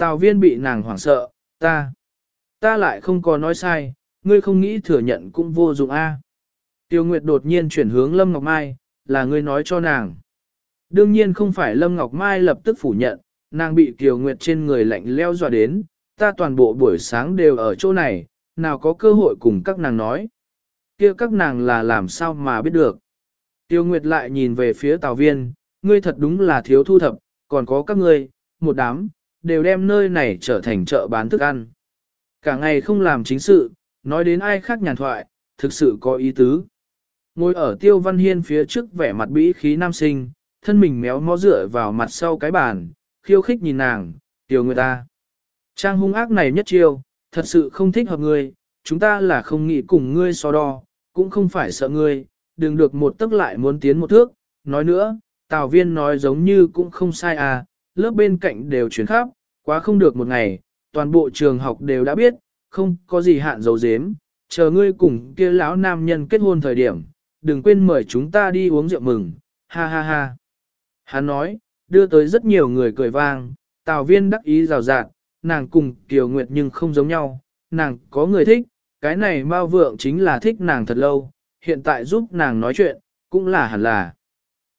Tào viên bị nàng hoảng sợ, ta, ta lại không có nói sai, ngươi không nghĩ thừa nhận cũng vô dụng a. Tiêu Nguyệt đột nhiên chuyển hướng Lâm Ngọc Mai, là ngươi nói cho nàng. Đương nhiên không phải Lâm Ngọc Mai lập tức phủ nhận, nàng bị Tiêu Nguyệt trên người lạnh leo dọa đến, ta toàn bộ buổi sáng đều ở chỗ này, nào có cơ hội cùng các nàng nói. kia các nàng là làm sao mà biết được. Tiêu Nguyệt lại nhìn về phía Tào Viên, ngươi thật đúng là thiếu thu thập, còn có các ngươi, một đám, đều đem nơi này trở thành chợ bán thức ăn. Cả ngày không làm chính sự, nói đến ai khác nhàn thoại, thực sự có ý tứ. Ngồi ở Tiêu Văn Hiên phía trước vẻ mặt bĩ khí nam sinh, thân mình méo mó dựa vào mặt sau cái bàn, khiêu khích nhìn nàng, Tiêu người ta. Trang hung ác này nhất chiêu, thật sự không thích hợp ngươi, chúng ta là không nghĩ cùng ngươi so đo, cũng không phải sợ ngươi, đừng được một tức lại muốn tiến một thước. Nói nữa, Tào Viên nói giống như cũng không sai à, lớp bên cạnh đều chuyển khắp, quá không được một ngày, toàn bộ trường học đều đã biết, không có gì hạn dấu dếm, chờ ngươi cùng kia lão nam nhân kết hôn thời điểm, đừng quên mời chúng ta đi uống rượu mừng, ha ha ha. Hắn nói, đưa tới rất nhiều người cười vang, Tào Viên đắc ý rào rạt, nàng cùng Kiều Nguyệt nhưng không giống nhau, nàng có người thích, cái này Mao Vượng chính là thích nàng thật lâu, hiện tại giúp nàng nói chuyện, cũng là hẳn là.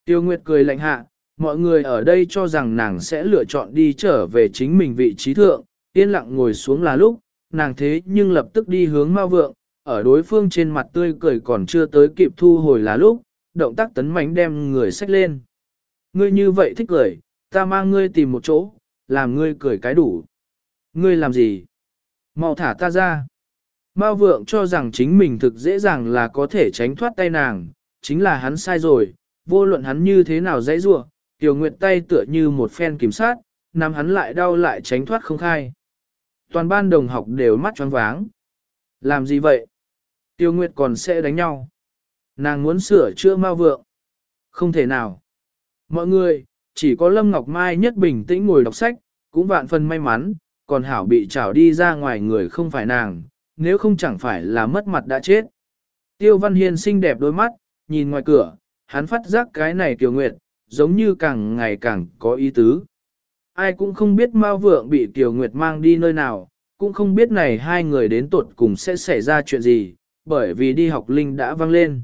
Tiêu Nguyệt cười lạnh hạ, mọi người ở đây cho rằng nàng sẽ lựa chọn đi trở về chính mình vị trí thượng, yên lặng ngồi xuống là lúc, nàng thế nhưng lập tức đi hướng Mao Vượng, ở đối phương trên mặt tươi cười còn chưa tới kịp thu hồi là lúc, động tác tấn mánh đem người xách lên. Ngươi như vậy thích cười, ta mang ngươi tìm một chỗ, làm ngươi cười cái đủ. Ngươi làm gì? Mau thả ta ra. Mao vượng cho rằng chính mình thực dễ dàng là có thể tránh thoát tay nàng, chính là hắn sai rồi, vô luận hắn như thế nào dãy rua, tiểu nguyệt tay tựa như một phen kiểm sát, nằm hắn lại đau lại tránh thoát không khai. Toàn ban đồng học đều mắt choáng váng. Làm gì vậy? Tiêu Nguyệt còn sẽ đánh nhau. Nàng muốn sửa chữa mau Vượng. Không thể nào. Mọi người, chỉ có Lâm Ngọc Mai nhất bình tĩnh ngồi đọc sách, cũng vạn phần may mắn, còn Hảo bị trảo đi ra ngoài người không phải nàng, nếu không chẳng phải là mất mặt đã chết. Tiêu Văn Hiên xinh đẹp đôi mắt, nhìn ngoài cửa, hắn phát giác cái này Tiêu Nguyệt, giống như càng ngày càng có ý tứ. Ai cũng không biết Mao Vượng bị Tiểu Nguyệt mang đi nơi nào, cũng không biết này hai người đến tuột cùng sẽ xảy ra chuyện gì, bởi vì đi học linh đã vang lên.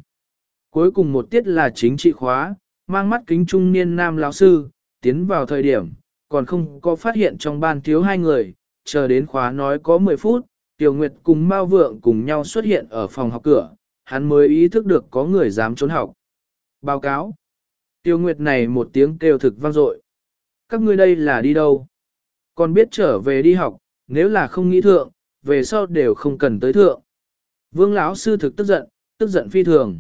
Cuối cùng một tiết là chính trị khóa, mang mắt kính trung niên nam lão sư, tiến vào thời điểm, còn không có phát hiện trong ban thiếu hai người, chờ đến khóa nói có 10 phút, Tiểu Nguyệt cùng Mao Vượng cùng nhau xuất hiện ở phòng học cửa, hắn mới ý thức được có người dám trốn học. Báo cáo. Tiêu Nguyệt này một tiếng kêu thực vang dội. Các ngươi đây là đi đâu? Còn biết trở về đi học, nếu là không nghĩ thượng, về sau đều không cần tới thượng. Vương lão sư thực tức giận, tức giận phi thường.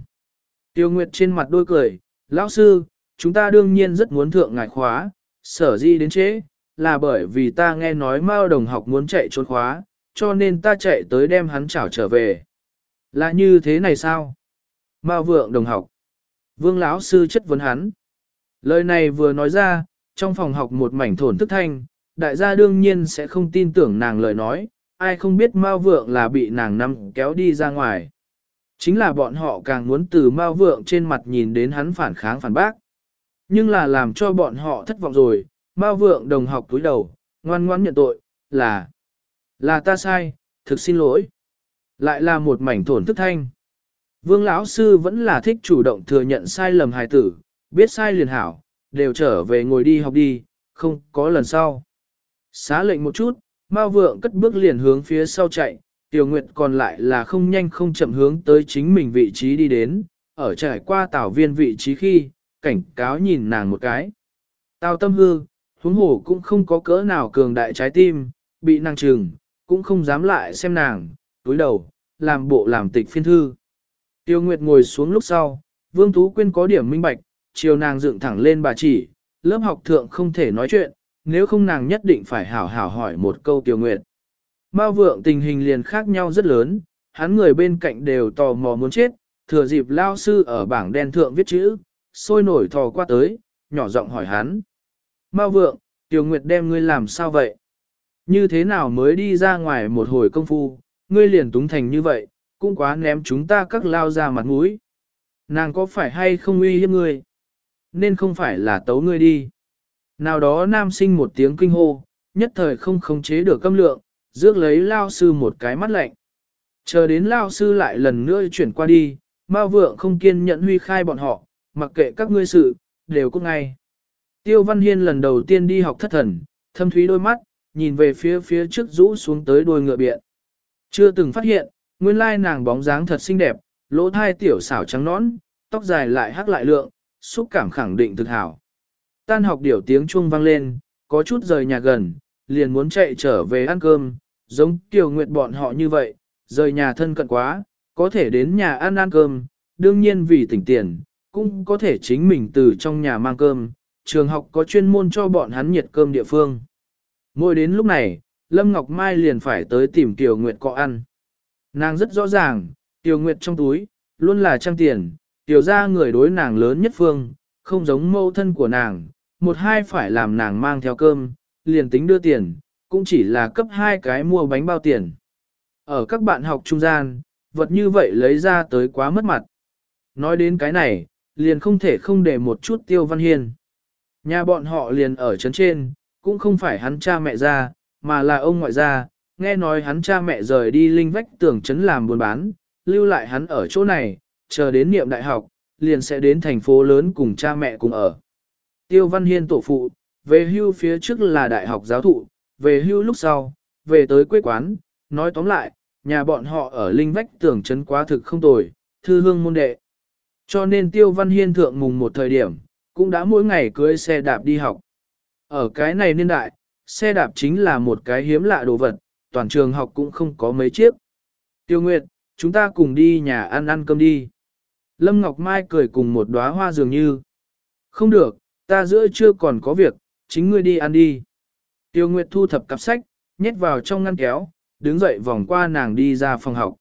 Tiêu Nguyệt trên mặt đôi cười, lão sư, chúng ta đương nhiên rất muốn thượng ngài khóa, sở di đến chế, là bởi vì ta nghe nói Mao đồng học muốn chạy trốn khóa, cho nên ta chạy tới đem hắn chảo trở về. Là như thế này sao? Mao vượng đồng học. Vương lão sư chất vấn hắn. Lời này vừa nói ra, trong phòng học một mảnh thổn thức thanh, đại gia đương nhiên sẽ không tin tưởng nàng lời nói, ai không biết Mao Vượng là bị nàng nắm kéo đi ra ngoài. Chính là bọn họ càng muốn từ Mao Vượng trên mặt nhìn đến hắn phản kháng phản bác. Nhưng là làm cho bọn họ thất vọng rồi, Mao Vượng đồng học túi đầu, ngoan ngoãn nhận tội, là là ta sai, thực xin lỗi. Lại là một mảnh thổn thức thanh. Vương lão sư vẫn là thích chủ động thừa nhận sai lầm hài tử, biết sai liền hảo, đều trở về ngồi đi học đi, không có lần sau. Xá lệnh một chút, Mao vượng cất bước liền hướng phía sau chạy, Tiểu Nguyệt còn lại là không nhanh không chậm hướng tới chính mình vị trí đi đến, ở trải qua tảo viên vị trí khi, cảnh cáo nhìn nàng một cái. Tào tâm hư, huống hổ cũng không có cỡ nào cường đại trái tim, bị nàng trừng, cũng không dám lại xem nàng, túi đầu, làm bộ làm tịch phiên thư. Tiêu Nguyệt ngồi xuống lúc sau, Vương Tú Quyên có điểm minh bạch, chiều nàng dựng thẳng lên bà chỉ, lớp học thượng không thể nói chuyện, nếu không nàng nhất định phải hảo hảo hỏi một câu Tiêu Nguyệt. Mao vượng tình hình liền khác nhau rất lớn, hắn người bên cạnh đều tò mò muốn chết, thừa dịp lao sư ở bảng đen thượng viết chữ, sôi nổi thò qua tới, nhỏ giọng hỏi hắn. Mao vượng, Tiêu Nguyệt đem ngươi làm sao vậy? Như thế nào mới đi ra ngoài một hồi công phu, ngươi liền túng thành như vậy, cũng quá ném chúng ta các lao ra mặt mũi. Nàng có phải hay không uy hiếp ngươi? Nên không phải là tấu ngươi đi. Nào đó nam sinh một tiếng kinh hô, nhất thời không khống chế được câm lượng, rước lấy lao sư một cái mắt lạnh. Chờ đến lao sư lại lần nữa chuyển qua đi, Mao vượng không kiên nhẫn huy khai bọn họ, mặc kệ các ngươi sự, đều có ngay. Tiêu Văn Hiên lần đầu tiên đi học thất thần, thâm thúy đôi mắt, nhìn về phía phía trước rũ xuống tới đôi ngựa biện. Chưa từng phát hiện, nguyên lai nàng bóng dáng thật xinh đẹp, lỗ thai tiểu xảo trắng nõn, tóc dài lại hắc lại lượng, xúc cảm khẳng định thực hảo. Tan học điểu tiếng chuông vang lên, có chút rời nhà gần, liền muốn chạy trở về ăn cơm, giống tiểu nguyệt bọn họ như vậy, rời nhà thân cận quá, có thể đến nhà ăn ăn cơm, đương nhiên vì tỉnh tiền, cũng có thể chính mình từ trong nhà mang cơm, trường học có chuyên môn cho bọn hắn nhiệt cơm địa phương. Mỗi đến lúc này, Lâm Ngọc Mai liền phải tới tìm Kiều Nguyệt có ăn. Nàng rất rõ ràng, Tiểu Nguyệt trong túi, luôn là trang tiền, Tiểu ra người đối nàng lớn nhất phương, không giống mâu thân của nàng, một hai phải làm nàng mang theo cơm, liền tính đưa tiền, cũng chỉ là cấp hai cái mua bánh bao tiền. Ở các bạn học trung gian, vật như vậy lấy ra tới quá mất mặt. Nói đến cái này, liền không thể không để một chút tiêu văn hiên. Nhà bọn họ liền ở trấn trên, cũng không phải hắn cha mẹ ra, mà là ông ngoại gia, nghe nói hắn cha mẹ rời đi linh vách tưởng trấn làm buôn bán, lưu lại hắn ở chỗ này, chờ đến niệm đại học, liền sẽ đến thành phố lớn cùng cha mẹ cùng ở. Tiêu Văn Hiên tổ phụ, về hưu phía trước là đại học giáo thụ, về hưu lúc sau, về tới quê quán, nói tóm lại, nhà bọn họ ở linh vách tưởng trấn quá thực không tồi, thư hương môn đệ. Cho nên Tiêu Văn Hiên thượng mùng một thời điểm, cũng đã mỗi ngày cưới xe đạp đi học. Ở cái này niên đại, xe đạp chính là một cái hiếm lạ đồ vật, toàn trường học cũng không có mấy chiếc. Tiêu Nguyệt, chúng ta cùng đi nhà ăn ăn cơm đi. Lâm Ngọc Mai cười cùng một đóa hoa dường như. Không được, ta giữa chưa còn có việc, chính ngươi đi ăn đi. Tiêu Nguyệt thu thập cặp sách, nhét vào trong ngăn kéo, đứng dậy vòng qua nàng đi ra phòng học.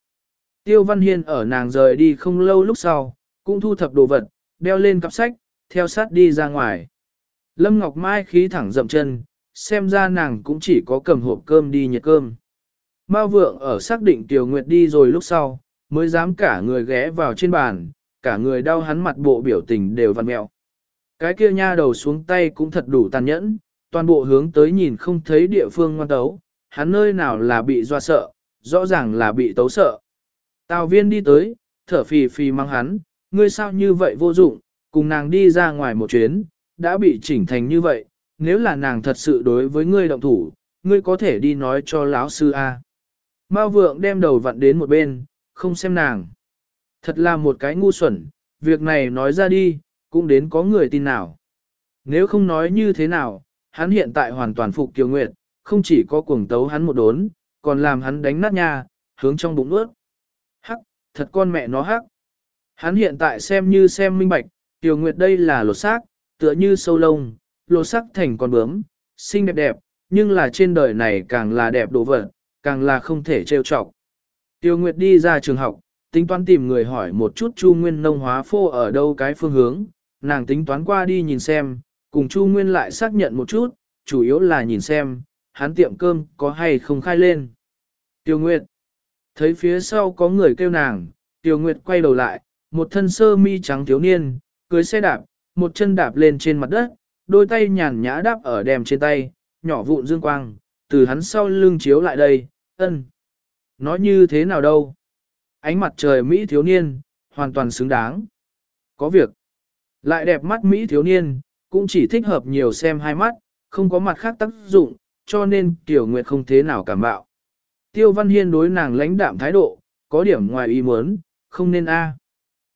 Tiêu Văn Hiên ở nàng rời đi không lâu lúc sau, cũng thu thập đồ vật, đeo lên cặp sách, theo sát đi ra ngoài. Lâm Ngọc Mai khí thẳng dậm chân, xem ra nàng cũng chỉ có cầm hộp cơm đi nhiệt cơm. Mao vượng ở xác định Tiểu Nguyệt đi rồi lúc sau, mới dám cả người ghé vào trên bàn, cả người đau hắn mặt bộ biểu tình đều vặn mẹo. Cái kia nha đầu xuống tay cũng thật đủ tàn nhẫn, toàn bộ hướng tới nhìn không thấy địa phương ngoan tấu, hắn nơi nào là bị doa sợ, rõ ràng là bị tấu sợ. Tào viên đi tới, thở phì phì mang hắn, ngươi sao như vậy vô dụng, cùng nàng đi ra ngoài một chuyến, đã bị chỉnh thành như vậy, nếu là nàng thật sự đối với ngươi động thủ, ngươi có thể đi nói cho lão sư A. Mao vượng đem đầu vặn đến một bên, không xem nàng. Thật là một cái ngu xuẩn, việc này nói ra đi, cũng đến có người tin nào. Nếu không nói như thế nào, hắn hiện tại hoàn toàn phục Kiều Nguyệt, không chỉ có cuồng tấu hắn một đốn, còn làm hắn đánh nát nha, hướng trong bụng ướt. Hắc, thật con mẹ nó hắc. Hắn hiện tại xem như xem minh bạch, kiều Nguyệt đây là lột xác, tựa như sâu lông, lột xác thành con bướm, xinh đẹp đẹp, nhưng là trên đời này càng là đẹp đồ vật, càng là không thể trêu chọc. Tiêu Nguyệt đi ra trường học, tính toán tìm người hỏi một chút Chu Nguyên nông hóa phô ở đâu cái phương hướng, nàng tính toán qua đi nhìn xem, cùng Chu Nguyên lại xác nhận một chút, chủ yếu là nhìn xem, hắn tiệm cơm có hay không khai lên. Tiêu Nguyệt thấy phía sau có người kêu nàng, Tiêu Nguyệt quay đầu lại, một thân sơ mi trắng thiếu niên, cưới xe đạp, một chân đạp lên trên mặt đất, đôi tay nhàn nhã đáp ở đèm trên tay, nhỏ vụn dương quang, từ hắn sau lưng chiếu lại đây, ân. Nói như thế nào đâu? Ánh mặt trời Mỹ thiếu niên, hoàn toàn xứng đáng. Có việc. Lại đẹp mắt Mỹ thiếu niên, cũng chỉ thích hợp nhiều xem hai mắt, không có mặt khác tác dụng, cho nên Tiểu Nguyệt không thế nào cảm bạo. Tiêu Văn Hiên đối nàng lãnh đạm thái độ, có điểm ngoài ý muốn, không nên a.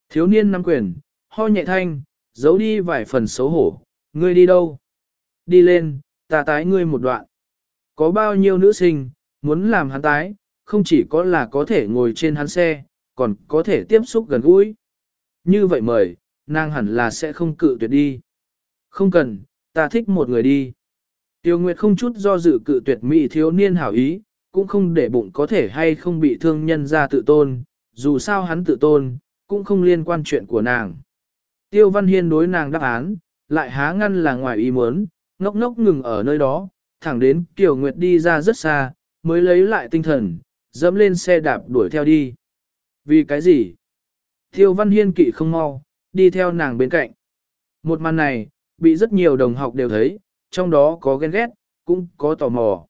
Thiếu niên nắm quyền, ho nhẹ thanh, giấu đi vài phần xấu hổ, ngươi đi đâu? Đi lên, ta tái ngươi một đoạn. Có bao nhiêu nữ sinh, muốn làm hắn tái, không chỉ có là có thể ngồi trên hắn xe, còn có thể tiếp xúc gần gũi. Như vậy mời, nàng hẳn là sẽ không cự tuyệt đi. Không cần, ta thích một người đi. Tiêu Nguyệt không chút do dự cự tuyệt mỹ thiếu niên hảo ý, cũng không để bụng có thể hay không bị thương nhân ra tự tôn, dù sao hắn tự tôn, cũng không liên quan chuyện của nàng. Tiêu Văn Hiên đối nàng đáp án, lại há ngăn là ngoài ý muốn, ngốc ngốc ngừng ở nơi đó, thẳng đến Kiều Nguyệt đi ra rất xa, mới lấy lại tinh thần, dẫm lên xe đạp đuổi theo đi. Vì cái gì? Tiêu Văn Hiên kỵ không mau, đi theo nàng bên cạnh. Một màn này, bị rất nhiều đồng học đều thấy, trong đó có ghen ghét, cũng có tò mò.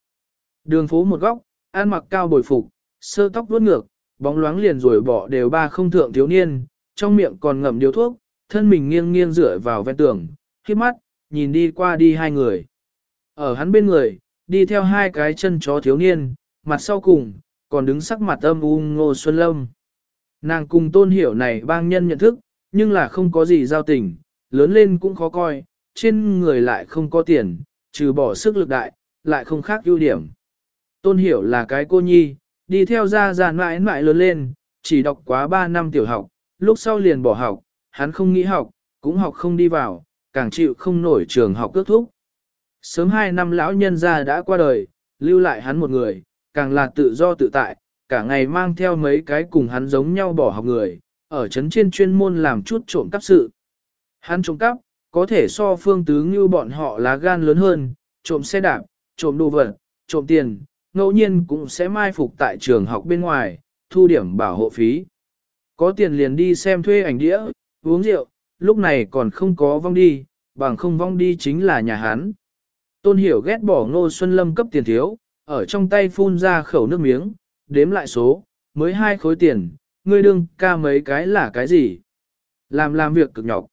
Đường phố một góc, ăn mặc cao bồi phục, sơ tóc vuốt ngược, bóng loáng liền rồi bỏ đều ba không thượng thiếu niên, trong miệng còn ngậm điếu thuốc, thân mình nghiêng nghiêng dựa vào ven tường, khiếp mắt, nhìn đi qua đi hai người. Ở hắn bên người, đi theo hai cái chân chó thiếu niên, mặt sau cùng, còn đứng sắc mặt âm u ngô xuân lâm. Nàng cùng tôn hiểu này bang nhân nhận thức, nhưng là không có gì giao tình, lớn lên cũng khó coi, trên người lại không có tiền, trừ bỏ sức lực đại, lại không khác ưu điểm. Tôn hiểu là cái cô nhi, đi theo ra già mãi mãi lớn lên, chỉ đọc quá 3 năm tiểu học, lúc sau liền bỏ học, hắn không nghĩ học, cũng học không đi vào, càng chịu không nổi trường học cước thúc. Sớm hai năm lão nhân ra đã qua đời, lưu lại hắn một người, càng là tự do tự tại, cả ngày mang theo mấy cái cùng hắn giống nhau bỏ học người, ở chấn trên chuyên môn làm chút trộm cắp sự. Hắn trộm cắp, có thể so phương tứ như bọn họ lá gan lớn hơn, trộm xe đạp, trộm đồ vật, trộm tiền, ngẫu nhiên cũng sẽ mai phục tại trường học bên ngoài, thu điểm bảo hộ phí. Có tiền liền đi xem thuê ảnh đĩa, uống rượu, lúc này còn không có vong đi, bằng không vong đi chính là nhà hắn. Tôn hiểu ghét bỏ ngô Xuân Lâm cấp tiền thiếu, ở trong tay phun ra khẩu nước miếng, đếm lại số, mới hai khối tiền, ngươi đương ca mấy cái là cái gì? Làm làm việc cực nhọc.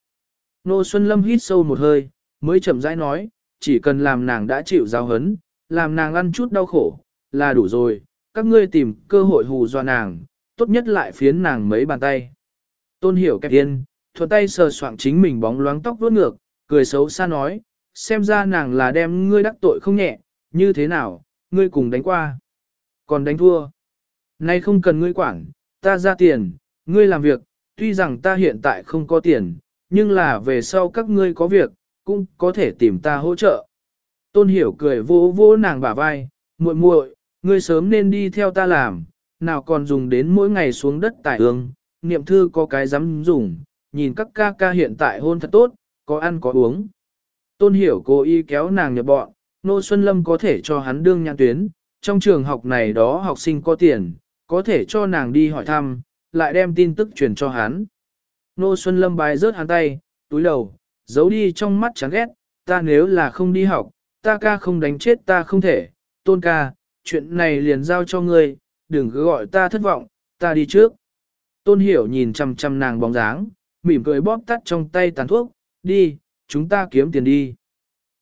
Ngô Xuân Lâm hít sâu một hơi, mới chậm rãi nói, chỉ cần làm nàng đã chịu giáo hấn, làm nàng ăn chút đau khổ, là đủ rồi, các ngươi tìm cơ hội hù dọa nàng, tốt nhất lại phiến nàng mấy bàn tay. Tôn hiểu kẹp yên, thuận tay sờ soạng chính mình bóng loáng tóc vuốt ngược, cười xấu xa nói, xem ra nàng là đem ngươi đắc tội không nhẹ, như thế nào, ngươi cùng đánh qua. Còn đánh thua. Nay không cần ngươi quản, ta ra tiền, ngươi làm việc, tuy rằng ta hiện tại không có tiền, nhưng là về sau các ngươi có việc, cũng có thể tìm ta hỗ trợ. Tôn hiểu cười vỗ vỗ nàng bả vai, muội muội, ngươi sớm nên đi theo ta làm, nào còn dùng đến mỗi ngày xuống đất tải ương, niệm thư có cái dám dùng, nhìn các ca ca hiện tại hôn thật tốt, có ăn có uống. Tôn hiểu cô y kéo nàng nhập bọn, Nô Xuân Lâm có thể cho hắn đương nhãn tuyến, trong trường học này đó học sinh có tiền, có thể cho nàng đi hỏi thăm, lại đem tin tức truyền cho hắn. Nô Xuân Lâm bài rớt hắn tay, túi đầu, giấu đi trong mắt chán ghét, ta nếu là không đi học, ta ca không đánh chết ta không thể, tôn ca, chuyện này liền giao cho ngươi, đừng cứ gọi ta thất vọng, ta đi trước. Tôn hiểu nhìn chăm chăm nàng bóng dáng, mỉm cười bóp tắt trong tay tàn thuốc, đi, chúng ta kiếm tiền đi.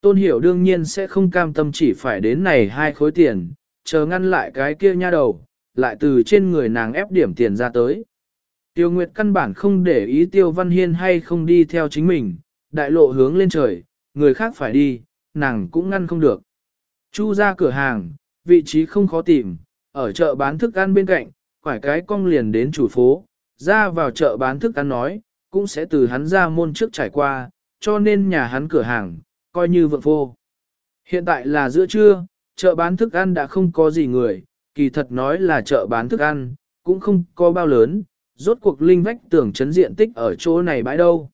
Tôn hiểu đương nhiên sẽ không cam tâm chỉ phải đến này hai khối tiền, chờ ngăn lại cái kia nha đầu, lại từ trên người nàng ép điểm tiền ra tới. Tiêu Nguyệt căn bản không để ý Tiêu Văn Hiên hay không đi theo chính mình, đại lộ hướng lên trời, người khác phải đi, nàng cũng ngăn không được. Chu ra cửa hàng, vị trí không khó tìm, ở chợ bán thức ăn bên cạnh, quải cái cong liền đến chủ phố, ra vào chợ bán thức ăn nói, cũng sẽ từ hắn ra môn trước trải qua, cho nên nhà hắn cửa hàng, coi như vượng phô. Hiện tại là giữa trưa, chợ bán thức ăn đã không có gì người, kỳ thật nói là chợ bán thức ăn, cũng không có bao lớn, rốt cuộc linh vách tưởng chấn diện tích ở chỗ này bãi đâu.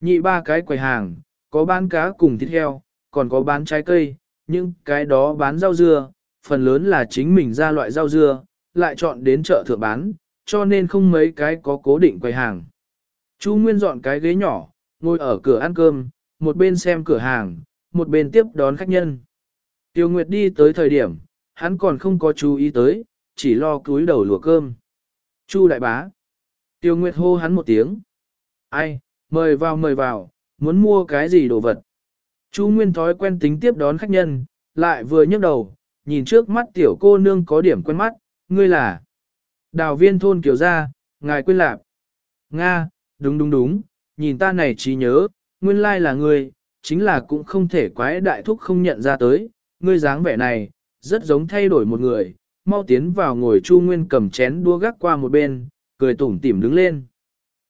Nhị ba cái quầy hàng, có bán cá cùng thịt heo, còn có bán trái cây, nhưng cái đó bán rau dưa, phần lớn là chính mình ra loại rau dưa, lại chọn đến chợ thượng bán, cho nên không mấy cái có cố định quầy hàng. Chu Nguyên dọn cái ghế nhỏ, ngồi ở cửa ăn cơm, một bên xem cửa hàng, một bên tiếp đón khách nhân. Tiêu Nguyệt đi tới thời điểm, hắn còn không có chú ý tới, chỉ lo cúi đầu lùa cơm. Chu đại bá. Tiêu Nguyệt hô hắn một tiếng. Ai, mời vào mời vào, muốn mua cái gì đồ vật. Chu Nguyên thói quen tính tiếp đón khách nhân, lại vừa nhấc đầu, nhìn trước mắt tiểu cô nương có điểm quen mắt, ngươi là đào viên thôn kiểu gia, ngài quên lạp. Nga, đúng đúng đúng, nhìn ta này trí nhớ, nguyên lai là ngươi, chính là cũng không thể quái đại thúc không nhận ra tới, ngươi dáng vẻ này, rất giống thay đổi một người, mau tiến vào ngồi Chu Nguyên cầm chén đua gác qua một bên, cười tủm tỉm đứng lên.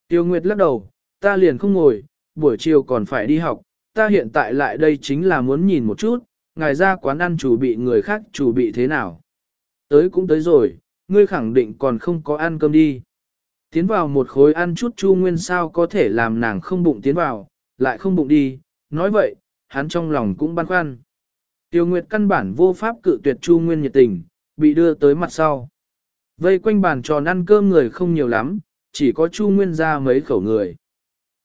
Tiêu Nguyệt lắc đầu, ta liền không ngồi, buổi chiều còn phải đi học, ta hiện tại lại đây chính là muốn nhìn một chút, ngài ra quán ăn chủ bị người khác chủ bị thế nào. Tới cũng tới rồi, ngươi khẳng định còn không có ăn cơm đi. Tiến vào một khối ăn chút chu nguyên sao có thể làm nàng không bụng tiến vào, lại không bụng đi, nói vậy, hắn trong lòng cũng băn khoăn. Tiêu Nguyệt căn bản vô pháp cự tuyệt chu nguyên nhiệt tình, bị đưa tới mặt sau. Vây quanh bàn tròn ăn cơm người không nhiều lắm, chỉ có chu nguyên ra mấy khẩu người.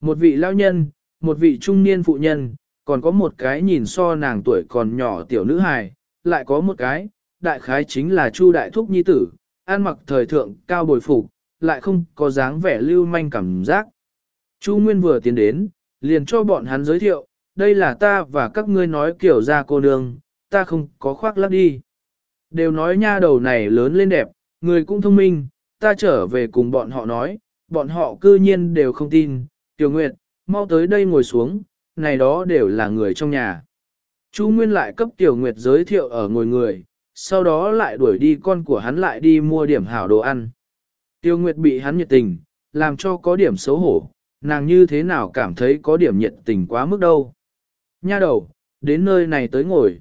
Một vị lao nhân, một vị trung niên phụ nhân, còn có một cái nhìn so nàng tuổi còn nhỏ tiểu nữ hài, lại có một cái, đại khái chính là Chu đại thúc nhi tử, ăn mặc thời thượng cao bồi phục, lại không có dáng vẻ lưu manh cảm giác. Chu Nguyên vừa tiến đến, liền cho bọn hắn giới thiệu, đây là ta và các ngươi nói kiểu ra cô nương, ta không có khoác lắc đi. Đều nói nha đầu này lớn lên đẹp, người cũng thông minh, ta trở về cùng bọn họ nói, bọn họ cư nhiên đều không tin, Tiểu Nguyệt, mau tới đây ngồi xuống, này đó đều là người trong nhà. Chu Nguyên lại cấp Tiểu Nguyệt giới thiệu ở ngồi người, sau đó lại đuổi đi con của hắn lại đi mua điểm hảo đồ ăn. Tiêu Nguyệt bị hắn nhiệt tình, làm cho có điểm xấu hổ, nàng như thế nào cảm thấy có điểm nhiệt tình quá mức đâu. Nha đầu, đến nơi này tới ngồi.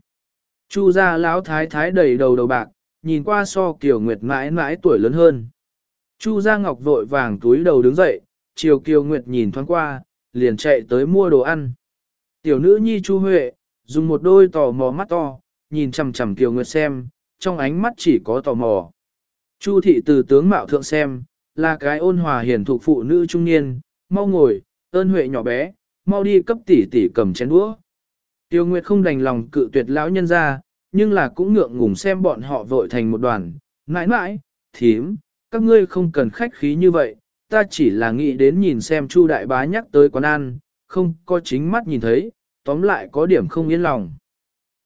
Chu gia lão thái thái đầy đầu đầu bạc, nhìn qua so Kiều Nguyệt mãi mãi tuổi lớn hơn. Chu gia ngọc vội vàng túi đầu đứng dậy, chiều Kiều Nguyệt nhìn thoáng qua, liền chạy tới mua đồ ăn. Tiểu nữ nhi Chu Huệ, dùng một đôi tò mò mắt to, nhìn chằm chằm Kiều Nguyệt xem, trong ánh mắt chỉ có tò mò. Chu thị từ tướng mạo thượng xem, là cái ôn hòa hiền thuộc phụ nữ trung niên, mau ngồi, ơn Huệ nhỏ bé, mau đi cấp tỷ tỷ cầm chén đũa. Tiêu Nguyệt không đành lòng cự tuyệt lão nhân ra, nhưng là cũng ngượng ngùng xem bọn họ vội thành một đoàn. Mãi mãi, thím, các ngươi không cần khách khí như vậy, ta chỉ là nghĩ đến nhìn xem Chu đại bá nhắc tới quán ăn, không có chính mắt nhìn thấy, tóm lại có điểm không yên lòng.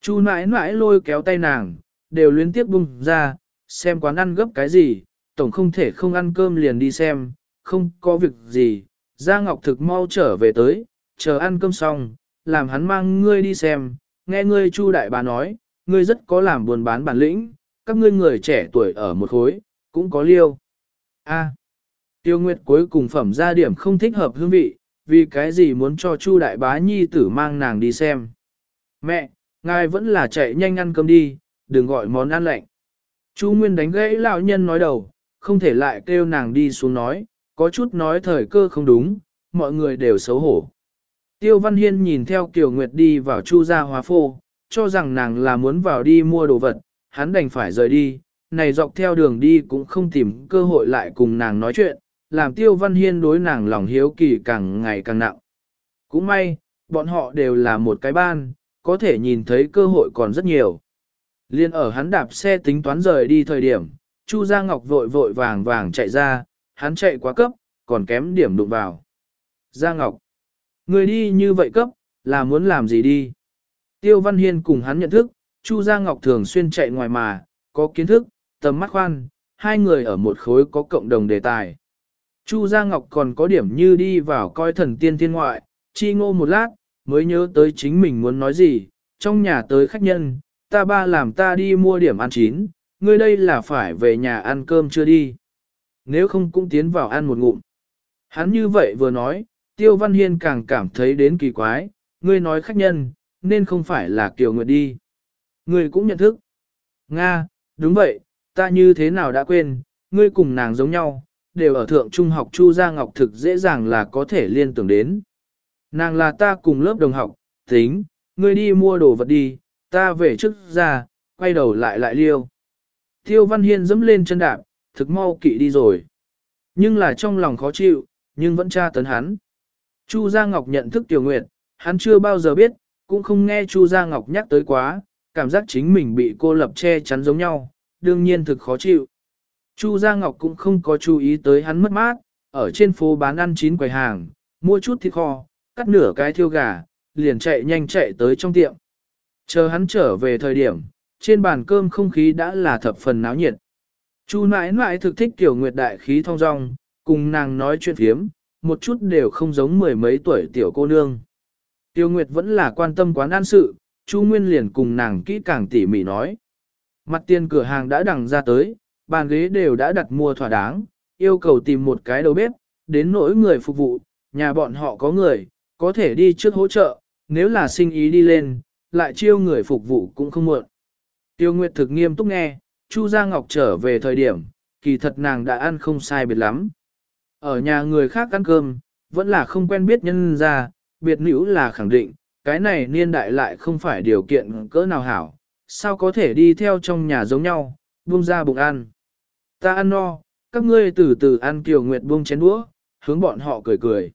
Chu mãi mãi lôi kéo tay nàng, đều liên tiếp bung ra, xem quán ăn gấp cái gì, tổng không thể không ăn cơm liền đi xem, không có việc gì, Gia Ngọc thực mau trở về tới, chờ ăn cơm xong, làm hắn mang ngươi đi xem, nghe ngươi Chu đại bá nói, ngươi rất có làm buồn bán bản lĩnh, các ngươi người trẻ tuổi ở một khối, cũng có liêu. A. Tiêu Nguyệt cuối cùng phẩm ra điểm không thích hợp hương vị, vì cái gì muốn cho Chu đại bá nhi tử mang nàng đi xem. Mẹ, ngài vẫn là chạy nhanh ăn cơm đi, đừng gọi món ăn lạnh. Chu Nguyên đánh gãy lão nhân nói đầu, không thể lại kêu nàng đi xuống nói, có chút nói thời cơ không đúng, mọi người đều xấu hổ. Tiêu Văn Hiên nhìn theo Kiều Nguyệt đi vào Chu gia hóa phô, cho rằng nàng là muốn vào đi mua đồ vật, hắn đành phải rời đi, này dọc theo đường đi cũng không tìm cơ hội lại cùng nàng nói chuyện, làm Tiêu Văn Hiên đối nàng lòng hiếu kỳ càng ngày càng nặng. Cũng may, bọn họ đều là một cái ban, có thể nhìn thấy cơ hội còn rất nhiều. Liên ở hắn đạp xe tính toán rời đi thời điểm, Chu Gia Ngọc vội vội vàng vàng chạy ra, hắn chạy quá cấp, còn kém điểm đụng vào. Gia Ngọc, người đi như vậy cấp, là muốn làm gì đi? Tiêu Văn Hiên cùng hắn nhận thức, Chu Gia Ngọc thường xuyên chạy ngoài mà, có kiến thức, tầm mắt khoan, hai người ở một khối có cộng đồng đề tài. Chu Gia Ngọc còn có điểm như đi vào coi thần tiên thiên ngoại, chi ngô một lát, mới nhớ tới chính mình muốn nói gì, trong nhà tới khách nhân, ta ba làm ta đi mua điểm ăn chín, ngươi đây là phải về nhà ăn cơm chưa đi. Nếu không cũng tiến vào ăn một ngụm. Hắn như vậy vừa nói, Tiêu Văn Hiên càng cảm thấy đến kỳ quái, ngươi nói khách nhân, nên không phải là Kiều Nguyệt đi. Ngươi cũng nhận thức. Nga, đúng vậy, ta như thế nào đã quên, ngươi cùng nàng giống nhau, đều ở thượng trung học Chu Gia Ngọc thực dễ dàng là có thể liên tưởng đến. Nàng là ta cùng lớp đồng học, tính, ngươi đi mua đồ vật đi, ta về trước ra, quay đầu lại lại liêu. Tiêu Văn Hiên dẫm lên chân đạp, thực mau kỵ đi rồi. Nhưng là trong lòng khó chịu, nhưng vẫn tra tấn hắn. Chu Gia Ngọc nhận thức Tiểu Nguyệt, hắn chưa bao giờ biết, cũng không nghe Chu Gia Ngọc nhắc tới quá, cảm giác chính mình bị cô lập che chắn giống nhau, đương nhiên thực khó chịu. Chu Gia Ngọc cũng không có chú ý tới hắn mất mát, ở trên phố bán ăn chín quầy hàng, mua chút thịt kho, cắt nửa cái thiêu gà, liền chạy nhanh chạy tới trong tiệm. Chờ hắn trở về thời điểm, trên bàn cơm không khí đã là thập phần náo nhiệt. Chu nãi nãi thực thích tiểu nguyệt đại khí thong dong, cùng nàng nói chuyện phiếm, một chút đều không giống mười mấy tuổi tiểu cô nương. Tiêu Nguyệt vẫn là quan tâm quán ăn sự, Chu Nguyên liền cùng nàng kỹ càng tỉ mỉ nói. Mặt tiền cửa hàng đã đằng ra tới, bàn ghế đều đã đặt mua thỏa đáng, yêu cầu tìm một cái đầu bếp, đến nỗi người phục vụ, nhà bọn họ có người, có thể đi trước hỗ trợ, nếu là sinh ý đi lên, lại chiêu người phục vụ cũng không muộn. Tiêu Nguyệt thực nghiêm túc nghe, Chu Gia Ngọc trở về thời điểm, kỳ thật nàng đã ăn không sai biệt lắm. Ở nhà người khác ăn cơm, vẫn là không quen biết nhân ra, biệt nữ là khẳng định, cái này niên đại lại không phải điều kiện cỡ nào hảo, sao có thể đi theo trong nhà giống nhau, buông ra bụng ăn. Ta ăn no, các ngươi từ từ ăn Kiều Nguyệt buông chén đũa, hướng bọn họ cười cười.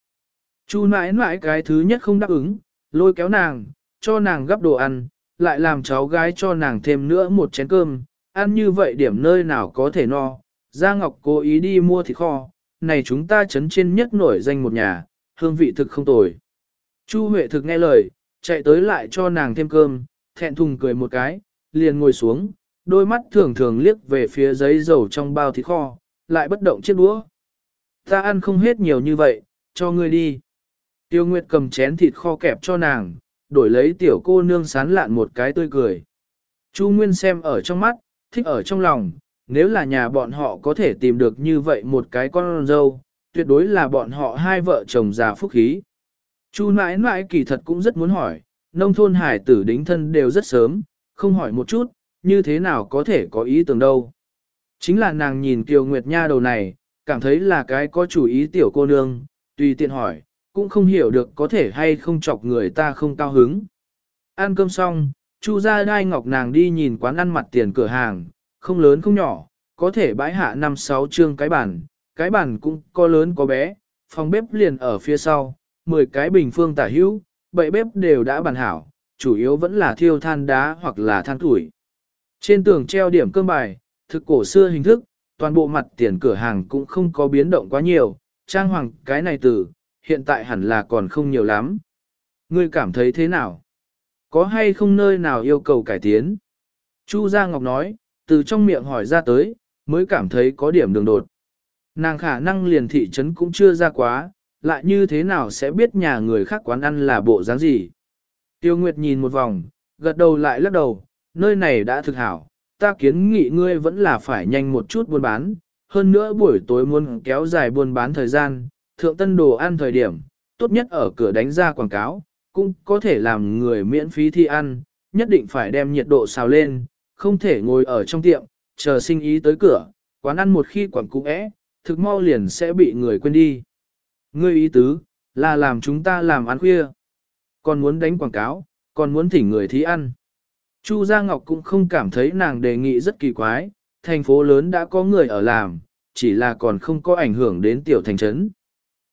Chu mãi mãi cái thứ nhất không đáp ứng, lôi kéo nàng, cho nàng gắp đồ ăn, lại làm cháu gái cho nàng thêm nữa một chén cơm, ăn như vậy điểm nơi nào có thể no. Gia Ngọc cố ý đi mua thịt kho, này chúng ta chấn trên nhất nổi danh một nhà, hương vị thực không tồi. Chu Huệ thực nghe lời, chạy tới lại cho nàng thêm cơm, thẹn thùng cười một cái, liền ngồi xuống, đôi mắt thường thường liếc về phía giấy dầu trong bao thịt kho, lại bất động chiếc đũa. Ta ăn không hết nhiều như vậy, cho ngươi đi. Tiêu Nguyệt cầm chén thịt kho kẹp cho nàng, đổi lấy tiểu cô nương sán lạn một cái tươi cười. Chu Nguyên xem ở trong mắt, thích ở trong lòng, nếu là nhà bọn họ có thể tìm được như vậy một cái con dâu, tuyệt đối là bọn họ hai vợ chồng già phúc khí. Chu nãi nãi kỳ thật cũng rất muốn hỏi, nông thôn hải tử đính thân đều rất sớm, không hỏi một chút, như thế nào có thể có ý tưởng đâu. Chính là nàng nhìn Kiều Nguyệt Nha đầu này, cảm thấy là cái có chủ ý tiểu cô nương, tùy tiện hỏi, cũng không hiểu được có thể hay không chọc người ta không cao hứng. Ăn cơm xong, Chu ra đai ngọc nàng đi nhìn quán ăn mặt tiền cửa hàng, không lớn không nhỏ, có thể bãi hạ năm sáu chương cái bàn, cái bàn cũng có lớn có bé, phòng bếp liền ở phía sau, 10 cái bình phương tả hữu, bậy bếp đều đã bàn hảo, chủ yếu vẫn là thiêu than đá hoặc là than tuổi. Trên tường treo điểm cơm bài, thực cổ xưa hình thức, toàn bộ mặt tiền cửa hàng cũng không có biến động quá nhiều, trang hoàng cái này từ, hiện tại hẳn là còn không nhiều lắm. Ngươi cảm thấy thế nào? Có hay không nơi nào yêu cầu cải tiến? Chu Gia Ngọc nói, từ trong miệng hỏi ra tới, mới cảm thấy có điểm đường đột. Nàng khả năng liền thị trấn cũng chưa ra quá, lại như thế nào sẽ biết nhà người khác quán ăn là bộ dáng gì. Tiêu Nguyệt nhìn một vòng, gật đầu lại lắc đầu, nơi này đã thực hảo, ta kiến nghị ngươi vẫn là phải nhanh một chút buôn bán, hơn nữa buổi tối muốn kéo dài buôn bán thời gian, thượng tân đồ ăn thời điểm, tốt nhất ở cửa đánh ra quảng cáo, cũng có thể làm người miễn phí thi ăn, nhất định phải đem nhiệt độ xào lên, không thể ngồi ở trong tiệm, chờ sinh ý tới cửa, quán ăn một khi quảng cũ é, thực mau liền sẽ bị người quên đi. Ngươi ý tứ, là làm chúng ta làm ăn khuya. Còn muốn đánh quảng cáo, còn muốn thỉnh người thí ăn. Chu Gia Ngọc cũng không cảm thấy nàng đề nghị rất kỳ quái, thành phố lớn đã có người ở làm, chỉ là còn không có ảnh hưởng đến tiểu thành trấn.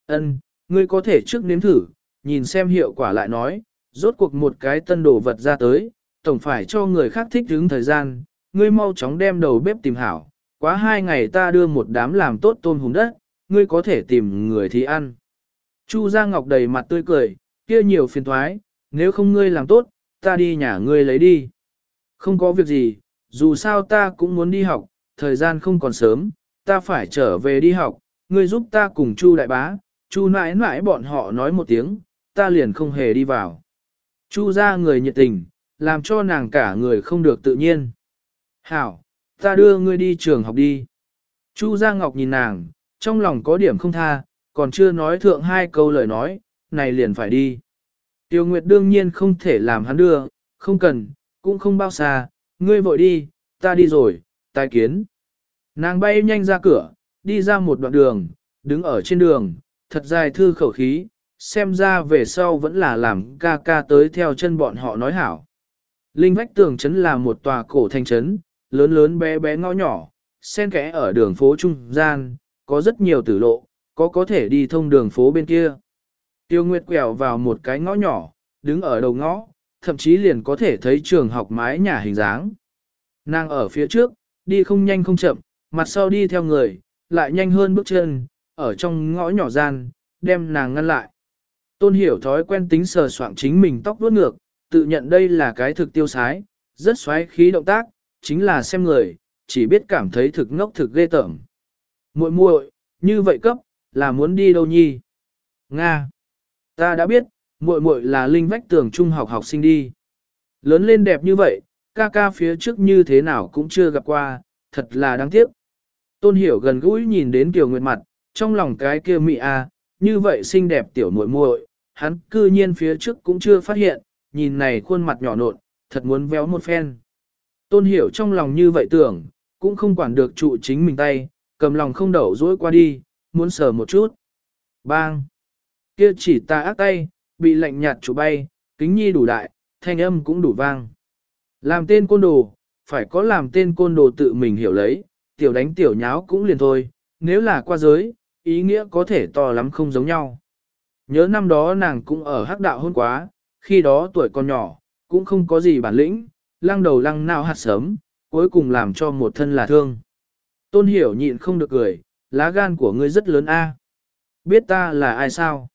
Ân, ngươi có thể trước nếm thử, nhìn xem hiệu quả lại nói, rốt cuộc một cái tân đồ vật ra tới, tổng phải cho người khác thích ứng thời gian, ngươi mau chóng đem đầu bếp tìm hảo, quá hai ngày ta đưa một đám làm tốt tôm hùm đất, ngươi có thể tìm người thì ăn. Chu Gia Ngọc đầy mặt tươi cười, kia nhiều phiền thoái, nếu không ngươi làm tốt, ta đi nhà ngươi lấy đi. Không có việc gì, dù sao ta cũng muốn đi học, thời gian không còn sớm, ta phải trở về đi học, ngươi giúp ta cùng Chu đại bá, Chu nãi nãi bọn họ nói một tiếng, ta liền không hề đi vào. Chu ra người nhiệt tình, làm cho nàng cả người không được tự nhiên. Hảo, ta đưa ngươi đi trường học đi. Chu Gia Ngọc nhìn nàng, trong lòng có điểm không tha, còn chưa nói thượng hai câu lời nói, này liền phải đi. Tiêu Nguyệt đương nhiên không thể làm hắn đưa, không cần, cũng không bao xa, ngươi vội đi, ta đi rồi, tai kiến. Nàng bay nhanh ra cửa, đi ra một đoạn đường, đứng ở trên đường, thật dài thư khẩu khí, xem ra về sau vẫn là làm ca ca tới theo chân bọn họ nói hảo. Linh vách tường trấn là một tòa cổ thành trấn, lớn lớn bé bé ngõ nhỏ, xen kẽ ở đường phố trung gian, có rất nhiều tử lộ, có có thể đi thông đường phố bên kia. Tiêu Nguyệt quẹo vào một cái ngõ nhỏ, đứng ở đầu ngõ, thậm chí liền có thể thấy trường học mái nhà hình dáng. Nàng ở phía trước, đi không nhanh không chậm, mặt sau đi theo người, lại nhanh hơn bước chân, ở trong ngõ nhỏ gian, đem nàng ngăn lại. Tôn hiểu thói quen tính sờ soạng chính mình tóc vuốt ngược, tự nhận đây là cái thực tiêu sái, rất xoáy khí động tác, chính là xem người, chỉ biết cảm thấy thực ngốc thực ghê tởm. muội muội, như vậy cấp, là muốn đi đâu nhi? Nga. Ta đã biết, muội muội là linh vách tường trung học học sinh đi. Lớn lên đẹp như vậy, ca ca phía trước như thế nào cũng chưa gặp qua, thật là đáng tiếc. Tôn hiểu gần gũi nhìn đến Kiều Nguyệt mặt, trong lòng cái kia mị a, à, như vậy xinh đẹp tiểu muội muội, hắn cư nhiên phía trước cũng chưa phát hiện, nhìn này khuôn mặt nhỏ nộn, thật muốn véo một phen. Tôn hiểu trong lòng như vậy tưởng, cũng không quản được trụ chính mình tay, cầm lòng không đậu dỗi qua đi, muốn sờ một chút. Bang! Kia chỉ ta ác tay, bị lạnh nhạt chủ bay, kính nhi đủ đại, thanh âm cũng đủ vang. Làm tên côn đồ, phải có làm tên côn đồ tự mình hiểu lấy, tiểu đánh tiểu nháo cũng liền thôi, nếu là qua giới, ý nghĩa có thể to lắm không giống nhau. Nhớ năm đó nàng cũng ở hắc đạo hôn quá, khi đó tuổi còn nhỏ, cũng không có gì bản lĩnh, lăng đầu lăng nào hạt sớm, cuối cùng làm cho một thân là thương. Tôn hiểu nhịn không được cười, lá gan của ngươi rất lớn a. Biết ta là ai sao?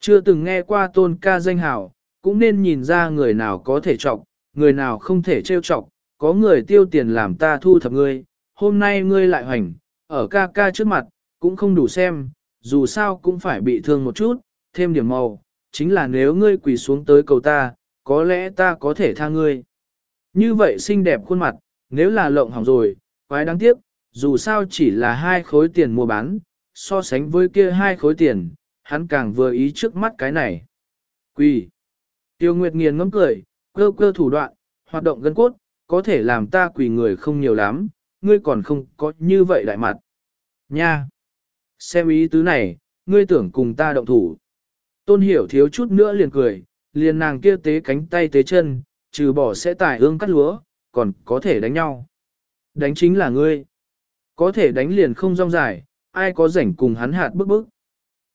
Chưa từng nghe qua tôn ca danh hảo, cũng nên nhìn ra người nào có thể trọng, người nào không thể trêu trọng. có người tiêu tiền làm ta thu thập ngươi, hôm nay ngươi lại hoành, ở ca ca trước mặt, cũng không đủ xem, dù sao cũng phải bị thương một chút, thêm điểm màu, chính là nếu ngươi quỳ xuống tới cầu ta, có lẽ ta có thể tha ngươi. Như vậy xinh đẹp khuôn mặt, nếu là lộng hỏng rồi, quái đáng tiếc, dù sao chỉ là hai khối tiền mua bán, so sánh với kia hai khối tiền, hắn càng vừa ý trước mắt cái này. Quỳ. Tiêu Nguyệt nghiền ngấm cười, cơ cơ thủ đoạn, hoạt động gân cốt, có thể làm ta quỳ người không nhiều lắm, ngươi còn không có như vậy đại mặt. Nha! Xem ý tứ này, ngươi tưởng cùng ta động thủ. Tôn hiểu thiếu chút nữa liền cười, liền nàng kia tế cánh tay tế chân, trừ bỏ sẽ tải ương cắt lúa, còn có thể đánh nhau. Đánh chính là ngươi. Có thể đánh liền không rong dài, ai có rảnh cùng hắn hạt bức bức.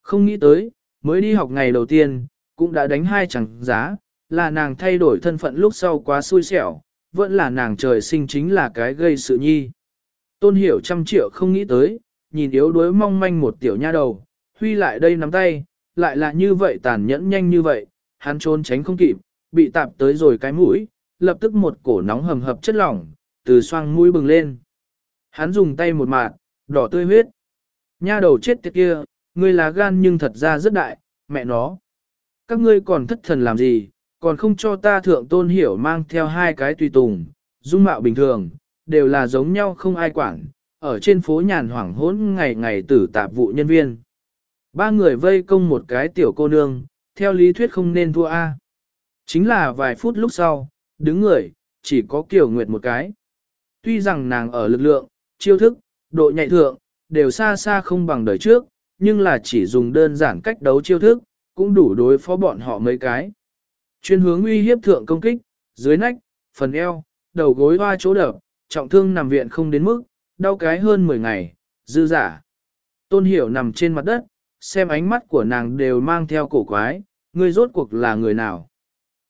Không nghĩ tới, mới đi học ngày đầu tiên, cũng đã đánh hai chẳng giá, là nàng thay đổi thân phận lúc sau quá xui xẻo, vẫn là nàng trời sinh chính là cái gây sự nhi. Tôn hiểu trăm triệu không nghĩ tới, nhìn yếu đuối mong manh một tiểu nha đầu, huy lại đây nắm tay, lại là như vậy tàn nhẫn nhanh như vậy, hắn trốn tránh không kịp, bị tạp tới rồi cái mũi, lập tức một cổ nóng hầm hập chất lỏng, từ xoang mũi bừng lên. Hắn dùng tay một mạt, đỏ tươi huyết. Nha đầu chết tiệt kia, ngươi là gan nhưng thật ra rất đại, mẹ nó. Các ngươi còn thất thần làm gì, còn không cho ta thượng tôn hiểu mang theo hai cái tùy tùng, dung mạo bình thường, đều là giống nhau không ai quản, ở trên phố nhàn hoảng hỗn ngày ngày tử tạp vụ nhân viên. Ba người vây công một cái tiểu cô nương, theo lý thuyết không nên thua A. Chính là vài phút lúc sau, đứng người, chỉ có Kiều Nguyệt một cái. Tuy rằng nàng ở lực lượng, chiêu thức, độ nhạy thượng, đều xa xa không bằng đời trước, nhưng là chỉ dùng đơn giản cách đấu chiêu thức, cũng đủ đối phó bọn họ mấy cái. Chuyên hướng uy hiếp thượng công kích, dưới nách, phần eo, đầu gối hoa chỗ đập, trọng thương nằm viện không đến mức, đau cái hơn 10 ngày, dư giả. Tôn hiểu nằm trên mặt đất, xem ánh mắt của nàng đều mang theo cổ quái, ngươi rốt cuộc là người nào.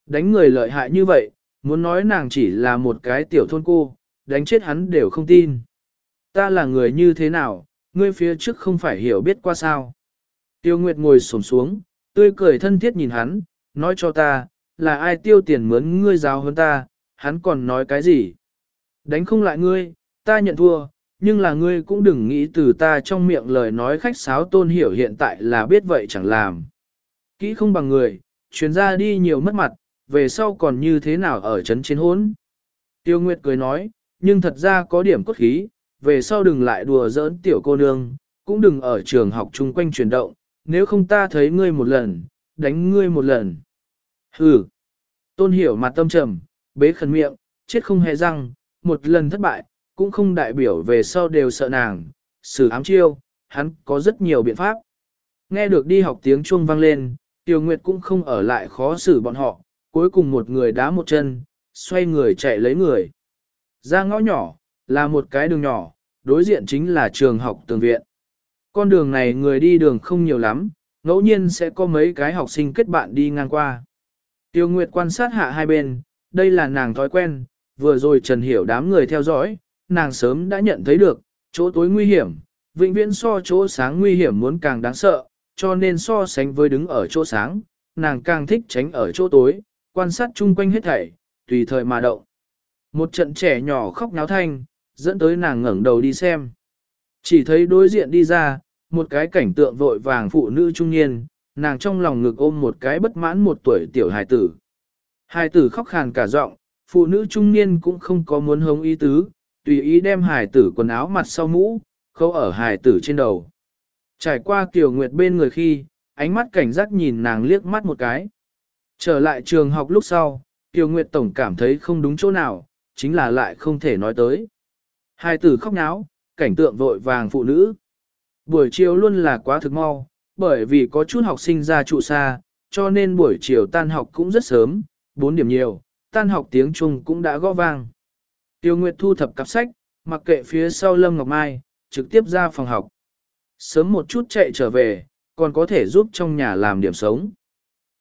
Đánh người lợi hại như vậy, muốn nói nàng chỉ là một cái tiểu thôn cô, đánh chết hắn đều không tin. Ta là người như thế nào, ngươi phía trước không phải hiểu biết qua sao. Tiêu Nguyệt ngồi xổm xuống, tươi cười thân thiết nhìn hắn, nói cho ta, là ai tiêu tiền mướn ngươi giáo hơn ta, hắn còn nói cái gì. Đánh không lại ngươi, ta nhận thua, nhưng là ngươi cũng đừng nghĩ từ ta trong miệng lời nói khách sáo tôn hiểu hiện tại là biết vậy chẳng làm. Kỹ không bằng người, chuyến ra đi nhiều mất mặt, về sau còn như thế nào ở chấn chiến hốn. Tiêu Nguyệt cười nói, nhưng thật ra có điểm cốt khí, về sau đừng lại đùa giỡn tiểu cô nương, cũng đừng ở trường học chung quanh chuyển động, nếu không ta thấy ngươi một lần, đánh ngươi một lần. Hừ. Tôn hiểu mặt tâm trầm, bế khẩn miệng, chết không hề răng, một lần thất bại, cũng không đại biểu về sau đều sợ nàng, xử ám chiêu, hắn có rất nhiều biện pháp. Nghe được đi học tiếng chuông vang lên, Tiêu Nguyệt cũng không ở lại khó xử bọn họ, cuối cùng một người đá một chân, xoay người chạy lấy người. Ra ngõ nhỏ, là một cái đường nhỏ, đối diện chính là trường học tường viện. Con đường này người đi đường không nhiều lắm, ngẫu nhiên sẽ có mấy cái học sinh kết bạn đi ngang qua. Tiêu Nguyệt quan sát hạ hai bên, đây là nàng thói quen, vừa rồi Trần Hiểu đám người theo dõi, nàng sớm đã nhận thấy được, chỗ tối nguy hiểm, vĩnh viễn so chỗ sáng nguy hiểm muốn càng đáng sợ, cho nên so sánh với đứng ở chỗ sáng, nàng càng thích tránh ở chỗ tối, quan sát chung quanh hết thảy, tùy thời mà động. Một trận trẻ nhỏ khóc náo thanh, dẫn tới nàng ngẩng đầu đi xem. Chỉ thấy đối diện đi ra, một cái cảnh tượng vội vàng phụ nữ trung niên, nàng trong lòng ngực ôm một cái bất mãn một tuổi tiểu hài tử. Hài tử khóc khàn cả giọng, phụ nữ trung niên cũng không có muốn hống ý tứ, tùy ý đem hài tử quần áo mặt sau mũ, khâu ở hài tử trên đầu. Trải qua Kiều Nguyệt bên người khi, ánh mắt cảnh giác nhìn nàng liếc mắt một cái. Trở lại trường học lúc sau, Kiều Nguyệt Tổng cảm thấy không đúng chỗ nào, chính là lại không thể nói tới. Hai tử khóc náo, cảnh tượng vội vàng phụ nữ. Buổi chiều luôn là quá thực mau, bởi vì có chút học sinh ra trụ xa, cho nên buổi chiều tan học cũng rất sớm, 4 điểm nhiều, tan học tiếng Trung cũng đã gõ vang. Tiêu Nguyệt thu thập cặp sách, mặc kệ phía sau Lâm Ngọc Mai, trực tiếp ra phòng học. Sớm một chút chạy trở về, còn có thể giúp trong nhà làm điểm sống.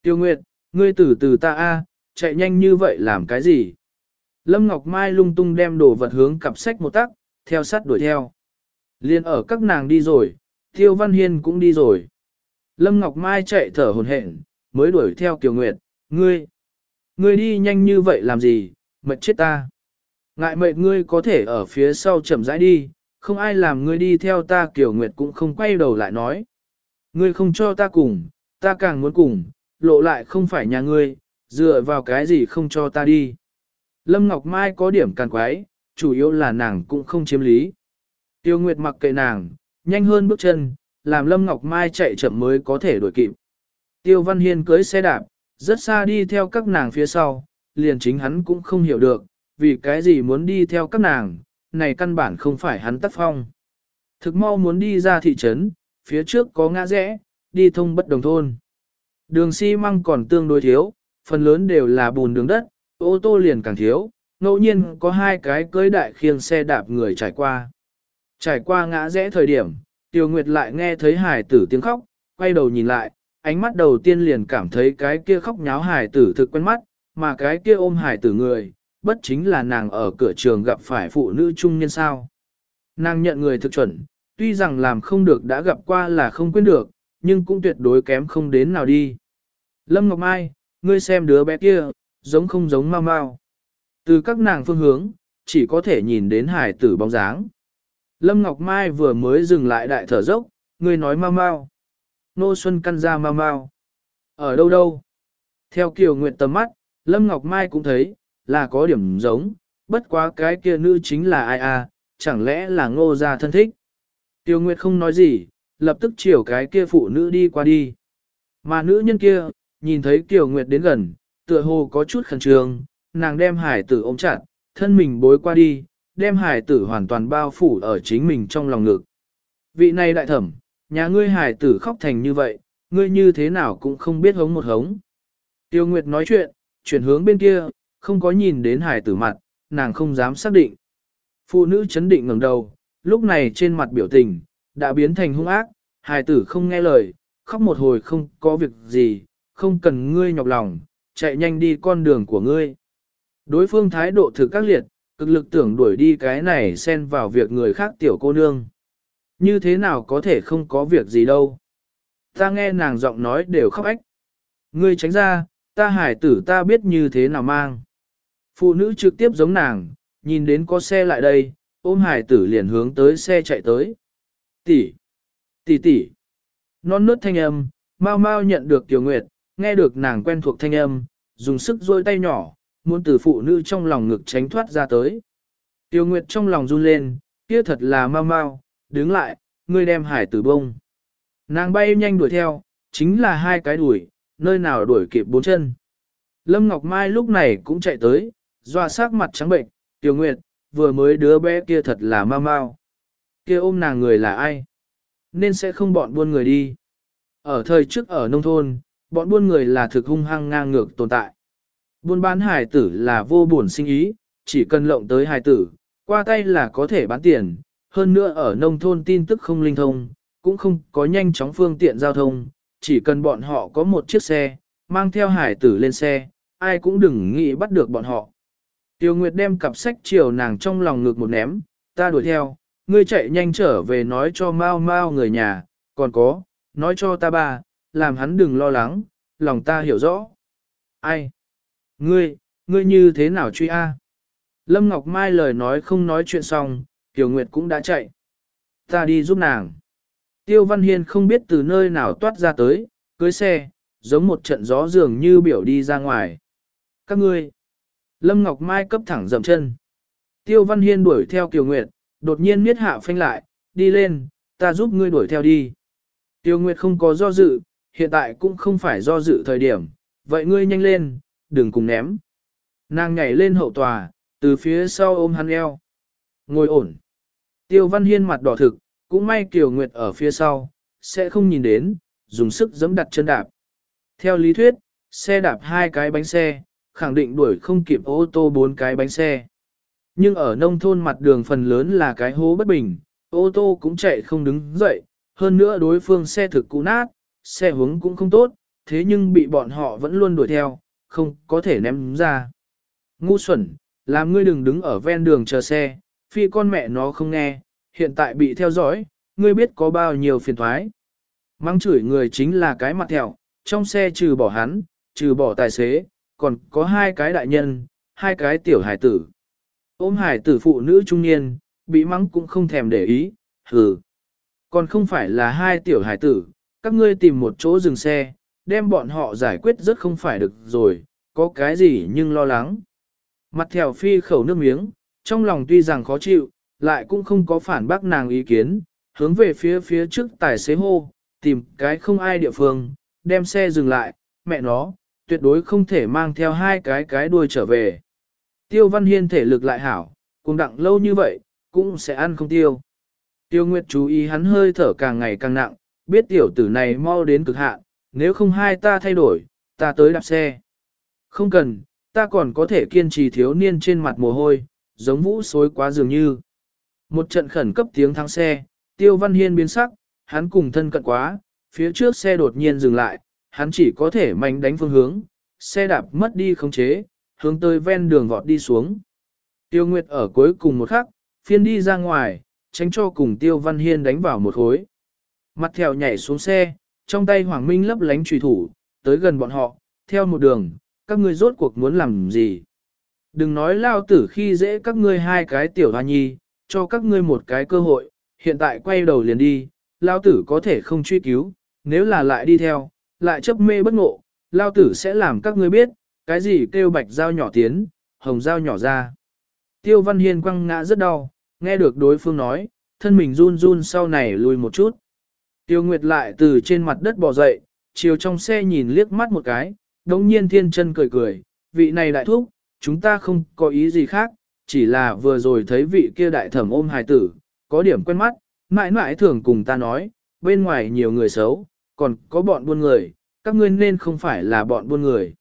Tiêu Nguyệt, Ngươi từ từ ta a, chạy nhanh như vậy làm cái gì? Lâm Ngọc Mai lung tung đem đồ vật hướng cặp sách một tắc, theo sát đuổi theo. Liên ở các nàng đi rồi, Tiêu Văn Hiên cũng đi rồi. Lâm Ngọc Mai chạy thở hồn hển, mới đuổi theo Kiều Nguyệt, ngươi, ngươi đi nhanh như vậy làm gì, mệt chết ta. Ngại mệt ngươi có thể ở phía sau chậm rãi đi, không ai làm ngươi đi theo ta kiểu Nguyệt cũng không quay đầu lại nói. Ngươi không cho ta cùng, ta càng muốn cùng, lộ lại không phải nhà ngươi, dựa vào cái gì không cho ta đi. Lâm Ngọc Mai có điểm càng quái, chủ yếu là nàng cũng không chiếm lý. Tiêu Nguyệt mặc kệ nàng, nhanh hơn bước chân, làm Lâm Ngọc Mai chạy chậm mới có thể đuổi kịp. Tiêu Văn Hiên cưới xe đạp, rất xa đi theo các nàng phía sau, liền chính hắn cũng không hiểu được, vì cái gì muốn đi theo các nàng, này căn bản không phải hắn tác phong. Thực mau muốn đi ra thị trấn, phía trước có ngã rẽ, đi thông bất đồng thôn. Đường xi măng còn tương đối thiếu, phần lớn đều là bùn đường đất, ô tô liền càng thiếu, ngẫu nhiên có hai cái cưới đại khiêng xe đạp người trải qua. Trải qua ngã rẽ thời điểm, Tiêu Nguyệt lại nghe thấy hải tử tiếng khóc, quay đầu nhìn lại, ánh mắt đầu tiên liền cảm thấy cái kia khóc nháo hải tử thực quen mắt, mà cái kia ôm hải tử người, bất chính là nàng ở cửa trường gặp phải phụ nữ trung niên sao. Nàng nhận người thực chuẩn, tuy rằng làm không được đã gặp qua là không quên được, nhưng cũng tuyệt đối kém không đến nào đi. Lâm Ngọc Mai, ngươi xem đứa bé kia, giống không giống mau mau. Từ các nàng phương hướng, chỉ có thể nhìn đến hải tử bóng dáng. Lâm Ngọc Mai vừa mới dừng lại đại thở dốc, ngươi nói mau mau. Nô Xuân căn ra mau mau. Ở đâu đâu? Theo Kiều Nguyệt tầm mắt, Lâm Ngọc Mai cũng thấy, là có điểm giống, bất quá cái kia nữ chính là ai à, chẳng lẽ là ngô gia thân thích. Tiêu Nguyệt không nói gì, lập tức chiều cái kia phụ nữ đi qua đi. Mà nữ nhân kia, nhìn thấy Tiêu Nguyệt đến gần, tựa hồ có chút khẩn trương, nàng đem hải tử ôm chặt, thân mình bối qua đi, đem hải tử hoàn toàn bao phủ ở chính mình trong lòng ngực. Vị này đại thẩm, nhà ngươi hải tử khóc thành như vậy, ngươi như thế nào cũng không biết hống một hống. Tiêu Nguyệt nói chuyện, chuyển hướng bên kia, không có nhìn đến hải tử mặt, nàng không dám xác định. Phụ nữ chấn định ngẩng đầu, lúc này trên mặt biểu tình, đã biến thành hung ác, hải tử không nghe lời, khóc một hồi không có việc gì, không cần ngươi nhọc lòng, chạy nhanh đi con đường của ngươi. Đối phương thái độ thực các liệt, cực lực tưởng đuổi đi cái này xen vào việc người khác tiểu cô nương. Như thế nào có thể không có việc gì đâu. Ta nghe nàng giọng nói đều khóc ách. Ngươi tránh ra, ta hải tử ta biết như thế nào mang. Phụ nữ trực tiếp giống nàng, nhìn đến có xe lại đây, ôm hải tử liền hướng tới xe chạy tới. Tỷ, tỷ tỷ, non nớt thanh âm, mau mau nhận được tiểu nguyệt, nghe được nàng quen thuộc thanh âm, dùng sức dôi tay nhỏ, muốn từ phụ nữ trong lòng ngực tránh thoát ra tới. Tiêu Nguyệt trong lòng run lên, kia thật là mau mau, đứng lại, ngươi đem hải tử bông. Nàng bay nhanh đuổi theo, chính là hai cái đuổi, nơi nào đuổi kịp bốn chân. Lâm Ngọc Mai lúc này cũng chạy tới, doa sắc mặt trắng bệnh, Tiểu Nguyệt, vừa mới đứa bé kia thật là mau mau. Kia ôm nàng người là ai? Nên sẽ không bọn buôn người đi. Ở thời trước ở nông thôn, bọn buôn người là thực hung hăng ngang ngược tồn tại. Buôn bán hải tử là vô buồn sinh ý, chỉ cần lộng tới hải tử, qua tay là có thể bán tiền, hơn nữa ở nông thôn tin tức không linh thông, cũng không có nhanh chóng phương tiện giao thông, chỉ cần bọn họ có một chiếc xe, mang theo hải tử lên xe, ai cũng đừng nghĩ bắt được bọn họ. Tiêu Nguyệt đem cặp sách chiều nàng trong lòng ngực một ném, ta đuổi theo, ngươi chạy nhanh trở về nói cho Mao Mao người nhà, còn có, nói cho ta ba, làm hắn đừng lo lắng, lòng ta hiểu rõ. Ai? Ngươi, ngươi như thế nào truy A? Lâm Ngọc Mai lời nói không nói chuyện xong, Tiêu Nguyệt cũng đã chạy. Ta đi giúp nàng. Tiêu Văn Hiên không biết từ nơi nào toát ra tới, cưới xe, giống một trận gió dường như biểu đi ra ngoài. Các ngươi. Lâm Ngọc Mai cấp thẳng dậm chân. Tiêu Văn Hiên đuổi theo Kiều Nguyệt, đột nhiên miết hạ phanh lại, đi lên, ta giúp ngươi đuổi theo đi. Tiêu Nguyệt không có do dự, hiện tại cũng không phải do dự thời điểm, vậy ngươi nhanh lên, đừng cùng ném. Nàng nhảy lên hậu tòa, từ phía sau ôm hắn eo. Ngồi ổn. Tiêu Văn Hiên mặt đỏ thực, cũng may Kiều Nguyệt ở phía sau, sẽ không nhìn đến, dùng sức giẫm đặt chân đạp. Theo lý thuyết, xe đạp hai cái bánh xe, khẳng định đuổi không kịp ô tô bốn cái bánh xe. Nhưng ở nông thôn mặt đường phần lớn là cái hố bất bình, ô tô cũng chạy không đứng dậy, hơn nữa đối phương xe thực cũ nát, xe hướng cũng không tốt, thế nhưng bị bọn họ vẫn luôn đuổi theo, không có thể ném ra. Ngu xuẩn, làm ngươi đừng đứng ở ven đường chờ xe, phi con mẹ nó không nghe, hiện tại bị theo dõi, ngươi biết có bao nhiêu phiền thoái. Mắng chửi người chính là cái mặt thẹo, trong xe trừ bỏ hắn, trừ bỏ tài xế, còn có hai cái đại nhân, hai cái tiểu hải tử. Ôm hải tử phụ nữ trung niên, bị mắng cũng không thèm để ý, hừ. Còn không phải là hai tiểu hải tử, các ngươi tìm một chỗ dừng xe, đem bọn họ giải quyết rất không phải được rồi, có cái gì nhưng lo lắng. Mặt thèo phi khẩu nước miếng, trong lòng tuy rằng khó chịu, lại cũng không có phản bác nàng ý kiến, hướng về phía phía trước tài xế hô, tìm cái không ai địa phương, đem xe dừng lại, mẹ nó, tuyệt đối không thể mang theo hai cái cái đuôi trở về. Tiêu Văn Hiên thể lực lại hảo, cùng đặng lâu như vậy, cũng sẽ ăn không tiêu. Tiêu Nguyệt chú ý hắn hơi thở càng ngày càng nặng, biết tiểu tử này mau đến cực hạn, nếu không hai ta thay đổi, ta tới đạp xe. Không cần, ta còn có thể kiên trì thiếu niên trên mặt mồ hôi, giống vũ xối quá dường như. Một trận khẩn cấp tiếng thắng xe, Tiêu Văn Hiên biến sắc, hắn cùng thân cận quá, phía trước xe đột nhiên dừng lại, hắn chỉ có thể mạnh đánh phương hướng, xe đạp mất đi khống chế, hướng tới ven đường vọt đi xuống. Tiêu Nguyệt ở cuối cùng một khắc, phiên đi ra ngoài, tránh cho cùng Tiêu Văn Hiên đánh vào một hối. Mặt theo nhảy xuống xe, trong tay Hoàng Minh lấp lánh trùy thủ, tới gần bọn họ, theo một đường, các ngươi rốt cuộc muốn làm gì. Đừng nói lao tử khi dễ các ngươi hai cái tiểu hoa nhi, cho các ngươi một cái cơ hội, hiện tại quay đầu liền đi, lao tử có thể không truy cứu, nếu là lại đi theo, lại chấp mê bất ngộ, lao tử sẽ làm các ngươi biết, cái gì kêu bạch dao nhỏ tiến, hồng dao nhỏ ra. Tiêu Văn Hiên quăng ngã rất đau, nghe được đối phương nói, thân mình run run sau này lùi một chút. Tiêu Nguyệt lại từ trên mặt đất bò dậy, chiều trong xe nhìn liếc mắt một cái, đống nhiên thiên chân cười cười, vị này đại thúc, chúng ta không có ý gì khác, chỉ là vừa rồi thấy vị kia đại thẩm ôm hài tử, có điểm quen mắt, mãi mãi thường cùng ta nói, bên ngoài nhiều người xấu, còn có bọn buôn người, các ngươi nên không phải là bọn buôn người.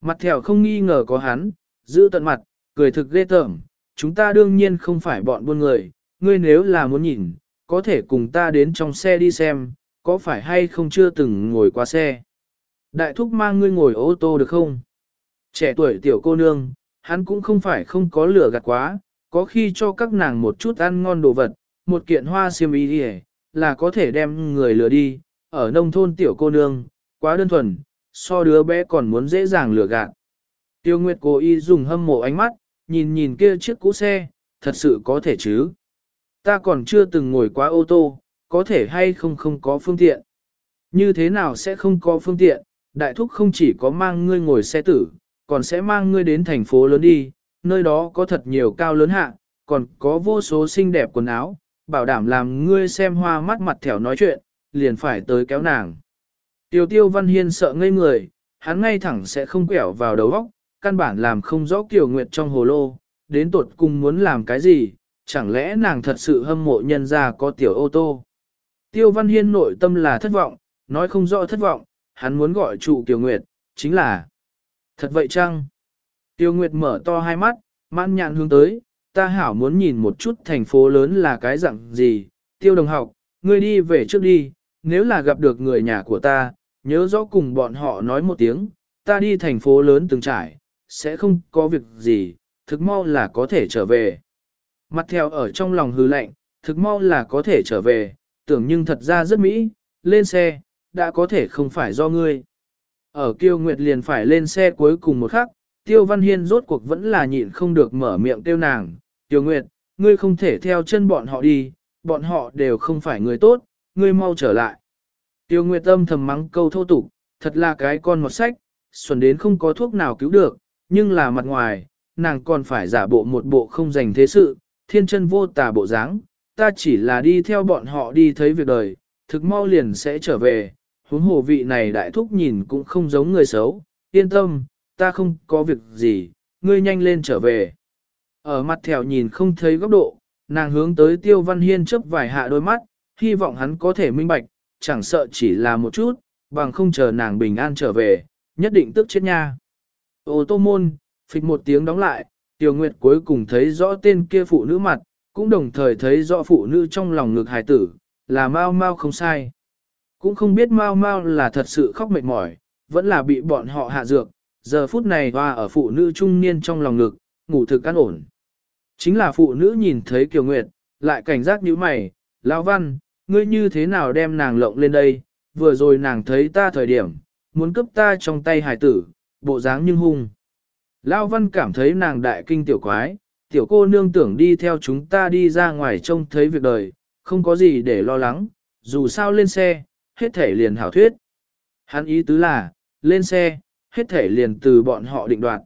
Mặt thèo không nghi ngờ có hắn, giữ tận mặt, cười thực ghê tởm, chúng ta đương nhiên không phải bọn buôn người, ngươi nếu là muốn nhìn, có thể cùng ta đến trong xe đi xem, có phải hay không chưa từng ngồi qua xe. Đại thúc mang ngươi ngồi ô tô được không? Trẻ tuổi tiểu cô nương, hắn cũng không phải không có lửa gạt quá, có khi cho các nàng một chút ăn ngon đồ vật, một kiện hoa xiêm y là có thể đem người lừa đi, ở nông thôn tiểu cô nương, quá đơn thuần, so đứa bé còn muốn dễ dàng lừa gạt. Tiêu Nguyệt cố ý dùng hâm mộ ánh mắt, nhìn nhìn kia chiếc cũ xe, thật sự có thể chứ. Ta còn chưa từng ngồi qua ô tô, có thể hay không không có phương tiện. Như thế nào sẽ không có phương tiện, đại thúc không chỉ có mang ngươi ngồi xe tử, còn sẽ mang ngươi đến thành phố lớn đi, nơi đó có thật nhiều cao lớn hạ, còn có vô số xinh đẹp quần áo, bảo đảm làm ngươi xem hoa mắt mặt thẻo nói chuyện, liền phải tới kéo nàng. Tiêu tiêu văn hiên sợ ngây người, hắn ngay thẳng sẽ không quẹo vào đầu óc, căn bản làm không rõ Kiều Nguyệt trong hồ lô, đến tột cùng muốn làm cái gì, chẳng lẽ nàng thật sự hâm mộ nhân ra có tiểu ô tô. Tiêu Văn Hiên nội tâm là thất vọng, nói không rõ thất vọng, hắn muốn gọi trụ Kiều Nguyệt, chính là Thật vậy chăng? Tiêu Nguyệt mở to hai mắt, mãn nhạn hướng tới, ta hảo muốn nhìn một chút thành phố lớn là cái dạng gì. Tiêu đồng học, ngươi đi về trước đi, nếu là gặp được người nhà của ta, nhớ rõ cùng bọn họ nói một tiếng, ta đi thành phố lớn từng trải, sẽ không có việc gì, thực mau là có thể trở về. Mặt theo ở trong lòng hư lạnh, thực mau là có thể trở về, tưởng nhưng thật ra rất mỹ, lên xe, đã có thể không phải do ngươi. Ở Kiêu Nguyệt liền phải lên xe cuối cùng một khắc, Tiêu Văn Hiên rốt cuộc vẫn là nhịn không được mở miệng tiêu nàng. Tiêu Nguyệt, ngươi không thể theo chân bọn họ đi, bọn họ đều không phải người tốt, ngươi mau trở lại. Tiêu Nguyệt âm thầm mắng câu thô tục, thật là cái con một sách, xuẩn đến không có thuốc nào cứu được, nhưng là mặt ngoài, nàng còn phải giả bộ một bộ không dành thế sự, thiên chân vô tà bộ dáng, ta chỉ là đi theo bọn họ đi thấy việc đời, thực mau liền sẽ trở về, huống hồ vị này đại thúc nhìn cũng không giống người xấu, yên tâm, ta không có việc gì, ngươi nhanh lên trở về. Ở mặt thèo nhìn không thấy góc độ, nàng hướng tới tiêu văn hiên chớp vài hạ đôi mắt, hy vọng hắn có thể minh bạch, chẳng sợ chỉ là một chút, bằng không chờ nàng bình an trở về, nhất định tức chết nha. Ô tô môn, phịch một tiếng đóng lại, Tiểu Nguyệt cuối cùng thấy rõ tên kia phụ nữ mặt, cũng đồng thời thấy rõ phụ nữ trong lòng ngực hài tử, là mau mau không sai. Cũng không biết mau mau là thật sự khóc mệt mỏi, vẫn là bị bọn họ hạ dược, giờ phút này hoa ở phụ nữ trung niên trong lòng ngực, ngủ thực căn ổn. Chính là phụ nữ nhìn thấy Kiều Nguyệt, lại cảnh giác như mày, Lão Văn, ngươi như thế nào đem nàng lộng lên đây, vừa rồi nàng thấy ta thời điểm, muốn cướp ta trong tay hải tử, bộ dáng nhưng hung. Lão Văn cảm thấy nàng đại kinh tiểu quái, tiểu cô nương tưởng đi theo chúng ta đi ra ngoài trông thấy việc đời, không có gì để lo lắng, dù sao lên xe, hết thể liền hảo thuyết. Hắn ý tứ là, lên xe, hết thể liền từ bọn họ định đoạt.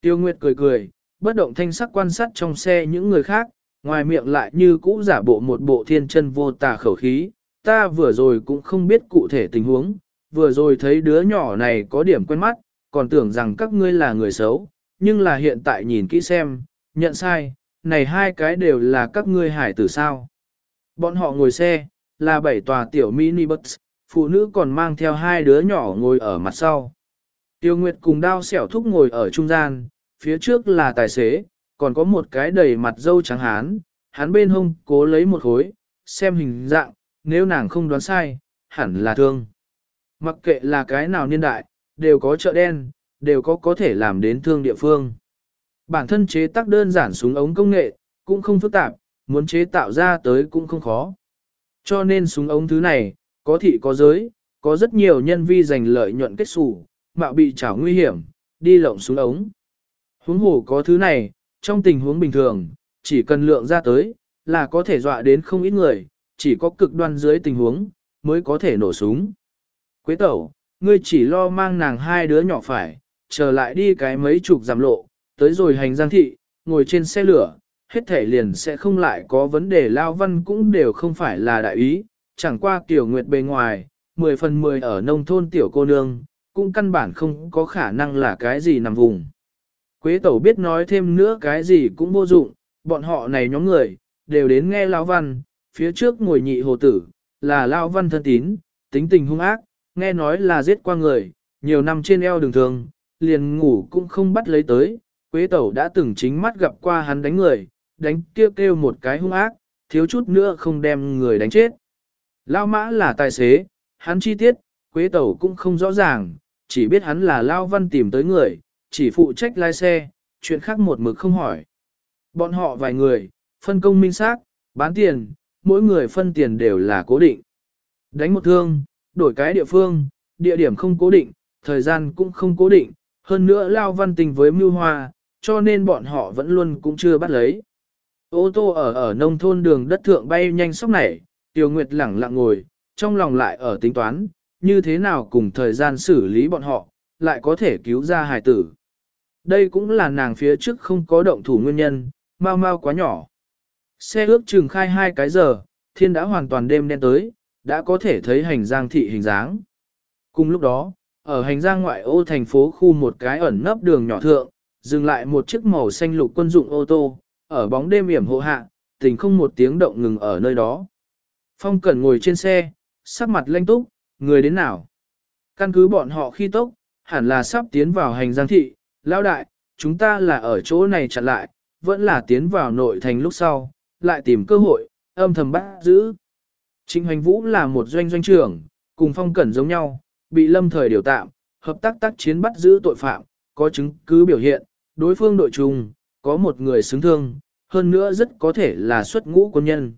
Tiêu Nguyệt cười cười, bất động thanh sắc quan sát trong xe những người khác, ngoài miệng lại như cũ giả bộ một bộ thiên chân vô tà khẩu khí, ta vừa rồi cũng không biết cụ thể tình huống, vừa rồi thấy đứa nhỏ này có điểm quen mắt, còn tưởng rằng các ngươi là người xấu, nhưng là hiện tại nhìn kỹ xem, nhận sai, này hai cái đều là các ngươi hải tử sao. Bọn họ ngồi xe, là bảy tòa tiểu mini bus, phụ nữ còn mang theo hai đứa nhỏ ngồi ở mặt sau. Tiêu Nguyệt cùng đao xẻo thúc ngồi ở trung gian, phía trước là tài xế, còn có một cái đầy mặt dâu trắng hán, hắn bên hông cố lấy một khối, xem hình dạng, nếu nàng không đoán sai, hẳn là thương. Mặc kệ là cái nào niên đại, đều có chợ đen, đều có có thể làm đến thương địa phương. Bản thân chế tác đơn giản súng ống công nghệ, cũng không phức tạp, muốn chế tạo ra tới cũng không khó. Cho nên súng ống thứ này, có thị có giới, có rất nhiều nhân vi giành lợi nhuận kết xù, mạo bị trảo nguy hiểm, đi lộng súng ống. Huống hồ có thứ này, trong tình huống bình thường, chỉ cần lượng ra tới, là có thể dọa đến không ít người, chỉ có cực đoan dưới tình huống, mới có thể nổ súng. Quế tẩu, ngươi chỉ lo mang nàng hai đứa nhỏ phải, trở lại đi cái mấy chục giảm lộ, tới rồi hành giang thị, ngồi trên xe lửa, hết thể liền sẽ không lại có vấn đề lao văn cũng đều không phải là đại ý, chẳng qua tiểu nguyệt bề ngoài, 10 phần 10 ở nông thôn tiểu cô nương, cũng căn bản không có khả năng là cái gì nằm vùng. Quế tẩu biết nói thêm nữa cái gì cũng vô dụng, bọn họ này nhóm người, đều đến nghe Lão Văn, phía trước ngồi nhị hồ tử, là Lão Văn thân tín, tính tình hung ác, nghe nói là giết qua người, nhiều năm trên eo đường thường, liền ngủ cũng không bắt lấy tới, Quế tẩu đã từng chính mắt gặp qua hắn đánh người, đánh kêu kêu một cái hung ác, thiếu chút nữa không đem người đánh chết. Lao mã là tài xế, hắn chi tiết, Quế tẩu cũng không rõ ràng, chỉ biết hắn là Lao văn tìm tới người, chỉ phụ trách lái xe, chuyện khác một mực không hỏi. Bọn họ vài người, phân công minh xác, bán tiền, mỗi người phân tiền đều là cố định. Đánh một thương, đổi cái địa phương, địa điểm không cố định, thời gian cũng không cố định, hơn nữa Lao Văn tình với mưu hoa, cho nên bọn họ vẫn luôn cũng chưa bắt lấy. Ô tô ở ở nông thôn đường đất thượng bay nhanh sóc nảy, Tiêu Nguyệt lẳng lặng ngồi, trong lòng lại ở tính toán, như thế nào cùng thời gian xử lý bọn họ, lại có thể cứu ra hài tử. Đây cũng là nàng phía trước không có động thủ nguyên nhân, mau mau quá nhỏ. Xe ước chừng khai hai cái giờ, thiên đã hoàn toàn đêm đen tới, đã có thể thấy hành giang thị hình dáng. Cùng lúc đó, ở hành giang ngoại ô thành phố khu một cái ẩn nấp đường nhỏ thượng, dừng lại một chiếc màu xanh lục quân dụng ô tô, ở bóng đêm yểm hộ hạ, tình không một tiếng động ngừng ở nơi đó. Phong Cẩn ngồi trên xe, sắc mặt lanh túc, người đến nào? Căn cứ bọn họ khi tốc, hẳn là sắp tiến vào hành giang thị, lão đại, chúng ta là ở chỗ này chặn lại, vẫn là tiến vào nội thành lúc sau, lại tìm cơ hội, âm thầm bắt giữ. Trịnh Hoành Vũ là một doanh doanh trưởng, cùng Phong Cẩn giống nhau, bị lâm thời điều tạm, hợp tác tác chiến bắt giữ tội phạm, có chứng cứ biểu hiện, đối phương đội trùng, có một người xứng thương, hơn nữa rất có thể là xuất ngũ quân nhân.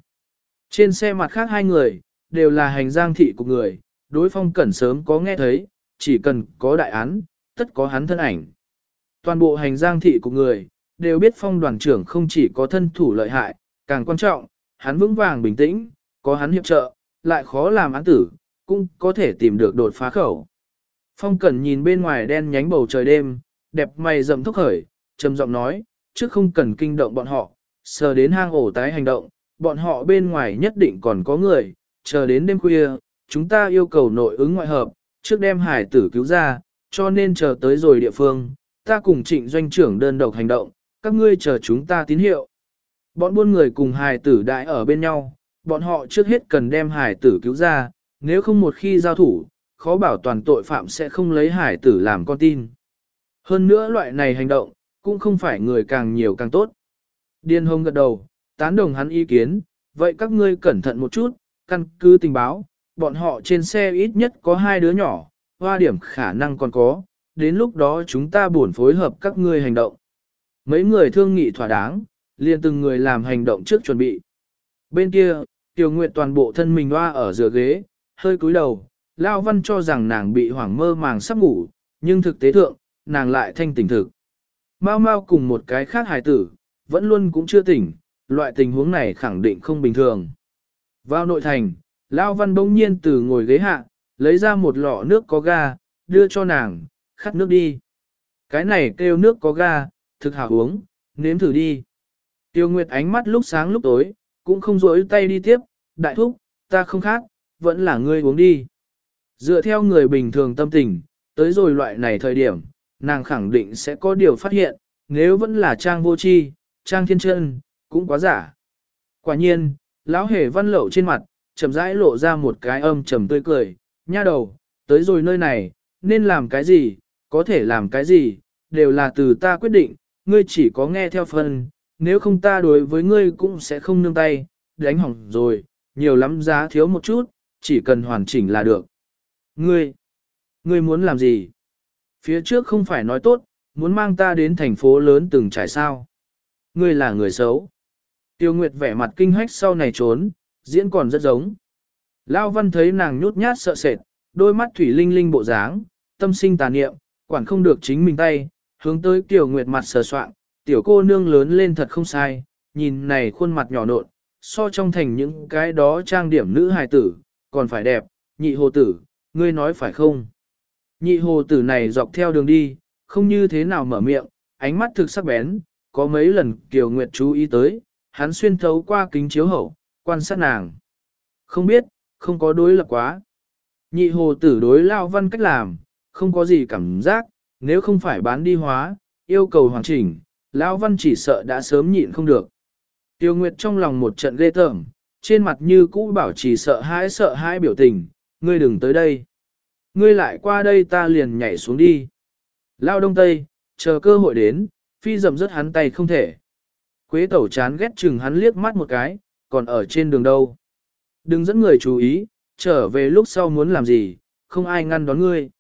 Trên xe mặt khác hai người, đều là hành giang thị của người, đối phong cẩn sớm có nghe thấy, chỉ cần có đại án, tất có hắn thân ảnh. Toàn bộ hành giang thị của người, đều biết phong đoàn trưởng không chỉ có thân thủ lợi hại, càng quan trọng, hắn vững vàng bình tĩnh, có hắn hiệp trợ, lại khó làm án tử, cũng có thể tìm được đột phá khẩu. Phong Cẩn nhìn bên ngoài đen nhánh bầu trời đêm, đẹp mày rậm thúc khởi, trầm giọng nói, trước không cần kinh động bọn họ, sờ đến hang ổ tái hành động, bọn họ bên ngoài nhất định còn có người, chờ đến đêm khuya, chúng ta yêu cầu nội ứng ngoại hợp, trước đem hải tử cứu ra, cho nên chờ tới rồi địa phương, ta cùng trịnh doanh trưởng đơn độc hành động, các ngươi chờ chúng ta tín hiệu. Bọn buôn người cùng hải tử đại ở bên nhau, bọn họ trước hết cần đem hải tử cứu ra, nếu không một khi giao thủ, khó bảo toàn tội phạm sẽ không lấy hải tử làm con tin. Hơn nữa loại này hành động, cũng không phải người càng nhiều càng tốt. Điên hông gật đầu, tán đồng hắn ý kiến, vậy các ngươi cẩn thận một chút, căn cứ tình báo, bọn họ trên xe ít nhất có hai đứa nhỏ, hoa điểm khả năng còn có, đến lúc đó chúng ta buồn phối hợp các ngươi hành động. Mấy người thương nghị thỏa đáng, liền từng người làm hành động trước chuẩn bị. Bên kia, Tiểu Nguyệt toàn bộ thân mình hoa ở giữa ghế, hơi cúi đầu, Lao Văn cho rằng nàng bị hoảng mơ màng sắp ngủ, nhưng thực tế thượng, nàng lại thanh tỉnh thực. Mau mau cùng một cái khác hài tử, vẫn luôn cũng chưa tỉnh, loại tình huống này khẳng định không bình thường. Vào nội thành, Lao Văn bỗng nhiên từ ngồi ghế hạ, lấy ra một lọ nước có ga, đưa cho nàng, khát nước đi. Cái này kêu nước có ga, thực hảo uống, nếm thử đi. Tiêu Nguyệt ánh mắt lúc sáng lúc tối, cũng không rỗi tay đi tiếp, đại thúc, ta không khác, vẫn là ngươi uống đi. Dựa theo người bình thường tâm tình, tới rồi loại này thời điểm, nàng khẳng định sẽ có điều phát hiện, nếu vẫn là trang vô chi, trang thiên chân, cũng quá giả. Quả nhiên, lão hề văn lậu trên mặt, chậm rãi lộ ra một cái âm trầm tươi cười, nha đầu, tới rồi nơi này, nên làm cái gì, có thể làm cái gì, đều là từ ta quyết định, ngươi chỉ có nghe theo phần, nếu không ta đối với ngươi cũng sẽ không nương tay, đánh hỏng rồi, nhiều lắm giá thiếu một chút, chỉ cần hoàn chỉnh là được. Ngươi, ngươi muốn làm gì? Phía trước không phải nói tốt, muốn mang ta đến thành phố lớn từng trải sao. Ngươi là người xấu. Tiêu Nguyệt vẻ mặt kinh hách sau này trốn, diễn còn rất giống. Lao Văn thấy nàng nhút nhát sợ sệt, đôi mắt thủy linh linh bộ dáng, tâm sinh tà niệm, quản không được chính mình tay, hướng tới Tiểu Nguyệt mặt sờ soạn, tiểu cô nương lớn lên thật không sai, nhìn này khuôn mặt nhỏ nộn, so trong thành những cái đó trang điểm nữ hài tử, còn phải đẹp, nhị hồ tử, ngươi nói phải không? Nhị hồ tử này dọc theo đường đi, không như thế nào mở miệng, ánh mắt thực sắc bén, có mấy lần Kiều Nguyệt chú ý tới, hắn xuyên thấu qua kính chiếu hậu, quan sát nàng. Không biết, không có đối lập quá. Nhị hồ tử đối lao văn cách làm, không có gì cảm giác, nếu không phải bán đi hóa, yêu cầu hoàn chỉnh, Lão văn chỉ sợ đã sớm nhịn không được. Tiêu Nguyệt trong lòng một trận ghê tởm, trên mặt như cũ bảo trì sợ hãi sợ hãi biểu tình, ngươi đừng tới đây. Ngươi lại qua đây ta liền nhảy xuống đi. Lao đông tây, chờ cơ hội đến, phi dầm rớt hắn tay không thể. Quế tẩu chán ghét chừng hắn liếc mắt một cái, còn ở trên đường đâu. Đừng dẫn người chú ý, trở về lúc sau muốn làm gì, không ai ngăn đón ngươi.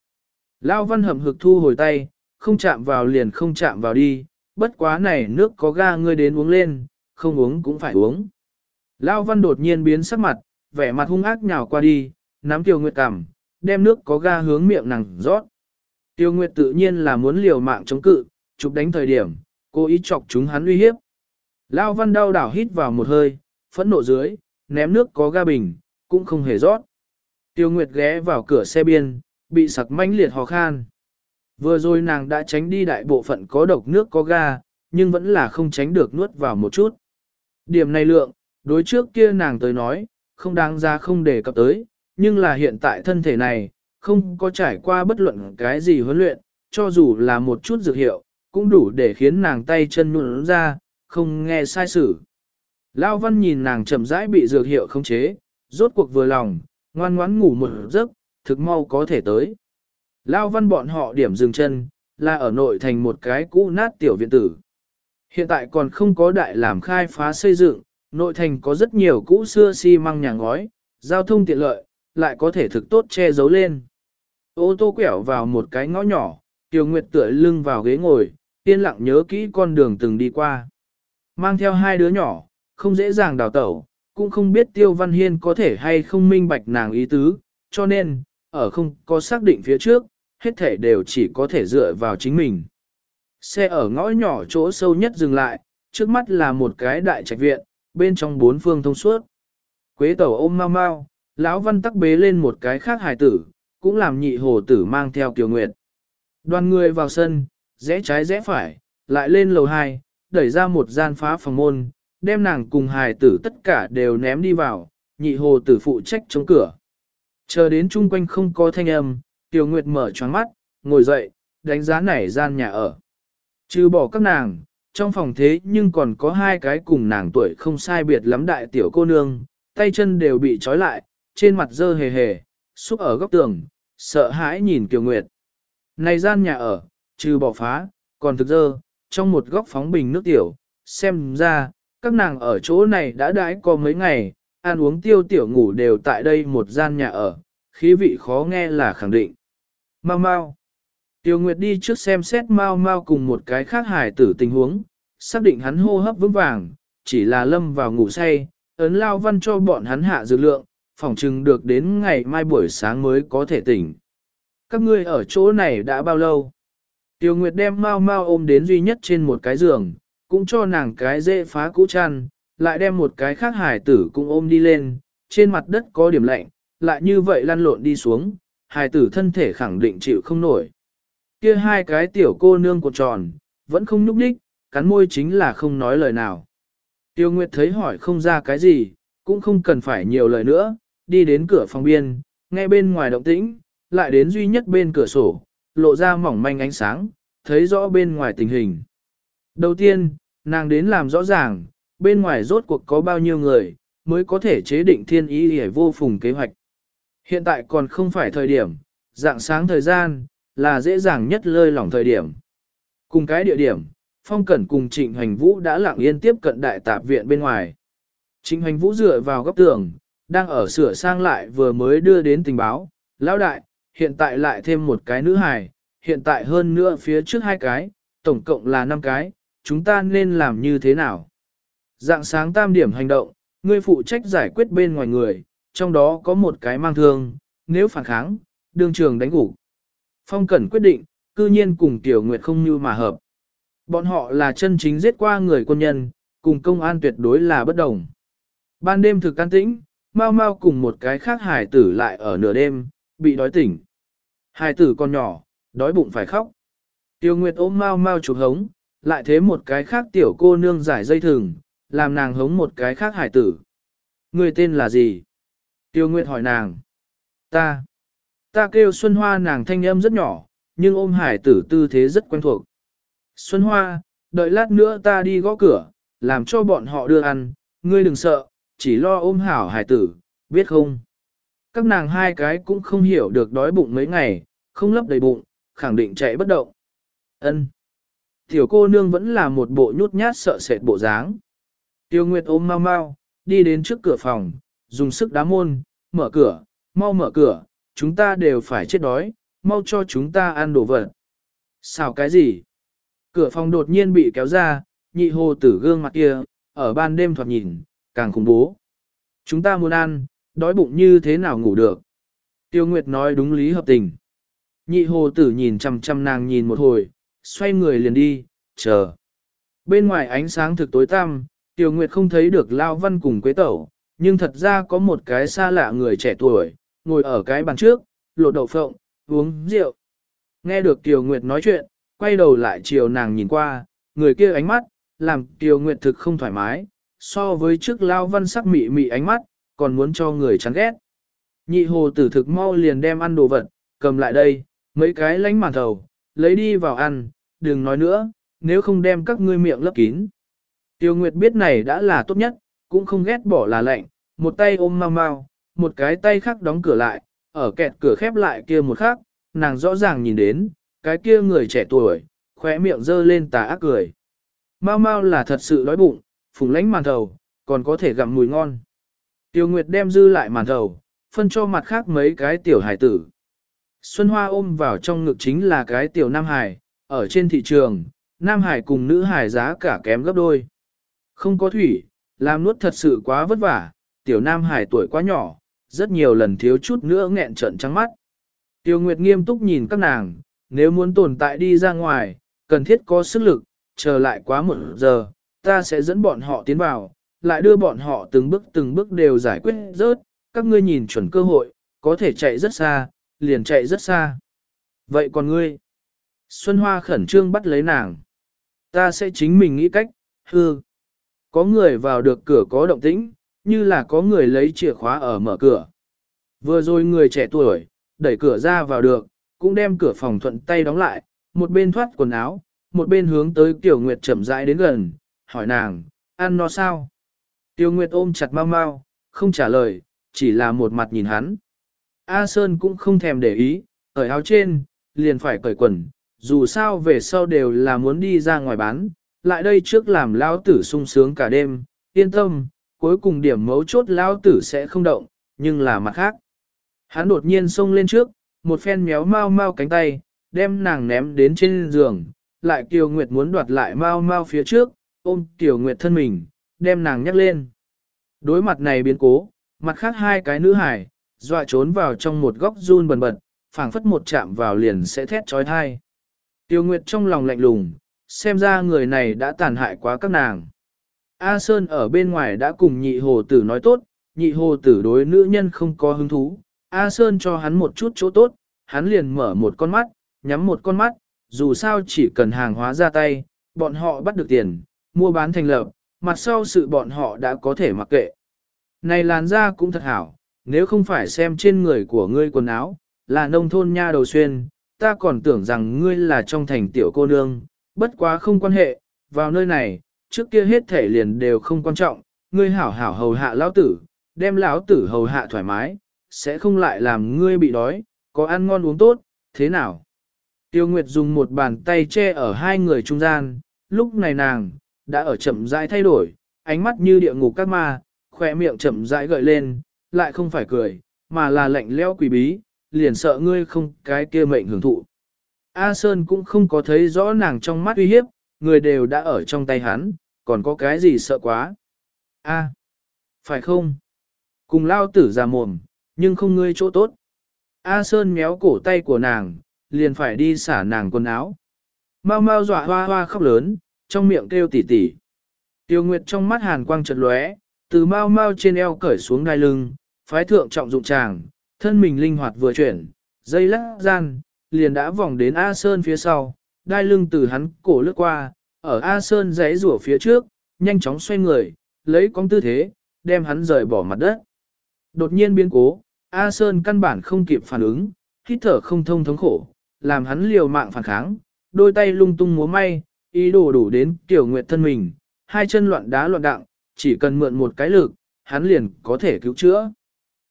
Lao văn hầm hực thu hồi tay, không chạm vào liền không chạm vào đi, bất quá này nước có ga ngươi đến uống lên, không uống cũng phải uống. Lao văn đột nhiên biến sắc mặt, vẻ mặt hung ác nhào qua đi, nắm Tiêu Nguyệt cằm, đem nước có ga hướng miệng nàng rót. Tiêu Nguyệt tự nhiên là muốn liều mạng chống cự, chụp đánh thời điểm, cố ý chọc chúng hắn uy hiếp. Lao văn đau đảo hít vào một hơi, phẫn nộ dưới, ném nước có ga bình, cũng không hề rót. Tiêu Nguyệt ghé vào cửa xe biên, bị sặc mãnh liệt hò khan. Vừa rồi nàng đã tránh đi đại bộ phận có độc nước có ga, nhưng vẫn là không tránh được nuốt vào một chút. Điểm này lượng, đối trước kia nàng tới nói, không đáng ra không để cập tới, nhưng là hiện tại thân thể này, không có trải qua bất luận cái gì huấn luyện, cho dù là một chút dược hiệu, cũng đủ để khiến nàng tay chân nhuận ra, không nghe sai sử. Lao văn nhìn nàng chậm rãi bị dược hiệu khống chế, rốt cuộc vừa lòng, ngoan ngoãn ngủ một giấc, thực mau có thể tới. Lao văn bọn họ điểm dừng chân, là ở nội thành một cái cũ nát tiểu viện tử. Hiện tại còn không có đại làm khai phá xây dựng, nội thành có rất nhiều cũ xưa xi măng nhà ngói, giao thông tiện lợi, lại có thể thực tốt che giấu lên. Ô tô quẹo vào một cái ngõ nhỏ, Tiêu Nguyệt tựa lưng vào ghế ngồi, yên lặng nhớ kỹ con đường từng đi qua. Mang theo hai đứa nhỏ, không dễ dàng đào tẩu, cũng không biết Tiêu Văn Hiên có thể hay không minh bạch nàng ý tứ, cho nên, ở không có xác định phía trước, hết thể đều chỉ có thể dựa vào chính mình. Xe ở ngõ nhỏ chỗ sâu nhất dừng lại, trước mắt là một cái đại trạch viện, bên trong bốn phương thông suốt. Quế tẩu ôm mau mau, lão văn tắc bế lên một cái khác hài tử, cũng làm nhị hồ tử mang theo kiều nguyệt. Đoàn người vào sân, rẽ trái rẽ phải, lại lên lầu hai, đẩy ra một gian phá phòng môn, đem nàng cùng hài tử tất cả đều ném đi vào, nhị hồ tử phụ trách chống cửa. Chờ đến chung quanh không có thanh âm, Tiểu Nguyệt mở choáng mắt, ngồi dậy, đánh giá nảy gian nhà ở. Trừ bỏ các nàng, trong phòng thế nhưng còn có hai cái cùng nàng tuổi không sai biệt lắm đại tiểu cô nương, tay chân đều bị trói lại, trên mặt dơ hề hề, xúc ở góc tường, sợ hãi nhìn Kiều Nguyệt. Này gian nhà ở, trừ bỏ phá, còn thực dơ, trong một góc phóng bình nước tiểu, xem ra, các nàng ở chỗ này đã đãi có mấy ngày, ăn uống tiêu tiểu ngủ đều tại đây một gian nhà ở, khí vị khó nghe là khẳng định. Mau mau. Tiêu Nguyệt đi trước xem xét mau mau cùng một cái khác hài tử tình huống, xác định hắn hô hấp vững vàng, chỉ là lâm vào ngủ say, ấn lao văn cho bọn hắn hạ dược lượng, phòng chừng được đến ngày mai buổi sáng mới có thể tỉnh. Các ngươi ở chỗ này đã bao lâu? Tiêu Nguyệt đem mau mau ôm đến duy nhất trên một cái giường, cũng cho nàng cái dễ phá cũ chăn, lại đem một cái khác hải tử cũng ôm đi lên, trên mặt đất có điểm lạnh, lại như vậy lăn lộn đi xuống, hải tử thân thể khẳng định chịu không nổi. Kia hai cái tiểu cô nương cuộn tròn, vẫn không nhúc đích, cắn môi chính là không nói lời nào. Tiêu Nguyệt thấy hỏi không ra cái gì, cũng không cần phải nhiều lời nữa, đi đến cửa phòng biên, nghe bên ngoài động tĩnh, lại đến duy nhất bên cửa sổ, lộ ra mỏng manh ánh sáng, thấy rõ bên ngoài tình hình. Đầu tiên, nàng đến làm rõ ràng, bên ngoài rốt cuộc có bao nhiêu người, mới có thể chế định thiên ý để vô phùng kế hoạch. Hiện tại còn không phải thời điểm, dạng sáng thời gian, là dễ dàng nhất lơi lỏng thời điểm. Cùng cái địa điểm, Phong Cẩn cùng Trịnh Hoành Vũ đã lặng yên tiếp cận đại tạp viện bên ngoài. Trịnh Hoành Vũ dựa vào góc tường, đang ở sửa sang lại vừa mới đưa đến tình báo. Lão đại, hiện tại lại thêm một cái nữ hài, hiện tại hơn nữa phía trước hai cái, tổng cộng là năm cái, chúng ta nên làm như thế nào? Dạng sáng tam điểm hành động, ngươi phụ trách giải quyết bên ngoài người, trong đó có một cái mang thương, nếu phản kháng, đương trường đánh gục. Phong Cẩn quyết định, cư nhiên cùng Tiểu Nguyệt không như mà hợp. Bọn họ là chân chính giết qua người quân nhân, cùng công an tuyệt đối là bất đồng. Ban đêm thực can tĩnh, mau mau cùng một cái khác hải tử lại ở nửa đêm, bị đói tỉnh. Hải tử còn nhỏ, đói bụng phải khóc. Tiêu Nguyệt ôm mau mau chụp hống, lại thế một cái khác tiểu cô nương giải dây thừng, làm nàng hống một cái khác hải tử. Người tên là gì? Tiêu Nguyệt hỏi nàng. Ta. Ta kêu Xuân Hoa nàng thanh âm rất nhỏ, nhưng ôm hải tử tư thế rất quen thuộc. Xuân Hoa, đợi lát nữa ta đi gõ cửa, làm cho bọn họ đưa ăn, ngươi đừng sợ, chỉ lo ôm hảo hải tử, biết không? Các nàng hai cái cũng không hiểu được đói bụng mấy ngày, không lấp đầy bụng, khẳng định chạy bất động. Ân. Tiểu cô nương vẫn là một bộ nhút nhát sợ sệt bộ dáng. Tiêu Nguyệt ôm mau mau, đi đến trước cửa phòng, dùng sức đá môn, mở cửa, mau mở cửa, chúng ta đều phải chết đói, mau cho chúng ta ăn đồ vật. Sao cái gì? Cửa phòng đột nhiên bị kéo ra, nhị hồ tử gương mặt kia, ở ban đêm thoạt nhìn, càng khủng bố. Chúng ta muốn ăn, đói bụng như thế nào ngủ được. Tiêu Nguyệt nói đúng lý hợp tình. Nhị hồ tử nhìn chằm chằm nàng nhìn một hồi, xoay người liền đi, chờ. Bên ngoài ánh sáng thực tối tăm, Tiểu Nguyệt không thấy được Lao Văn cùng Quế Tẩu, nhưng thật ra có một cái xa lạ người trẻ tuổi, ngồi ở cái bàn trước, lột đậu phộng, uống rượu. Nghe được Tiêu Nguyệt nói chuyện, quay đầu lại chiều nàng nhìn qua, người kia ánh mắt, làm Tiêu Nguyệt thực không thoải mái, so với trước Lao Văn sắc mị mị ánh mắt, còn muốn cho người chán ghét. Nhị hồ tử thực mau liền đem ăn đồ vật, cầm lại đây, mấy cái lánh màn thầu, lấy đi vào ăn, đừng nói nữa, nếu không đem các ngươi miệng lấp kín. Tiêu Nguyệt biết này đã là tốt nhất, cũng không ghét bỏ là lạnh, một tay ôm mau mau, một cái tay khác đóng cửa lại, ở kẹt cửa khép lại kia một khắc, nàng rõ ràng nhìn đến, cái kia người trẻ tuổi, khóe miệng dơ lên tà ác cười. Mau mau là thật sự đói bụng, phùng lánh màn thầu, còn có thể gặm mùi ngon. Tiêu Nguyệt đem dư lại màn thầu, phân cho mặt khác mấy cái tiểu hải tử. Xuân Hoa ôm vào trong ngực chính là cái tiểu Nam Hải, ở trên thị trường, Nam Hải cùng nữ Hải giá cả kém gấp đôi. Không có thủy, làm nuốt thật sự quá vất vả, tiểu Nam Hải tuổi quá nhỏ, rất nhiều lần thiếu chút nữa nghẹn trận trắng mắt. Tiêu Nguyệt nghiêm túc nhìn các nàng, nếu muốn tồn tại đi ra ngoài, cần thiết có sức lực, chờ lại quá một giờ, ta sẽ dẫn bọn họ tiến vào, lại đưa bọn họ từng bước từng bước đều giải quyết rớt, các ngươi nhìn chuẩn cơ hội, có thể chạy rất xa, liền chạy rất xa. Vậy còn ngươi? Xuân Hoa khẩn trương bắt lấy nàng. Ta sẽ chính mình nghĩ cách, hư. Có người vào được cửa có động tĩnh, như là có người lấy chìa khóa ở mở cửa. Vừa rồi người trẻ tuổi, đẩy cửa ra vào được, cũng đem cửa phòng thuận tay đóng lại, một bên thoát quần áo, một bên hướng tới Tiểu Nguyệt chậm rãi đến gần, hỏi nàng, ăn nó sao? Tiểu Nguyệt ôm chặt mau mau, không trả lời, chỉ là một mặt nhìn hắn. A Sơn cũng không thèm để ý, cởi áo trên, liền phải cởi quần, dù sao về sau đều là muốn đi ra ngoài bán, lại đây trước làm lao tử sung sướng cả đêm, yên tâm, cuối cùng điểm mấu chốt lao tử sẽ không động, nhưng là mặt khác. Hắn đột nhiên xông lên trước, một phen méo mau mau cánh tay, đem nàng ném đến trên giường, lại Kiều Nguyệt muốn đoạt lại mau mau phía trước, ôm Kiều Nguyệt thân mình, đem nàng nhắc lên. Đối mặt này biến cố, mặt khác hai cái nữ hải, dọa trốn vào trong một góc run bần bật, phảng phất một chạm vào liền sẽ thét trói thai. Tiêu Nguyệt trong lòng lạnh lùng, xem ra người này đã tàn hại quá các nàng. A Sơn ở bên ngoài đã cùng nhị hồ tử nói tốt, nhị hồ tử đối nữ nhân không có hứng thú. A Sơn cho hắn một chút chỗ tốt, hắn liền mở một con mắt, nhắm một con mắt, dù sao chỉ cần hàng hóa ra tay, bọn họ bắt được tiền, mua bán thành lập, mặt sau sự bọn họ đã có thể mặc kệ. Này làn da cũng thật hảo, nếu không phải xem trên người của ngươi quần áo, là nông thôn nha đầu xuyên, ta còn tưởng rằng ngươi là trong thành tiểu cô nương, bất quá không quan hệ, vào nơi này, trước kia hết thể liền đều không quan trọng, ngươi hảo hảo hầu hạ lão tử, đem lão tử hầu hạ thoải mái, sẽ không lại làm ngươi bị đói, có ăn ngon uống tốt, thế nào? Tiêu Nguyệt dùng một bàn tay che ở hai người trung gian, lúc này nàng, đã ở chậm rãi thay đổi, ánh mắt như địa ngục các ma, khỏe miệng chậm rãi gợi lên, lại không phải cười, mà là lạnh leo quỷ bí, liền sợ ngươi không cái kia mệnh hưởng thụ. A Sơn cũng không có thấy rõ nàng trong mắt uy hiếp, người đều đã ở trong tay hắn, còn có cái gì sợ quá. A, phải không? Cùng lao tử ra mồm, nhưng không ngươi chỗ tốt. A Sơn méo cổ tay của nàng, liền phải đi xả nàng quần áo. Mau mau dọa hoa hoa khóc lớn, trong miệng kêu tỉ tỉ. Tiêu Nguyệt trong mắt hàn quang chật lóe, từ mau mau trên eo cởi xuống đai lưng, phái thượng trọng dụng chàng, thân mình linh hoạt vừa chuyển, dây lắc gian, liền đã vòng đến A Sơn phía sau, đai lưng từ hắn cổ lướt qua, ở A Sơn giấy rủa phía trước, nhanh chóng xoay người, lấy con tư thế, đem hắn rời bỏ mặt đất. Đột nhiên biến cố, A Sơn căn bản không kịp phản ứng, hít thở không thông thống khổ, làm hắn liều mạng phản kháng, đôi tay lung tung múa may, ý đồ đủ đến tiểu nguyệt thân mình, hai chân loạn đá loạn đặng, chỉ cần mượn một cái lực, hắn liền có thể cứu chữa.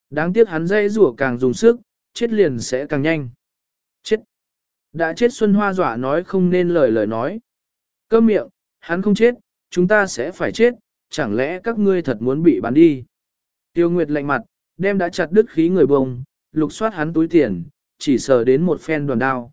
Đáng tiếc hắn dây rủa càng dùng sức, chết liền sẽ càng nhanh. Đã chết Xuân Hoa dọa nói không nên lời lời nói. Câm miệng, hắn không chết, chúng ta sẽ phải chết, chẳng lẽ các ngươi thật muốn bị bán đi. Tiêu Nguyệt lạnh mặt, đem đã chặt đứt khí người bông, lục soát hắn túi tiền, chỉ sờ đến một phen đoàn đao.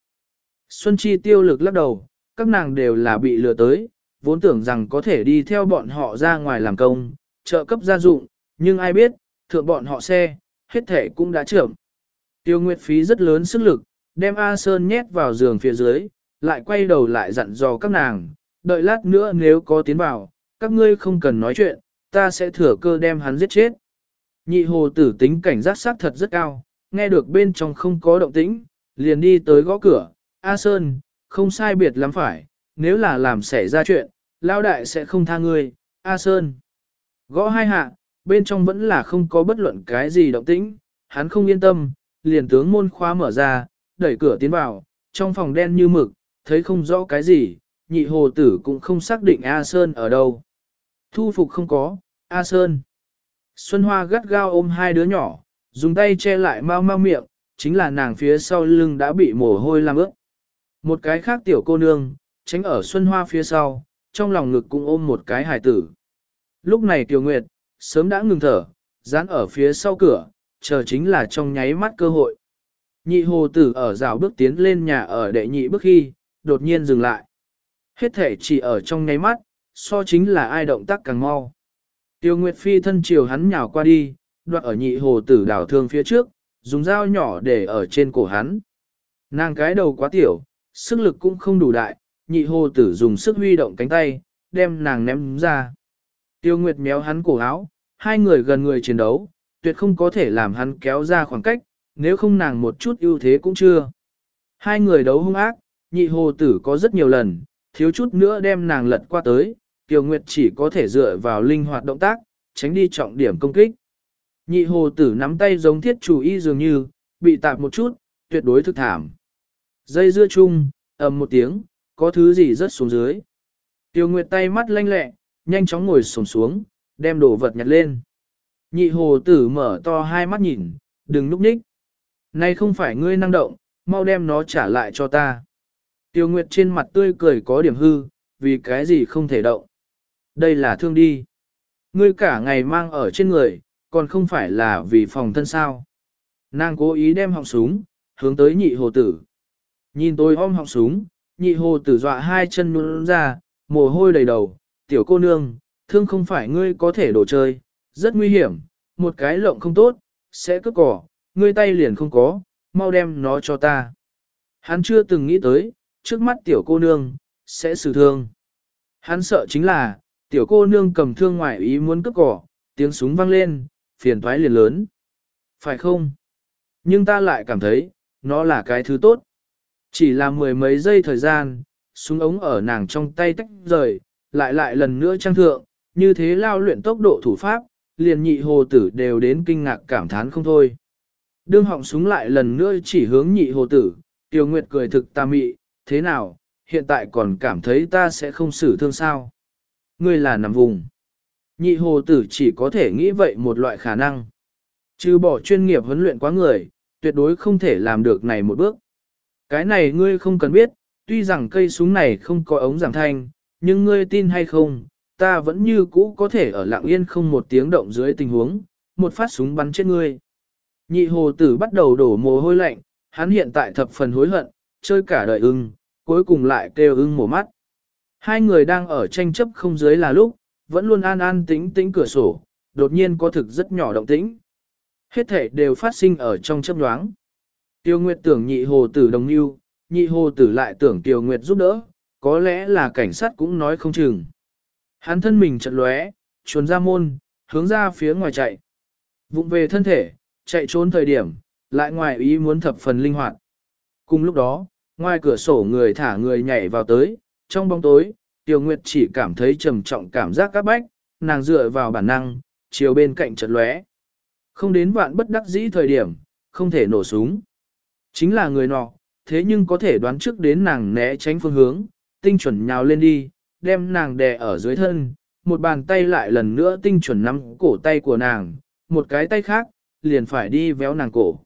Xuân Chi tiêu lực lắc đầu, các nàng đều là bị lừa tới, vốn tưởng rằng có thể đi theo bọn họ ra ngoài làm công, trợ cấp gia dụng, nhưng ai biết, thượng bọn họ xe, hết thể cũng đã trưởng. Tiêu Nguyệt phí rất lớn sức lực, đem A Sơn nhét vào giường phía dưới, lại quay đầu lại dặn dò các nàng, đợi lát nữa nếu có tiến vào, các ngươi không cần nói chuyện, ta sẽ thừa cơ đem hắn giết chết. Nhị hồ tử tính cảnh giác sát thật rất cao, nghe được bên trong không có động tĩnh, liền đi tới gõ cửa, A Sơn, không sai biệt lắm phải, nếu là làm xảy ra chuyện, lao đại sẽ không tha ngươi, A Sơn. Gõ hai hạ, bên trong vẫn là không có bất luận cái gì động tĩnh, hắn không yên tâm, liền tướng môn khóa mở ra, đẩy cửa tiến vào, trong phòng đen như mực, thấy không rõ cái gì, nhị hồ tử cũng không xác định A Sơn ở đâu. Thu phục không có, A Sơn. Xuân Hoa gắt gao ôm hai đứa nhỏ, dùng tay che lại mau mau miệng, chính là nàng phía sau lưng đã bị mồ hôi làm ướt. Một cái khác tiểu cô nương, tránh ở Xuân Hoa phía sau, trong lòng ngực cũng ôm một cái hài tử. Lúc này Tiểu Nguyệt, sớm đã ngừng thở, dán ở phía sau cửa, chờ chính là trong nháy mắt cơ hội. Nhị hồ tử ở rào bước tiến lên nhà ở đệ nhị bước khi, đột nhiên dừng lại. Hết thể chỉ ở trong nháy mắt, so chính là ai động tác càng mau. Tiêu Nguyệt Phi thân chiều hắn nhào qua đi, đoạt ở nhị hồ tử đảo thương phía trước, dùng dao nhỏ để ở trên cổ hắn. Nàng cái đầu quá tiểu, sức lực cũng không đủ đại, nhị hồ tử dùng sức huy động cánh tay, đem nàng ném ra. Tiêu Nguyệt méo hắn cổ áo, hai người gần người chiến đấu, tuyệt không có thể làm hắn kéo ra khoảng cách, nếu không nàng một chút ưu thế cũng chưa. Hai người đấu hung ác, nhị hồ tử có rất nhiều lần, thiếu chút nữa đem nàng lật qua tới, Kiều Nguyệt chỉ có thể dựa vào linh hoạt động tác, tránh đi trọng điểm công kích. Nhị hồ tử nắm tay giống thiết chủ y dường như, bị tạp một chút, tuyệt đối thực thảm. Dây dưa chung, ầm một tiếng, có thứ gì rớt xuống dưới. Tiêu Nguyệt tay mắt lanh lẹ, nhanh chóng ngồi sổng xuống, đem đồ vật nhặt lên. Nhị hồ tử mở to hai mắt nhìn, đừng núp ních. Này không phải ngươi năng động, mau đem nó trả lại cho ta. Tiêu Nguyệt trên mặt tươi cười có điểm hư, vì cái gì không thể động. Đây là thương đi. Ngươi cả ngày mang ở trên người, còn không phải là vì phòng thân sao. Nàng cố ý đem họng súng, hướng tới nhị hồ tử. Nhìn tôi ôm họng súng, nhị hồ tử dọa hai chân nhún ra, mồ hôi đầy đầu, tiểu cô nương, thương không phải ngươi có thể đổ chơi, rất nguy hiểm, một cái lộng không tốt, sẽ cướp cỏ, ngươi tay liền không có, mau đem nó cho ta. Hắn chưa từng nghĩ tới, trước mắt tiểu cô nương, sẽ xử thương. Hắn sợ chính là, tiểu cô nương cầm thương ngoại ý muốn cướp cỏ, tiếng súng vang lên, phiền toái liền lớn. Phải không? Nhưng ta lại cảm thấy, nó là cái thứ tốt. Chỉ là mười mấy giây thời gian, súng ống ở nàng trong tay tách rời, lại lại lần nữa trang thượng, như thế lao luyện tốc độ thủ pháp, liền nhị hồ tử đều đến kinh ngạc cảm thán không thôi. Đương họng súng lại lần nữa chỉ hướng nhị hồ tử, Tiêu Nguyệt cười thực ta mị, thế nào, hiện tại còn cảm thấy ta sẽ không xử thương sao. Ngươi là nằm vùng. Nhị hồ tử chỉ có thể nghĩ vậy một loại khả năng. Trừ bỏ chuyên nghiệp huấn luyện quá người, tuyệt đối không thể làm được này một bước. Cái này ngươi không cần biết, tuy rằng cây súng này không có ống giảm thanh, nhưng ngươi tin hay không, ta vẫn như cũ có thể ở lặng yên không một tiếng động dưới tình huống, một phát súng bắn chết ngươi. Nhị hồ tử bắt đầu đổ mồ hôi lạnh, hắn hiện tại thập phần hối hận, chơi cả đời ưng, cuối cùng lại kêu ưng mổ mắt. Hai người đang ở tranh chấp không dưới là lúc, vẫn luôn an an tĩnh tĩnh cửa sổ, đột nhiên có thực rất nhỏ động tĩnh. Hết thể đều phát sinh ở trong chấp nhoáng. Tiêu Nguyệt tưởng nhị hồ tử đồng yêu, nhị hồ tử lại tưởng Tiêu Nguyệt giúp đỡ, có lẽ là cảnh sát cũng nói không chừng. Hắn thân mình chật lóe, chuồn ra môn, hướng ra phía ngoài chạy. Vụng về thân thể, chạy trốn thời điểm, lại ngoài ý muốn thập phần linh hoạt. Cùng lúc đó, ngoài cửa sổ người thả người nhảy vào tới, trong bóng tối, Tiêu Nguyệt chỉ cảm thấy trầm trọng cảm giác các bách, nàng dựa vào bản năng, chiều bên cạnh chật lóe. Không đến vạn bất đắc dĩ thời điểm, không thể nổ súng. Chính là người nọ, thế nhưng có thể đoán trước đến nàng né tránh phương hướng, tinh chuẩn nhào lên đi, đem nàng đè ở dưới thân, một bàn tay lại lần nữa tinh chuẩn nắm cổ tay của nàng, một cái tay khác, liền phải đi véo nàng cổ.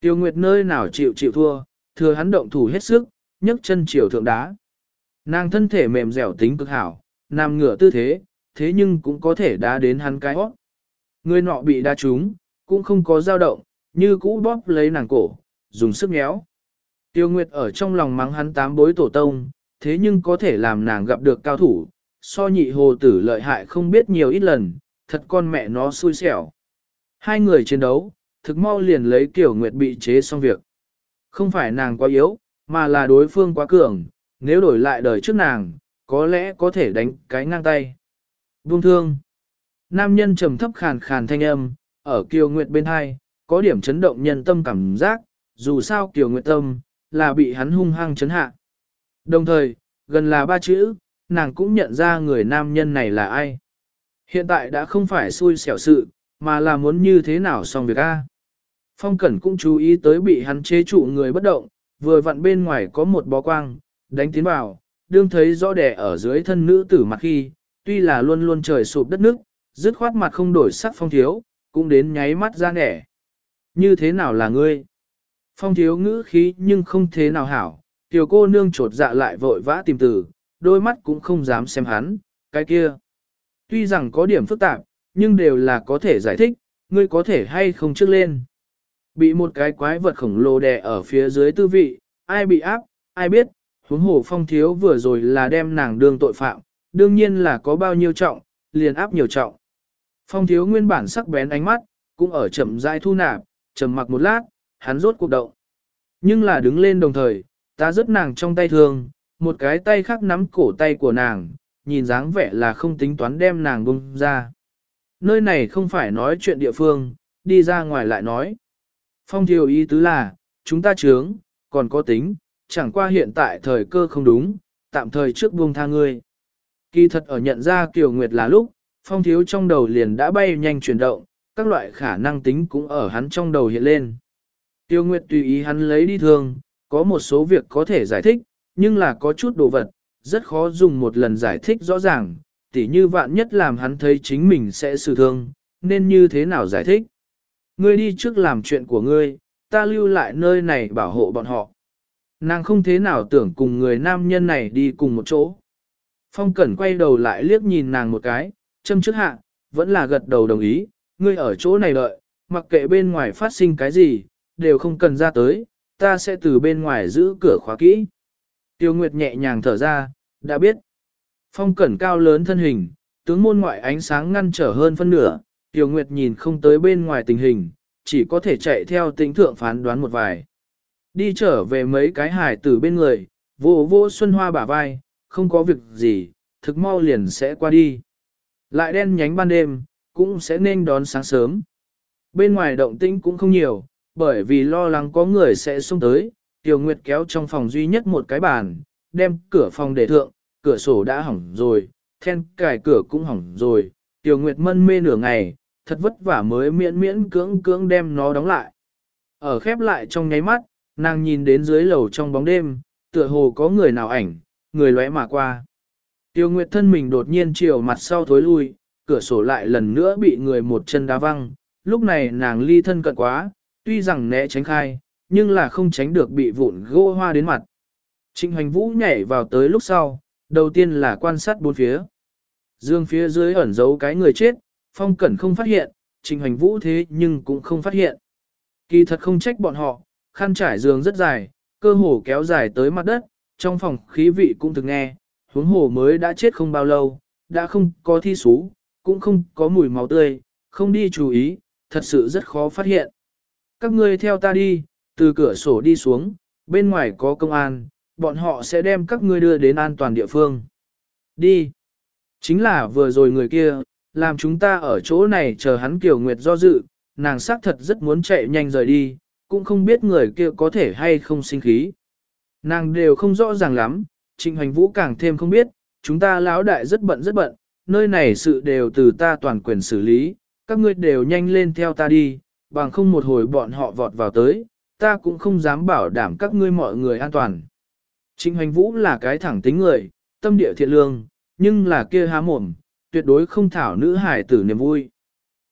Tiêu Nguyệt nơi nào chịu chịu thua, thừa hắn động thủ hết sức, nhấc chân chiều thượng đá. Nàng thân thể mềm dẻo tính cực hảo, nằm ngửa tư thế, thế nhưng cũng có thể đá đến hắn cái hót. Người nọ bị đá trúng, cũng không có dao động, như cũ bóp lấy nàng cổ, dùng sức nhéo. Tiêu Nguyệt ở trong lòng mắng hắn tám bối tổ tông, thế nhưng có thể làm nàng gặp được cao thủ, so nhị hồ tử lợi hại không biết nhiều ít lần, thật con mẹ nó xui xẻo. Hai người chiến đấu, thực mau liền lấy kiểu Nguyệt bị chế xong việc. Không phải nàng quá yếu, mà là đối phương quá cường, nếu đổi lại đời trước nàng, có lẽ có thể đánh cái ngang tay. Buông thương. Nam nhân trầm thấp khàn khàn thanh âm, ở Kiều Nguyệt bên hai, có điểm chấn động nhân tâm cảm giác, dù sao Kiều Nguyệt tâm, là bị hắn hung hăng chấn hạ. Đồng thời, gần là ba chữ, nàng cũng nhận ra người nam nhân này là ai. Hiện tại đã không phải xui xẻo sự, mà là muốn như thế nào xong việc A. Phong Cẩn cũng chú ý tới bị hắn chế trụ người bất động, vừa vặn bên ngoài có một bó quang, đánh tiến vào, đương thấy rõ đẻ ở dưới thân nữ tử mặt khi, tuy là luôn luôn trời sụp đất nước, dứt khoát mặt không đổi sắc phong thiếu, cũng đến nháy mắt ra nẻ. Như thế nào là ngươi? Phong thiếu ngữ khí nhưng không thế nào hảo, tiểu cô nương trột dạ lại vội vã tìm từ, đôi mắt cũng không dám xem hắn, cái kia. Tuy rằng có điểm phức tạp, nhưng đều là có thể giải thích, ngươi có thể hay không trước lên. Bị một cái quái vật khổng lồ đè ở phía dưới tư vị, ai bị áp, ai biết, huống hồ phong thiếu vừa rồi là đem nàng đương tội phạm, đương nhiên là có bao nhiêu trọng, liền áp nhiều trọng. Phong thiếu nguyên bản sắc bén ánh mắt, cũng ở chậm rãi thu nạp, trầm mặc một lát, hắn rốt cuộc động. Nhưng là đứng lên đồng thời, ta rất nàng trong tay thường, một cái tay khác nắm cổ tay của nàng, nhìn dáng vẻ là không tính toán đem nàng bung ra. Nơi này không phải nói chuyện địa phương, đi ra ngoài lại nói. Phong thiếu ý tứ là, chúng ta trướng, còn có tính, chẳng qua hiện tại thời cơ không đúng, tạm thời trước buông tha ngươi. Kỳ thật ở nhận ra Kiều Nguyệt là lúc, phong thiếu trong đầu liền đã bay nhanh chuyển động, các loại khả năng tính cũng ở hắn trong đầu hiện lên. Tiêu Nguyệt tùy ý hắn lấy đi thương, có một số việc có thể giải thích, nhưng là có chút đồ vật, rất khó dùng một lần giải thích rõ ràng, tỉ như vạn nhất làm hắn thấy chính mình sẽ sự thương, nên như thế nào giải thích. Ngươi đi trước làm chuyện của ngươi, ta lưu lại nơi này bảo hộ bọn họ. Nàng không thế nào tưởng cùng người nam nhân này đi cùng một chỗ. Phong Cẩn quay đầu lại liếc nhìn nàng một cái, châm trước hạ, vẫn là gật đầu đồng ý, ngươi ở chỗ này đợi, mặc kệ bên ngoài phát sinh cái gì, đều không cần ra tới, ta sẽ từ bên ngoài giữ cửa khóa kỹ. Tiêu Nguyệt nhẹ nhàng thở ra, đã biết. Phong cẩn cao lớn thân hình, tướng môn ngoại ánh sáng ngăn trở hơn phân nửa, Tiêu Nguyệt nhìn không tới bên ngoài tình hình, chỉ có thể chạy theo tính thượng phán đoán một vài. Đi trở về mấy cái hải tử bên người, vô vô xuân hoa bả vai, không có việc gì, thực mau liền sẽ qua đi. Lại đen nhánh ban đêm, cũng sẽ nên đón sáng sớm. Bên ngoài động tĩnh cũng không nhiều, bởi vì lo lắng có người sẽ xông tới, Tiểu Nguyệt kéo trong phòng duy nhất một cái bàn, đem cửa phòng để thượng, cửa sổ đã hỏng rồi, then cài cửa cũng hỏng rồi, Tiểu Nguyệt mân mê nửa ngày, thật vất vả mới miễn miễn cưỡng cưỡng đem nó đóng lại. Ở khép lại trong nháy mắt, nàng nhìn đến dưới lầu trong bóng đêm, tựa hồ có người nào ảnh, người lóe mà qua. Tiêu Nguyệt thân mình đột nhiên chiều mặt sau thối lui, cửa sổ lại lần nữa bị người một chân đá văng, lúc này nàng ly thân cận quá, tuy rằng né tránh khai, nhưng là không tránh được bị vụn gỗ hoa đến mặt. Trịnh hoành vũ nhảy vào tới lúc sau, đầu tiên là quan sát bốn phía. Dương phía dưới ẩn giấu cái người chết, phong cẩn không phát hiện, trình hoành vũ thế nhưng cũng không phát hiện. Kỳ thật không trách bọn họ, khăn trải giường rất dài, cơ hồ kéo dài tới mặt đất, trong phòng khí vị cũng thực nghe, huống hồ mới đã chết không bao lâu, đã không có thi sú, cũng không có mùi máu tươi, không đi chú ý, thật sự rất khó phát hiện. Các ngươi theo ta đi, từ cửa sổ đi xuống, bên ngoài có công an, bọn họ sẽ đem các ngươi đưa đến an toàn địa phương. Đi. Chính là vừa rồi người kia, làm chúng ta ở chỗ này chờ hắn Kiều Nguyệt do dự, nàng xác thật rất muốn chạy nhanh rời đi, cũng không biết người kia có thể hay không sinh khí. Nàng đều không rõ ràng lắm, Trịnh Hoành Vũ càng thêm không biết, chúng ta lão đại rất bận rất bận, nơi này sự đều từ ta toàn quyền xử lý, các ngươi đều nhanh lên theo ta đi, bằng không một hồi bọn họ vọt vào tới, ta cũng không dám bảo đảm các ngươi mọi người an toàn. Trịnh Hoành Vũ là cái thẳng tính người, tâm địa thiện lương, nhưng là kia há mồm, tuyệt đối không thảo nữ hải tử niềm vui.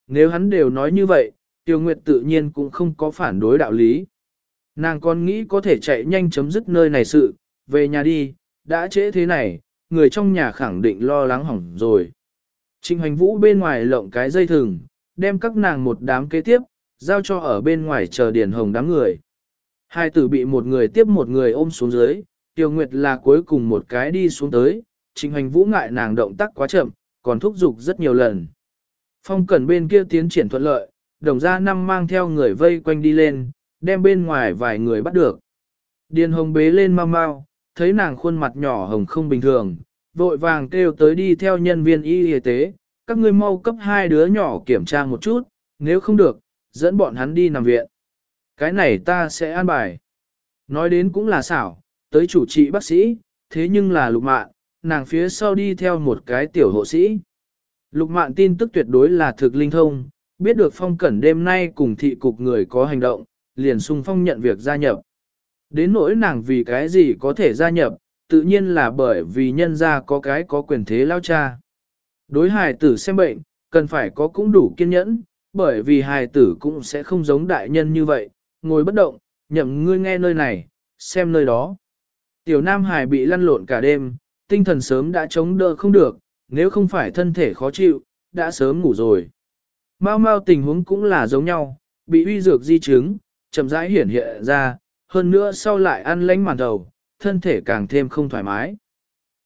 Nếu hắn đều nói như vậy, Tiêu Nguyệt tự nhiên cũng không có phản đối đạo lý. Nàng còn nghĩ có thể chạy nhanh chấm dứt nơi này sự, về nhà đi, đã trễ thế này, người trong nhà khẳng định lo lắng hỏng rồi. Trịnh Hoành Vũ bên ngoài lộng cái dây thừng, đem các nàng một đám kế tiếp, giao cho ở bên ngoài chờ Điền Hồng đám người. Hai tử bị một người tiếp một người ôm xuống dưới, Tiêu Nguyệt là cuối cùng một cái đi xuống tới, Trình Hành Vũ ngại nàng động tác quá chậm, còn thúc giục rất nhiều lần. Phong Cẩn bên kia tiến triển thuận lợi, đồng gia năm mang theo người vây quanh đi lên, đem bên ngoài vài người bắt được. Điền Hồng bế lên mau mau, thấy nàng khuôn mặt nhỏ hồng không bình thường, vội vàng kêu tới đi theo nhân viên y y tế, các ngươi mau cấp hai đứa nhỏ kiểm tra một chút, nếu không được, dẫn bọn hắn đi nằm viện. Cái này ta sẽ an bài. Nói đến cũng là xảo, tới chủ trị bác sĩ, thế nhưng là lục mạn, nàng phía sau đi theo một cái tiểu hộ sĩ. Lục mạn tin tức tuyệt đối là thực linh thông, biết được phong cẩn đêm nay cùng thị cục người có hành động, liền sung phong nhận việc gia nhập. Đến nỗi nàng vì cái gì có thể gia nhập, tự nhiên là bởi vì nhân gia có cái có quyền thế lao cha. Đối hài tử xem bệnh, cần phải có cũng đủ kiên nhẫn, bởi vì hài tử cũng sẽ không giống đại nhân như vậy, ngồi bất động, nhậm ngươi nghe nơi này, xem nơi đó. Tiểu Nam Hải bị lăn lộn cả đêm, tinh thần sớm đã chống đỡ không được, nếu không phải thân thể khó chịu, đã sớm ngủ rồi. Mau mau tình huống cũng là giống nhau, bị uy dược di chứng, chậm rãi hiển hiện ra, hơn nữa sau lại ăn lánh màn đầu, thân thể càng thêm không thoải mái.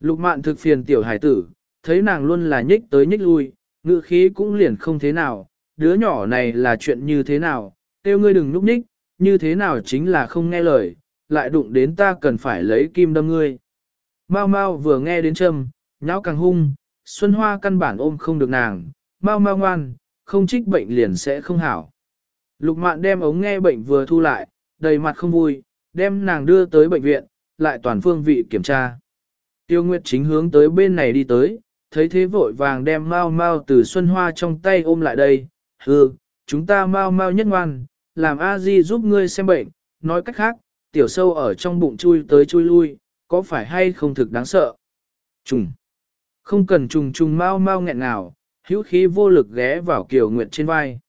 Lục mạn thực phiền tiểu hải tử, thấy nàng luôn là nhích tới nhích lui, ngự khí cũng liền không thế nào, đứa nhỏ này là chuyện như thế nào, tiêu ngươi đừng núp nhích, như thế nào chính là không nghe lời, lại đụng đến ta cần phải lấy kim đâm ngươi. Mao Mao vừa nghe đến châm, nháo càng hung, Xuân Hoa căn bản ôm không được nàng, Mao Mao ngoan, không trích bệnh liền sẽ không hảo. Lục mạn đem ống nghe bệnh vừa thu lại, đầy mặt không vui, đem nàng đưa tới bệnh viện, lại toàn phương vị kiểm tra. Tiêu Nguyệt chính hướng tới bên này đi tới, thấy thế vội vàng đem Mao Mao từ Xuân Hoa trong tay ôm lại đây, hừ, chúng ta Mao Mao nhất ngoan, làm A Di giúp ngươi xem bệnh, nói cách khác, tiểu sâu ở trong bụng chui tới chui lui, có phải hay không thực đáng sợ? Trùng. Không cần trùng trùng mau mau nghẹn nào, hữu khí vô lực ghé vào Kiều Nguyệt trên vai.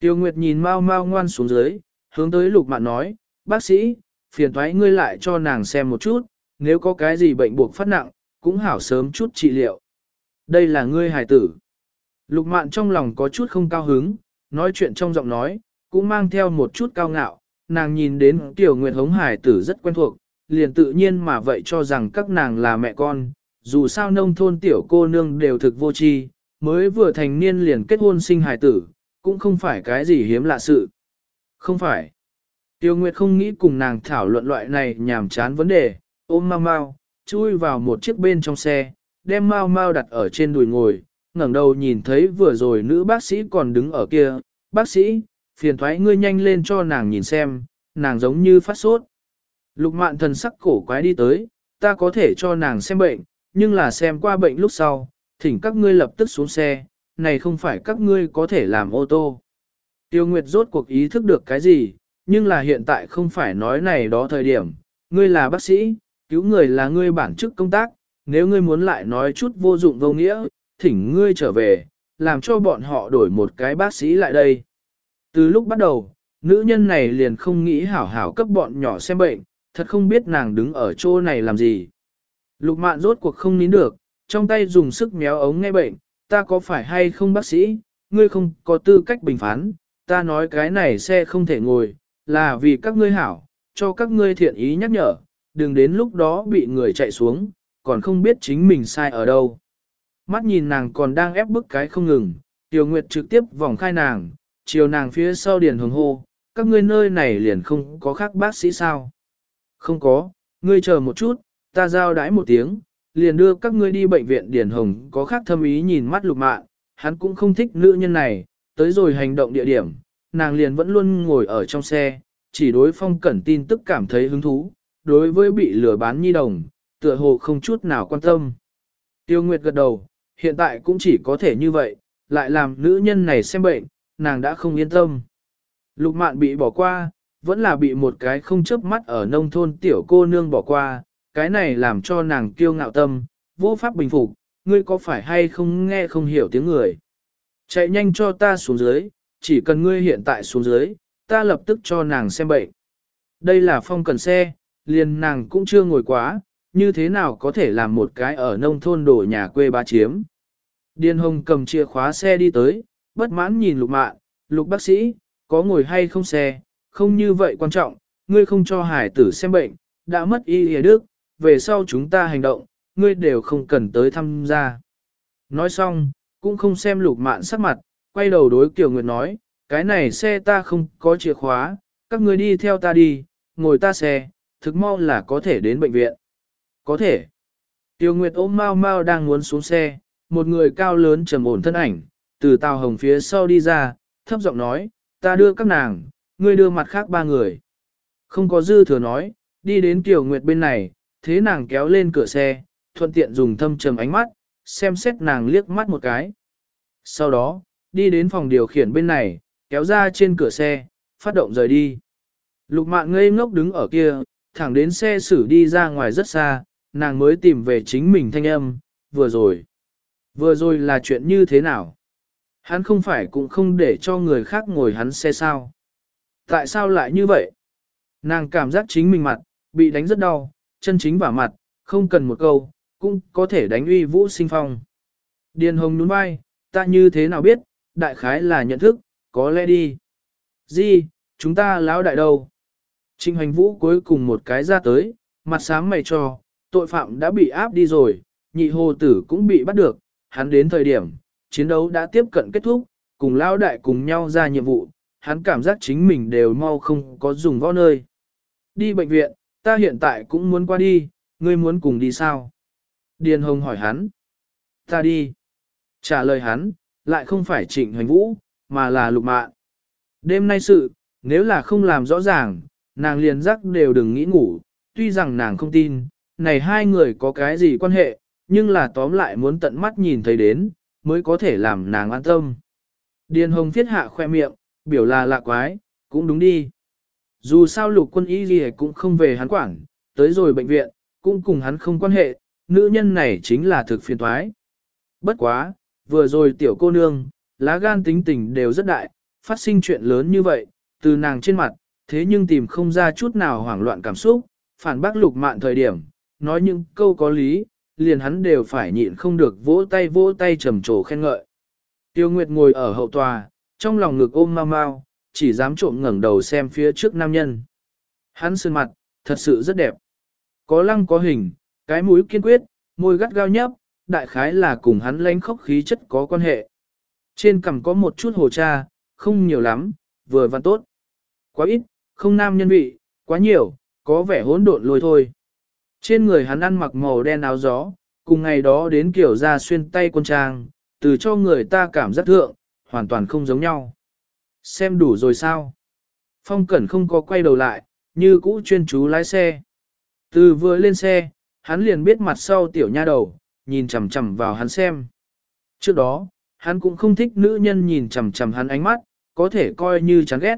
Kiều Nguyệt nhìn Mao Mao ngoan xuống dưới, hướng tới Lục Mạn nói, bác sĩ, phiền thoái ngươi lại cho nàng xem một chút, nếu có cái gì bệnh buộc phát nặng, cũng hảo sớm chút trị liệu. Đây là ngươi hài tử. Lục Mạn trong lòng có chút không cao hứng, nói chuyện trong giọng nói, cũng mang theo một chút cao ngạo, nàng nhìn đến Tiểu Nguyệt hống hải tử rất quen thuộc, liền tự nhiên mà vậy cho rằng các nàng là mẹ con, dù sao nông thôn tiểu cô nương đều thực vô tri, mới vừa thành niên liền kết hôn sinh hài tử, cũng không phải cái gì hiếm lạ sự. Không phải. Tiêu Nguyệt không nghĩ cùng nàng thảo luận loại này nhàm chán vấn đề, ôm mau mau, chui vào một chiếc bên trong xe, đem mau mau đặt ở trên đùi ngồi, ngẩng đầu nhìn thấy vừa rồi nữ bác sĩ còn đứng ở kia, bác sĩ, phiền thoái ngươi nhanh lên cho nàng nhìn xem, nàng giống như phát sốt. Lục mạn thần sắc cổ quái đi tới, ta có thể cho nàng xem bệnh, nhưng là xem qua bệnh lúc sau, thỉnh các ngươi lập tức xuống xe, này không phải các ngươi có thể làm ô tô. Tiêu Nguyệt rốt cuộc ý thức được cái gì, nhưng là hiện tại không phải nói này đó thời điểm, ngươi là bác sĩ, cứu người là ngươi bản chức công tác, nếu ngươi muốn lại nói chút vô dụng vô nghĩa, thỉnh ngươi trở về, làm cho bọn họ đổi một cái bác sĩ lại đây. Từ lúc bắt đầu, nữ nhân này liền không nghĩ hảo hảo cấp bọn nhỏ xem bệnh, thật không biết nàng đứng ở chỗ này làm gì. Lục mạn rốt cuộc không nín được, trong tay dùng sức méo ống nghe bệnh, ta có phải hay không bác sĩ, ngươi không có tư cách bình phán, ta nói cái này xe không thể ngồi, là vì các ngươi hảo, cho các ngươi thiện ý nhắc nhở, đừng đến lúc đó bị người chạy xuống, còn không biết chính mình sai ở đâu. Mắt nhìn nàng còn đang ép bức cái không ngừng, Tiểu Nguyệt trực tiếp vòng khai nàng, chiều nàng phía sau điền hồng hô, các ngươi nơi này liền không có khác bác sĩ sao? Không có, ngươi chờ một chút, ta giao đái một tiếng, liền đưa các ngươi đi bệnh viện Điền Hồng có khác thâm ý nhìn mắt lục mạn, hắn cũng không thích nữ nhân này, tới rồi hành động địa điểm, nàng liền vẫn luôn ngồi ở trong xe, chỉ đối phong cẩn tin tức cảm thấy hứng thú, đối với bị lừa bán nhi đồng, tựa hồ không chút nào quan tâm. Tiêu Nguyệt gật đầu, hiện tại cũng chỉ có thể như vậy, lại làm nữ nhân này xem bệnh, nàng đã không yên tâm. Lục mạn bị bỏ qua, vẫn là bị một cái không chớp mắt ở nông thôn tiểu cô nương bỏ qua, cái này làm cho nàng kiêu ngạo tâm, vô pháp bình phục, ngươi có phải hay không nghe không hiểu tiếng người. Chạy nhanh cho ta xuống dưới, chỉ cần ngươi hiện tại xuống dưới, ta lập tức cho nàng xem bệnh. Đây là phong cần xe, liền nàng cũng chưa ngồi quá, như thế nào có thể làm một cái ở nông thôn đổ nhà quê ba chiếm. Điên hồng cầm chìa khóa xe đi tới, bất mãn nhìn lục mạn, lục bác sĩ, có ngồi hay không xe, không như vậy quan trọng, ngươi không cho hải tử xem bệnh, đã mất y hề đức, về sau chúng ta hành động, ngươi đều không cần tới tham gia. Nói xong, cũng không xem lục mạn sắc mặt, quay đầu đối Kiều Nguyệt nói, cái này xe ta không có chìa khóa, các ngươi đi theo ta đi, ngồi ta xe, thực mau là có thể đến bệnh viện. Có thể. Tiêu Nguyệt ôm mau mau đang muốn xuống xe, một người cao lớn trầm ổn thân ảnh, từ tàu hồng phía sau đi ra, thấp giọng nói, ta đưa các nàng, ngươi đưa mặt khác ba người. Không có dư thừa nói, đi đến tiểu Nguyệt bên này, thế nàng kéo lên cửa xe, thuận tiện dùng thâm trầm ánh mắt, xem xét nàng liếc mắt một cái. Sau đó, đi đến phòng điều khiển bên này, kéo ra trên cửa xe, phát động rời đi. Lục mạng ngây ngốc đứng ở kia, thẳng đến xe xử đi ra ngoài rất xa, nàng mới tìm về chính mình thanh âm, vừa rồi. Vừa rồi là chuyện như thế nào? Hắn không phải cũng không để cho người khác ngồi hắn xe sao? Tại sao lại như vậy? Nàng cảm giác chính mình mặt, bị đánh rất đau, chân chính vào mặt, không cần một câu, cũng có thể đánh uy vũ sinh phong. Điền hồng nhún vai, ta như thế nào biết, đại khái là nhận thức, có lẽ đi. Di, chúng ta lão đại đâu? Trinh hoành vũ cuối cùng một cái ra tới, mặt sáng mày cho, tội phạm đã bị áp đi rồi, nhị hồ tử cũng bị bắt được, hắn đến thời điểm, chiến đấu đã tiếp cận kết thúc, cùng lão đại cùng nhau ra nhiệm vụ, hắn cảm giác chính mình đều mau không có dùng võ nơi. Đi bệnh viện, ta hiện tại cũng muốn qua đi, ngươi muốn cùng đi sao? Điền Hồng hỏi hắn. Ta đi. Trả lời hắn, lại không phải trịnh hoành vũ, mà là lục mạn. Đêm nay sự, nếu là không làm rõ ràng, nàng liền giấc đều đừng nghĩ ngủ, tuy rằng nàng không tin, này hai người có cái gì quan hệ, nhưng là tóm lại muốn tận mắt nhìn thấy đến, mới có thể làm nàng an tâm. Điền Hồng thiết hạ khoe miệng, biểu là lạ quái, cũng đúng đi. Dù sao lục quân y gì cũng không về hắn quản, tới rồi bệnh viện, cũng cùng hắn không quan hệ, nữ nhân này chính là thực phiền thoái. Bất quá, vừa rồi tiểu cô nương, lá gan tính tình đều rất đại, phát sinh chuyện lớn như vậy, từ nàng trên mặt, thế nhưng tìm không ra chút nào hoảng loạn cảm xúc, phản bác lục mạn thời điểm, nói những câu có lý, liền hắn đều phải nhịn không được vỗ tay vỗ tay trầm trồ khen ngợi. Tiêu Nguyệt ngồi ở hậu tòa, trong lòng ngực ôm mau mau, chỉ dám trộm ngẩng đầu xem phía trước nam nhân. Hắn sơn mặt, thật sự rất đẹp. Có lăng có hình, cái mũi kiên quyết, môi gắt gao nhấp, đại khái là cùng hắn lánh khóc khí chất có quan hệ. Trên cằm có một chút hồ cha, không nhiều lắm, vừa văn tốt. Quá ít, không nam nhân vị, quá nhiều, có vẻ hỗn độn lôi thôi. Trên người hắn ăn mặc màu đen áo gió, cùng ngày đó đến kiểu ra xuyên tay quân trang, từ cho người ta cảm giác thượng, hoàn toàn không giống nhau. Xem đủ rồi sao? Phong Cẩn không có quay đầu lại, như cũ chuyên chú lái xe. Từ vừa lên xe, hắn liền biết mặt sau tiểu nha đầu, nhìn chằm chằm vào hắn xem. Trước đó, hắn cũng không thích nữ nhân nhìn chằm chằm hắn ánh mắt, có thể coi như chán ghét.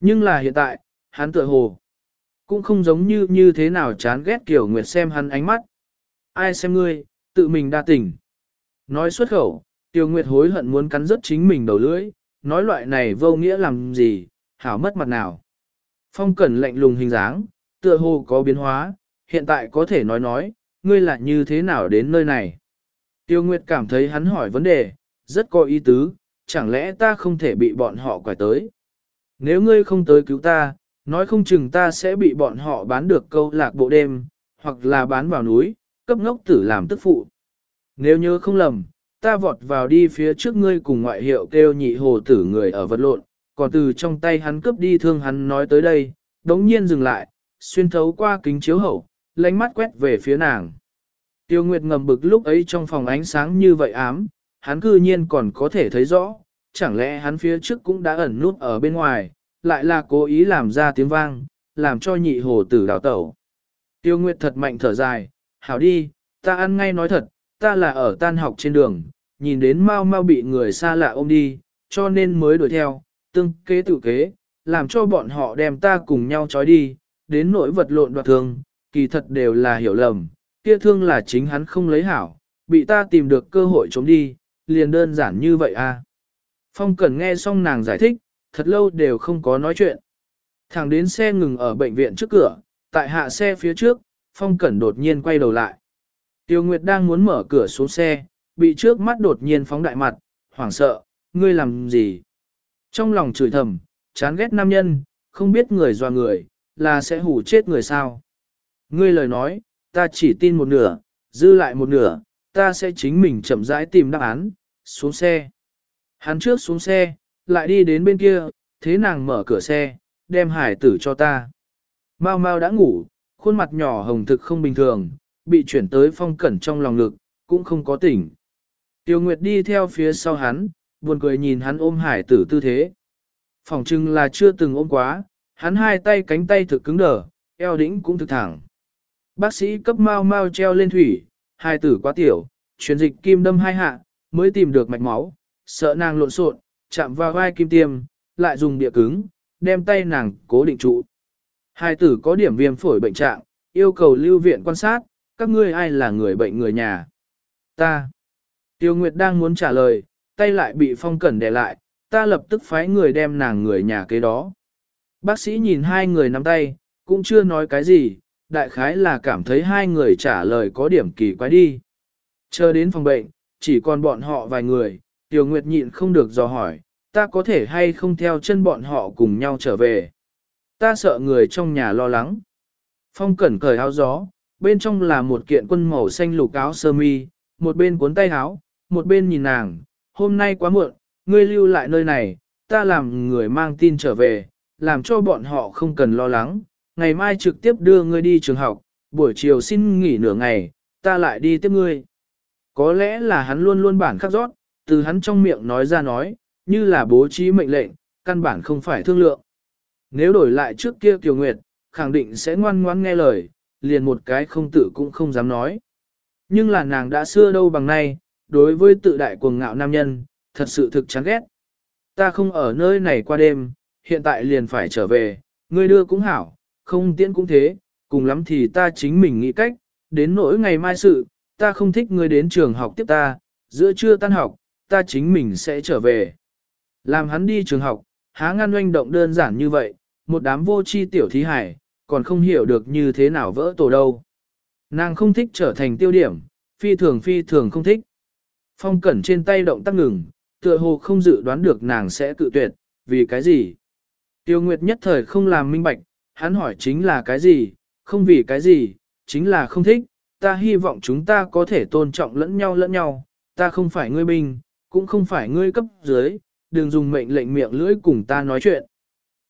Nhưng là hiện tại, hắn tựa hồ, cũng không giống như như thế nào chán ghét kiểu nguyệt xem hắn ánh mắt. Ai xem ngươi, tự mình đa tình. Nói xuất khẩu, Tiêu Nguyệt hối hận muốn cắn rớt chính mình đầu lưỡi, nói loại này vô nghĩa làm gì, hảo mất mặt nào. Phong cẩn lạnh lùng hình dáng, tựa hồ có biến hóa, hiện tại có thể nói nói, ngươi là như thế nào đến nơi này. Tiêu Nguyệt cảm thấy hắn hỏi vấn đề, rất có ý tứ, chẳng lẽ ta không thể bị bọn họ quải tới. Nếu ngươi không tới cứu ta, nói không chừng ta sẽ bị bọn họ bán được câu lạc bộ đêm, hoặc là bán vào núi, cấp ngốc tử làm tức phụ. Nếu nhớ không lầm, ta vọt vào đi phía trước ngươi cùng ngoại hiệu kêu nhị hồ tử người ở vật lộn, còn từ trong tay hắn cướp đi thương hắn nói tới đây, đống nhiên dừng lại, xuyên thấu qua kính chiếu hậu, lánh mắt quét về phía nàng. Tiêu Nguyệt ngầm bực lúc ấy trong phòng ánh sáng như vậy ám, hắn cư nhiên còn có thể thấy rõ, chẳng lẽ hắn phía trước cũng đã ẩn nút ở bên ngoài, lại là cố ý làm ra tiếng vang, làm cho nhị hồ tử đào tẩu. Tiêu Nguyệt thật mạnh thở dài, hảo đi, ta ăn ngay nói thật, ta là ở tan học trên đường, nhìn đến mau mau bị người xa lạ ôm đi, cho nên mới đuổi theo, tương kế tự kế, làm cho bọn họ đem ta cùng nhau trói đi, đến nỗi vật lộn đoạt thương, kỳ thật đều là hiểu lầm, kia thương là chính hắn không lấy hảo, bị ta tìm được cơ hội trốn đi, liền đơn giản như vậy à. Phong Cẩn nghe xong nàng giải thích, thật lâu đều không có nói chuyện. Thẳng đến xe ngừng ở bệnh viện trước cửa, tại hạ xe phía trước, Phong Cẩn đột nhiên quay đầu lại. Tiêu Nguyệt đang muốn mở cửa xuống xe, bị trước mắt đột nhiên phóng đại mặt, hoảng sợ, ngươi làm gì? Trong lòng chửi thầm, chán ghét nam nhân, không biết người dò người, là sẽ hủ chết người sao. Ngươi lời nói, ta chỉ tin một nửa, dư lại một nửa, ta sẽ chính mình chậm rãi tìm đáp án, xuống xe. Hắn trước xuống xe, lại đi đến bên kia, thế nàng mở cửa xe, đem hải tử cho ta. Mau mau đã ngủ, khuôn mặt nhỏ hồng thực không bình thường, bị chuyển tới phong cẩn trong lòng lực, cũng không có tỉnh. Tiêu Nguyệt đi theo phía sau hắn, buồn cười nhìn hắn ôm hải tử tư thế. Phòng trưng là chưa từng ôm quá, hắn hai tay cánh tay thực cứng đờ, eo đĩnh cũng thực thẳng. Bác sĩ cấp mau mau treo lên thủy, hai tử quá tiểu, truyền dịch kim đâm hai hạ, mới tìm được mạch máu, sợ nàng lộn xộn, chạm vào vai kim tiêm, lại dùng địa cứng, đem tay nàng cố định trụ. Hai tử có điểm viêm phổi bệnh trạng, yêu cầu lưu viện quan sát, các ngươi ai là người bệnh người nhà. Ta. Tiêu Nguyệt đang muốn trả lời, tay lại bị phong cẩn đè lại, ta lập tức phái người đem nàng người nhà kế đó. Bác sĩ nhìn hai người nắm tay, cũng chưa nói cái gì, đại khái là cảm thấy hai người trả lời có điểm kỳ quái đi. Chờ đến phòng bệnh, chỉ còn bọn họ vài người, Tiểu Nguyệt nhịn không được dò hỏi, ta có thể hay không theo chân bọn họ cùng nhau trở về. Ta sợ người trong nhà lo lắng. Phong cẩn cởi áo gió, bên trong là một kiện quân màu xanh lục áo sơ mi, một bên cuốn tay áo, một bên nhìn nàng, hôm nay quá muộn, ngươi lưu lại nơi này, ta làm người mang tin trở về, làm cho bọn họ không cần lo lắng, ngày mai trực tiếp đưa ngươi đi trường học, buổi chiều xin nghỉ nửa ngày, ta lại đi tiếp ngươi. Có lẽ là hắn luôn luôn bản khắc rót, từ hắn trong miệng nói ra nói, như là bố trí mệnh lệnh, căn bản không phải thương lượng. Nếu đổi lại trước kia Kiều Nguyệt, khẳng định sẽ ngoan ngoãn nghe lời, liền một cái không tự cũng không dám nói. Nhưng là nàng đã xưa đâu bằng nay, đối với tự đại cuồng ngạo nam nhân, thật sự thực chán ghét. Ta không ở nơi này qua đêm, hiện tại liền phải trở về, ngươi đưa cũng hảo, không tiễn cũng thế, cùng lắm thì ta chính mình nghĩ cách, đến nỗi ngày mai sự, ta không thích ngươi đến trường học tiếp ta, giữa trưa tan học, ta chính mình sẽ trở về. Làm hắn đi trường học, há ngăn oanh động đơn giản như vậy, một đám vô chi tiểu thí hải, còn không hiểu được như thế nào vỡ tổ đâu. Nàng không thích trở thành tiêu điểm, phi thường phi thường không thích. Phong cẩn trên tay động tác ngừng, tựa hồ không dự đoán được nàng sẽ cự tuyệt, vì cái gì? Tiêu Nguyệt nhất thời không làm minh bạch, hắn hỏi chính là cái gì, không vì cái gì, chính là không thích, ta hy vọng chúng ta có thể tôn trọng lẫn nhau lẫn nhau, ta không phải ngươi binh, cũng không phải ngươi cấp dưới, đừng dùng mệnh lệnh miệng lưỡi cùng ta nói chuyện.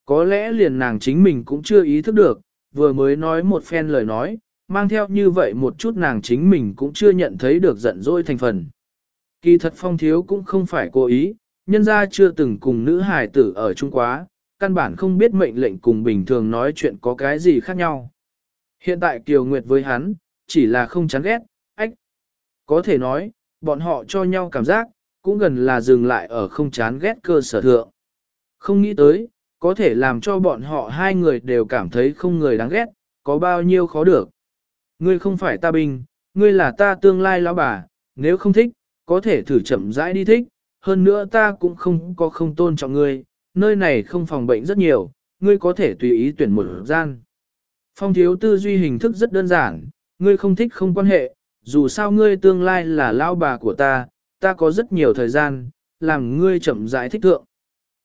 Có lẽ liền nàng chính mình cũng chưa ý thức được, vừa mới nói một phen lời nói, mang theo như vậy một chút nàng chính mình cũng chưa nhận thấy được giận dỗi thành phần. Kỳ thật phong thiếu cũng không phải cố ý, nhân ra chưa từng cùng nữ hài tử ở chung quá, căn bản không biết mệnh lệnh cùng bình thường nói chuyện có cái gì khác nhau. Hiện tại Kiều Nguyệt với hắn, chỉ là không chán ghét, ách. Có thể nói, bọn họ cho nhau cảm giác, cũng gần là dừng lại ở không chán ghét cơ sở thượng. Không nghĩ tới, có thể làm cho bọn họ hai người đều cảm thấy không người đáng ghét, có bao nhiêu khó được. Ngươi không phải ta bình, ngươi là ta tương lai lão bà, nếu không thích, có thể thử chậm rãi đi thích, hơn nữa ta cũng không có không tôn trọng ngươi, nơi này không phòng bệnh rất nhiều, ngươi có thể tùy ý tuyển một gian. Phong thiếu tư duy hình thức rất đơn giản, ngươi không thích không quan hệ, dù sao ngươi tương lai là lão bà của ta, ta có rất nhiều thời gian, làm ngươi chậm rãi thích thượng.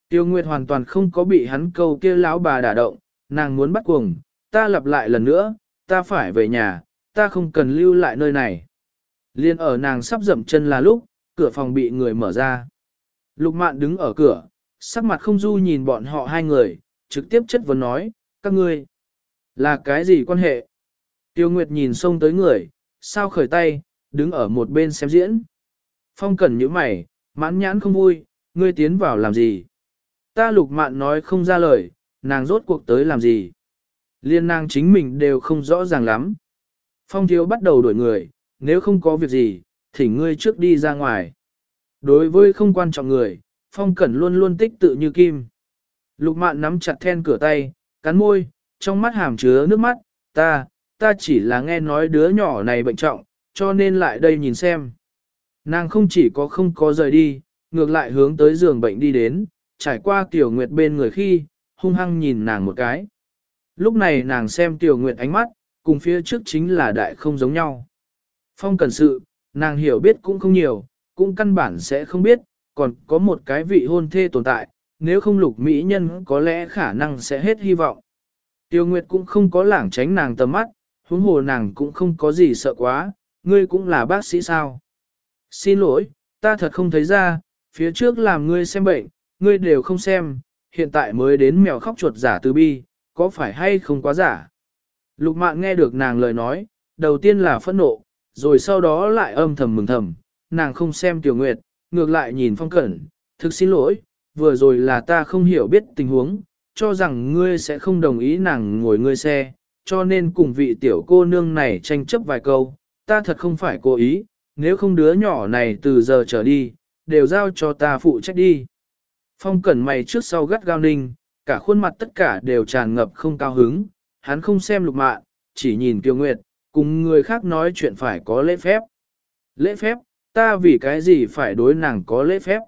Tiêu Nguyệt hoàn toàn không có bị hắn câu kia lão bà đả động, nàng muốn bắt cuồng, ta lặp lại lần nữa, ta phải về nhà, ta không cần lưu lại nơi này. Liên ở nàng sắp dậm chân là lúc, cửa phòng bị người mở ra. Lục mạn đứng ở cửa, sắc mặt không du nhìn bọn họ hai người, trực tiếp chất vấn nói, các ngươi, là cái gì quan hệ? Tiêu Nguyệt nhìn xông tới người, sao khởi tay, đứng ở một bên xem diễn. Phong cẩn nhíu mày, mãn nhãn không vui, ngươi tiến vào làm gì? Ta lục mạn nói không ra lời, nàng rốt cuộc tới làm gì? Liên nàng chính mình đều không rõ ràng lắm. Phong thiếu bắt đầu đuổi người, nếu không có việc gì, thì ngươi trước đi ra ngoài. Đối với không quan trọng người, phong cẩn luôn luôn tích tự như kim. Lục mạn nắm chặt then cửa tay, cắn môi, trong mắt hàm chứa nước mắt, ta, ta chỉ là nghe nói đứa nhỏ này bệnh trọng, cho nên lại đây nhìn xem. Nàng không chỉ có không có rời đi, ngược lại hướng tới giường bệnh đi đến, trải qua Tiểu Nguyệt bên người khi, hung hăng nhìn nàng một cái. Lúc này nàng xem Tiểu Nguyệt ánh mắt, cùng phía trước chính là đại không giống nhau. Phong cần sự, nàng hiểu biết cũng không nhiều, cũng căn bản sẽ không biết, còn có một cái vị hôn thê tồn tại, nếu không lục mỹ nhân có lẽ khả năng sẽ hết hy vọng. Tiêu Nguyệt cũng không có lảng tránh nàng tầm mắt, huống hồ nàng cũng không có gì sợ quá, ngươi cũng là bác sĩ sao. Xin lỗi, ta thật không thấy ra, phía trước làm ngươi xem bệnh, ngươi đều không xem, hiện tại mới đến mèo khóc chuột giả từ bi, có phải hay không quá giả? Lục mạng nghe được nàng lời nói, đầu tiên là phẫn nộ, rồi sau đó lại âm thầm mừng thầm, nàng không xem tiểu nguyệt, ngược lại nhìn phong cẩn, thực xin lỗi, vừa rồi là ta không hiểu biết tình huống, cho rằng ngươi sẽ không đồng ý nàng ngồi ngươi xe, cho nên cùng vị tiểu cô nương này tranh chấp vài câu, ta thật không phải cố ý, nếu không đứa nhỏ này từ giờ trở đi, đều giao cho ta phụ trách đi. Phong cẩn mày trước sau gắt gao ninh, cả khuôn mặt tất cả đều tràn ngập không cao hứng, hắn không xem lục mạn, chỉ nhìn Kiều Nguyệt, cùng người khác nói chuyện phải có lễ phép. Lễ phép, ta vì cái gì phải đối nàng có lễ phép?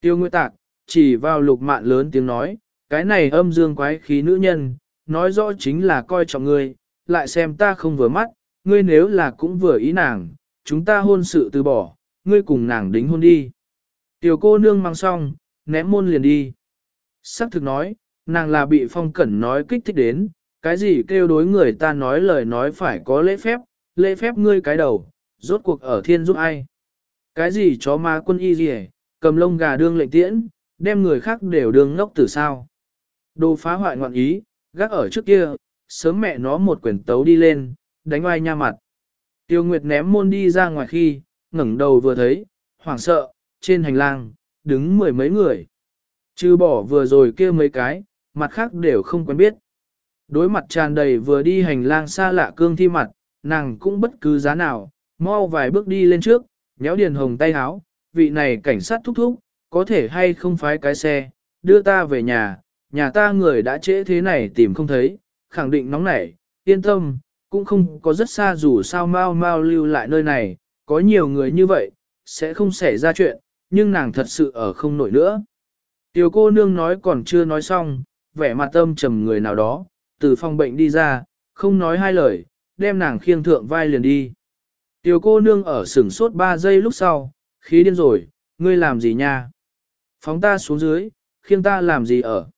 Tiêu Nguyệt tạc, chỉ vào lục mạn lớn tiếng nói, cái này âm dương quái khí nữ nhân, nói rõ chính là coi trọng ngươi, lại xem ta không vừa mắt, ngươi nếu là cũng vừa ý nàng, chúng ta hôn sự từ bỏ, ngươi cùng nàng đính hôn đi. Tiểu cô nương mang xong, ném môn liền đi. Sắc thực nói, nàng là bị phong cẩn nói kích thích đến, cái gì kêu đối người ta nói lời nói phải có lễ phép, lễ phép ngươi cái đầu, rốt cuộc ở thiên giúp ai. Cái gì chó ma quân y gì cầm lông gà đương lệnh tiễn, đem người khác đều đương ngốc tử sao. Đồ phá hoại ngoạn ý, gác ở trước kia, sớm mẹ nó một quyển tấu đi lên, đánh oai nha mặt. Tiêu Nguyệt ném môn đi ra ngoài khi, ngẩng đầu vừa thấy, hoảng sợ, trên hành lang, đứng mười mấy người. Trừ bỏ vừa rồi kia mấy cái, mặt khác đều không quen biết. Đối mặt tràn đầy vừa đi hành lang xa lạ cương thi mặt, nàng cũng bất cứ giá nào, mau vài bước đi lên trước, nhéo điền hồng tay háo, vị này cảnh sát thúc thúc, có thể hay không phái cái xe, đưa ta về nhà, nhà ta người đã trễ thế này tìm không thấy, khẳng định nóng nảy, yên tâm, cũng không có rất xa dù sao mau mau lưu lại nơi này, có nhiều người như vậy, sẽ không xảy ra chuyện, nhưng nàng thật sự ở không nổi nữa. Tiểu cô nương nói còn chưa nói xong, vẻ mặt tâm trầm người nào đó, từ phòng bệnh đi ra, không nói hai lời, đem nàng khiêng thượng vai liền đi. Tiểu cô nương ở sửng sốt 3 giây lúc sau, khí điên rồi, ngươi làm gì nha? Phóng ta xuống dưới, khiêng ta làm gì ở?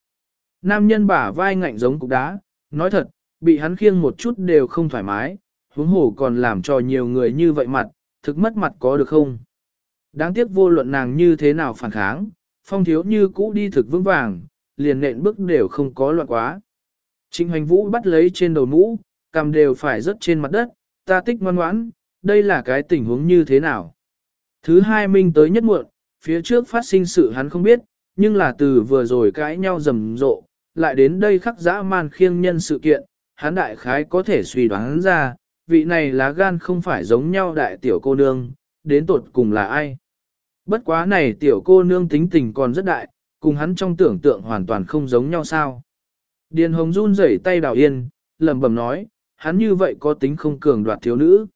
Nam nhân bả vai ngạnh giống cục đá, nói thật, bị hắn khiêng một chút đều không thoải mái, huống hồ còn làm cho nhiều người như vậy mặt, thực mất mặt có được không? Đáng tiếc vô luận nàng như thế nào phản kháng, phong thiếu như cũ đi thực vững vàng, liền nện bước đều không có loạn quá. Trịnh hoành vũ bắt lấy trên đầu mũ, cầm đều phải rớt trên mặt đất, ta tích ngoan ngoãn, đây là cái tình huống như thế nào? Thứ hai minh tới nhất muộn, phía trước phát sinh sự hắn không biết, nhưng là từ vừa rồi cãi nhau rầm rộ, lại đến đây khắc dã man khiêng nhân sự kiện, hắn đại khái có thể suy đoán ra, vị này lá gan không phải giống nhau đại tiểu cô nương, đến tột cùng là ai. Bất quá này tiểu cô nương tính tình còn rất đại, cùng hắn trong tưởng tượng hoàn toàn không giống nhau sao. Điền Hồng run rẩy tay đào yên, lẩm bẩm nói, hắn như vậy có tính không cường đoạt thiếu nữ.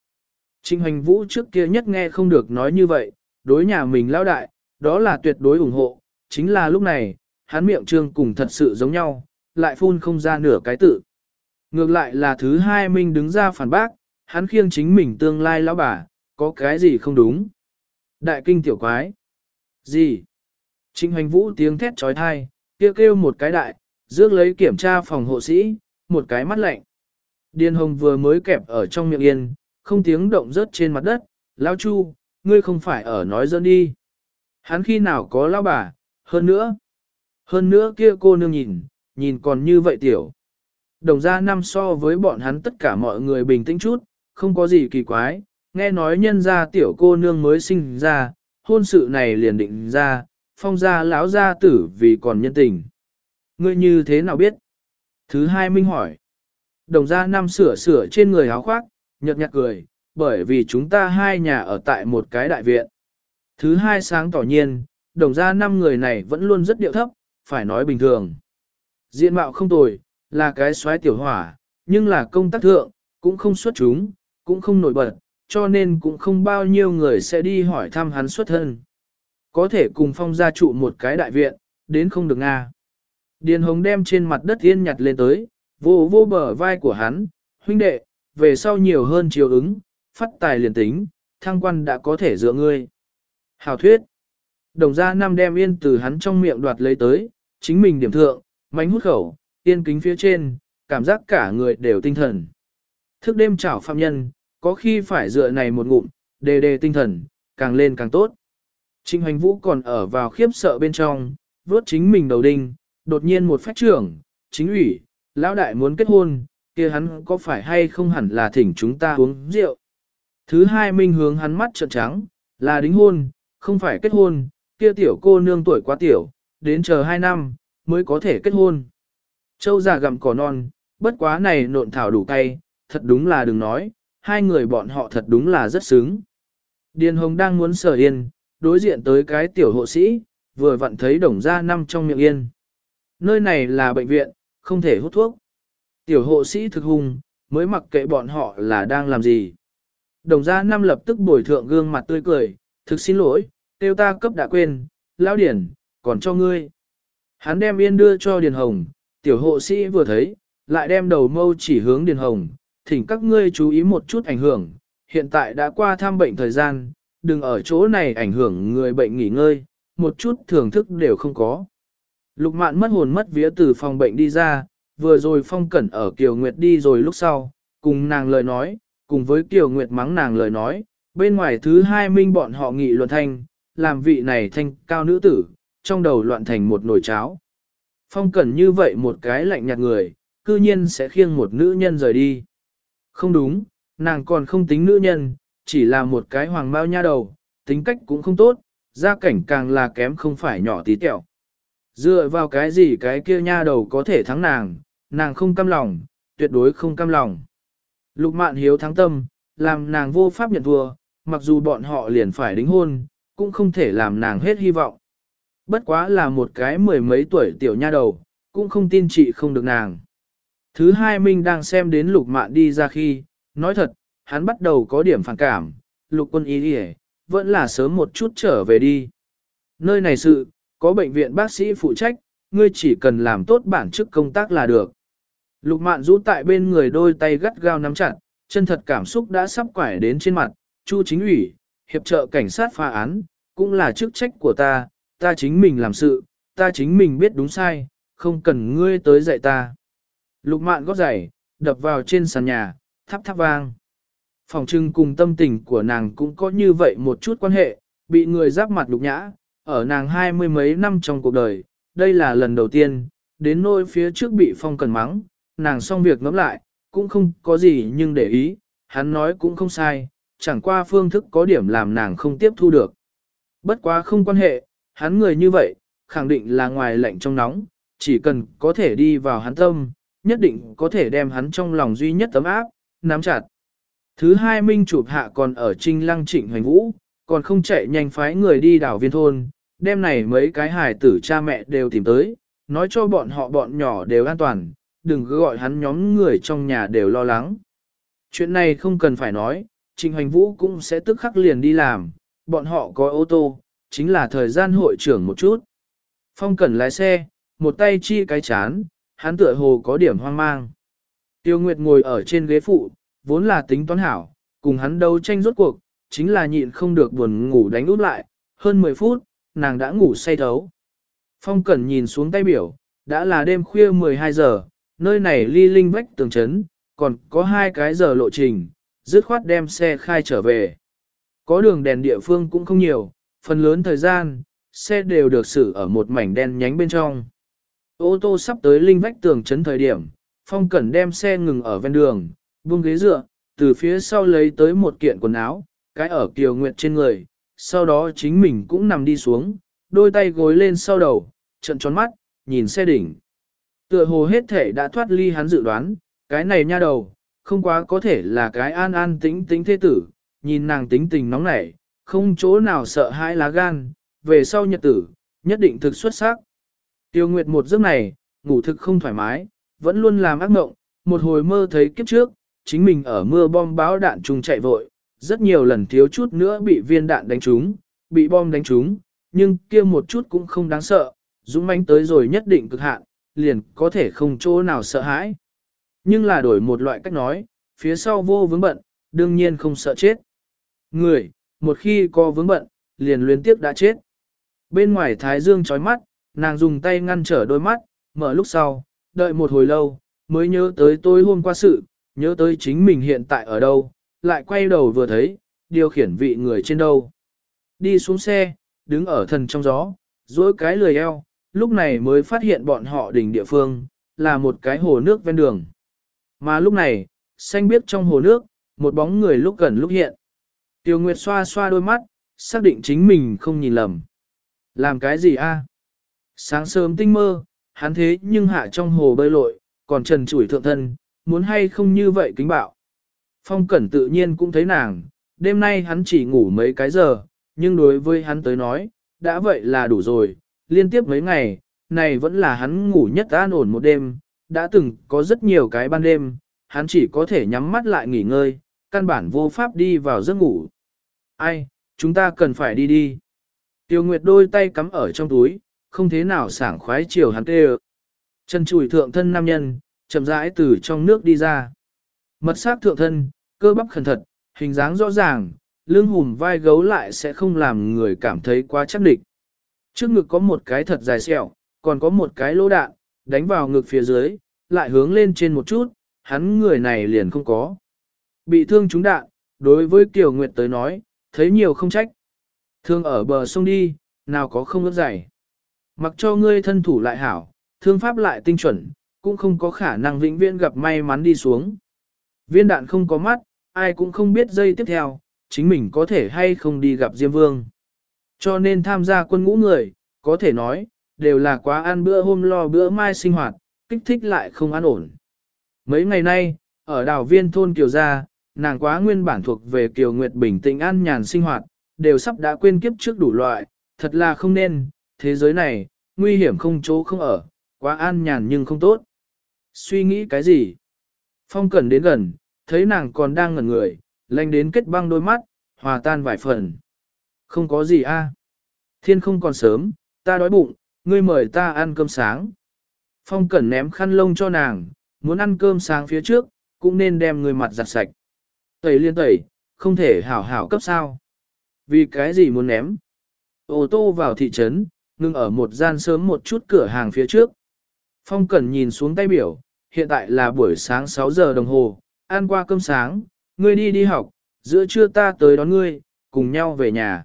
Trinh Hoành Vũ trước kia nhất nghe không được nói như vậy, đối nhà mình lão đại, đó là tuyệt đối ủng hộ, chính là lúc này, hắn miệng trương cùng thật sự giống nhau, lại phun không ra nửa cái tự. Ngược lại là thứ hai Minh đứng ra phản bác, hắn khiêng chính mình tương lai lão bà, có cái gì không đúng. Đại kinh tiểu quái. Gì? Trịnh hoành vũ tiếng thét trói thai, kêu kêu một cái đại, dước lấy kiểm tra phòng hộ sĩ, một cái mắt lạnh. Điền hồng vừa mới kẹp ở trong miệng yên, không tiếng động rớt trên mặt đất, lão chu, ngươi không phải ở nói dẫn đi. Hắn khi nào có lão bà, hơn nữa. Hơn nữa kia cô nương nhìn, nhìn còn như vậy tiểu. Đồng ra năm so với bọn hắn tất cả mọi người bình tĩnh chút, không có gì kỳ quái, nghe nói nhân ra tiểu cô nương mới sinh ra, hôn sự này liền định ra, phong gia lão gia tử vì còn nhân tình. Ngươi như thế nào biết? Thứ hai Minh hỏi. Đồng gia năm sửa sửa trên người áo khoác, nhợt nhạt cười, bởi vì chúng ta hai nhà ở tại một cái đại viện. Thứ hai sáng tỏ nhiên, đồng gia năm người này vẫn luôn rất điệu thấp, phải nói bình thường. Diện mạo không tồi, là cái xoáy tiểu hỏa, nhưng là công tác thượng, cũng không xuất chúng, cũng không nổi bật, cho nên cũng không bao nhiêu người sẽ đi hỏi thăm hắn xuất thân. Có thể cùng phong gia trụ một cái đại viện, đến không được Nga. Điền hồng đem trên mặt đất yên nhặt lên tới, vô vô bờ vai của hắn, huynh đệ, về sau nhiều hơn chiều ứng, phát tài liền tính, thăng quan đã có thể dựa ngươi. Hào thuyết. Đồng gia năm đem yên từ hắn trong miệng đoạt lấy tới, chính mình điểm thượng, mánh hút khẩu, yên kính phía trên, cảm giác cả người đều tinh thần. Thức đêm chảo phạm nhân, có khi phải dựa này một ngụm, đề đề tinh thần, càng lên càng tốt. Trịnh hoành vũ còn ở vào khiếp sợ bên trong, vớt chính mình đầu đinh, đột nhiên một phách trưởng, chính ủy, lão đại muốn kết hôn, kia hắn có phải hay không hẳn là thỉnh chúng ta uống rượu. Thứ hai minh hướng hắn mắt trợn trắng, là đính hôn, không phải kết hôn, kia tiểu cô nương tuổi quá tiểu, đến chờ hai năm, mới có thể kết hôn. Châu già gặm cỏ non, bất quá này nộn thảo đủ cay, thật đúng là đừng nói, hai người bọn họ thật đúng là rất sướng. Điền Hồng đang muốn sở yên, đối diện tới cái tiểu hộ sĩ, vừa vặn thấy đồng ra năm trong miệng yên. Nơi này là bệnh viện, không thể hút thuốc. Tiểu hộ sĩ thực hùng, mới mặc kệ bọn họ là đang làm gì. Đồng gia năm lập tức bồi thượng gương mặt tươi cười, thực xin lỗi, tiêu ta cấp đã quên, lão điển, còn cho ngươi. Hắn đem yên đưa cho Điền Hồng, tiểu hộ sĩ vừa thấy, lại đem đầu mâu chỉ hướng Điền Hồng, thỉnh các ngươi chú ý một chút ảnh hưởng, hiện tại đã qua thăm bệnh thời gian, đừng ở chỗ này ảnh hưởng người bệnh nghỉ ngơi, một chút thưởng thức đều không có. Lục mạn mất hồn mất vía từ phòng bệnh đi ra, vừa rồi phong cẩn ở Kiều Nguyệt đi rồi lúc sau, cùng nàng lời nói, cùng với Kiều Nguyệt mắng nàng lời nói, bên ngoài thứ hai minh bọn họ nghị luận thanh, làm vị này thanh cao nữ tử, trong đầu loạn thành một nồi cháo. Phong cẩn như vậy một cái lạnh nhạt người, cư nhiên sẽ khiêng một nữ nhân rời đi. Không đúng, nàng còn không tính nữ nhân, chỉ là một cái hoàng bao nha đầu, tính cách cũng không tốt, gia cảnh càng là kém không phải nhỏ tí tẹo. Dựa vào cái gì cái kia nha đầu có thể thắng nàng, nàng không cam lòng, tuyệt đối không cam lòng. Lục mạn hiếu thắng tâm, làm nàng vô pháp nhận thua, mặc dù bọn họ liền phải đính hôn, cũng không thể làm nàng hết hy vọng. Bất quá là một cái mười mấy tuổi tiểu nha đầu, cũng không tin chị không được nàng. Thứ hai Minh đang xem đến lục mạn đi ra khi, nói thật, hắn bắt đầu có điểm phản cảm, lục quân ý đi vẫn là sớm một chút trở về đi. Nơi này sự, có bệnh viện bác sĩ phụ trách, ngươi chỉ cần làm tốt bản chức công tác là được. Lục mạn rũ tại bên người đôi tay gắt gao nắm chặt, chân thật cảm xúc đã sắp quải đến trên mặt, chu chính ủy, hiệp trợ cảnh sát phá án, cũng là chức trách của ta, ta chính mình làm sự, ta chính mình biết đúng sai, không cần ngươi tới dạy ta. Lục mạn gót giày, đập vào trên sàn nhà, thắp thắp vang. Phòng trưng cùng tâm tình của nàng cũng có như vậy một chút quan hệ, bị người giáp mặt lục nhã, ở nàng hai mươi mấy năm trong cuộc đời, đây là lần đầu tiên, đến nôi phía trước bị phong cần mắng, nàng xong việc ngẫm lại, cũng không có gì nhưng để ý, hắn nói cũng không sai, chẳng qua phương thức có điểm làm nàng không tiếp thu được. Bất quá không quan hệ, hắn người như vậy, khẳng định là ngoài lạnh trong nóng, chỉ cần có thể đi vào hắn tâm, nhất định có thể đem hắn trong lòng duy nhất tấm áp, nắm chặt. Thứ hai minh chụp hạ còn ở trinh lăng trịnh hoành vũ, còn không chạy nhanh phái người đi đảo viên thôn, đêm này mấy cái hài tử cha mẹ đều tìm tới, nói cho bọn họ bọn nhỏ đều an toàn, đừng cứ gọi hắn nhóm người trong nhà đều lo lắng. Chuyện này không cần phải nói, Trình Hoành Vũ cũng sẽ tức khắc liền đi làm, bọn họ có ô tô, chính là thời gian hội trưởng một chút. Phong Cẩn lái xe, một tay chi cái chán, hắn tựa hồ có điểm hoang mang. Tiêu Nguyệt ngồi ở trên ghế phụ, vốn là tính toán hảo, cùng hắn đấu tranh rốt cuộc, chính là nhịn không được buồn ngủ đánh út lại, hơn 10 phút, nàng đã ngủ say thấu. Phong Cẩn nhìn xuống tay biểu, đã là đêm khuya 12 giờ, nơi này ly linh vách tường chấn, còn có hai cái giờ lộ trình, dứt khoát đem xe khai trở về. Có đường đèn địa phương cũng không nhiều, phần lớn thời gian, xe đều được xử ở một mảnh đen nhánh bên trong. Ô tô sắp tới linh vách tường chấn thời điểm, Phong Cẩn đem xe ngừng ở ven đường, buông ghế dựa, từ phía sau lấy tới một kiện quần áo, cái ở kiều nguyệt trên người, sau đó chính mình cũng nằm đi xuống, đôi tay gối lên sau đầu, trận tròn mắt, nhìn xe đỉnh. Tựa hồ hết thể đã thoát ly hắn dự đoán, cái này nha đầu, không quá có thể là cái an an tính tính thế tử, nhìn nàng tính tình nóng nảy, không chỗ nào sợ hãi lá gan, về sau nhật tử, nhất định thực xuất sắc. Tiêu Nguyệt một giấc này, ngủ thực không thoải mái, vẫn luôn làm ác mộng, một hồi mơ thấy kiếp trước, chính mình ở mưa bom báo đạn trùng chạy vội, rất nhiều lần thiếu chút nữa bị viên đạn đánh trúng, bị bom đánh trúng, nhưng kia một chút cũng không đáng sợ, dũng mãnh tới rồi nhất định cực hạn, liền có thể không chỗ nào sợ hãi. Nhưng là đổi một loại cách nói, phía sau vô vướng bận, đương nhiên không sợ chết. Người, một khi có vướng bận, liền luyến tiếp đã chết. Bên ngoài thái dương chói mắt, nàng dùng tay ngăn trở đôi mắt, mở lúc sau, đợi một hồi lâu, mới nhớ tới tối hôm qua sự, nhớ tới chính mình hiện tại ở đâu, lại quay đầu vừa thấy, điều khiển vị người trên đâu. Đi xuống xe, đứng ở thần trong gió, dối cái lười eo, lúc này mới phát hiện bọn họ đỉnh địa phương, là một cái hồ nước ven đường. Mà lúc này, xanh biết trong hồ nước, một bóng người lúc gần lúc hiện. Tiêu Nguyệt xoa xoa đôi mắt, xác định chính mình không nhìn lầm. Làm cái gì a? Sáng sớm tinh mơ, hắn thế nhưng hạ trong hồ bơi lội, còn trần chủi thượng thân, muốn hay không như vậy kính bạo. Phong Cẩn tự nhiên cũng thấy nàng, đêm nay hắn chỉ ngủ mấy cái giờ, nhưng đối với hắn tới nói, đã vậy là đủ rồi, liên tiếp mấy ngày, này vẫn là hắn ngủ nhất an ổn một đêm, đã từng có rất nhiều cái ban đêm, hắn chỉ có thể nhắm mắt lại nghỉ ngơi, căn bản vô pháp đi vào giấc ngủ. Ai, chúng ta cần phải đi đi. Tiêu Nguyệt đôi tay cắm ở trong túi, không thế nào sảng khoái chiều hắn tê Chân chùi thượng thân nam nhân, chậm rãi từ trong nước đi ra. Mật sắc thượng thân, cơ bắp khẩn thật, hình dáng rõ ràng, lưng hùm vai gấu lại sẽ không làm người cảm thấy quá chắc địch. Trước ngực có một cái thật dài sẹo, còn có một cái lỗ đạn, đánh vào ngực phía dưới, lại hướng lên trên một chút, hắn người này liền không có. Bị thương trúng đạn, đối với Kiều Nguyệt tới nói, thấy nhiều không trách. Thương ở bờ sông đi, nào có không ướt dày. Mặc cho ngươi thân thủ lại hảo, thương pháp lại tinh chuẩn, cũng không có khả năng vĩnh viễn gặp may mắn đi xuống. Viên đạn không có mắt, ai cũng không biết dây tiếp theo, chính mình có thể hay không đi gặp Diêm Vương. Cho nên tham gia quân ngũ người, có thể nói, đều là quá ăn bữa hôm lo bữa mai sinh hoạt, kích thích lại không an ổn. Mấy ngày nay, ở đảo viên thôn Kiều Gia, nàng quá nguyên bản thuộc về Kiều Nguyệt bình tĩnh an nhàn sinh hoạt, đều sắp đã quên kiếp trước đủ loại, thật là không nên, thế giới này, nguy hiểm không chỗ không ở, quá an nhàn nhưng không tốt. Suy nghĩ cái gì? Phong Cẩn đến gần, thấy nàng còn đang ngẩn người, lanh đến kết băng đôi mắt, hòa tan vài phần. Không có gì a. Thiên không còn sớm, ta đói bụng, ngươi mời ta ăn cơm sáng. Phong Cẩn ném khăn lông cho nàng, muốn ăn cơm sáng phía trước, cũng nên đem người mặt giặt sạch. Tẩy liên tẩy, không thể hảo hảo cấp sao. Vì cái gì muốn ném? Ô tô vào thị trấn, ngưng ở một gian sớm một chút cửa hàng phía trước. Phong Cẩn nhìn xuống tay biểu, hiện tại là buổi sáng 6 giờ đồng hồ, ăn qua cơm sáng, ngươi đi đi học, giữa trưa ta tới đón ngươi, cùng nhau về nhà.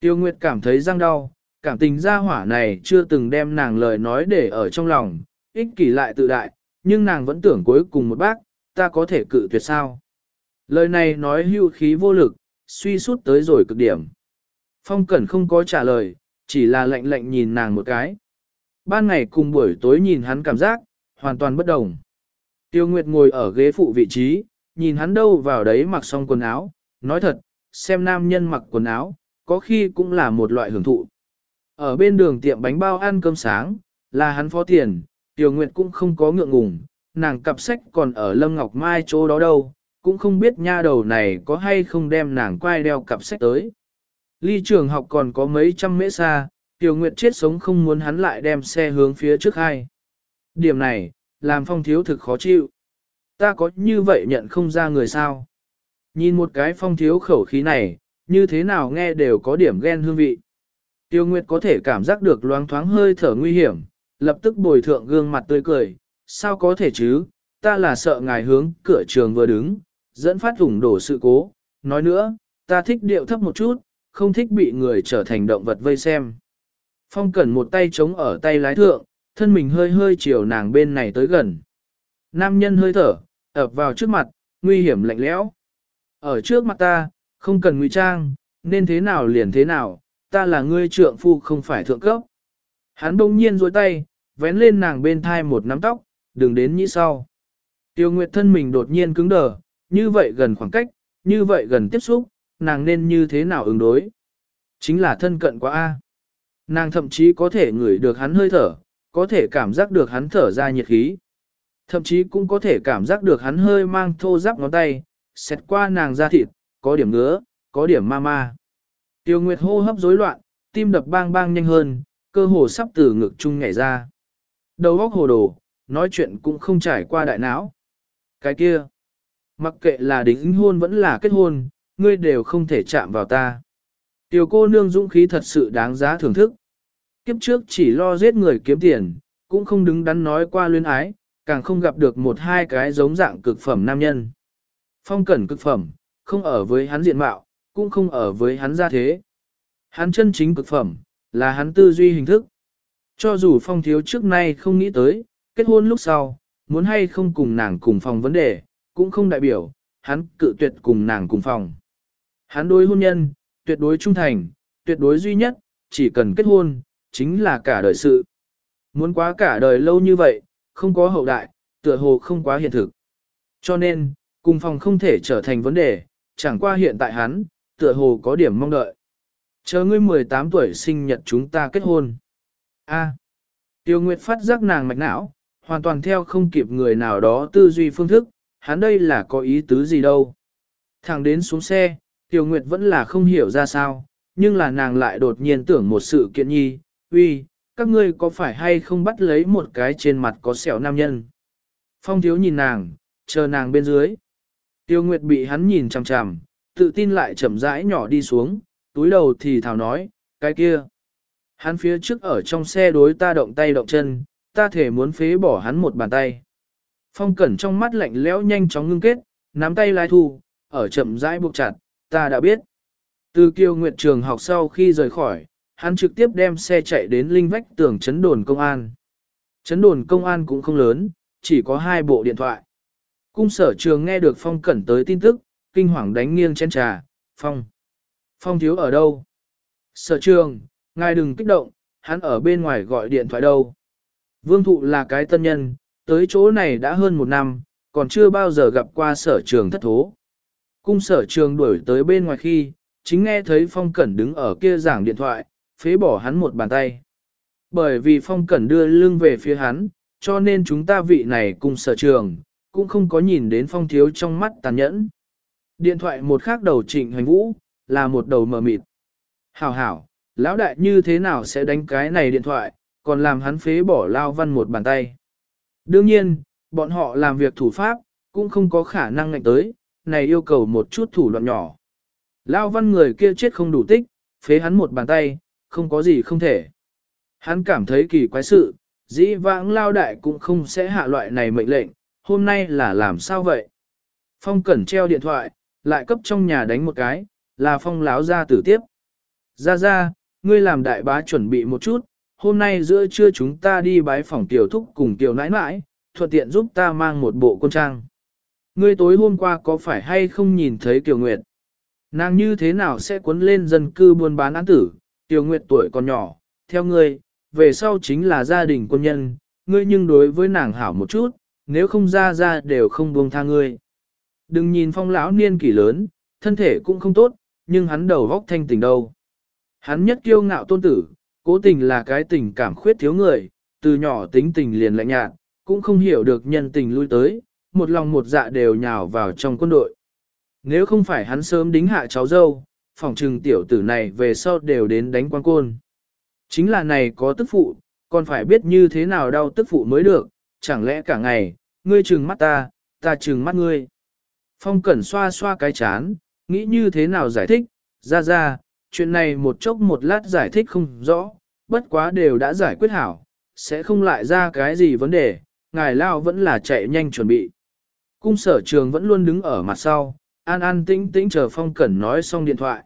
Tiêu Nguyệt cảm thấy răng đau, cảm tình gia hỏa này chưa từng đem nàng lời nói để ở trong lòng, ích kỷ lại tự đại, nhưng nàng vẫn tưởng cuối cùng một bác, ta có thể cự tuyệt sao. Lời này nói hưu khí vô lực, suy sút tới rồi cực điểm. Phong Cẩn không có trả lời, chỉ là lạnh lạnh nhìn nàng một cái. Ban ngày cùng buổi tối nhìn hắn cảm giác, hoàn toàn bất đồng. Tiêu Nguyệt ngồi ở ghế phụ vị trí, nhìn hắn đâu vào đấy mặc xong quần áo, nói thật, xem nam nhân mặc quần áo, có khi cũng là một loại hưởng thụ. Ở bên đường tiệm bánh bao ăn cơm sáng, là hắn phó tiền, Tiêu Nguyệt cũng không có ngượng ngùng, nàng cặp sách còn ở Lâm Ngọc Mai chỗ đó đâu, cũng không biết nha đầu này có hay không đem nàng quay đeo cặp sách tới. Ly trường học còn có mấy trăm mễ xa, tiểu Nguyệt chết sống không muốn hắn lại đem xe hướng phía trước hai. Điểm này, làm phong thiếu thực khó chịu. Ta có như vậy nhận không ra người sao? Nhìn một cái phong thiếu khẩu khí này, như thế nào nghe đều có điểm ghen hương vị. Tiêu Nguyệt có thể cảm giác được loáng thoáng hơi thở nguy hiểm, lập tức bồi thượng gương mặt tươi cười. Sao có thể chứ, ta là sợ ngài hướng cửa trường vừa đứng, dẫn phát ủng đổ sự cố. Nói nữa, ta thích điệu thấp một chút, không thích bị người trở thành động vật vây xem. Phong cẩn một tay chống ở tay lái thượng, thân mình hơi hơi chiều nàng bên này tới gần. Nam nhân hơi thở, ập vào trước mặt, nguy hiểm lạnh lẽo. Ở trước mặt ta, không cần ngụy trang, nên thế nào liền thế nào, ta là ngươi trượng phu không phải thượng cấp. Hắn bỗng nhiên dối tay, vén lên nàng bên thai một nắm tóc, đừng đến như sau. Tiêu Nguyệt thân mình đột nhiên cứng đờ, như vậy gần khoảng cách, như vậy gần tiếp xúc, nàng nên như thế nào ứng đối. Chính là thân cận quá A. Nàng thậm chí có thể ngửi được hắn hơi thở, có thể cảm giác được hắn thở ra nhiệt khí. Thậm chí cũng có thể cảm giác được hắn hơi mang thô giáp ngón tay, xẹt qua nàng da thịt, có điểm ngứa, có điểm ma ma. Tiêu Nguyệt hô hấp rối loạn, tim đập bang bang nhanh hơn, cơ hồ sắp từ ngực chung nhảy ra. Đầu óc hồ đồ, nói chuyện cũng không trải qua đại não. Cái kia, mặc kệ là đính hôn vẫn là kết hôn, ngươi đều không thể chạm vào ta. Tiểu cô nương dũng khí thật sự đáng giá thưởng thức. Kiếp trước chỉ lo giết người kiếm tiền, cũng không đứng đắn nói qua luyến ái, càng không gặp được một hai cái giống dạng cực phẩm nam nhân. Phong cẩn cực phẩm, không ở với hắn diện mạo, cũng không ở với hắn gia thế. Hắn chân chính cực phẩm, là hắn tư duy hình thức. Cho dù phong thiếu trước nay không nghĩ tới, kết hôn lúc sau, muốn hay không cùng nàng cùng phòng vấn đề, cũng không đại biểu, hắn cự tuyệt cùng nàng cùng phòng. Hắn đối hôn nhân, tuyệt đối trung thành, tuyệt đối duy nhất, chỉ cần kết hôn, chính là cả đời sự. Muốn quá cả đời lâu như vậy, không có hậu đại, tựa hồ không quá hiện thực. Cho nên, cùng phòng không thể trở thành vấn đề, chẳng qua hiện tại hắn, tựa hồ có điểm mong đợi. Chờ ngươi 18 tuổi sinh nhật chúng ta kết hôn. A. Tiêu Nguyệt phát giác nàng mạch não, hoàn toàn theo không kịp người nào đó tư duy phương thức, hắn đây là có ý tứ gì đâu. thằng đến xuống xe, Tiêu Nguyệt vẫn là không hiểu ra sao, nhưng là nàng lại đột nhiên tưởng một sự kiện nhi, uy, các ngươi có phải hay không bắt lấy một cái trên mặt có sẹo nam nhân. Phong thiếu nhìn nàng, chờ nàng bên dưới. Tiêu Nguyệt bị hắn nhìn chằm chằm, tự tin lại chậm rãi nhỏ đi xuống, túi đầu thì thào nói, cái kia. Hắn phía trước ở trong xe đối ta động tay động chân, ta thể muốn phế bỏ hắn một bàn tay. Phong cẩn trong mắt lạnh lẽo nhanh chóng ngưng kết, nắm tay lai thu, ở chậm rãi buộc chặt, ta đã biết. Từ kiều nguyệt trường học sau khi rời khỏi, hắn trực tiếp đem xe chạy đến linh vách tường chấn đồn công an. Chấn đồn công an cũng không lớn, chỉ có hai bộ điện thoại. Cung sở trường nghe được Phong Cẩn tới tin tức, kinh hoàng đánh nghiêng chén trà, Phong. Phong thiếu ở đâu? Sở trường, ngài đừng kích động, hắn ở bên ngoài gọi điện thoại đâu. Vương thụ là cái tân nhân, tới chỗ này đã hơn một năm, còn chưa bao giờ gặp qua sở trường thất thố. Cung sở trường đuổi tới bên ngoài khi, chính nghe thấy Phong Cẩn đứng ở kia giảng điện thoại, phế bỏ hắn một bàn tay. Bởi vì Phong Cẩn đưa lưng về phía hắn, cho nên chúng ta vị này cùng sở trường, cũng không có nhìn đến Phong Thiếu trong mắt tàn nhẫn. Điện thoại một khác đầu trịnh hoành vũ, là một đầu mờ mịt. Hảo hảo, lão đại như thế nào sẽ đánh cái này điện thoại, còn làm hắn phế bỏ lao văn một bàn tay. Đương nhiên, bọn họ làm việc thủ pháp, cũng không có khả năng ngạnh tới, này yêu cầu một chút thủ đoạn nhỏ. Lao văn người kia chết không đủ tích, phế hắn một bàn tay, không có gì không thể. Hắn cảm thấy kỳ quái sự, dĩ vãng lao đại cũng không sẽ hạ loại này mệnh lệnh, hôm nay là làm sao vậy? Phong cẩn treo điện thoại, lại cấp trong nhà đánh một cái, là phong láo ra tử tiếp. Ra ra, ngươi làm đại bá chuẩn bị một chút, hôm nay giữa trưa chúng ta đi bái phòng tiểu thúc cùng tiểu nãi nãi, thuận tiện giúp ta mang một bộ quân trang. Ngươi tối hôm qua có phải hay không nhìn thấy Kiều Nguyệt? Nàng như thế nào sẽ cuốn lên dân cư buôn bán án tử, Tiểu Nguyệt tuổi còn nhỏ, theo ngươi, về sau chính là gia đình quân nhân, ngươi nhưng đối với nàng hảo một chút, nếu không ra ra đều không buông tha ngươi. Đừng nhìn phong lão niên kỷ lớn, thân thể cũng không tốt, nhưng hắn đầu vóc thanh tỉnh đâu. Hắn nhất kiêu ngạo tôn tử, cố tình là cái tình cảm khuyết thiếu người, từ nhỏ tính tình liền lạnh nhạt, cũng không hiểu được nhân tình lui tới, một lòng một dạ đều nhào vào trong quân đội. Nếu không phải hắn sớm đính hạ cháu dâu, phòng trừng tiểu tử này về sau đều đến đánh quan côn. Chính là này có tức phụ, còn phải biết như thế nào đau tức phụ mới được, chẳng lẽ cả ngày, ngươi trừng mắt ta, ta trừng mắt ngươi. Phong cẩn xoa xoa cái chán, nghĩ như thế nào giải thích, ra ra, chuyện này một chốc một lát giải thích không rõ, bất quá đều đã giải quyết hảo, sẽ không lại ra cái gì vấn đề, ngài lao vẫn là chạy nhanh chuẩn bị. Cung sở trường vẫn luôn đứng ở mặt sau, an an tĩnh tĩnh chờ phong cẩn nói xong điện thoại.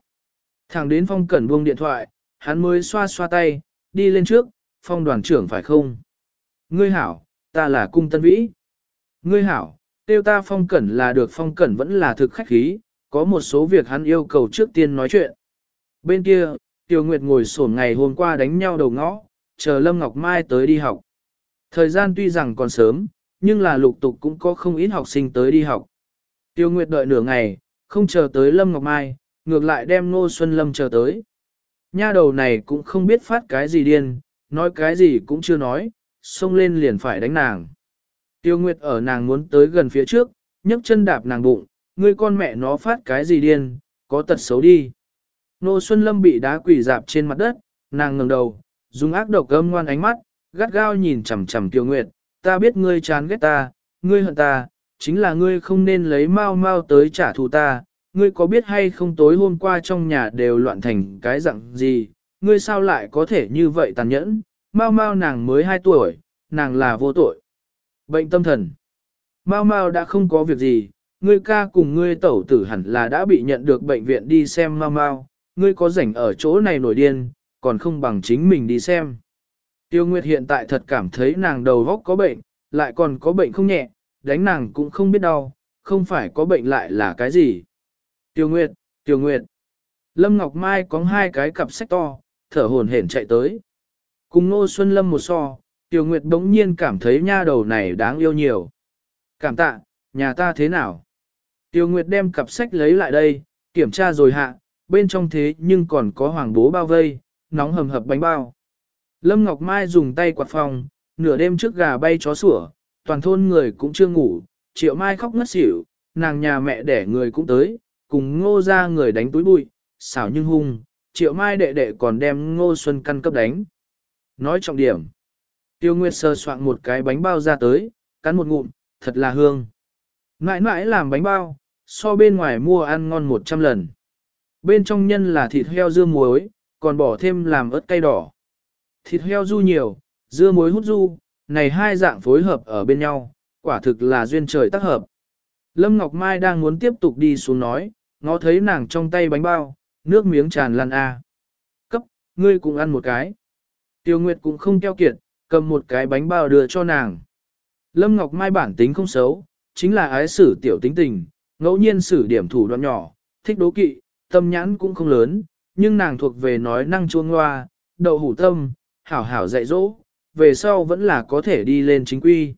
Thẳng đến phong cẩn buông điện thoại, hắn mới xoa xoa tay, đi lên trước, phong đoàn trưởng phải không? Ngươi hảo, ta là cung tân vĩ. Ngươi hảo, tiêu ta phong cẩn là được phong cẩn vẫn là thực khách khí, có một số việc hắn yêu cầu trước tiên nói chuyện. Bên kia, Tiêu Nguyệt ngồi sổn ngày hôm qua đánh nhau đầu ngõ, chờ Lâm Ngọc Mai tới đi học. Thời gian tuy rằng còn sớm, nhưng là lục tục cũng có không ít học sinh tới đi học. Tiêu Nguyệt đợi nửa ngày, không chờ tới Lâm Ngọc Mai, ngược lại đem Ngô Xuân Lâm chờ tới. Nha đầu này cũng không biết phát cái gì điên, nói cái gì cũng chưa nói, xông lên liền phải đánh nàng. Tiêu Nguyệt ở nàng muốn tới gần phía trước, nhấc chân đạp nàng bụng, ngươi con mẹ nó phát cái gì điên, có tật xấu đi. Nô Xuân Lâm bị đá quỷ dạp trên mặt đất, nàng ngẩng đầu, dùng ác độc âm ngoan ánh mắt, gắt gao nhìn chằm chằm Tiêu Nguyệt, ta biết ngươi chán ghét ta, ngươi hận ta, chính là ngươi không nên lấy mau mau tới trả thù ta, ngươi có biết hay không tối hôm qua trong nhà đều loạn thành cái dạng gì, ngươi sao lại có thể như vậy tàn nhẫn, mau mau nàng mới 2 tuổi, nàng là vô tội. Bệnh tâm thần. Mau mau đã không có việc gì, ngươi ca cùng ngươi tẩu tử hẳn là đã bị nhận được bệnh viện đi xem mau mau, ngươi có rảnh ở chỗ này nổi điên, còn không bằng chính mình đi xem. Tiêu Nguyệt hiện tại thật cảm thấy nàng đầu góc có bệnh, lại còn có bệnh không nhẹ, đánh nàng cũng không biết đau, không phải có bệnh lại là cái gì. Tiêu Nguyệt, Tiêu Nguyệt. Lâm Ngọc Mai có hai cái cặp sách to, thở hổn hển chạy tới. Cùng Nô Xuân Lâm một so, Tiêu Nguyệt bỗng nhiên cảm thấy nha đầu này đáng yêu nhiều. Cảm tạ, nhà ta thế nào? Tiêu Nguyệt đem cặp sách lấy lại đây, kiểm tra rồi hạ, bên trong thế nhưng còn có hoàng bố bao vây, nóng hầm hập bánh bao. Lâm Ngọc Mai dùng tay quạt phòng, nửa đêm trước gà bay chó sủa, toàn thôn người cũng chưa ngủ, triệu mai khóc ngất xỉu, nàng nhà mẹ đẻ người cũng tới, cùng ngô ra người đánh túi bụi, xảo nhưng hung, triệu mai đệ đệ còn đem ngô xuân căn cấp đánh. Nói trọng điểm, tiêu nguyệt sơ soạn một cái bánh bao ra tới, cắn một ngụm, thật là hương. Mãi mãi làm bánh bao, so bên ngoài mua ăn ngon 100 lần. Bên trong nhân là thịt heo dưa muối, còn bỏ thêm làm ớt cay đỏ. Thịt heo du nhiều, dưa muối hút du, này hai dạng phối hợp ở bên nhau, quả thực là duyên trời tác hợp. Lâm Ngọc Mai đang muốn tiếp tục đi xuống nói, ngó thấy nàng trong tay bánh bao, nước miếng tràn lan a. Cấp, ngươi cũng ăn một cái. Tiêu Nguyệt cũng không keo kiệt, cầm một cái bánh bao đưa cho nàng. Lâm Ngọc Mai bản tính không xấu, chính là ái xử tiểu tính tình, ngẫu nhiên xử điểm thủ đoạn nhỏ, thích đố kỵ, tâm nhãn cũng không lớn, nhưng nàng thuộc về nói năng chuông loa đậu hủ tâm, hảo hảo dạy dỗ, về sau vẫn là có thể đi lên chính quy.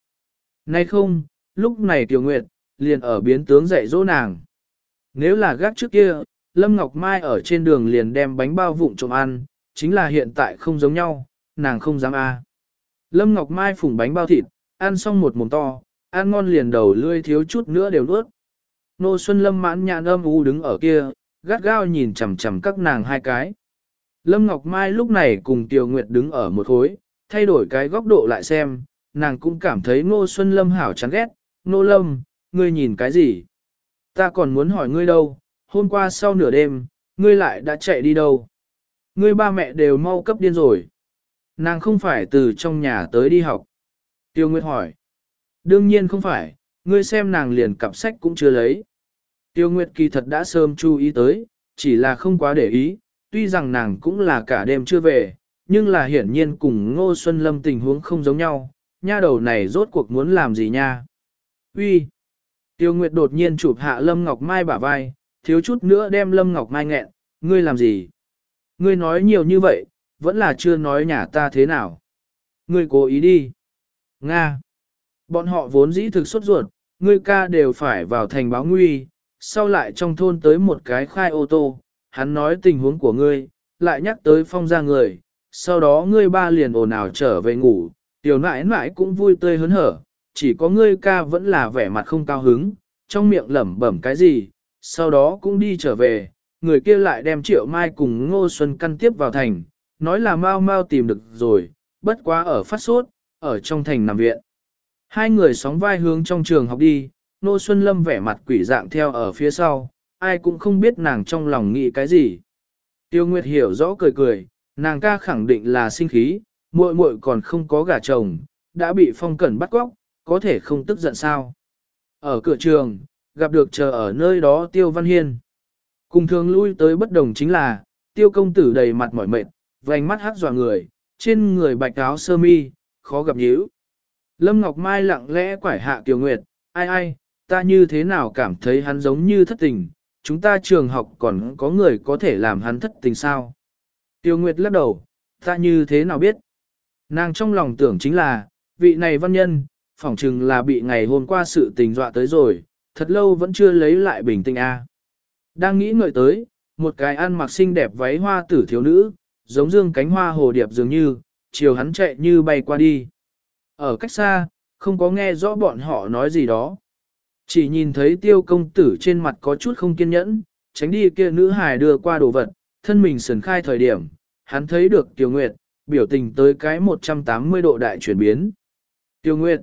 Nay không, lúc này Tiểu Nguyệt, liền ở biến tướng dạy dỗ nàng. Nếu là gác trước kia, Lâm Ngọc Mai ở trên đường liền đem bánh bao vụn trộm ăn, chính là hiện tại không giống nhau, nàng không dám a. Lâm Ngọc Mai phủng bánh bao thịt, ăn xong một mồm to, ăn ngon liền đầu lươi thiếu chút nữa đều nuốt. Nô Xuân Lâm mãn nhãn âm u đứng ở kia, gắt gao nhìn chằm chằm các nàng hai cái. Lâm Ngọc Mai lúc này cùng Tiêu Nguyệt đứng ở một khối, thay đổi cái góc độ lại xem, nàng cũng cảm thấy Ngô Xuân Lâm hảo chán ghét. Ngô Lâm, ngươi nhìn cái gì? Ta còn muốn hỏi ngươi đâu, hôm qua sau nửa đêm, ngươi lại đã chạy đi đâu? Ngươi ba mẹ đều mau cấp điên rồi. Nàng không phải từ trong nhà tới đi học. Tiêu Nguyệt hỏi. Đương nhiên không phải, ngươi xem nàng liền cặp sách cũng chưa lấy. Tiêu Nguyệt kỳ thật đã sớm chú ý tới, chỉ là không quá để ý, tuy rằng nàng cũng là cả đêm chưa về, nhưng là hiển nhiên cùng Ngô Xuân Lâm tình huống không giống nhau, nha đầu này rốt cuộc muốn làm gì nha. Uy. Tiêu Nguyệt đột nhiên chụp hạ Lâm Ngọc Mai bả vai, thiếu chút nữa đem Lâm Ngọc Mai nghẹn, ngươi làm gì? Ngươi nói nhiều như vậy, vẫn là chưa nói nhà ta thế nào. Ngươi cố ý đi. Nga. Bọn họ vốn dĩ thực xuất ruột, ngươi ca đều phải vào thành báo nguy, sau lại trong thôn tới một cái khai ô tô, hắn nói tình huống của ngươi, lại nhắc tới phong ra người, sau đó ngươi ba liền ồn ào trở về ngủ, tiểu nãi nãi cũng vui tươi hớn hở, chỉ có ngươi ca vẫn là vẻ mặt không cao hứng, trong miệng lẩm bẩm cái gì, sau đó cũng đi trở về, người kia lại đem triệu mai cùng ngô xuân căn tiếp vào thành, nói là mau mau tìm được rồi, bất quá ở phát sốt, ở trong thành nằm viện. Hai người sóng vai hướng trong trường học đi, Nô Xuân Lâm vẻ mặt quỷ dạng theo ở phía sau, ai cũng không biết nàng trong lòng nghĩ cái gì. Tiêu Nguyệt hiểu rõ cười cười, nàng ca khẳng định là sinh khí, muội muội còn không có gả chồng, đã bị phong cẩn bắt cóc, có thể không tức giận sao. Ở cửa trường, gặp được chờ ở nơi đó Tiêu Văn Hiên. Cùng thường lui tới bất đồng chính là, Tiêu công tử đầy mặt mỏi mệt, vành mắt hát dò người, trên người bạch áo sơ mi, khó gặp nhíu. Lâm Ngọc Mai lặng lẽ quải hạ Tiêu Nguyệt, ai ai, ta như thế nào cảm thấy hắn giống như thất tình, chúng ta trường học còn có người có thể làm hắn thất tình sao? Tiêu Nguyệt lắc đầu, ta như thế nào biết? Nàng trong lòng tưởng chính là, vị này văn nhân, phỏng chừng là bị ngày hôm qua sự tình dọa tới rồi, thật lâu vẫn chưa lấy lại bình tĩnh a. Đang nghĩ ngợi tới, một cái ăn mặc xinh đẹp váy hoa tử thiếu nữ, giống dương cánh hoa hồ điệp dường như, chiều hắn chạy như bay qua đi. Ở cách xa, không có nghe rõ bọn họ nói gì đó. Chỉ nhìn thấy tiêu công tử trên mặt có chút không kiên nhẫn, tránh đi kia nữ hài đưa qua đồ vật, thân mình sườn khai thời điểm, hắn thấy được Tiêu Nguyệt, biểu tình tới cái 180 độ đại chuyển biến. Tiêu Nguyệt,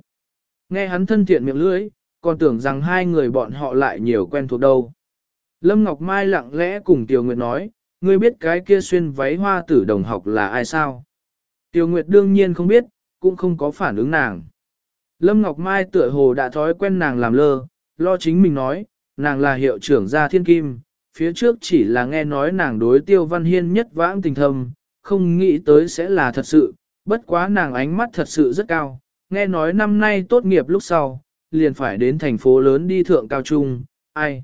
nghe hắn thân thiện miệng lưỡi, còn tưởng rằng hai người bọn họ lại nhiều quen thuộc đâu. Lâm Ngọc Mai lặng lẽ cùng Tiêu Nguyệt nói, ngươi biết cái kia xuyên váy hoa tử đồng học là ai sao? Tiêu Nguyệt đương nhiên không biết, cũng không có phản ứng nàng. Lâm Ngọc Mai tựa hồ đã thói quen nàng làm lơ, lo chính mình nói, nàng là hiệu trưởng gia thiên kim, phía trước chỉ là nghe nói nàng đối tiêu văn hiên nhất vãng tình thâm, không nghĩ tới sẽ là thật sự, bất quá nàng ánh mắt thật sự rất cao, nghe nói năm nay tốt nghiệp lúc sau, liền phải đến thành phố lớn đi thượng cao trung, ai.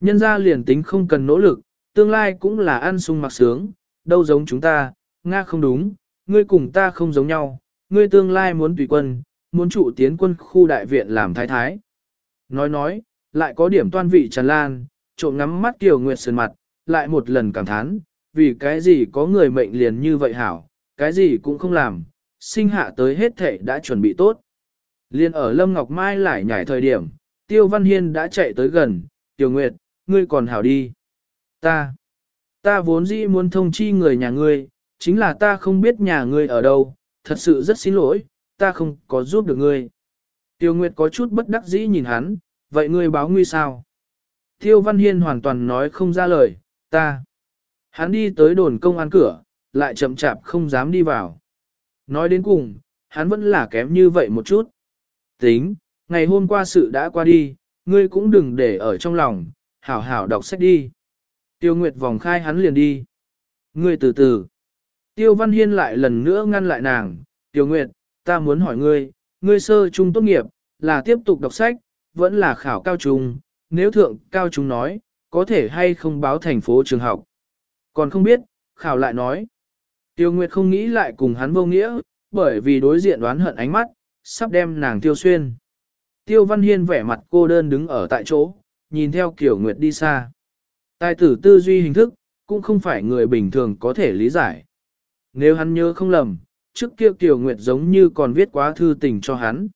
Nhân ra liền tính không cần nỗ lực, tương lai cũng là ăn sung mặc sướng, đâu giống chúng ta, Nga không đúng, ngươi cùng ta không giống nhau, ngươi tương lai muốn tùy quân, muốn trụ tiến quân khu đại viện làm thái thái. Nói nói, lại có điểm toan vị tràn lan, trộm ngắm mắt Kiều Nguyệt sơn mặt, lại một lần cảm thán, vì cái gì có người mệnh liền như vậy hảo, cái gì cũng không làm, sinh hạ tới hết thể đã chuẩn bị tốt. Liên ở Lâm Ngọc Mai lại nhảy thời điểm, Tiêu Văn Hiên đã chạy tới gần, tiểu Nguyệt, ngươi còn hảo đi. Ta, ta vốn dĩ muốn thông chi người nhà ngươi, chính là ta không biết nhà ngươi ở đâu, thật sự rất xin lỗi, ta không có giúp được ngươi. Tiêu Nguyệt có chút bất đắc dĩ nhìn hắn, vậy ngươi báo nguy sao? Tiêu Văn Hiên hoàn toàn nói không ra lời, ta. Hắn đi tới đồn công an cửa, lại chậm chạp không dám đi vào. Nói đến cùng, hắn vẫn là kém như vậy một chút. Tính, ngày hôm qua sự đã qua đi, ngươi cũng đừng để ở trong lòng, hảo hảo đọc sách đi. Tiêu Nguyệt vòng khai hắn liền đi. Ngươi từ từ. Tiêu Văn Hiên lại lần nữa ngăn lại nàng. Tiêu Nguyệt, ta muốn hỏi ngươi, ngươi sơ trung tốt nghiệp, là tiếp tục đọc sách, vẫn là khảo cao trung, nếu thượng cao trung nói, có thể hay không báo thành phố trường học. Còn không biết, khảo lại nói. Tiêu Nguyệt không nghĩ lại cùng hắn vô nghĩa, bởi vì đối diện đoán hận ánh mắt, sắp đem nàng tiêu xuyên. Tiêu Văn Hiên vẻ mặt cô đơn đứng ở tại chỗ, nhìn theo Kiều Nguyệt đi xa. Tài tử tư duy hình thức, cũng không phải người bình thường có thể lý giải. Nếu hắn nhớ không lầm, trước kia Kiều Nguyệt giống như còn viết quá thư tình cho hắn.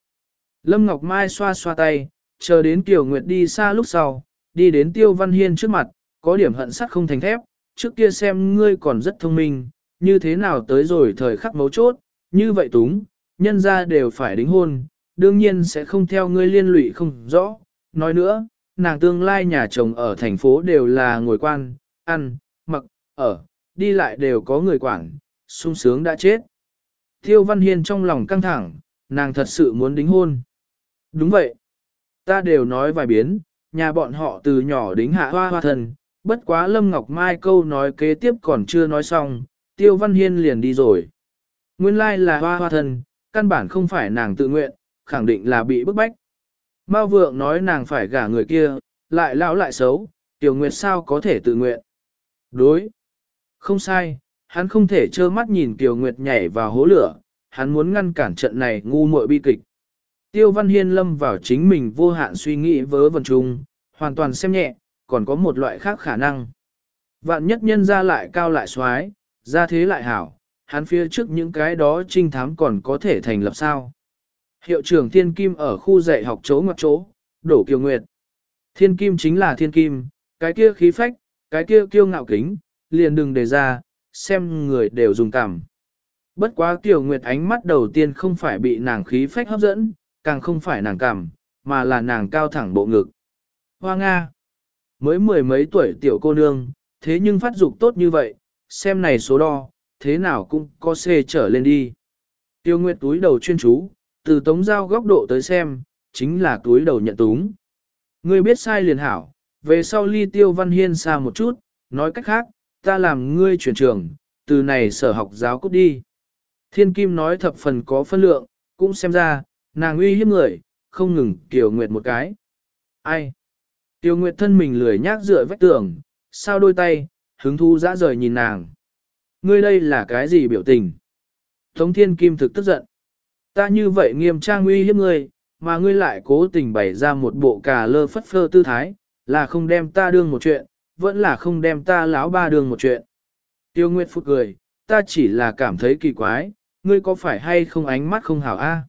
Lâm Ngọc Mai xoa xoa tay, chờ đến Kiều Nguyệt đi xa lúc sau, đi đến Tiêu Văn Hiên trước mặt, có điểm hận sắt không thành thép, trước kia xem ngươi còn rất thông minh, như thế nào tới rồi thời khắc mấu chốt, như vậy túng, nhân ra đều phải đính hôn, đương nhiên sẽ không theo ngươi liên lụy không rõ. Nói nữa, nàng tương lai nhà chồng ở thành phố đều là ngồi quan, ăn, mặc, ở, đi lại đều có người quản, sung sướng đã chết. Tiêu Văn Hiên trong lòng căng thẳng, nàng thật sự muốn đính hôn. Đúng vậy. Ta đều nói vài biến, nhà bọn họ từ nhỏ đính hạ hoa hoa thần, bất quá Lâm Ngọc Mai câu nói kế tiếp còn chưa nói xong, Tiêu Văn Hiên liền đi rồi. Nguyên lai là hoa hoa thần, căn bản không phải nàng tự nguyện, khẳng định là bị bức bách. Mao Vượng nói nàng phải gả người kia, lại lão lại xấu, Tiểu Nguyệt sao có thể tự nguyện. Đối. Không sai, hắn không thể trơ mắt nhìn kiều Nguyệt nhảy vào hố lửa, hắn muốn ngăn cản trận này ngu muội bi kịch. Tiêu Văn Hiên lâm vào chính mình vô hạn suy nghĩ vớ vẩn chung, hoàn toàn xem nhẹ, còn có một loại khác khả năng. Vạn nhất nhân ra lại cao lại xoái, ra thế lại hảo, hắn phía trước những cái đó trinh thám còn có thể thành lập sao. Hiệu trưởng Thiên Kim ở khu dạy học chỗ ngoặc chỗ, đổ kiều nguyệt. Thiên Kim chính là Thiên Kim, cái kia khí phách, cái kia kiêu ngạo kính, liền đừng đề ra, xem người đều dùng cảm. Bất quá Kiều Nguyệt ánh mắt đầu tiên không phải bị nàng khí phách hấp dẫn, càng không phải nàng cảm, mà là nàng cao thẳng bộ ngực. Hoa Nga Mới mười mấy tuổi tiểu cô nương, thế nhưng phát dục tốt như vậy, xem này số đo, thế nào cũng có xê trở lên đi. Tiêu Nguyệt túi đầu chuyên chú, từ tống giao góc độ tới xem, chính là túi đầu nhận túng. Ngươi biết sai liền hảo, về sau ly tiêu văn hiên xa một chút, nói cách khác, ta làm ngươi chuyển trường, từ này sở học giáo cút đi. Thiên Kim nói thập phần có phân lượng, cũng xem ra, nàng uy hiếp người, không ngừng Kiều Nguyệt một cái. Ai? Tiêu Nguyệt thân mình lười nhác dựa vách tường, sao đôi tay, hứng thu dã rời nhìn nàng. Ngươi đây là cái gì biểu tình? Tống Thiên Kim thực tức giận. Ta như vậy nghiêm trang uy hiếp ngươi, mà ngươi lại cố tình bày ra một bộ cà lơ phất phơ tư thái, là không đem ta đương một chuyện, vẫn là không đem ta lão ba đường một chuyện. Tiêu Nguyệt Phúc cười, ta chỉ là cảm thấy kỳ quái, ngươi có phải hay không ánh mắt không hảo a?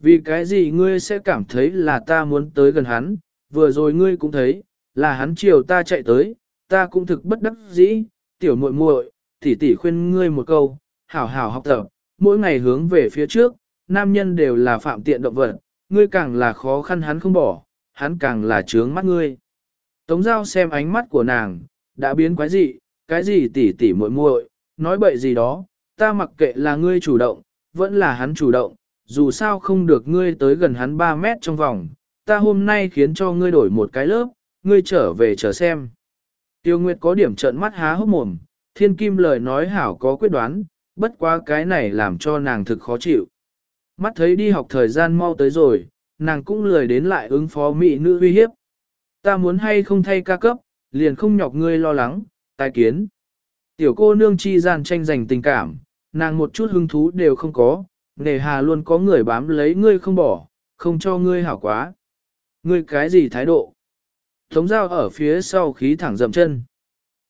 Vì cái gì ngươi sẽ cảm thấy là ta muốn tới gần hắn, vừa rồi ngươi cũng thấy, là hắn chiều ta chạy tới, ta cũng thực bất đắc dĩ, tiểu muội muội, tỷ tỷ khuyên ngươi một câu, hảo hảo học tập, mỗi ngày hướng về phía trước, nam nhân đều là phạm tiện động vật, ngươi càng là khó khăn hắn không bỏ, hắn càng là trướng mắt ngươi. Tống giao xem ánh mắt của nàng, đã biến quái dị, cái gì tỉ tỉ muội muội, nói bậy gì đó, ta mặc kệ là ngươi chủ động, vẫn là hắn chủ động, dù sao không được ngươi tới gần hắn 3 mét trong vòng, ta hôm nay khiến cho ngươi đổi một cái lớp, ngươi trở về chờ xem. Tiêu Nguyệt có điểm trợn mắt há hốc mồm, thiên kim lời nói hảo có quyết đoán, bất quá cái này làm cho nàng thực khó chịu. Mắt thấy đi học thời gian mau tới rồi, nàng cũng lười đến lại ứng phó mỹ nữ uy hiếp. Ta muốn hay không thay ca cấp, liền không nhọc ngươi lo lắng, tài kiến. Tiểu cô nương chi gian tranh giành tình cảm, nàng một chút hứng thú đều không có, nề hà luôn có người bám lấy ngươi không bỏ, không cho ngươi hảo quá. Ngươi cái gì thái độ? Tống giao ở phía sau khí thẳng dậm chân.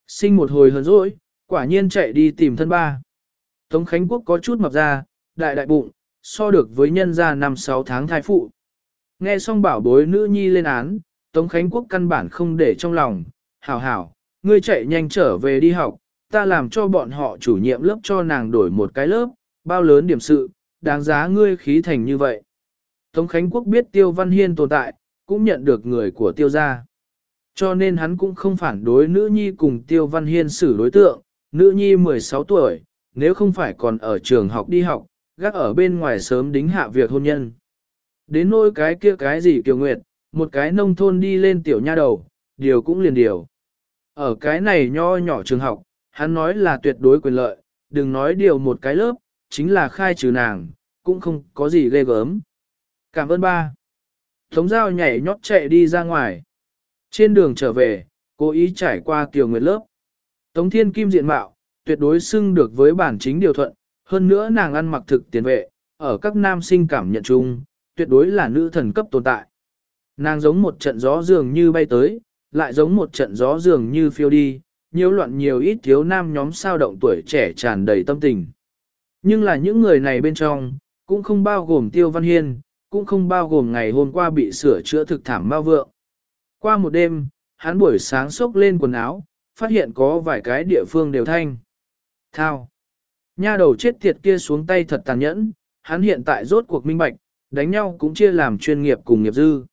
Sinh một hồi hờn rỗi, quả nhiên chạy đi tìm thân ba. Tống Khánh Quốc có chút mập ra, đại đại bụng, so được với nhân gia năm sáu tháng thai phụ. Nghe xong bảo bối nữ nhi lên án, Tống Khánh Quốc căn bản không để trong lòng, hảo hảo, ngươi chạy nhanh trở về đi học, ta làm cho bọn họ chủ nhiệm lớp cho nàng đổi một cái lớp, bao lớn điểm sự, đáng giá ngươi khí thành như vậy. Tống Khánh Quốc biết Tiêu Văn Hiên tồn tại, cũng nhận được người của Tiêu gia. Cho nên hắn cũng không phản đối nữ nhi cùng Tiêu Văn Hiên xử đối tượng, nữ nhi 16 tuổi, nếu không phải còn ở trường học đi học, gác ở bên ngoài sớm đính hạ việc hôn nhân. Đến nỗi cái kia cái gì kiều nguyệt, một cái nông thôn đi lên tiểu nha đầu, điều cũng liền điều. Ở cái này nho nhỏ trường học, hắn nói là tuyệt đối quyền lợi, đừng nói điều một cái lớp, chính là khai trừ nàng, cũng không có gì ghê gớm. Cảm ơn ba. Tống giao nhảy nhót chạy đi ra ngoài. Trên đường trở về, cố ý trải qua kiều nguyệt lớp. Tống thiên kim diện mạo, tuyệt đối xưng được với bản chính điều thuận, hơn nữa nàng ăn mặc thực tiền vệ, ở các nam sinh cảm nhận chung, tuyệt đối là nữ thần cấp tồn tại. Nàng giống một trận gió dường như bay tới, lại giống một trận gió dường như phiêu đi, nhiều loạn nhiều ít thiếu nam nhóm sao động tuổi trẻ tràn đầy tâm tình. Nhưng là những người này bên trong, cũng không bao gồm Tiêu Văn Hiên, cũng không bao gồm ngày hôm qua bị sửa chữa thực thảm bao vượng. Qua một đêm, hắn buổi sáng xốc lên quần áo, phát hiện có vài cái địa phương đều thanh. Thao. Nha đầu chết tiệt kia xuống tay thật tàn nhẫn, hắn hiện tại rốt cuộc minh bạch, đánh nhau cũng chia làm chuyên nghiệp cùng nghiệp dư.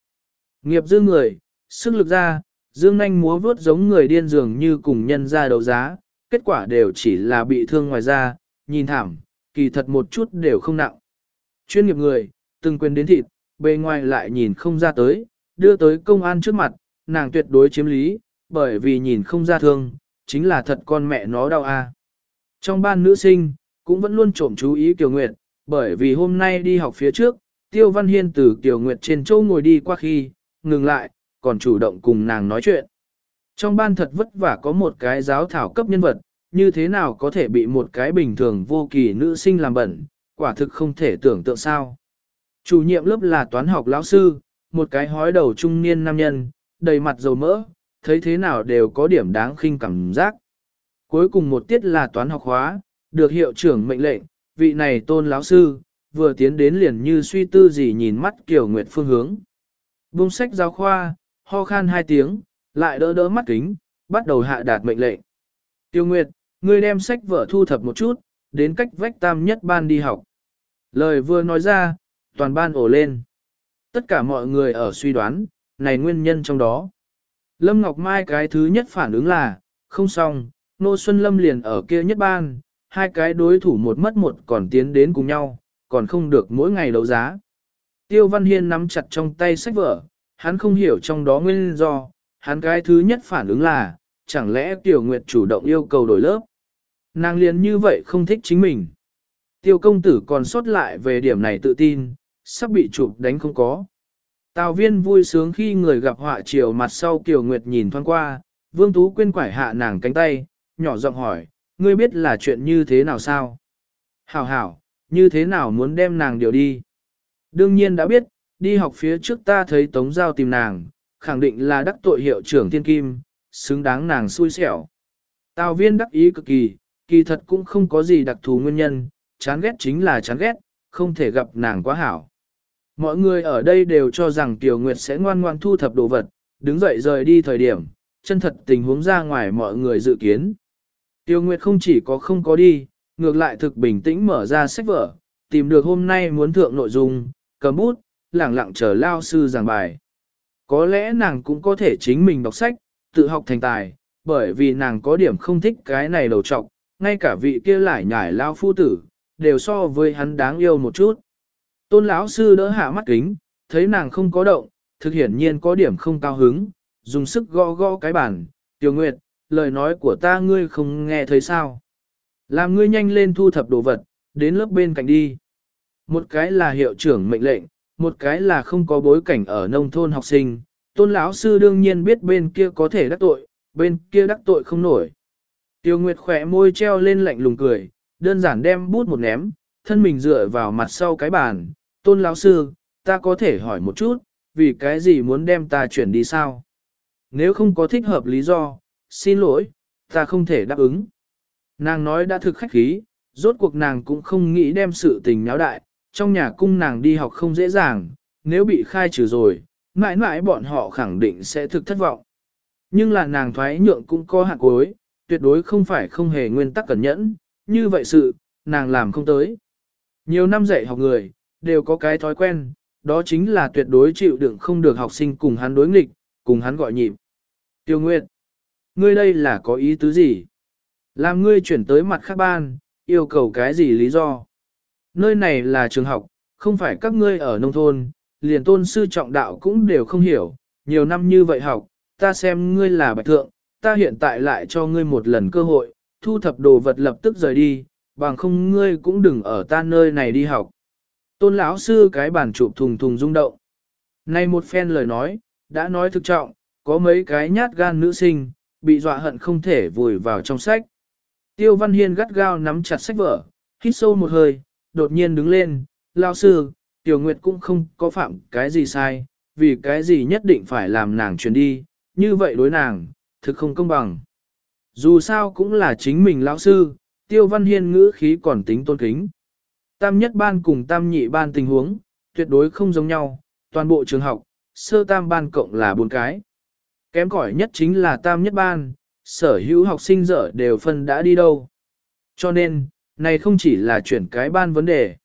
Nghiệp dư người, sức lực ra, dương nanh múa vớt giống người điên dường như cùng nhân ra đấu giá, kết quả đều chỉ là bị thương ngoài da, nhìn thảm, kỳ thật một chút đều không nặng. Chuyên nghiệp người, từng quên đến thịt, bề ngoài lại nhìn không ra tới, đưa tới công an trước mặt, nàng tuyệt đối chiếm lý, bởi vì nhìn không ra thương, chính là thật con mẹ nó đau a. Trong ban nữ sinh, cũng vẫn luôn trộm chú ý Kiều Nguyệt, bởi vì hôm nay đi học phía trước, Tiêu Văn Hiên từ Kiều Nguyệt trên châu ngồi đi qua khi, ngừng lại, còn chủ động cùng nàng nói chuyện. Trong ban thật vất vả có một cái giáo thảo cấp nhân vật, như thế nào có thể bị một cái bình thường vô kỳ nữ sinh làm bẩn, quả thực không thể tưởng tượng sao. Chủ nhiệm lớp là toán học lão sư, một cái hói đầu trung niên nam nhân, đầy mặt dầu mỡ, thấy thế nào đều có điểm đáng khinh cảm giác. Cuối cùng một tiết là toán học hóa, được hiệu trưởng mệnh lệnh, vị này tôn lão sư, vừa tiến đến liền như suy tư gì nhìn mắt Kiều Nguyệt phương hướng vung sách giáo khoa, ho khan hai tiếng, lại đỡ đỡ mắt kính, bắt đầu hạ đạt mệnh lệnh. Tiêu Nguyệt, ngươi đem sách vở thu thập một chút, đến cách vách tam nhất ban đi học. Lời vừa nói ra, toàn ban ổ lên. Tất cả mọi người ở suy đoán, này nguyên nhân trong đó. Lâm Ngọc Mai cái thứ nhất phản ứng là, không xong, Nô Xuân Lâm liền ở kia nhất ban, hai cái đối thủ một mất một còn tiến đến cùng nhau, còn không được mỗi ngày đấu giá. Tiêu Văn Hiên nắm chặt trong tay sách vở, hắn không hiểu trong đó nguyên do, hắn cái thứ nhất phản ứng là, chẳng lẽ Tiểu Nguyệt chủ động yêu cầu đổi lớp. Nàng liền như vậy không thích chính mình. Tiêu công tử còn sót lại về điểm này tự tin, sắp bị chụp đánh không có. Tào viên vui sướng khi người gặp họa chiều mặt sau Kiều Nguyệt nhìn thoáng qua, Vương Tú quên quải hạ nàng cánh tay, nhỏ giọng hỏi, ngươi biết là chuyện như thế nào sao? Hảo hảo, như thế nào muốn đem nàng điều đi? Đương nhiên đã biết, đi học phía trước ta thấy Tống Giao tìm nàng, khẳng định là đắc tội hiệu trưởng thiên kim, xứng đáng nàng xui xẻo. Tào viên đắc ý cực kỳ, kỳ thật cũng không có gì đặc thù nguyên nhân, chán ghét chính là chán ghét, không thể gặp nàng quá hảo. Mọi người ở đây đều cho rằng Tiểu Nguyệt sẽ ngoan ngoan thu thập đồ vật, đứng dậy rời đi thời điểm, chân thật tình huống ra ngoài mọi người dự kiến. Tiêu Nguyệt không chỉ có không có đi, ngược lại thực bình tĩnh mở ra sách vở, tìm được hôm nay muốn thượng nội dung, cầm bút, lẳng lặng chờ lao sư giảng bài. Có lẽ nàng cũng có thể chính mình đọc sách, tự học thành tài, bởi vì nàng có điểm không thích cái này đầu trọc, ngay cả vị kia lại nhải lao phu tử, đều so với hắn đáng yêu một chút. Tôn lão sư đỡ hạ mắt kính, thấy nàng không có động, thực hiển nhiên có điểm không cao hứng, dùng sức gõ gõ cái bàn, Tiểu Nguyệt, lời nói của ta ngươi không nghe thấy sao. Làm ngươi nhanh lên thu thập đồ vật, đến lớp bên cạnh đi. Một cái là hiệu trưởng mệnh lệnh, một cái là không có bối cảnh ở nông thôn học sinh. Tôn lão sư đương nhiên biết bên kia có thể đắc tội, bên kia đắc tội không nổi. Tiêu Nguyệt khỏe môi treo lên lạnh lùng cười, đơn giản đem bút một ném, thân mình dựa vào mặt sau cái bàn. Tôn lão sư, ta có thể hỏi một chút, vì cái gì muốn đem ta chuyển đi sao? Nếu không có thích hợp lý do, xin lỗi, ta không thể đáp ứng. Nàng nói đã thực khách khí, rốt cuộc nàng cũng không nghĩ đem sự tình náo đại, trong nhà cung nàng đi học không dễ dàng, nếu bị khai trừ rồi, mãi mãi bọn họ khẳng định sẽ thực thất vọng. Nhưng là nàng thoái nhượng cũng có hạn cuối, tuyệt đối không phải không hề nguyên tắc cẩn nhẫn, như vậy sự, nàng làm không tới. Nhiều năm dạy học người, đều có cái thói quen, đó chính là tuyệt đối chịu đựng không được học sinh cùng hắn đối nghịch, cùng hắn gọi nhịp. Tiêu Nguyệt, ngươi đây là có ý tứ gì? Làm ngươi chuyển tới mặt khác ban, yêu cầu cái gì lý do? Nơi này là trường học, không phải các ngươi ở nông thôn, liền tôn sư trọng đạo cũng đều không hiểu, nhiều năm như vậy học, ta xem ngươi là bạch thượng, ta hiện tại lại cho ngươi một lần cơ hội, thu thập đồ vật lập tức rời đi, bằng không ngươi cũng đừng ở ta nơi này đi học. Tôn lão sư cái bản chụp thùng thùng rung động. Này một phen lời nói, đã nói thực trọng, có mấy cái nhát gan nữ sinh, bị dọa hận không thể vùi vào trong sách. Tiêu Văn Hiên gắt gao nắm chặt sách vở, hít sâu một hơi, đột nhiên đứng lên, lao sư, Tiểu Nguyệt cũng không có phạm cái gì sai, vì cái gì nhất định phải làm nàng chuyển đi, như vậy đối nàng, thực không công bằng. Dù sao cũng là chính mình lão sư, Tiêu Văn Hiên ngữ khí còn tính tôn kính. Tam nhất ban cùng tam nhị ban tình huống, tuyệt đối không giống nhau, toàn bộ trường học, sơ tam ban cộng là bốn cái. Kém cỏi nhất chính là tam nhất ban, sở hữu học sinh dở đều phân đã đi đâu. Cho nên, này không chỉ là chuyển cái ban vấn đề.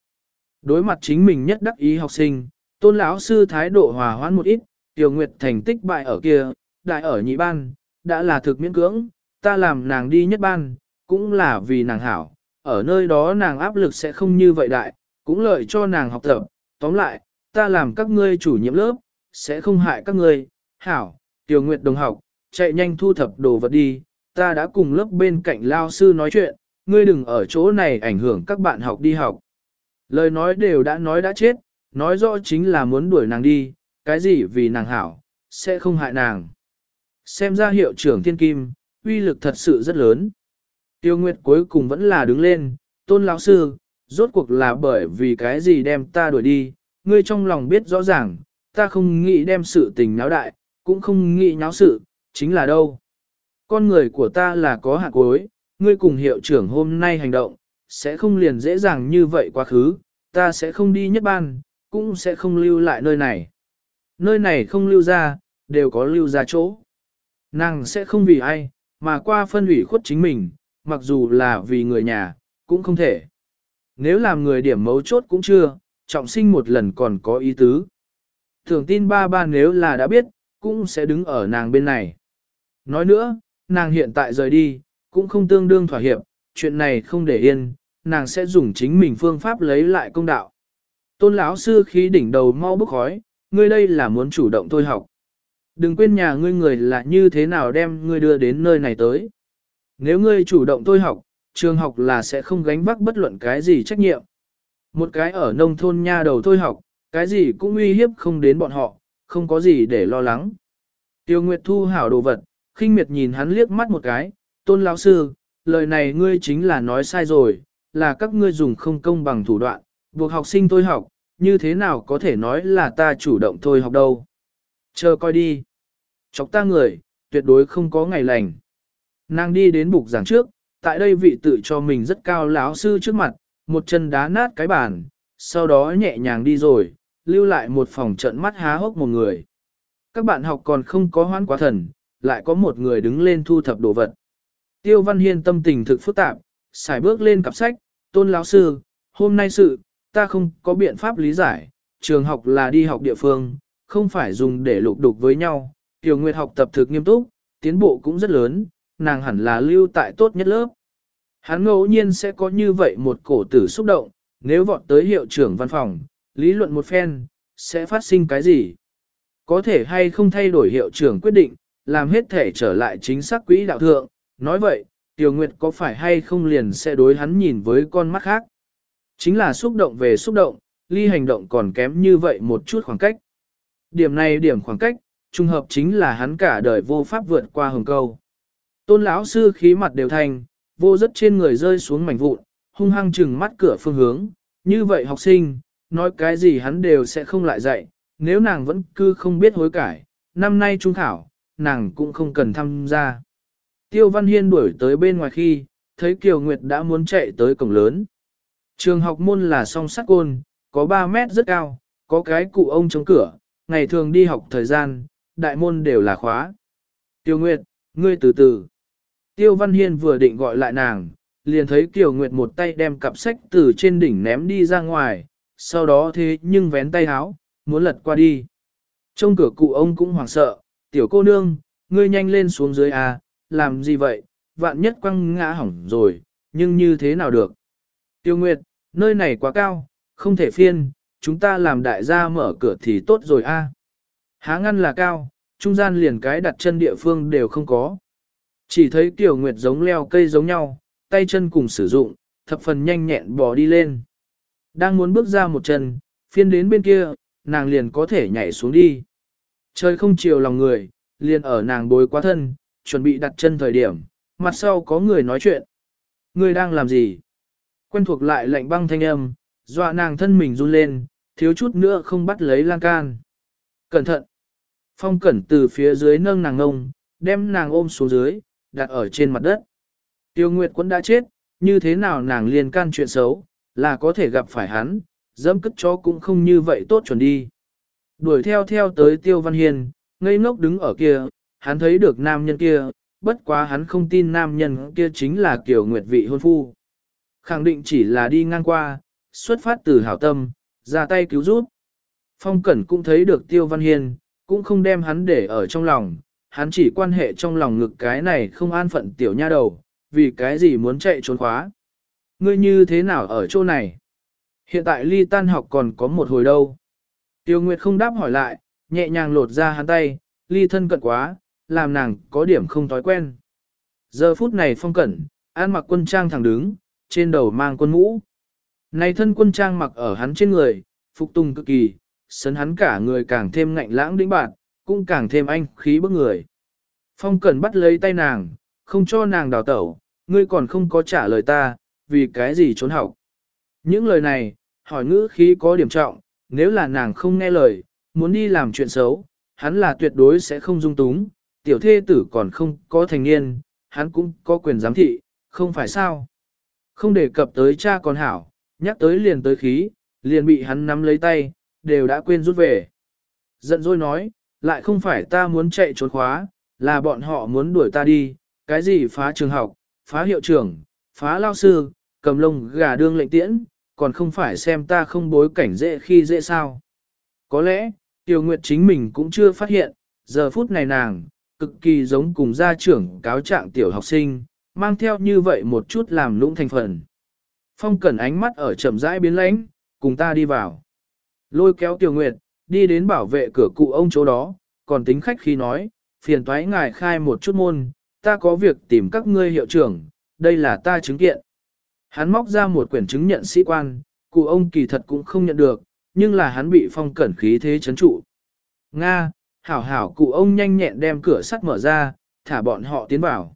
Đối mặt chính mình nhất đắc ý học sinh, tôn lão sư thái độ hòa hoãn một ít, tiểu nguyệt thành tích bại ở kia, đại ở nhị ban, đã là thực miễn cưỡng, ta làm nàng đi nhất ban, cũng là vì nàng hảo, ở nơi đó nàng áp lực sẽ không như vậy đại, cũng lợi cho nàng học tập. Tóm lại, ta làm các ngươi chủ nhiệm lớp, sẽ không hại các ngươi. Hảo, Tiểu Nguyệt đồng học, chạy nhanh thu thập đồ vật đi, ta đã cùng lớp bên cạnh lao sư nói chuyện, ngươi đừng ở chỗ này ảnh hưởng các bạn học đi học. Lời nói đều đã nói đã chết, nói rõ chính là muốn đuổi nàng đi, cái gì vì nàng hảo, sẽ không hại nàng. Xem ra hiệu trưởng thiên kim, uy lực thật sự rất lớn. Tiêu Nguyệt cuối cùng vẫn là đứng lên, tôn lão sư, rốt cuộc là bởi vì cái gì đem ta đuổi đi, ngươi trong lòng biết rõ ràng, ta không nghĩ đem sự tình náo đại, cũng không nghĩ nháo sự, chính là đâu. Con người của ta là có hạ cuối, ngươi cùng hiệu trưởng hôm nay hành động, sẽ không liền dễ dàng như vậy quá khứ, ta sẽ không đi nhất ban, cũng sẽ không lưu lại nơi này. Nơi này không lưu ra, đều có lưu ra chỗ. Nàng sẽ không vì ai, mà qua phân ủy khuất chính mình, mặc dù là vì người nhà, cũng không thể. Nếu làm người điểm mấu chốt cũng chưa, trọng sinh một lần còn có ý tứ. Thường tin ba ba nếu là đã biết, cũng sẽ đứng ở nàng bên này. Nói nữa, nàng hiện tại rời đi, cũng không tương đương thỏa hiệp, chuyện này không để yên, nàng sẽ dùng chính mình phương pháp lấy lại công đạo. Tôn lão sư khí đỉnh đầu mau bức khói, ngươi đây là muốn chủ động thôi học. Đừng quên nhà ngươi người là như thế nào đem ngươi đưa đến nơi này tới. Nếu ngươi chủ động thôi học, trường học là sẽ không gánh vác bất luận cái gì trách nhiệm. Một cái ở nông thôn nha đầu thôi học, cái gì cũng uy hiếp không đến bọn họ, không có gì để lo lắng. Tiêu Nguyệt thu hảo đồ vật, khinh miệt nhìn hắn liếc mắt một cái, tôn lão sư, lời này ngươi chính là nói sai rồi, là các ngươi dùng không công bằng thủ đoạn, buộc học sinh thôi học, như thế nào có thể nói là ta chủ động thôi học đâu. Chờ coi đi. Chọc ta người, tuyệt đối không có ngày lành. Nàng đi đến bục giảng trước, tại đây vị tự cho mình rất cao lão sư trước mặt, một chân đá nát cái bàn, sau đó nhẹ nhàng đi rồi, lưu lại một phòng trận mắt há hốc một người. Các bạn học còn không có hoãn quá thần, lại có một người đứng lên thu thập đồ vật. Tiêu Văn Hiên tâm tình thực phức tạp, xài bước lên cặp sách, tôn lão sư, hôm nay sự, ta không có biện pháp lý giải, trường học là đi học địa phương, không phải dùng để lục đục với nhau, Tiểu Nguyệt học tập thực nghiêm túc, tiến bộ cũng rất lớn, nàng hẳn là lưu tại tốt nhất lớp. Hắn ngẫu nhiên sẽ có như vậy một cổ tử xúc động, nếu vọt tới hiệu trưởng văn phòng, lý luận một phen, sẽ phát sinh cái gì? Có thể hay không thay đổi hiệu trưởng quyết định, làm hết thể trở lại chính xác quỹ đạo thượng, nói vậy, Tiểu Nguyệt có phải hay không liền sẽ đối hắn nhìn với con mắt khác? Chính là xúc động về xúc động, ly hành động còn kém như vậy một chút khoảng cách. Điểm này điểm khoảng cách, trùng hợp chính là hắn cả đời vô pháp vượt qua hồng câu. Tôn lão sư khí mặt đều thành, vô rất trên người rơi xuống mảnh vụn, hung hăng chừng mắt cửa phương hướng, như vậy học sinh, nói cái gì hắn đều sẽ không lại dạy, nếu nàng vẫn cứ không biết hối cải, năm nay trung khảo, nàng cũng không cần tham gia. Tiêu Văn Hiên đuổi tới bên ngoài khi, thấy Kiều Nguyệt đã muốn chạy tới cổng lớn. Trường học môn là song sắt côn, có 3 mét rất cao, có cái cụ ông chống cửa, ngày thường đi học thời gian, đại môn đều là khóa. Tiêu Nguyệt, ngươi từ từ. Tiêu Văn Hiên vừa định gọi lại nàng, liền thấy Kiều Nguyệt một tay đem cặp sách từ trên đỉnh ném đi ra ngoài, sau đó thế nhưng vén tay háo, muốn lật qua đi. Trong cửa cụ ông cũng hoảng sợ, tiểu cô nương, ngươi nhanh lên xuống dưới à, làm gì vậy, vạn nhất quăng ngã hỏng rồi, nhưng như thế nào được. Tiêu Nguyệt, nơi này quá cao, không thể phiên, chúng ta làm đại gia mở cửa thì tốt rồi a. Há ngăn là cao, trung gian liền cái đặt chân địa phương đều không có. Chỉ thấy Tiểu Nguyệt giống leo cây giống nhau, tay chân cùng sử dụng, thập phần nhanh nhẹn bò đi lên. Đang muốn bước ra một chân, phiên đến bên kia, nàng liền có thể nhảy xuống đi. Trời không chiều lòng người, liền ở nàng bối quá thân, chuẩn bị đặt chân thời điểm, mặt sau có người nói chuyện. Người đang làm gì? Quen thuộc lại lạnh băng thanh âm, dọa nàng thân mình run lên, thiếu chút nữa không bắt lấy lan can. Cẩn thận! Phong cẩn từ phía dưới nâng nàng ngông, đem nàng ôm xuống dưới, đặt ở trên mặt đất. Tiêu Nguyệt cũng đã chết, như thế nào nàng liền can chuyện xấu, là có thể gặp phải hắn, dẫm cất chó cũng không như vậy tốt chuẩn đi. Đuổi theo theo tới Tiêu Văn Hiền, ngây ngốc đứng ở kia, hắn thấy được nam nhân kia, bất quá hắn không tin nam nhân kia chính là Kiều Nguyệt vị hôn phu. Khẳng định chỉ là đi ngang qua, xuất phát từ hảo tâm, ra tay cứu giúp. Phong Cẩn cũng thấy được Tiêu Văn Hiên, cũng không đem hắn để ở trong lòng, hắn chỉ quan hệ trong lòng ngực cái này không an phận tiểu nha đầu, vì cái gì muốn chạy trốn khóa. Ngươi như thế nào ở chỗ này? Hiện tại ly tan học còn có một hồi đâu. Tiêu Nguyệt không đáp hỏi lại, nhẹ nhàng lột ra hắn tay, ly thân cận quá, làm nàng có điểm không thói quen. Giờ phút này phong cẩn, an mặc quân trang thẳng đứng, trên đầu mang quân mũ. Này thân quân trang mặc ở hắn trên người, phục tùng cực kỳ, sấn hắn cả người càng thêm ngạnh lãng đĩnh bạn, cũng càng thêm anh khí bức người. Phong cẩn bắt lấy tay nàng, không cho nàng đào tẩu, ngươi còn không có trả lời ta, vì cái gì trốn học. Những lời này, hỏi ngữ khí có điểm trọng, nếu là nàng không nghe lời, muốn đi làm chuyện xấu, hắn là tuyệt đối sẽ không dung túng, tiểu thê tử còn không có thành niên, hắn cũng có quyền giám thị, không phải sao. Không đề cập tới cha con hảo, nhắc tới liền tới khí, liền bị hắn nắm lấy tay, đều đã quên rút về. Giận dỗi nói, lại không phải ta muốn chạy trốn khóa, là bọn họ muốn đuổi ta đi, cái gì phá trường học, phá hiệu trưởng, phá lao sư, cầm lông gà đương lệnh tiễn, còn không phải xem ta không bối cảnh dễ khi dễ sao. Có lẽ, Tiểu Nguyệt chính mình cũng chưa phát hiện, giờ phút này nàng, cực kỳ giống cùng gia trưởng cáo trạng tiểu học sinh, mang theo như vậy một chút làm lũng thành phần. Phong cẩn ánh mắt ở chậm rãi biến lãnh, cùng ta đi vào. Lôi kéo Tiểu Nguyệt, đi đến bảo vệ cửa cụ ông chỗ đó, còn tính khách khi nói, phiền toái ngài khai một chút môn, ta có việc tìm các ngươi hiệu trưởng, đây là ta chứng kiện. Hắn móc ra một quyển chứng nhận sĩ quan, cụ ông kỳ thật cũng không nhận được, nhưng là hắn bị phong cẩn khí thế chấn trụ. Nga, hảo hảo cụ ông nhanh nhẹn đem cửa sắt mở ra, thả bọn họ tiến vào.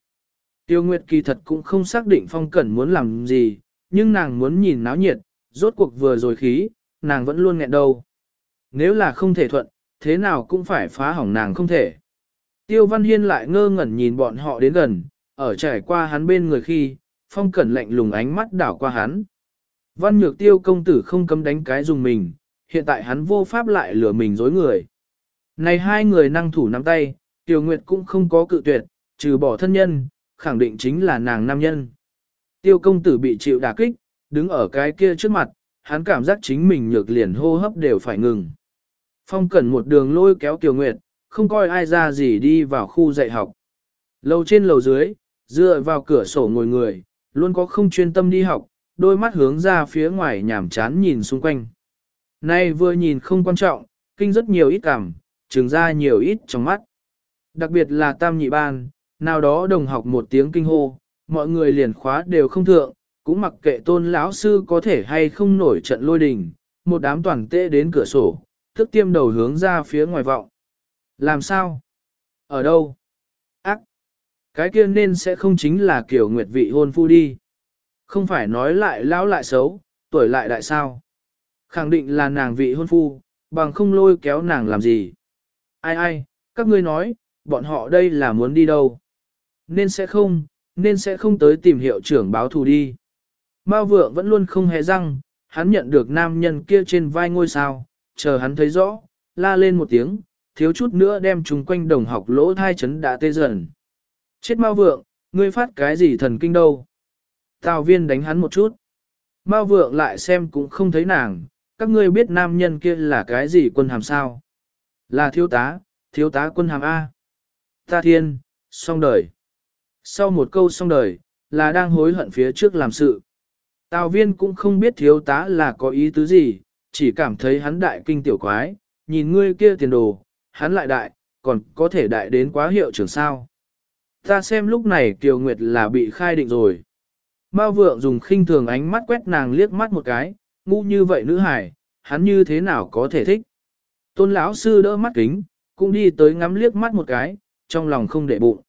Tiêu Nguyệt kỳ thật cũng không xác định phong cẩn muốn làm gì, nhưng nàng muốn nhìn náo nhiệt, rốt cuộc vừa rồi khí, nàng vẫn luôn nghẹn đâu. Nếu là không thể thuận, thế nào cũng phải phá hỏng nàng không thể. Tiêu Văn Hiên lại ngơ ngẩn nhìn bọn họ đến gần, ở trải qua hắn bên người khi, phong cẩn lạnh lùng ánh mắt đảo qua hắn. Văn nhược tiêu công tử không cấm đánh cái dùng mình, hiện tại hắn vô pháp lại lừa mình dối người. Này hai người năng thủ nắm tay, Tiêu Nguyệt cũng không có cự tuyệt, trừ bỏ thân nhân, khẳng định chính là nàng nam nhân. Tiêu công tử bị chịu đả kích, đứng ở cái kia trước mặt, hắn cảm giác chính mình nhược liền hô hấp đều phải ngừng. Phong cẩn một đường lôi kéo Tiêu Nguyệt, không coi ai ra gì đi vào khu dạy học. Lầu trên lầu dưới, dựa vào cửa sổ ngồi người, luôn có không chuyên tâm đi học, đôi mắt hướng ra phía ngoài nhảm chán nhìn xung quanh. Nay vừa nhìn không quan trọng, kinh rất nhiều ít cảm, trừng ra nhiều ít trong mắt. Đặc biệt là tam nhị ban, nào đó đồng học một tiếng kinh hô, mọi người liền khóa đều không thượng, cũng mặc kệ tôn lão sư có thể hay không nổi trận lôi đình, một đám toàn tệ đến cửa sổ, thức tiêm đầu hướng ra phía ngoài vọng. Làm sao? Ở đâu? Ác! Cái kia nên sẽ không chính là kiểu nguyệt vị hôn phu đi. Không phải nói lại lão lại xấu, tuổi lại đại sao. Khẳng định là nàng vị hôn phu, bằng không lôi kéo nàng làm gì. Ai ai, các ngươi nói, bọn họ đây là muốn đi đâu? Nên sẽ không, nên sẽ không tới tìm hiệu trưởng báo thù đi. Mao vượng vẫn luôn không hề răng, hắn nhận được nam nhân kia trên vai ngôi sao, chờ hắn thấy rõ, la lên một tiếng, thiếu chút nữa đem chúng quanh đồng học lỗ thai chấn đã tê dần. Chết Mao vượng, ngươi phát cái gì thần kinh đâu? Tào viên đánh hắn một chút. Mao vượng lại xem cũng không thấy nàng, các ngươi biết nam nhân kia là cái gì quân hàm sao? Là thiếu tá, thiếu tá quân hàm A. Ta thiên, xong đời. Sau một câu xong đời, là đang hối hận phía trước làm sự. Tào viên cũng không biết thiếu tá là có ý tứ gì, chỉ cảm thấy hắn đại kinh tiểu quái, nhìn ngươi kia tiền đồ, hắn lại đại, còn có thể đại đến quá hiệu trưởng sao. Ta xem lúc này Kiều Nguyệt là bị khai định rồi. Mao vượng dùng khinh thường ánh mắt quét nàng liếc mắt một cái, ngu như vậy nữ hải, hắn như thế nào có thể thích. Tôn lão sư đỡ mắt kính, cũng đi tới ngắm liếc mắt một cái, trong lòng không để bụng.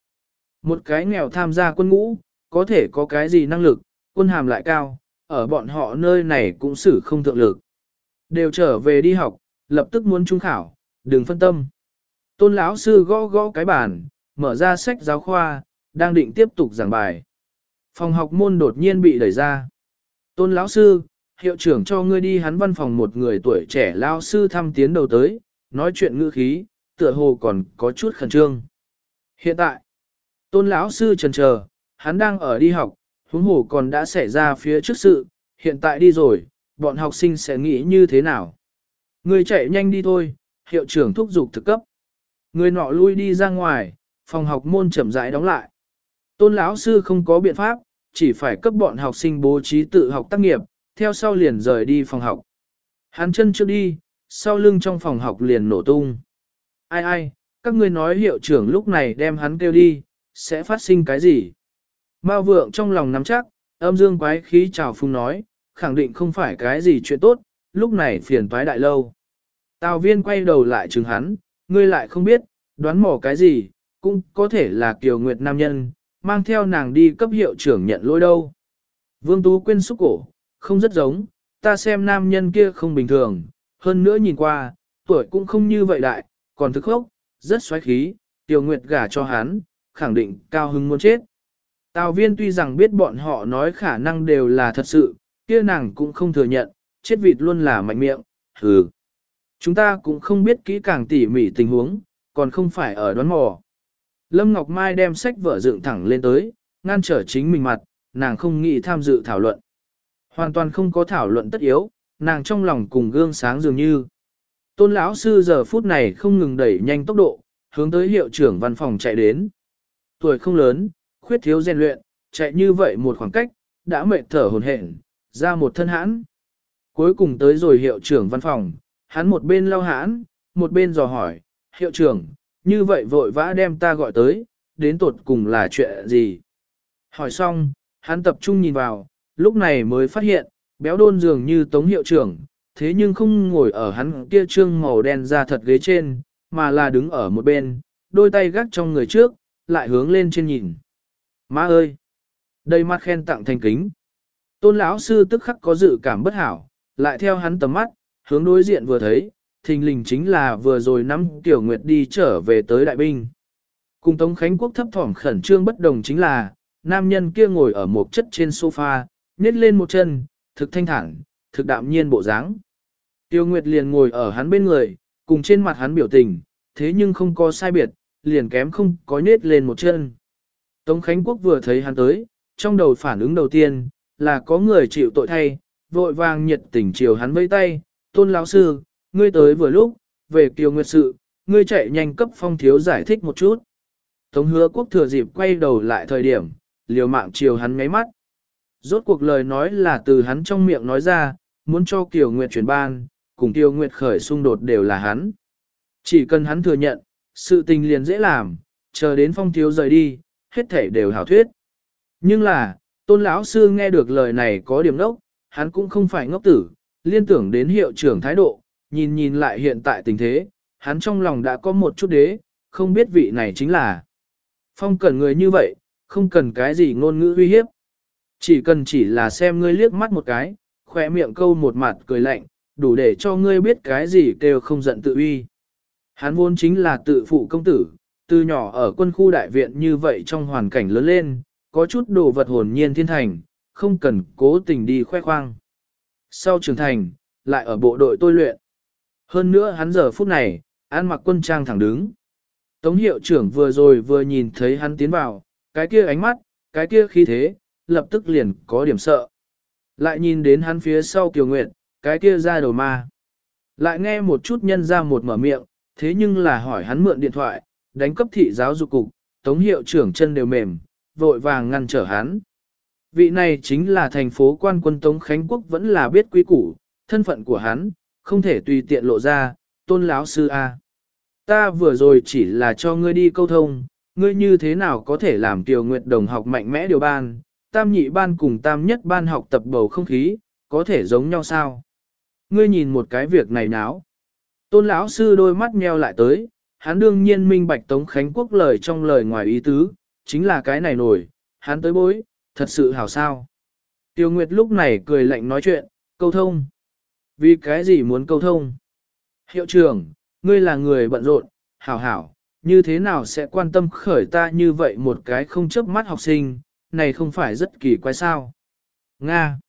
Một cái nghèo tham gia quân ngũ, có thể có cái gì năng lực, quân hàm lại cao, ở bọn họ nơi này cũng xử không thượng lực. Đều trở về đi học, lập tức muốn trung khảo, đừng phân tâm. Tôn lão sư gõ gõ cái bàn, mở ra sách giáo khoa, đang định tiếp tục giảng bài. Phòng học môn đột nhiên bị đẩy ra. Tôn lão sư, hiệu trưởng cho ngươi đi hắn văn phòng một người tuổi trẻ lão sư thăm tiến đầu tới, nói chuyện ngữ khí, tựa hồ còn có chút khẩn trương. Hiện tại, tôn lão sư trần chờ, hắn đang ở đi học, huống hồ còn đã xảy ra phía trước sự, hiện tại đi rồi, bọn học sinh sẽ nghĩ như thế nào? Người chạy nhanh đi thôi, hiệu trưởng thúc giục thực cấp. Người nọ lui đi ra ngoài, phòng học môn chậm rãi đóng lại. Tôn lão sư không có biện pháp, chỉ phải cấp bọn học sinh bố trí tự học tác nghiệp, theo sau liền rời đi phòng học. Hắn chân trước đi, sau lưng trong phòng học liền nổ tung. Ai ai, các ngươi nói hiệu trưởng lúc này đem hắn kêu đi, sẽ phát sinh cái gì? Mao vượng trong lòng nắm chắc, âm dương quái khí chào phung nói, khẳng định không phải cái gì chuyện tốt, lúc này phiền toái đại lâu. Tào viên quay đầu lại chừng hắn, ngươi lại không biết, đoán mò cái gì, cũng có thể là kiều nguyệt nam nhân, mang theo nàng đi cấp hiệu trưởng nhận lỗi đâu. Vương Tú quên xúc cổ, không rất giống, ta xem nam nhân kia không bình thường, hơn nữa nhìn qua, tuổi cũng không như vậy đại, còn thức khốc, rất xoáy khí, Tiểu Nguyệt gả cho hắn, khẳng định cao hứng muốn chết. Tào viên tuy rằng biết bọn họ nói khả năng đều là thật sự, kia nàng cũng không thừa nhận, chết vịt luôn là mạnh miệng, hừ. Chúng ta cũng không biết kỹ càng tỉ mỉ tình huống, còn không phải ở đoán mò. Lâm Ngọc Mai đem sách vở dựng thẳng lên tới, ngăn trở chính mình mặt, nàng không nghĩ tham dự thảo luận. Hoàn toàn không có thảo luận tất yếu, nàng trong lòng cùng gương sáng dường như. Tôn lão sư giờ phút này không ngừng đẩy nhanh tốc độ, hướng tới hiệu trưởng văn phòng chạy đến. Tuổi không lớn, khuyết thiếu rèn luyện, chạy như vậy một khoảng cách, đã mệt thở hồn hển, ra một thân hãn. Cuối cùng tới rồi hiệu trưởng văn phòng, hắn một bên lau hãn, một bên dò hỏi, hiệu trưởng, như vậy vội vã đem ta gọi tới, đến tột cùng là chuyện gì? Hỏi xong, hắn tập trung nhìn vào, lúc này mới phát hiện, béo đôn dường như tống hiệu trưởng, thế nhưng không ngồi ở hắn kia trương màu đen ra thật ghế trên, mà là đứng ở một bên, đôi tay gác trong người trước, lại hướng lên trên nhìn. Má ơi! Đây mắt khen tặng thành kính. Tôn lão sư tức khắc có dự cảm bất hảo, lại theo hắn tầm mắt, hướng đối diện vừa thấy, thình lình chính là vừa rồi nắm Tiểu Nguyệt đi trở về tới đại binh. Cùng Tống Khánh Quốc thấp thỏm khẩn trương bất đồng chính là, nam nhân kia ngồi ở một chất trên sofa, nhét lên một chân, thực thanh thản, thực đạm nhiên bộ dáng. Tiêu Nguyệt liền ngồi ở hắn bên người, cùng trên mặt hắn biểu tình, thế nhưng không có sai biệt, liền kém không có nhét lên một chân. Tống Khánh Quốc vừa thấy hắn tới, trong đầu phản ứng đầu tiên, là có người chịu tội thay, vội vàng nhiệt tình chiều hắn vẫy tay, tôn lão sư, ngươi tới vừa lúc, về Tiêu nguyệt sự, ngươi chạy nhanh cấp phong thiếu giải thích một chút. Tống hứa quốc thừa dịp quay đầu lại thời điểm, liều mạng chiều hắn ngáy mắt. Rốt cuộc lời nói là từ hắn trong miệng nói ra, muốn cho Kiều Nguyệt chuyển ban, cùng Kiều Nguyệt khởi xung đột đều là hắn. Chỉ cần hắn thừa nhận, sự tình liền dễ làm, chờ đến phong thiếu rời đi, hết thể đều hảo thuyết. Nhưng là, tôn lão sư nghe được lời này có điểm ngốc, hắn cũng không phải ngốc tử, liên tưởng đến hiệu trưởng thái độ, nhìn nhìn lại hiện tại tình thế, hắn trong lòng đã có một chút đế, không biết vị này chính là. Phong cần người như vậy, không cần cái gì ngôn ngữ uy hiếp. Chỉ cần chỉ là xem ngươi liếc mắt một cái, khỏe miệng câu một mặt cười lạnh, đủ để cho ngươi biết cái gì kêu không giận tự uy. Hắn vốn chính là tự phụ công tử, từ nhỏ ở quân khu đại viện như vậy trong hoàn cảnh lớn lên, có chút đồ vật hồn nhiên thiên thành, không cần cố tình đi khoe khoang. Sau trưởng thành, lại ở bộ đội tôi luyện. Hơn nữa hắn giờ phút này, ăn mặc quân trang thẳng đứng. Tống hiệu trưởng vừa rồi vừa nhìn thấy hắn tiến vào, cái kia ánh mắt, cái kia khí thế, lập tức liền có điểm sợ. Lại nhìn đến hắn phía sau Kiều Nguyệt, cái kia ra đầu ma. Lại nghe một chút nhân ra một mở miệng, thế nhưng là hỏi hắn mượn điện thoại, đánh cấp thị giáo dục cục, tống hiệu trưởng chân đều mềm, vội vàng ngăn trở hắn. Vị này chính là thành phố quan quân Tống Khánh Quốc vẫn là biết quy củ, thân phận của hắn, không thể tùy tiện lộ ra, tôn lão sư A. Ta vừa rồi chỉ là cho ngươi đi câu thông, ngươi như thế nào có thể làm tiểu Nguyệt đồng học mạnh mẽ điều ban, tam nhị ban cùng tam nhất ban học tập bầu không khí, có thể giống nhau sao? Ngươi nhìn một cái việc này náo. Tôn lão sư đôi mắt nheo lại tới, hắn đương nhiên minh bạch Tống Khánh Quốc lời trong lời ngoài ý tứ, chính là cái này nổi, hắn tới bối, thật sự hảo sao. Tiêu Nguyệt lúc này cười lạnh nói chuyện, câu thông. Vì cái gì muốn câu thông? Hiệu trưởng, ngươi là người bận rộn, hảo hảo, như thế nào sẽ quan tâm khởi ta như vậy một cái không chớp mắt học sinh, này không phải rất kỳ quái sao. Nga!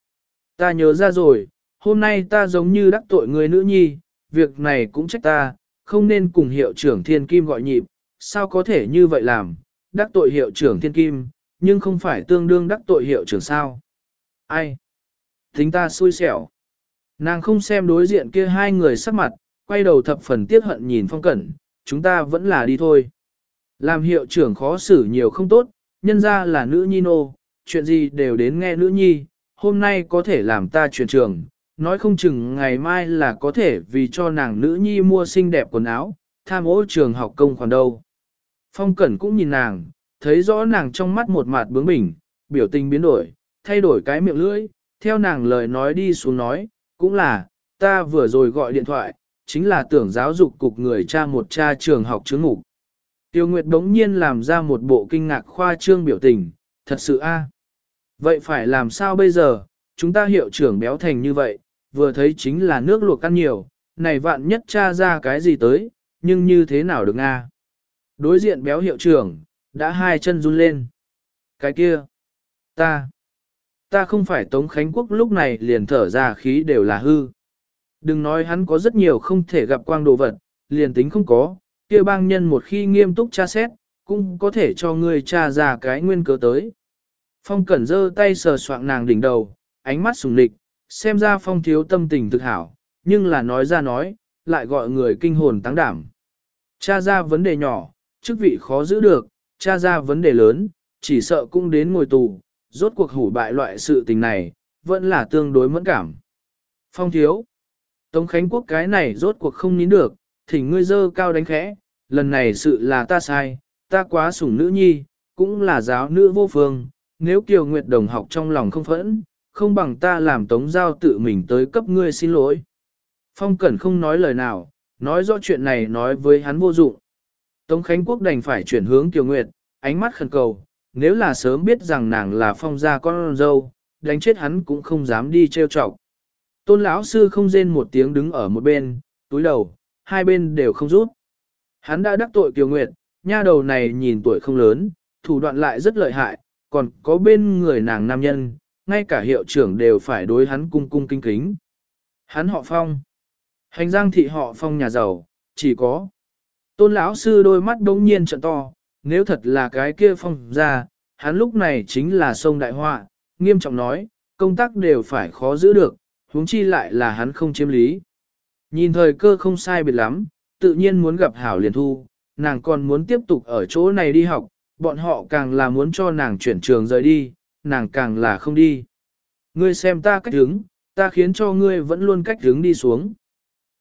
Ta nhớ ra rồi, hôm nay ta giống như đắc tội người nữ nhi, việc này cũng trách ta, không nên cùng hiệu trưởng thiên kim gọi nhịp, sao có thể như vậy làm, đắc tội hiệu trưởng thiên kim, nhưng không phải tương đương đắc tội hiệu trưởng sao. Ai? Tính ta xui xẻo. Nàng không xem đối diện kia hai người sắc mặt, quay đầu thập phần tiếc hận nhìn phong cẩn, chúng ta vẫn là đi thôi. Làm hiệu trưởng khó xử nhiều không tốt, nhân ra là nữ nhi nô, chuyện gì đều đến nghe nữ nhi, hôm nay có thể làm ta chuyển trường, nói không chừng ngày mai là có thể vì cho nàng nữ nhi mua xinh đẹp quần áo, tham ô trường học công khoản đâu. Phong Cẩn cũng nhìn nàng, thấy rõ nàng trong mắt một mặt bướng bỉnh, biểu tình biến đổi, thay đổi cái miệng lưỡi, theo nàng lời nói đi xuống nói, cũng là, ta vừa rồi gọi điện thoại, chính là tưởng giáo dục cục người cha một cha trường học chứng ngục. Tiêu Nguyệt đống nhiên làm ra một bộ kinh ngạc khoa trương biểu tình, thật sự a. Vậy phải làm sao bây giờ, chúng ta hiệu trưởng béo thành như vậy, vừa thấy chính là nước luộc ăn nhiều, này vạn nhất tra ra cái gì tới, nhưng như thế nào được a? Đối diện béo hiệu trưởng, đã hai chân run lên. Cái kia, ta, ta không phải Tống Khánh Quốc lúc này liền thở ra khí đều là hư. Đừng nói hắn có rất nhiều không thể gặp quang đồ vật, liền tính không có, kia bang nhân một khi nghiêm túc tra xét, cũng có thể cho người tra ra cái nguyên cớ tới. Phong cẩn giơ tay sờ soạng nàng đỉnh đầu, ánh mắt sùng lịch, xem ra phong thiếu tâm tình thực hảo, nhưng là nói ra nói, lại gọi người kinh hồn tăng đảm. Tra ra vấn đề nhỏ, chức vị khó giữ được, tra ra vấn đề lớn, chỉ sợ cũng đến ngồi tù, rốt cuộc hủ bại loại sự tình này, vẫn là tương đối mẫn cảm. Phong thiếu, Tống Khánh Quốc cái này rốt cuộc không nín được, thỉnh ngươi dơ cao đánh khẽ, lần này sự là ta sai, ta quá sủng nữ nhi, cũng là giáo nữ vô phương, nếu Kiều Nguyệt đồng học trong lòng không phẫn, không bằng ta làm tống giao tự mình tới cấp ngươi xin lỗi. Phong Cẩn không nói lời nào, nói rõ chuyện này nói với hắn vô dụng. Tống Khánh Quốc đành phải chuyển hướng Kiều Nguyệt, ánh mắt khẩn cầu, nếu là sớm biết rằng nàng là phong gia con dâu, đánh chết hắn cũng không dám đi trêu chọc. Tôn lão sư không rên một tiếng đứng ở một bên, túi đầu, hai bên đều không rút. Hắn đã đắc tội Kiều Nguyệt, nha đầu này nhìn tuổi không lớn, thủ đoạn lại rất lợi hại, còn có bên người nàng nam nhân, ngay cả hiệu trưởng đều phải đối hắn cung cung kinh kính. Hắn họ phong. Hành giang thị họ phong nhà giàu, chỉ có. Tôn lão sư đôi mắt đống nhiên trận to, nếu thật là cái kia phong ra, hắn lúc này chính là sông đại họa, nghiêm trọng nói, công tác đều phải khó giữ được, huống chi lại là hắn không chiếm lý. Nhìn thời cơ không sai biệt lắm, tự nhiên muốn gặp hảo liền thu, nàng còn muốn tiếp tục ở chỗ này đi học, bọn họ càng là muốn cho nàng chuyển trường rời đi, nàng càng là không đi. Ngươi xem ta cách đứng, ta khiến cho ngươi vẫn luôn cách đứng đi xuống.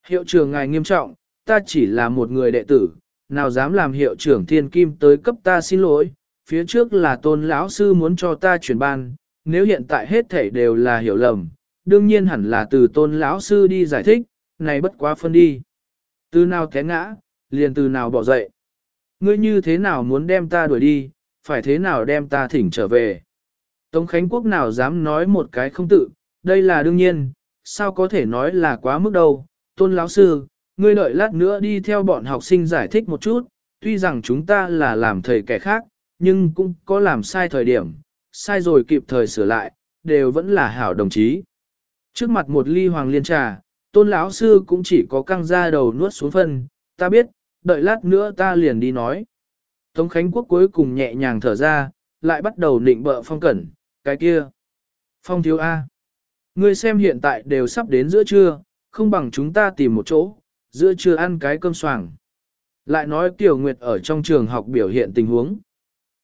Hiệu trưởng ngài nghiêm trọng, ta chỉ là một người đệ tử, nào dám làm hiệu trưởng thiên kim tới cấp ta xin lỗi, phía trước là tôn lão sư muốn cho ta chuyển ban, nếu hiện tại hết thảy đều là hiểu lầm, đương nhiên hẳn là từ tôn lão sư đi giải thích, này bất quá phân đi. Từ nào té ngã, liền từ nào bỏ dậy. Ngươi như thế nào muốn đem ta đuổi đi, phải thế nào đem ta thỉnh trở về. Tống Khánh Quốc nào dám nói một cái không tự, đây là đương nhiên, sao có thể nói là quá mức đâu. Tôn lão sư, ngươi đợi lát nữa đi theo bọn học sinh giải thích một chút, tuy rằng chúng ta là làm thầy kẻ khác, nhưng cũng có làm sai thời điểm, sai rồi kịp thời sửa lại, đều vẫn là hảo đồng chí. Trước mặt một ly hoàng liên trà, tôn lão sư cũng chỉ có căng ra đầu nuốt xuống phân, ta biết, đợi lát nữa ta liền đi nói. Tống Khánh Quốc cuối cùng nhẹ nhàng thở ra, lại bắt đầu nịnh bợ phong cẩn, cái kia. Phong thiếu A. Ngươi xem hiện tại đều sắp đến giữa trưa, không bằng chúng ta tìm một chỗ, giữa trưa ăn cái cơm soảng. Lại nói Tiểu Nguyệt ở trong trường học biểu hiện tình huống.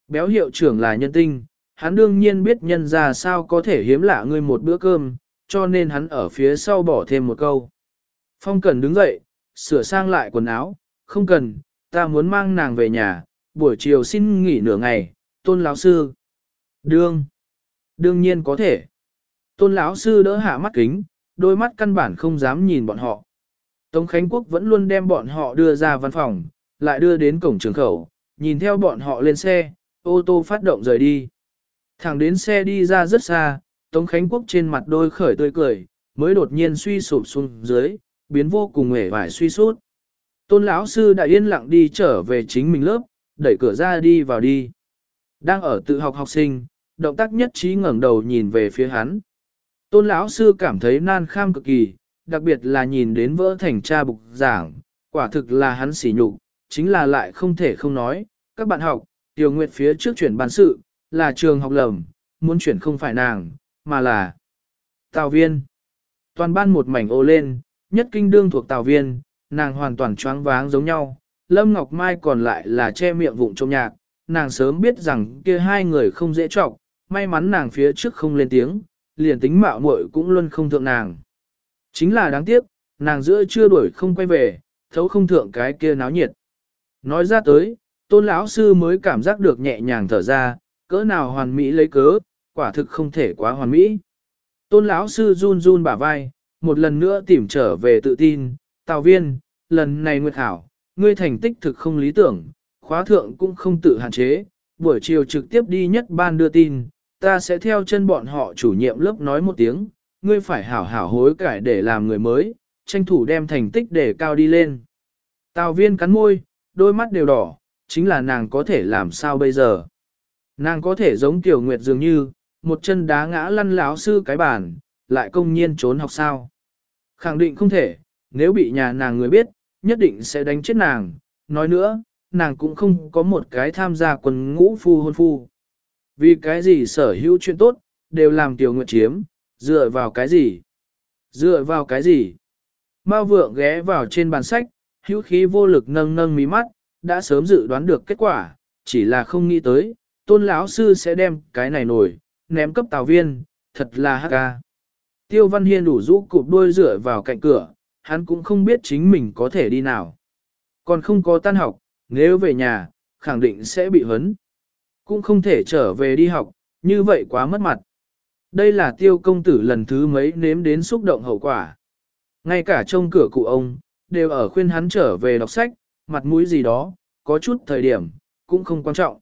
Béo hiệu trưởng là nhân tinh, hắn đương nhiên biết nhân ra sao có thể hiếm lạ ngươi một bữa cơm, cho nên hắn ở phía sau bỏ thêm một câu. Phong Cần đứng dậy, sửa sang lại quần áo, không cần, ta muốn mang nàng về nhà, buổi chiều xin nghỉ nửa ngày, tôn lão sư. Đương, đương nhiên có thể. Tôn lão sư đỡ hạ mắt kính, đôi mắt căn bản không dám nhìn bọn họ. Tống Khánh Quốc vẫn luôn đem bọn họ đưa ra văn phòng, lại đưa đến cổng trường khẩu, nhìn theo bọn họ lên xe, ô tô phát động rời đi. Thẳng đến xe đi ra rất xa, Tống Khánh Quốc trên mặt đôi khởi tươi cười, mới đột nhiên suy sụp xuống dưới, biến vô cùng hề vải suy sút. Tôn lão sư đã yên lặng đi trở về chính mình lớp, đẩy cửa ra đi vào đi. Đang ở tự học học sinh, động tác nhất trí ngẩng đầu nhìn về phía hắn. Tôn lão sư cảm thấy nan kham cực kỳ, đặc biệt là nhìn đến vỡ thành cha bục giảng, quả thực là hắn sỉ nhục, chính là lại không thể không nói, các bạn học, Tiểu Nguyệt phía trước chuyển ban sự, là trường học lầm, muốn chuyển không phải nàng, mà là Tào Viên. Toàn ban một mảnh ô lên, nhất kinh đương thuộc Tào Viên, nàng hoàn toàn choáng váng giống nhau, Lâm Ngọc Mai còn lại là che miệng vụng trong nhạc, nàng sớm biết rằng kia hai người không dễ trọng, may mắn nàng phía trước không lên tiếng, liền tính mạo muội cũng luôn không thượng nàng. Chính là đáng tiếc, nàng giữa chưa đuổi không quay về, thấu không thượng cái kia náo nhiệt. Nói ra tới, tôn lão sư mới cảm giác được nhẹ nhàng thở ra, cỡ nào hoàn mỹ lấy cớ, quả thực không thể quá hoàn mỹ. Tôn lão sư run run bả vai, một lần nữa tìm trở về tự tin, tào viên, lần này nguyệt hảo, ngươi thành tích thực không lý tưởng, khóa thượng cũng không tự hạn chế, buổi chiều trực tiếp đi nhất ban đưa tin, ta sẽ theo chân bọn họ chủ nhiệm lớp nói một tiếng, ngươi phải hảo hảo hối cải để làm người mới, tranh thủ đem thành tích để cao đi lên. Tào viên cắn môi, đôi mắt đều đỏ, chính là nàng có thể làm sao bây giờ. Nàng có thể giống tiểu nguyệt dường như, một chân đá ngã lăn láo sư cái bàn, lại công nhiên trốn học sao. Khẳng định không thể, nếu bị nhà nàng người biết, nhất định sẽ đánh chết nàng. Nói nữa, nàng cũng không có một cái tham gia quần ngũ phu hôn phu. Vì cái gì sở hữu chuyện tốt, đều làm tiểu nguyệt chiếm, dựa vào cái gì? Dựa vào cái gì? Mao vượng ghé vào trên bàn sách, hữu khí vô lực nâng nâng mí mắt, đã sớm dự đoán được kết quả, chỉ là không nghĩ tới, tôn lão sư sẽ đem cái này nổi, ném cấp tào viên, thật là hắc ca. Tiêu Văn Hiên đủ rũ cụp đôi rửa vào cạnh cửa, hắn cũng không biết chính mình có thể đi nào. Còn không có tan học, nếu về nhà, khẳng định sẽ bị hấn. Cũng không thể trở về đi học, như vậy quá mất mặt. Đây là tiêu công tử lần thứ mấy nếm đến xúc động hậu quả. Ngay cả trong cửa cụ ông, đều ở khuyên hắn trở về đọc sách, mặt mũi gì đó, có chút thời điểm, cũng không quan trọng.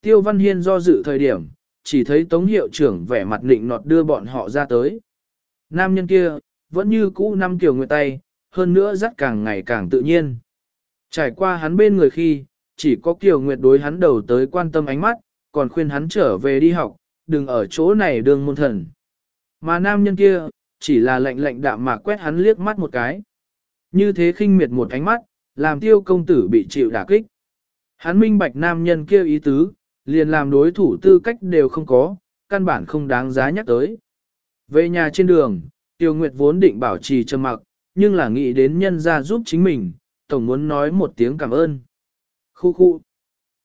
Tiêu Văn Hiên do dự thời điểm, chỉ thấy Tống Hiệu trưởng vẻ mặt nịnh nọt đưa bọn họ ra tới. Nam nhân kia, vẫn như cũ năm kiểu người tay, hơn nữa dắt càng ngày càng tự nhiên. Trải qua hắn bên người khi, chỉ có Kiều Nguyệt đối hắn đầu tới quan tâm ánh mắt, còn khuyên hắn trở về đi học, đừng ở chỗ này đường môn thần. Mà nam nhân kia, chỉ là lệnh lệnh đạm mà quét hắn liếc mắt một cái. Như thế khinh miệt một ánh mắt, làm tiêu công tử bị chịu đả kích. Hắn minh bạch nam nhân kia ý tứ, liền làm đối thủ tư cách đều không có, căn bản không đáng giá nhắc tới. Về nhà trên đường, Tiêu Nguyệt vốn định bảo trì trầm mặc, nhưng là nghĩ đến nhân ra giúp chính mình, tổng muốn nói một tiếng cảm ơn. Khu khu.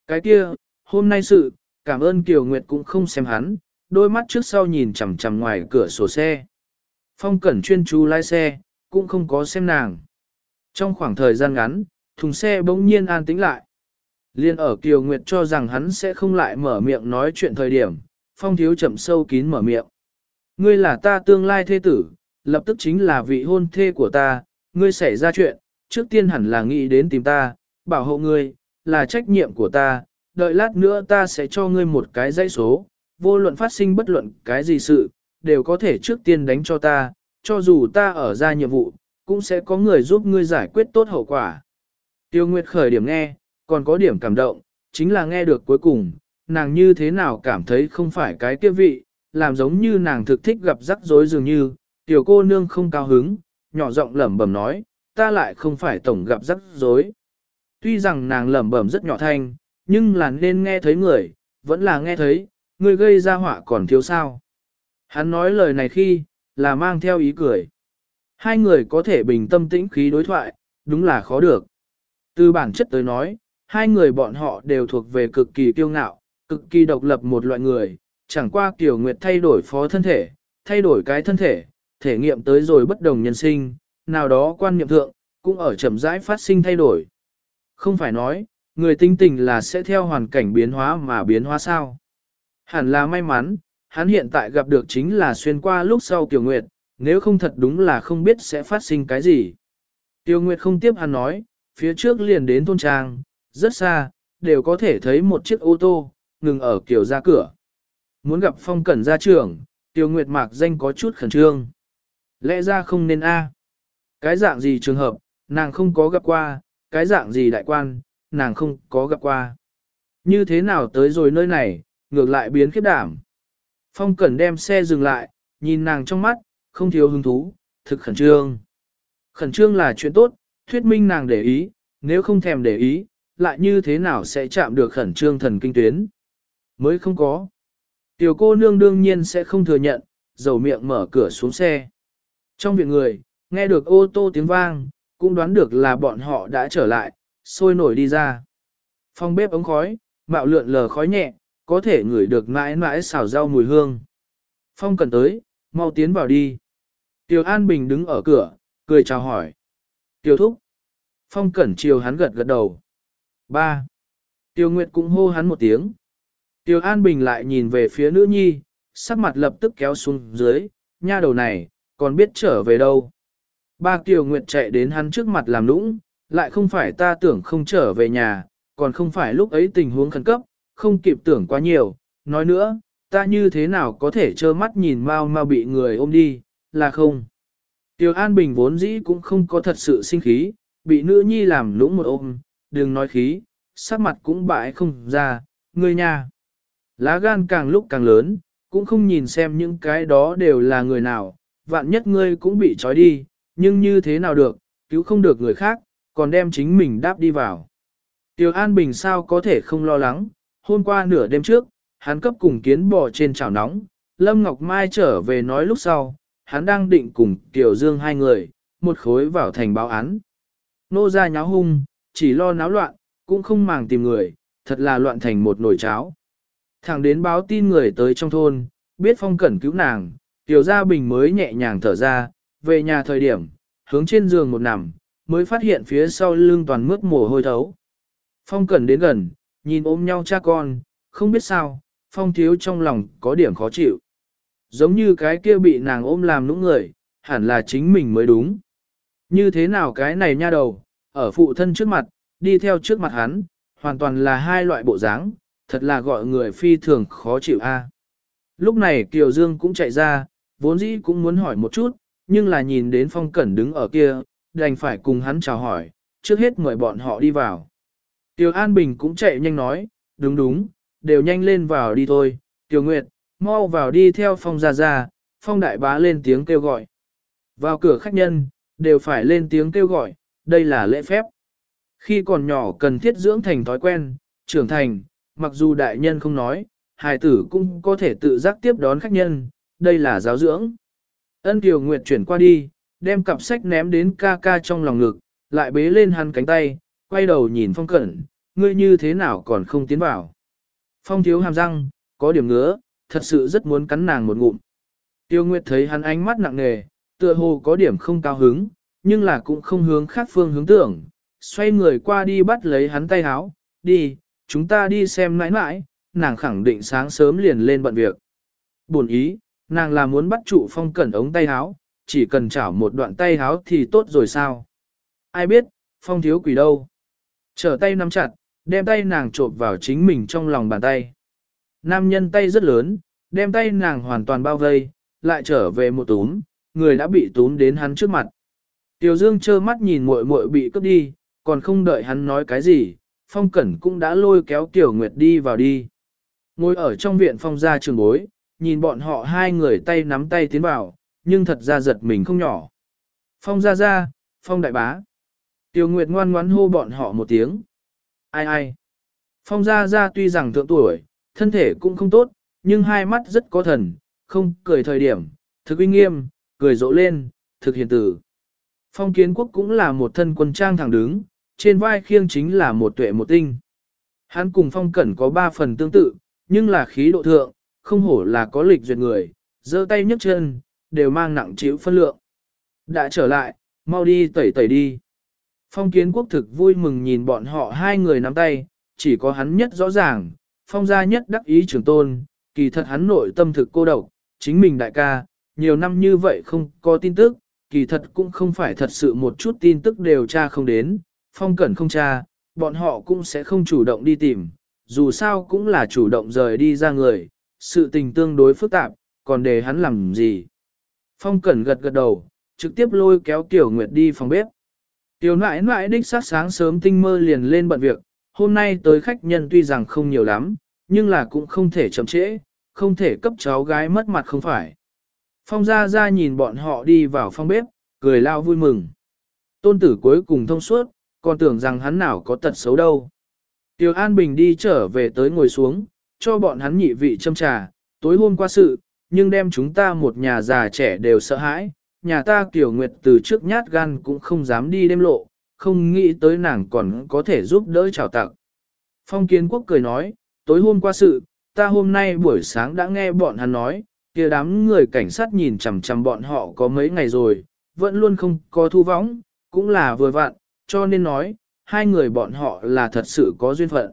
Cái kia, hôm nay sự, cảm ơn Kiều Nguyệt cũng không xem hắn, đôi mắt trước sau nhìn chằm chằm ngoài cửa sổ xe. Phong Cẩn chuyên chú lái xe, cũng không có xem nàng. Trong khoảng thời gian ngắn, thùng xe bỗng nhiên an tĩnh lại. Liên ở Kiều Nguyệt cho rằng hắn sẽ không lại mở miệng nói chuyện thời điểm, Phong Thiếu chậm sâu kín mở miệng. Ngươi là ta tương lai thê tử, lập tức chính là vị hôn thê của ta, ngươi xảy ra chuyện, trước tiên hẳn là nghĩ đến tìm ta, bảo hộ ngươi, là trách nhiệm của ta, đợi lát nữa ta sẽ cho ngươi một cái dãy số, vô luận phát sinh bất luận cái gì sự, đều có thể trước tiên đánh cho ta, cho dù ta ở ra nhiệm vụ, cũng sẽ có người giúp ngươi giải quyết tốt hậu quả. Tiêu Nguyệt khởi điểm nghe, còn có điểm cảm động, chính là nghe được cuối cùng, nàng như thế nào cảm thấy không phải cái kia vị, làm giống như nàng thực thích gặp rắc rối dường như, tiểu cô nương không cao hứng, nhỏ giọng lẩm bẩm nói, ta lại không phải tổng gặp rắc rối. Tuy rằng nàng lẩm bẩm rất nhỏ thanh, nhưng là nên nghe thấy người, vẫn là nghe thấy, người gây ra họa còn thiếu sao. Hắn nói lời này khi, là mang theo ý cười. Hai người có thể bình tâm tĩnh khí đối thoại, đúng là khó được. Từ bản chất tới nói, hai người bọn họ đều thuộc về cực kỳ kiêu ngạo, cực kỳ độc lập một loại người, chẳng qua Kiều Nguyệt thay đổi phó thân thể, thay đổi cái thân thể, thể nghiệm tới rồi bất đồng nhân sinh, nào đó quan niệm thượng, cũng ở chậm rãi phát sinh thay đổi. Không phải nói, người tinh tình là sẽ theo hoàn cảnh biến hóa mà biến hóa sao. Hẳn là may mắn, hắn hiện tại gặp được chính là xuyên qua lúc sau Kiều Nguyệt, nếu không thật đúng là không biết sẽ phát sinh cái gì. Tiêu Nguyệt không tiếp hắn nói, phía trước liền đến thôn trang, rất xa, đều có thể thấy một chiếc ô tô, ngừng ở kiểu ra cửa. Muốn gặp phong cẩn gia trưởng, Tiêu Nguyệt mạc danh có chút khẩn trương. Lẽ ra không nên a. Cái dạng gì trường hợp, nàng không có gặp qua, cái dạng gì đại quan, nàng không có gặp qua. Như thế nào tới rồi nơi này, ngược lại biến khiếp đảm. Phong Cẩn đem xe dừng lại, nhìn nàng trong mắt, không thiếu hứng thú, thực khẩn trương. Khẩn trương là chuyện tốt, thuyết minh nàng để ý, nếu không thèm để ý, lại như thế nào sẽ chạm được khẩn trương thần kinh tuyến. Mới không có. Tiểu cô nương đương nhiên sẽ không thừa nhận, dầu miệng mở cửa xuống xe. Trong viện người, nghe được ô tô tiếng vang, cũng đoán được là bọn họ đã trở lại, sôi nổi đi ra. Phòng bếp ống khói, mạo lượn lờ khói nhẹ, có thể ngửi được mãi mãi xào rau mùi hương. Phong cần tới, mau tiến vào đi. Tiểu An Bình đứng ở cửa, cười chào hỏi. Tiểu Thúc. Phong cẩn chiều hắn gật gật đầu. Ba. Tiêu Nguyệt cũng hô hắn một tiếng. Tiêu An Bình lại nhìn về phía nữ nhi, sắc mặt lập tức kéo xuống dưới, nha đầu này, còn biết trở về đâu. Ba Tiêu Nguyệt chạy đến hắn trước mặt làm nũng, lại không phải ta tưởng không trở về nhà, còn không phải lúc ấy tình huống khẩn cấp, không kịp tưởng quá nhiều. Nói nữa, ta như thế nào có thể trơ mắt nhìn mau mau bị người ôm đi, là không. Tiêu An Bình vốn dĩ cũng không có thật sự sinh khí, bị nữ nhi làm lũng một ôm, đừng nói khí, sắc mặt cũng bại không ra, ngươi nha. Lá gan càng lúc càng lớn, cũng không nhìn xem những cái đó đều là người nào, vạn nhất ngươi cũng bị trói đi, nhưng như thế nào được, cứu không được người khác, còn đem chính mình đáp đi vào. Tiểu An Bình sao có thể không lo lắng, hôm qua nửa đêm trước, hắn cấp cùng kiến bò trên chảo nóng, Lâm Ngọc Mai trở về nói lúc sau, hắn đang định cùng Tiểu Dương hai người, một khối vào thành báo án. Nô ra nháo hung, chỉ lo náo loạn, cũng không màng tìm người, thật là loạn thành một nồi cháo. Thẳng đến báo tin người tới trong thôn, biết phong cẩn cứu nàng, Tiểu Gia Bình mới nhẹ nhàng thở ra, về nhà thời điểm, hướng trên giường một nằm, mới phát hiện phía sau lưng toàn mướt mồ hôi thấu. Phong cẩn đến gần, nhìn ôm nhau cha con, không biết sao, phong thiếu trong lòng có điểm khó chịu. Giống như cái kia bị nàng ôm làm nũng người, hẳn là chính mình mới đúng. Như thế nào cái này nha đầu, ở phụ thân trước mặt, đi theo trước mặt hắn, hoàn toàn là hai loại bộ dáng, thật là gọi người phi thường khó chịu a. Lúc này Kiều Dương cũng chạy ra, vốn dĩ cũng muốn hỏi một chút, nhưng là nhìn đến Phong Cẩn đứng ở kia, đành phải cùng hắn chào hỏi, trước hết mời bọn họ đi vào. Tiêu An Bình cũng chạy nhanh nói, đúng đúng, đều nhanh lên vào đi thôi, Tiêu Nguyệt, mau vào đi theo Phong ra ra, Phong đại bá lên tiếng kêu gọi. Vào cửa khách nhân, đều phải lên tiếng kêu gọi, đây là lễ phép. Khi còn nhỏ cần thiết dưỡng thành thói quen, trưởng thành, mặc dù đại nhân không nói, hài tử cũng có thể tự giác tiếp đón khách nhân, đây là giáo dưỡng. Ân Kiều Nguyệt chuyển qua đi, đem cặp sách ném đến ca ca trong lòng ngực, lại bế lên hắn cánh tay, quay đầu nhìn Phong Cẩn, ngươi như thế nào còn không tiến vào. Phong thiếu hàm răng, có điểm ngứa, thật sự rất muốn cắn nàng một ngụm. Tiêu Nguyệt thấy hắn ánh mắt nặng nề, tựa hồ có điểm không cao hứng, nhưng là cũng không hướng khác phương hướng tưởng, xoay người qua đi bắt lấy hắn tay háo, đi, chúng ta đi xem nãi nãi. nàng khẳng định sáng sớm liền lên bận việc. Buồn ý, nàng là muốn bắt trụ phong cẩn ống tay háo, chỉ cần chảo một đoạn tay háo thì tốt rồi sao. Ai biết, phong thiếu quỷ đâu. Trở tay nắm chặt, đem tay nàng trộm vào chính mình trong lòng bàn tay. Nam nhân tay rất lớn, đem tay nàng hoàn toàn bao vây, lại trở về một túm, người đã bị túm đến hắn trước mặt. Tiểu Dương trơ mắt nhìn muội muội bị cướp đi, còn không đợi hắn nói cái gì, Phong Cẩn cũng đã lôi kéo Tiểu Nguyệt đi vào đi. Ngồi ở trong viện Phong gia trường bối, nhìn bọn họ hai người tay nắm tay tiến vào, nhưng thật ra giật mình không nhỏ. Phong gia gia, Phong đại bá. Tiểu Nguyệt ngoan ngoãn hô bọn họ một tiếng. Ai ai? Phong gia gia tuy rằng thượng tuổi, thân thể cũng không tốt, nhưng hai mắt rất có thần, không cười thời điểm, thực uy nghiêm, cười rộ lên, thực hiền tử. Phong kiến quốc cũng là một thân quân trang thẳng đứng, trên vai khiêng chính là một tuệ một tinh. Hắn cùng phong cẩn có ba phần tương tự, nhưng là khí độ thượng, không hổ là có lịch duyệt người, giơ tay nhấc chân, đều mang nặng chịu phân lượng. Đã trở lại, mau đi tẩy tẩy đi. Phong kiến quốc thực vui mừng nhìn bọn họ hai người nắm tay, chỉ có hắn nhất rõ ràng, phong gia nhất đắc ý trưởng tôn, kỳ thật hắn nội tâm thực cô độc, chính mình đại ca, nhiều năm như vậy không có tin tức, kỳ thật cũng không phải thật sự một chút tin tức đều tra không đến, phong cẩn không tra, bọn họ cũng sẽ không chủ động đi tìm, dù sao cũng là chủ động rời đi ra người, sự tình tương đối phức tạp, còn để hắn làm gì. Phong cẩn gật gật đầu, trực tiếp lôi kéo Tiểu Nguyệt đi phòng bếp. Tiểu nãi nãi đích sát sáng sớm tinh mơ liền lên bận việc, hôm nay tới khách nhân tuy rằng không nhiều lắm, nhưng là cũng không thể chậm trễ, không thể cấp cháu gái mất mặt không phải. Phong Gia Gia nhìn bọn họ đi vào phòng bếp, cười lao vui mừng. Tôn tử cuối cùng thông suốt, còn tưởng rằng hắn nào có tật xấu đâu. Tiêu An Bình đi trở về tới ngồi xuống, cho bọn hắn nhị vị châm trà, tối hôm qua sự, nhưng đem chúng ta một nhà già trẻ đều sợ hãi, nhà ta Tiểu Nguyệt từ trước nhát gan cũng không dám đi đêm lộ, không nghĩ tới nàng còn có thể giúp đỡ chào tặng. Phong Kiến Quốc cười nói, tối hôm qua sự, ta hôm nay buổi sáng đã nghe bọn hắn nói, kia đám người cảnh sát nhìn chằm chằm bọn họ có mấy ngày rồi, vẫn luôn không có thu võng, cũng là vừa vặn, cho nên nói, hai người bọn họ là thật sự có duyên phận.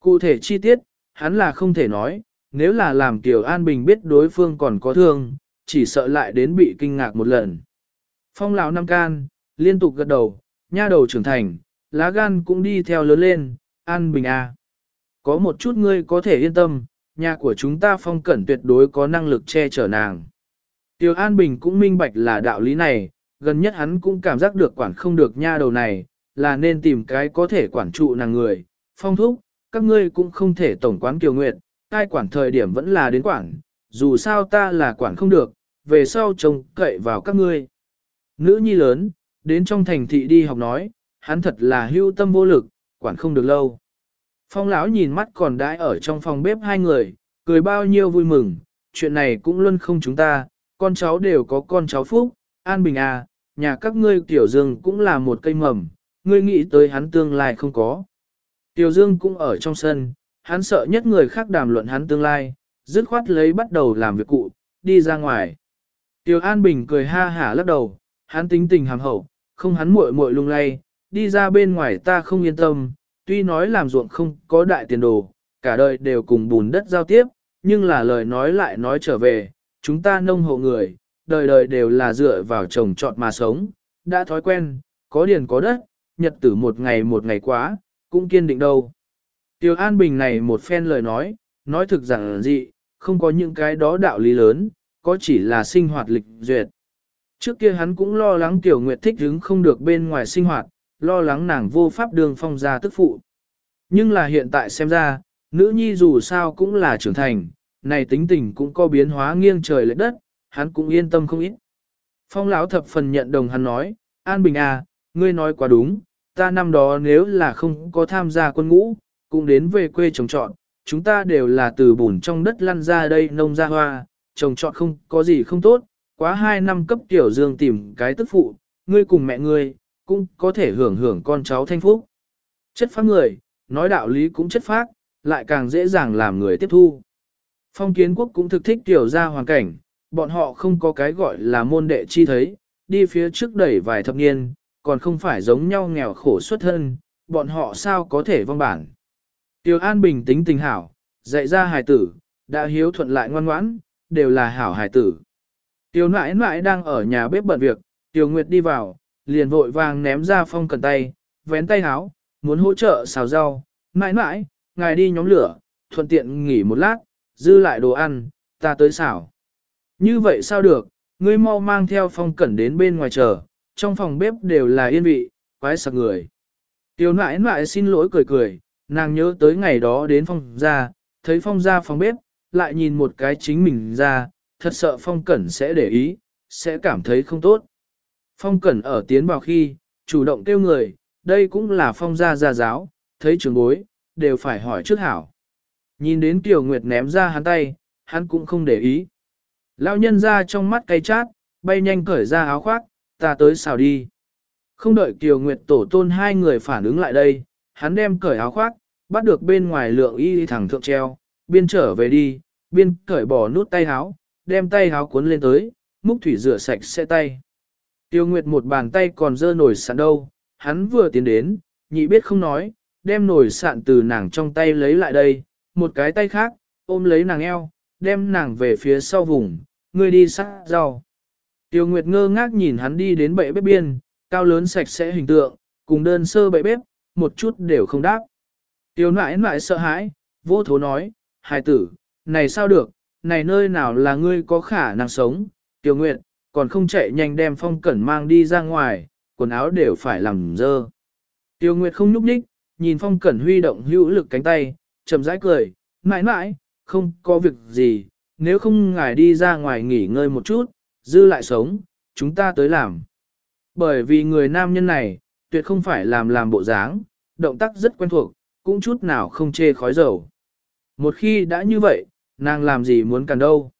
Cụ thể chi tiết, hắn là không thể nói, nếu là làm tiểu An Bình biết đối phương còn có thương, chỉ sợ lại đến bị kinh ngạc một lần. Phong lão năm can, liên tục gật đầu, nha đầu trưởng thành, lá gan cũng đi theo lớn lên, An Bình à. Có một chút ngươi có thể yên tâm, nhà của chúng ta phong cẩn tuyệt đối có năng lực che chở nàng. Tiêu An Bình cũng minh bạch là đạo lý này, gần nhất hắn cũng cảm giác được quản không được nha đầu này, là nên tìm cái có thể quản trụ nàng người. Phong thúc, các ngươi cũng không thể tổng quán kiều nguyệt, ai quản thời điểm vẫn là đến quản, dù sao ta là quản không được, về sau trông cậy vào các ngươi. Nữ nhi lớn, đến trong thành thị đi học nói, hắn thật là hưu tâm vô lực, quản không được lâu. Phong lão nhìn mắt còn đãi ở trong phòng bếp hai người, cười bao nhiêu vui mừng, chuyện này cũng luôn không chúng ta, con cháu đều có con cháu phúc, an bình à, nhà các ngươi tiểu dương cũng là một cây mầm, ngươi nghĩ tới hắn tương lai không có. Tiểu dương cũng ở trong sân, hắn sợ nhất người khác đàm luận hắn tương lai, dứt khoát lấy bắt đầu làm việc cụ, đi ra ngoài. Tiểu An Bình cười ha hả lắc đầu, hắn tính tình hàm hậu, không hắn muội muội lung lay, đi ra bên ngoài ta không yên tâm, tuy nói làm ruộng không có đại tiền đồ, cả đời đều cùng bùn đất giao tiếp, nhưng là lời nói lại nói trở về, chúng ta nông hộ người, đời đời đều là dựa vào trồng trọt mà sống, đã thói quen, có điền có đất, nhật tử một ngày một ngày quá, cũng kiên định đâu. Tiêu An Bình này một phen lời nói, nói thực rằng dị, không có những cái đó đạo lý lớn, có chỉ là sinh hoạt lịch duyệt. Trước kia hắn cũng lo lắng Tiểu Nguyệt thích hứng không được bên ngoài sinh hoạt, lo lắng nàng vô pháp đường phong ra tức phụ. Nhưng là hiện tại xem ra, nữ nhi dù sao cũng là trưởng thành, này tính tình cũng có biến hóa nghiêng trời lệch đất, hắn cũng yên tâm không ít. Phong lão thập phần nhận đồng hắn nói, An Bình à, ngươi nói quá đúng, ta năm đó nếu là không có tham gia quân ngũ, cũng đến về quê trồng trọt, chúng ta đều là từ bùn trong đất lăn ra đây nông ra hoa, trồng trọt không có gì không tốt, quá hai năm cấp tiểu dương tìm cái tức phụ, ngươi cùng mẹ ngươi, cũng có thể hưởng hưởng con cháu thanh phúc. Chất phác người, nói đạo lý cũng chất phác, lại càng dễ dàng làm người tiếp thu. Phong kiến quốc cũng thực thích tiểu ra hoàn cảnh, bọn họ không có cái gọi là môn đệ chi thấy, đi phía trước đẩy vài thập niên, còn không phải giống nhau nghèo khổ xuất thân, bọn họ sao có thể vong bản. Tiểu An bình tính tình hảo, dạy ra hài tử, đã hiếu thuận lại ngoan ngoãn, đều là hảo hài tử. Tiểu nãi nãi đang ở nhà bếp bận việc, Tiểu Nguyệt đi vào, liền vội vàng ném ra phong cần tay, vén tay háo, muốn hỗ trợ xào rau, nãi nãi, ngài đi nhóm lửa, thuận tiện nghỉ một lát, dư lại đồ ăn, ta tới xào. Như vậy sao được, ngươi mau mang theo phong cẩn đến bên ngoài chờ, trong phòng bếp đều là yên vị, quái sặc người. Tiểu nãi nãi xin lỗi cười cười, nàng nhớ tới ngày đó đến phong ra, thấy phong ra phòng bếp, lại nhìn một cái chính mình ra, thật sợ phong cẩn sẽ để ý, sẽ cảm thấy không tốt. Phong cẩn ở tiến vào khi, chủ động kêu người, đây cũng là phong gia gia giáo, thấy trường bối, đều phải hỏi trước hảo. Nhìn đến Tiểu Nguyệt ném ra hắn tay, hắn cũng không để ý. Lão nhân ra trong mắt cay chát, bay nhanh cởi ra áo khoác, ta tới xào đi. Không đợi Kiều Nguyệt tổ tôn hai người phản ứng lại đây, hắn đem cởi áo khoác, bắt được bên ngoài lượng y thẳng thượng treo, biên trở về đi, biên cởi bỏ nút tay áo, đem tay áo cuốn lên tới, múc thủy rửa sạch xe tay. Tiêu Nguyệt một bàn tay còn dơ nổi sạn đâu, hắn vừa tiến đến, nhị biết không nói, đem nổi sạn từ nàng trong tay lấy lại đây, một cái tay khác, ôm lấy nàng eo, đem nàng về phía sau vùng, người đi sát rau. Tiêu Nguyệt ngơ ngác nhìn hắn đi đến bệ bếp biên, cao lớn sạch sẽ hình tượng, cùng đơn sơ bệ bếp, một chút đều không đáp. Tiêu nãi nãi sợ hãi, vô thố nói, hài tử, này sao được, này nơi nào là ngươi có khả năng sống, Tiêu Nguyệt, còn không chạy nhanh đem phong cẩn mang đi ra ngoài, quần áo đều phải làm dơ. Tiêu Nguyệt không nhúc nhích, nhìn phong cẩn huy động hữu lực cánh tay, chậm rãi cười, mãi mãi, không có việc gì, nếu không ngài đi ra ngoài nghỉ ngơi một chút, dư lại sống, chúng ta tới làm. Bởi vì người nam nhân này, tuyệt không phải làm làm bộ dáng, động tác rất quen thuộc, cũng chút nào không chê khói dầu. Một khi đã như vậy, nàng làm gì muốn cần đâu.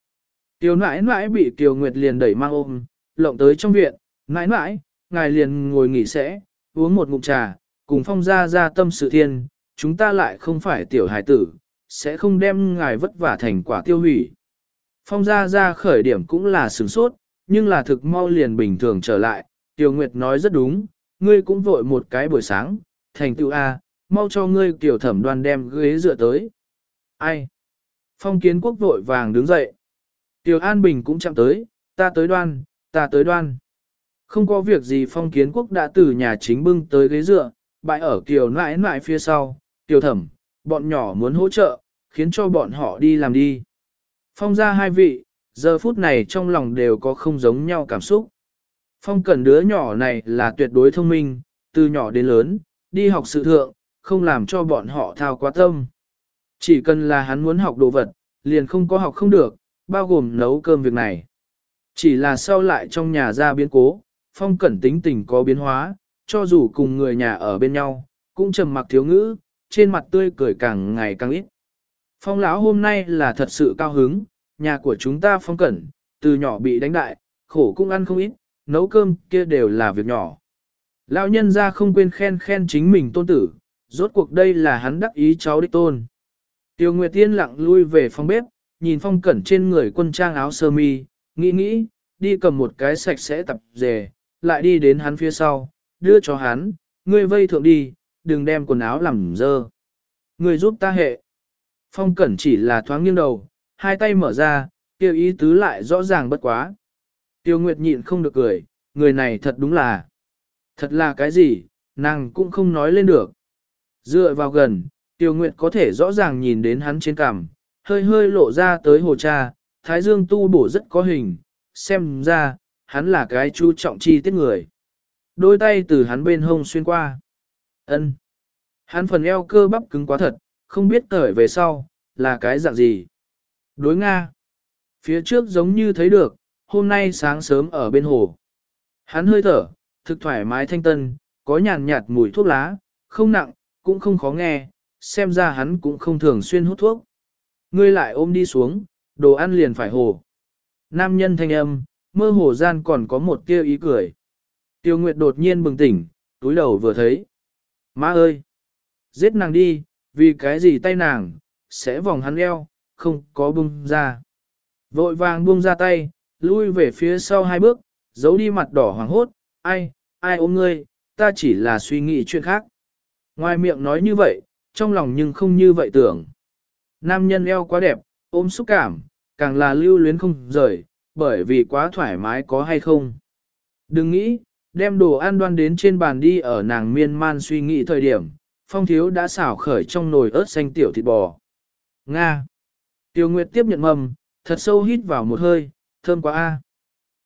Tiêu nãi nãi bị Kiều Nguyệt liền đẩy mang ôm, lộng tới trong viện, nãi nãi, ngài liền ngồi nghỉ sẽ, uống một ngụm trà, cùng phong ra ra tâm sự thiên, chúng ta lại không phải tiểu hải tử, sẽ không đem ngài vất vả thành quả tiêu hủy. Phong gia ra khởi điểm cũng là sửng sốt, nhưng là thực mau liền bình thường trở lại, Tiêu Nguyệt nói rất đúng, ngươi cũng vội một cái buổi sáng, thành tựu A, mau cho ngươi tiểu thẩm đoàn đem ghế dựa tới. Ai? Phong kiến quốc vội vàng đứng dậy. Tiểu An Bình cũng chạm tới, ta tới đoan, ta tới đoan. Không có việc gì phong kiến quốc đã từ nhà chính bưng tới ghế dựa, bại ở kiều nãi nãi phía sau, tiểu thẩm, bọn nhỏ muốn hỗ trợ, khiến cho bọn họ đi làm đi. Phong ra hai vị, giờ phút này trong lòng đều có không giống nhau cảm xúc. Phong cần đứa nhỏ này là tuyệt đối thông minh, từ nhỏ đến lớn, đi học sự thượng, không làm cho bọn họ thao quá tâm. Chỉ cần là hắn muốn học đồ vật, liền không có học không được, bao gồm nấu cơm việc này. Chỉ là sau lại trong nhà ra biến cố, phong cẩn tính tình có biến hóa, cho dù cùng người nhà ở bên nhau, cũng trầm mặc thiếu ngữ, trên mặt tươi cười càng ngày càng ít. Phong lão hôm nay là thật sự cao hứng, nhà của chúng ta phong cẩn, từ nhỏ bị đánh đại, khổ cũng ăn không ít, nấu cơm kia đều là việc nhỏ. Lão nhân ra không quên khen khen chính mình tôn tử, rốt cuộc đây là hắn đắc ý cháu đích tôn. Tiêu Nguyệt Tiên lặng lui về phòng bếp, nhìn phong cẩn trên người quân trang áo sơ mi, nghĩ nghĩ, đi cầm một cái sạch sẽ tập dề, lại đi đến hắn phía sau, đưa cho hắn, ngươi vây thượng đi, đừng đem quần áo làm dơ. Ngươi giúp ta hệ. Phong cẩn chỉ là thoáng nghiêng đầu, hai tay mở ra, kêu ý tứ lại rõ ràng bất quá. Tiêu Nguyệt nhịn không được cười, người này thật đúng là. Thật là cái gì, nàng cũng không nói lên được. Dựa vào gần, Tiêu Nguyệt có thể rõ ràng nhìn đến hắn trên cằm, hơi hơi lộ ra tới hồ cha, thái dương tu bổ rất có hình, xem ra, hắn là cái chú trọng chi tiết người. Đôi tay từ hắn bên hông xuyên qua. ân Hắn phần eo cơ bắp cứng quá thật, không biết cởi về sau, là cái dạng gì. Đối Nga. Phía trước giống như thấy được, hôm nay sáng sớm ở bên hồ. Hắn hơi thở, thực thoải mái thanh tân, có nhàn nhạt mùi thuốc lá, không nặng, cũng không khó nghe, xem ra hắn cũng không thường xuyên hút thuốc. Ngươi lại ôm đi xuống, đồ ăn liền phải hồ. Nam nhân thanh âm, mơ hồ gian còn có một tia ý cười. Tiêu Nguyệt đột nhiên bừng tỉnh, túi đầu vừa thấy. Má ơi! Giết nàng đi, vì cái gì tay nàng, sẽ vòng hắn eo, không có bung ra. Vội vàng buông ra tay, lui về phía sau hai bước, giấu đi mặt đỏ hoàng hốt, ai, ai ôm ngươi, ta chỉ là suy nghĩ chuyện khác. Ngoài miệng nói như vậy, trong lòng nhưng không như vậy tưởng. Nam nhân eo quá đẹp, ôm xúc cảm, càng là lưu luyến không rời, bởi vì quá thoải mái có hay không. Đừng nghĩ, đem đồ ăn đoan đến trên bàn đi ở nàng miên man suy nghĩ thời điểm, phong thiếu đã xảo khởi trong nồi ớt xanh tiểu thịt bò. Nga. Tiêu Nguyệt tiếp nhận mầm, thật sâu hít vào một hơi, thơm quá a.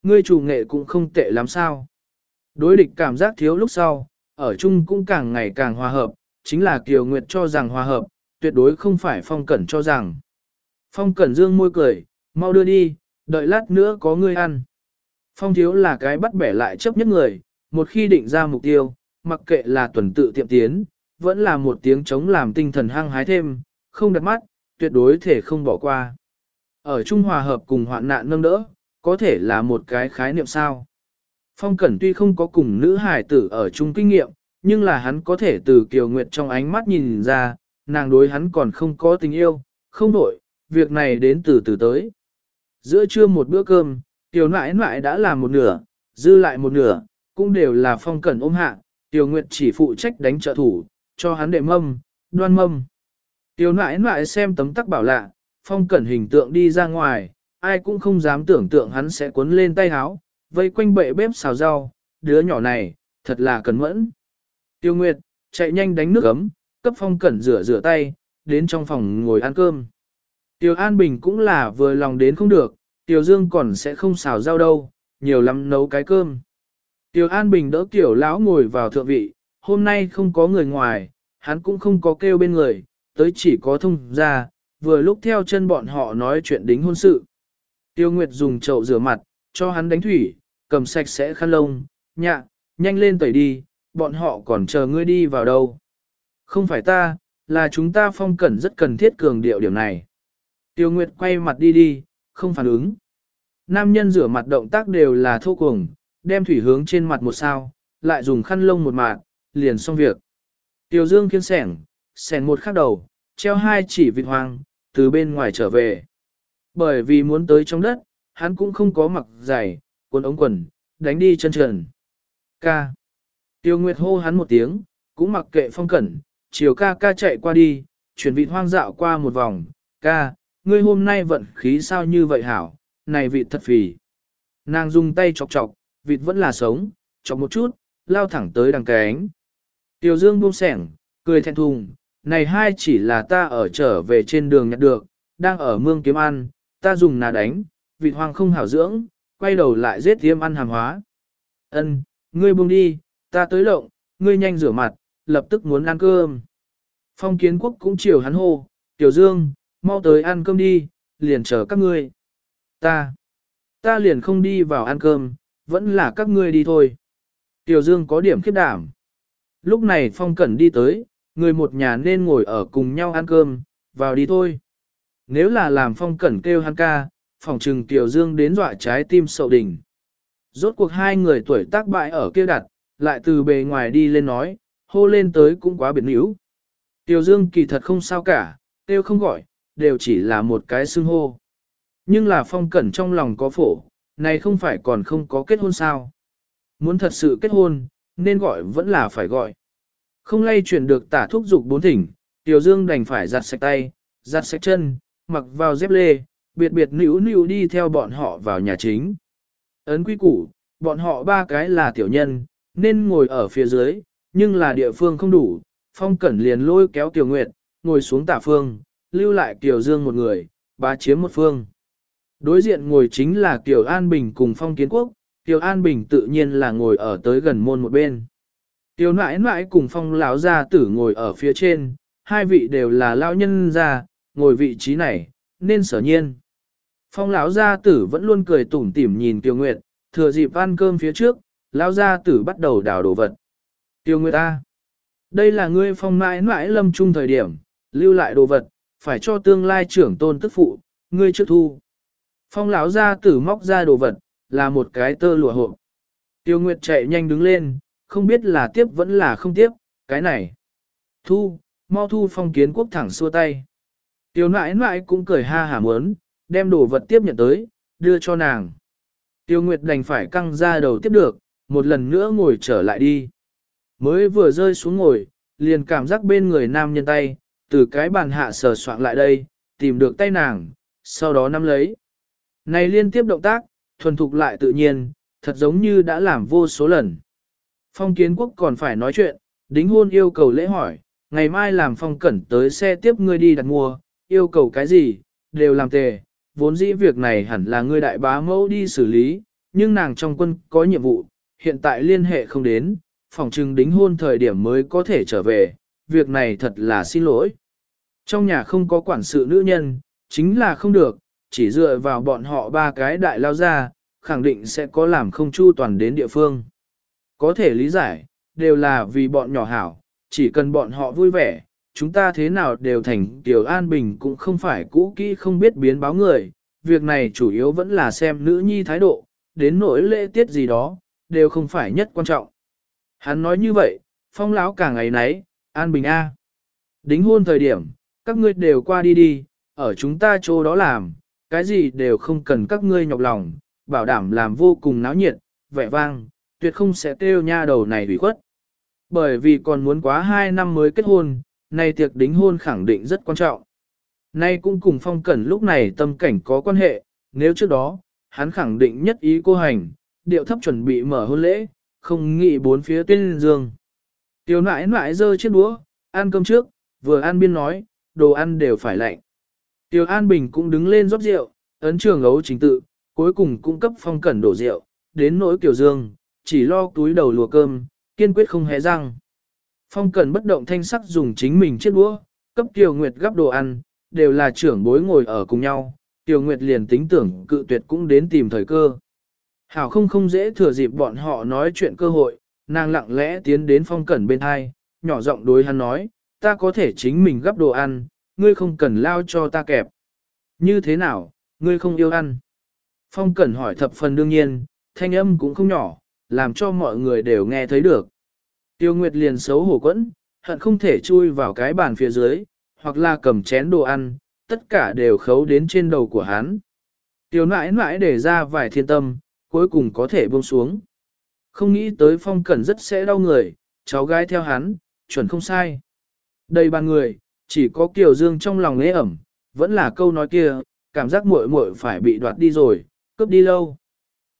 Ngươi chủ nghệ cũng không tệ lắm sao. Đối địch cảm giác thiếu lúc sau, ở chung cũng càng ngày càng hòa hợp, chính là Kiều Nguyệt cho rằng hòa hợp, tuyệt đối không phải Phong Cẩn cho rằng. Phong Cẩn dương môi cười, mau đưa đi, đợi lát nữa có ngươi ăn. Phong thiếu là cái bắt bẻ lại chấp nhất người, một khi định ra mục tiêu, mặc kệ là tuần tự tiệm tiến, vẫn là một tiếng chống làm tinh thần hăng hái thêm, không đặt mắt, tuyệt đối thể không bỏ qua. Ở Trung Hòa Hợp cùng hoạn nạn nâng đỡ, có thể là một cái khái niệm sao. Phong Cẩn tuy không có cùng nữ hải tử ở chung kinh nghiệm, nhưng là hắn có thể từ Kiều Nguyệt trong ánh mắt nhìn ra, nàng đối hắn còn không có tình yêu, không đổi, việc này đến từ từ tới. Giữa trưa một bữa cơm, Tiểu nãi nãi đã làm một nửa, dư lại một nửa, cũng đều là phong cẩn ôm hạ, Tiểu Nguyệt chỉ phụ trách đánh trợ thủ, cho hắn đệ mâm, đoan mâm. Tiểu nãi nãi xem tấm tắc bảo lạ, phong cẩn hình tượng đi ra ngoài, ai cũng không dám tưởng tượng hắn sẽ cuốn lên tay háo, vây quanh bệ bếp xào rau, đứa nhỏ này, thật là cẩn mẫn. Tiêu Nguyệt, chạy nhanh đánh nước ấm, cấp phong cẩn rửa rửa tay, đến trong phòng ngồi ăn cơm. Tiêu An Bình cũng là vừa lòng đến không được, Tiêu Dương còn sẽ không xào rau đâu, nhiều lắm nấu cái cơm. Tiêu An Bình đỡ Tiểu Lão ngồi vào thượng vị, hôm nay không có người ngoài, hắn cũng không có kêu bên người, tới chỉ có thông ra, vừa lúc theo chân bọn họ nói chuyện đính hôn sự. Tiêu Nguyệt dùng chậu rửa mặt, cho hắn đánh thủy, cầm sạch sẽ khăn lông, nhạ, nhanh lên tẩy đi, bọn họ còn chờ ngươi đi vào đâu. Không phải ta, là chúng ta phong cẩn rất cần thiết cường điệu điểm này. Tiêu Nguyệt quay mặt đi đi, không phản ứng. Nam nhân rửa mặt động tác đều là thô cuồng, đem thủy hướng trên mặt một sao, lại dùng khăn lông một mạt, liền xong việc. Tiêu Dương kiên sẻng, sẻng một khắc đầu, treo hai chỉ vịt hoang, từ bên ngoài trở về. Bởi vì muốn tới trong đất, hắn cũng không có mặc giày, quần ống quần, đánh đi chân trần. Ca. Tiêu Nguyệt hô hắn một tiếng, cũng mặc kệ phong cẩn, chiều ca ca chạy qua đi, chuyển vịt hoang dạo qua một vòng. Ca, ngươi hôm nay vận khí sao như vậy hảo, này vịt thật phì. Nàng dùng tay chọc chọc, vịt vẫn là sống, chọc một chút, lao thẳng tới đằng cánh. Tiểu Dương buông sẻng, cười thẹn thùng, này hai chỉ là ta ở trở về trên đường nhặt được, đang ở mương kiếm ăn, ta dùng nà đánh, vịt hoang không hảo dưỡng, quay đầu lại giết tiêm ăn hàng hóa. Ân, ngươi buông đi, ta tới lộng, ngươi nhanh rửa mặt, lập tức muốn ăn cơm. Phong kiến quốc cũng chiều hắn hô, Tiểu Dương, mau tới ăn cơm đi, liền chờ các ngươi. Ta, ta liền không đi vào ăn cơm, vẫn là các ngươi đi thôi. Tiểu Dương có điểm khiếp đảm. Lúc này Phong Cẩn đi tới, người một nhà nên ngồi ở cùng nhau ăn cơm, vào đi thôi. Nếu là làm Phong Cẩn kêu hắn ca, phòng trừng Tiểu Dương đến dọa trái tim sậu đỉnh. Rốt cuộc hai người tuổi tác bại ở kia đặt, lại từ bề ngoài đi lên nói, hô lên tới cũng quá biệt níu. Tiểu Dương kỳ thật không sao cả, kêu không gọi, đều chỉ là một cái xưng hô. Nhưng là Phong Cẩn trong lòng có phổ, này không phải còn không có kết hôn sao. Muốn thật sự kết hôn, nên gọi vẫn là phải gọi. Không lay chuyển được tả thúc dục bốn thỉnh, Tiểu Dương đành phải giặt sạch tay, giặt sạch chân, mặc vào dép lê, biệt biệt nữ nữ đi theo bọn họ vào nhà chính. Ấn quý củ, bọn họ ba cái là tiểu nhân, nên ngồi ở phía dưới, nhưng là địa phương không đủ, Phong Cẩn liền lôi kéo Tiểu Nguyệt, ngồi xuống tả phương, lưu lại Tiểu Dương một người, bá chiếm một phương. Đối diện ngồi chính là Tiểu An Bình cùng Phong Kiến Quốc, Tiểu An Bình tự nhiên là ngồi ở tới gần môn một bên. Tiểu nãi nãi cùng Phong lão gia tử ngồi ở phía trên, hai vị đều là lão nhân gia, ngồi vị trí này, nên sở nhiên. Phong lão gia tử vẫn luôn cười tủm tỉm nhìn tiểu Nguyệt, thừa dịp ăn cơm phía trước, lão gia tử bắt đầu đào đồ vật. Tiêu Nguyệt ta, đây là ngươi phong mãi mãi lâm trung thời điểm, lưu lại đồ vật, phải cho tương lai trưởng tôn tức phụ, ngươi trước thu. Phong lão ra tử móc ra đồ vật, là một cái tơ lụa hộp. Tiêu Nguyệt chạy nhanh đứng lên, không biết là tiếp vẫn là không tiếp, cái này. Thu, mau thu phong kiến quốc thẳng xua tay. Tiêu nãi nãi cũng cười ha hả muốn, đem đồ vật tiếp nhận tới, đưa cho nàng. Tiêu Nguyệt đành phải căng ra đầu tiếp được, một lần nữa ngồi trở lại đi. Mới vừa rơi xuống ngồi, liền cảm giác bên người nam nhân tay, từ cái bàn hạ sờ soạn lại đây, tìm được tay nàng, sau đó nắm lấy. Này liên tiếp động tác, thuần thục lại tự nhiên, thật giống như đã làm vô số lần. Phong kiến quốc còn phải nói chuyện, đính hôn yêu cầu lễ hỏi, ngày mai làm phong cẩn tới xe tiếp ngươi đi đặt mua, yêu cầu cái gì, đều làm tề, vốn dĩ việc này hẳn là ngươi đại bá mẫu đi xử lý, nhưng nàng trong quân có nhiệm vụ, hiện tại liên hệ không đến, phòng trừng đính hôn thời điểm mới có thể trở về, việc này thật là xin lỗi. Trong nhà không có quản sự nữ nhân, chính là không được, chỉ dựa vào bọn họ ba cái đại lao ra, khẳng định sẽ có làm không chu toàn đến địa phương. Có thể lý giải, đều là vì bọn nhỏ hảo, chỉ cần bọn họ vui vẻ, chúng ta thế nào đều thành tiểu an bình cũng không phải cũ kỹ không biết biến báo người, việc này chủ yếu vẫn là xem nữ nhi thái độ, đến nỗi lễ tiết gì đó, đều không phải nhất quan trọng. Hắn nói như vậy, phong lão cả ngày nấy, an bình a. Đính hôn thời điểm, các ngươi đều qua đi đi, ở chúng ta chỗ đó làm, cái gì đều không cần các ngươi nhọc lòng, bảo đảm làm vô cùng náo nhiệt, vẻ vang, tuyệt không sẽ tiêu nha đầu này hủy khuất. Bởi vì còn muốn quá 2 năm mới kết hôn, nay tiệc đính hôn khẳng định rất quan trọng. Nay cũng cùng phong cẩn lúc này tâm cảnh có quan hệ, nếu trước đó, hắn khẳng định nhất ý cô hành, điệu thấp chuẩn bị mở hôn lễ, không nghĩ bốn phía tuyên dương. Tiểu nãi nãi dơ chiếc đũa, ăn cơm trước, vừa ăn biên nói, đồ ăn đều phải lạnh. Tiểu An Bình cũng đứng lên rót rượu, ấn trường ấu chính tự, cuối cùng cung cấp phong cẩn đổ rượu, đến nỗi Kiều Dương, chỉ lo túi đầu lùa cơm, kiên quyết không hé răng. Phong cẩn bất động thanh sắc dùng chính mình chiếc đũa, cấp Kiều Nguyệt gắp đồ ăn, đều là trưởng bối ngồi ở cùng nhau, Kiều Nguyệt liền tính tưởng cự tuyệt cũng đến tìm thời cơ. Hảo không không dễ thừa dịp bọn họ nói chuyện cơ hội, nàng lặng lẽ tiến đến phong cẩn bên hai, nhỏ giọng đối hắn nói, ta có thể chính mình gấp đồ ăn, ngươi không cần lao cho ta kẹp. Như thế nào, ngươi không yêu ăn? Phong cẩn hỏi thập phần đương nhiên, thanh âm cũng không nhỏ, làm cho mọi người đều nghe thấy được. Tiêu Nguyệt liền xấu hổ quẫn, hận không thể chui vào cái bàn phía dưới, hoặc là cầm chén đồ ăn, tất cả đều khấu đến trên đầu của hắn. Tiêu nãi nãi để ra vài thiên tâm, cuối cùng có thể buông xuống. Không nghĩ tới phong cẩn rất sẽ đau người, cháu gái theo hắn, chuẩn không sai. Đây ba người, chỉ có Kiều Dương trong lòng lễ ẩm, vẫn là câu nói kia, cảm giác muội muội phải bị đoạt đi rồi, cướp đi lâu.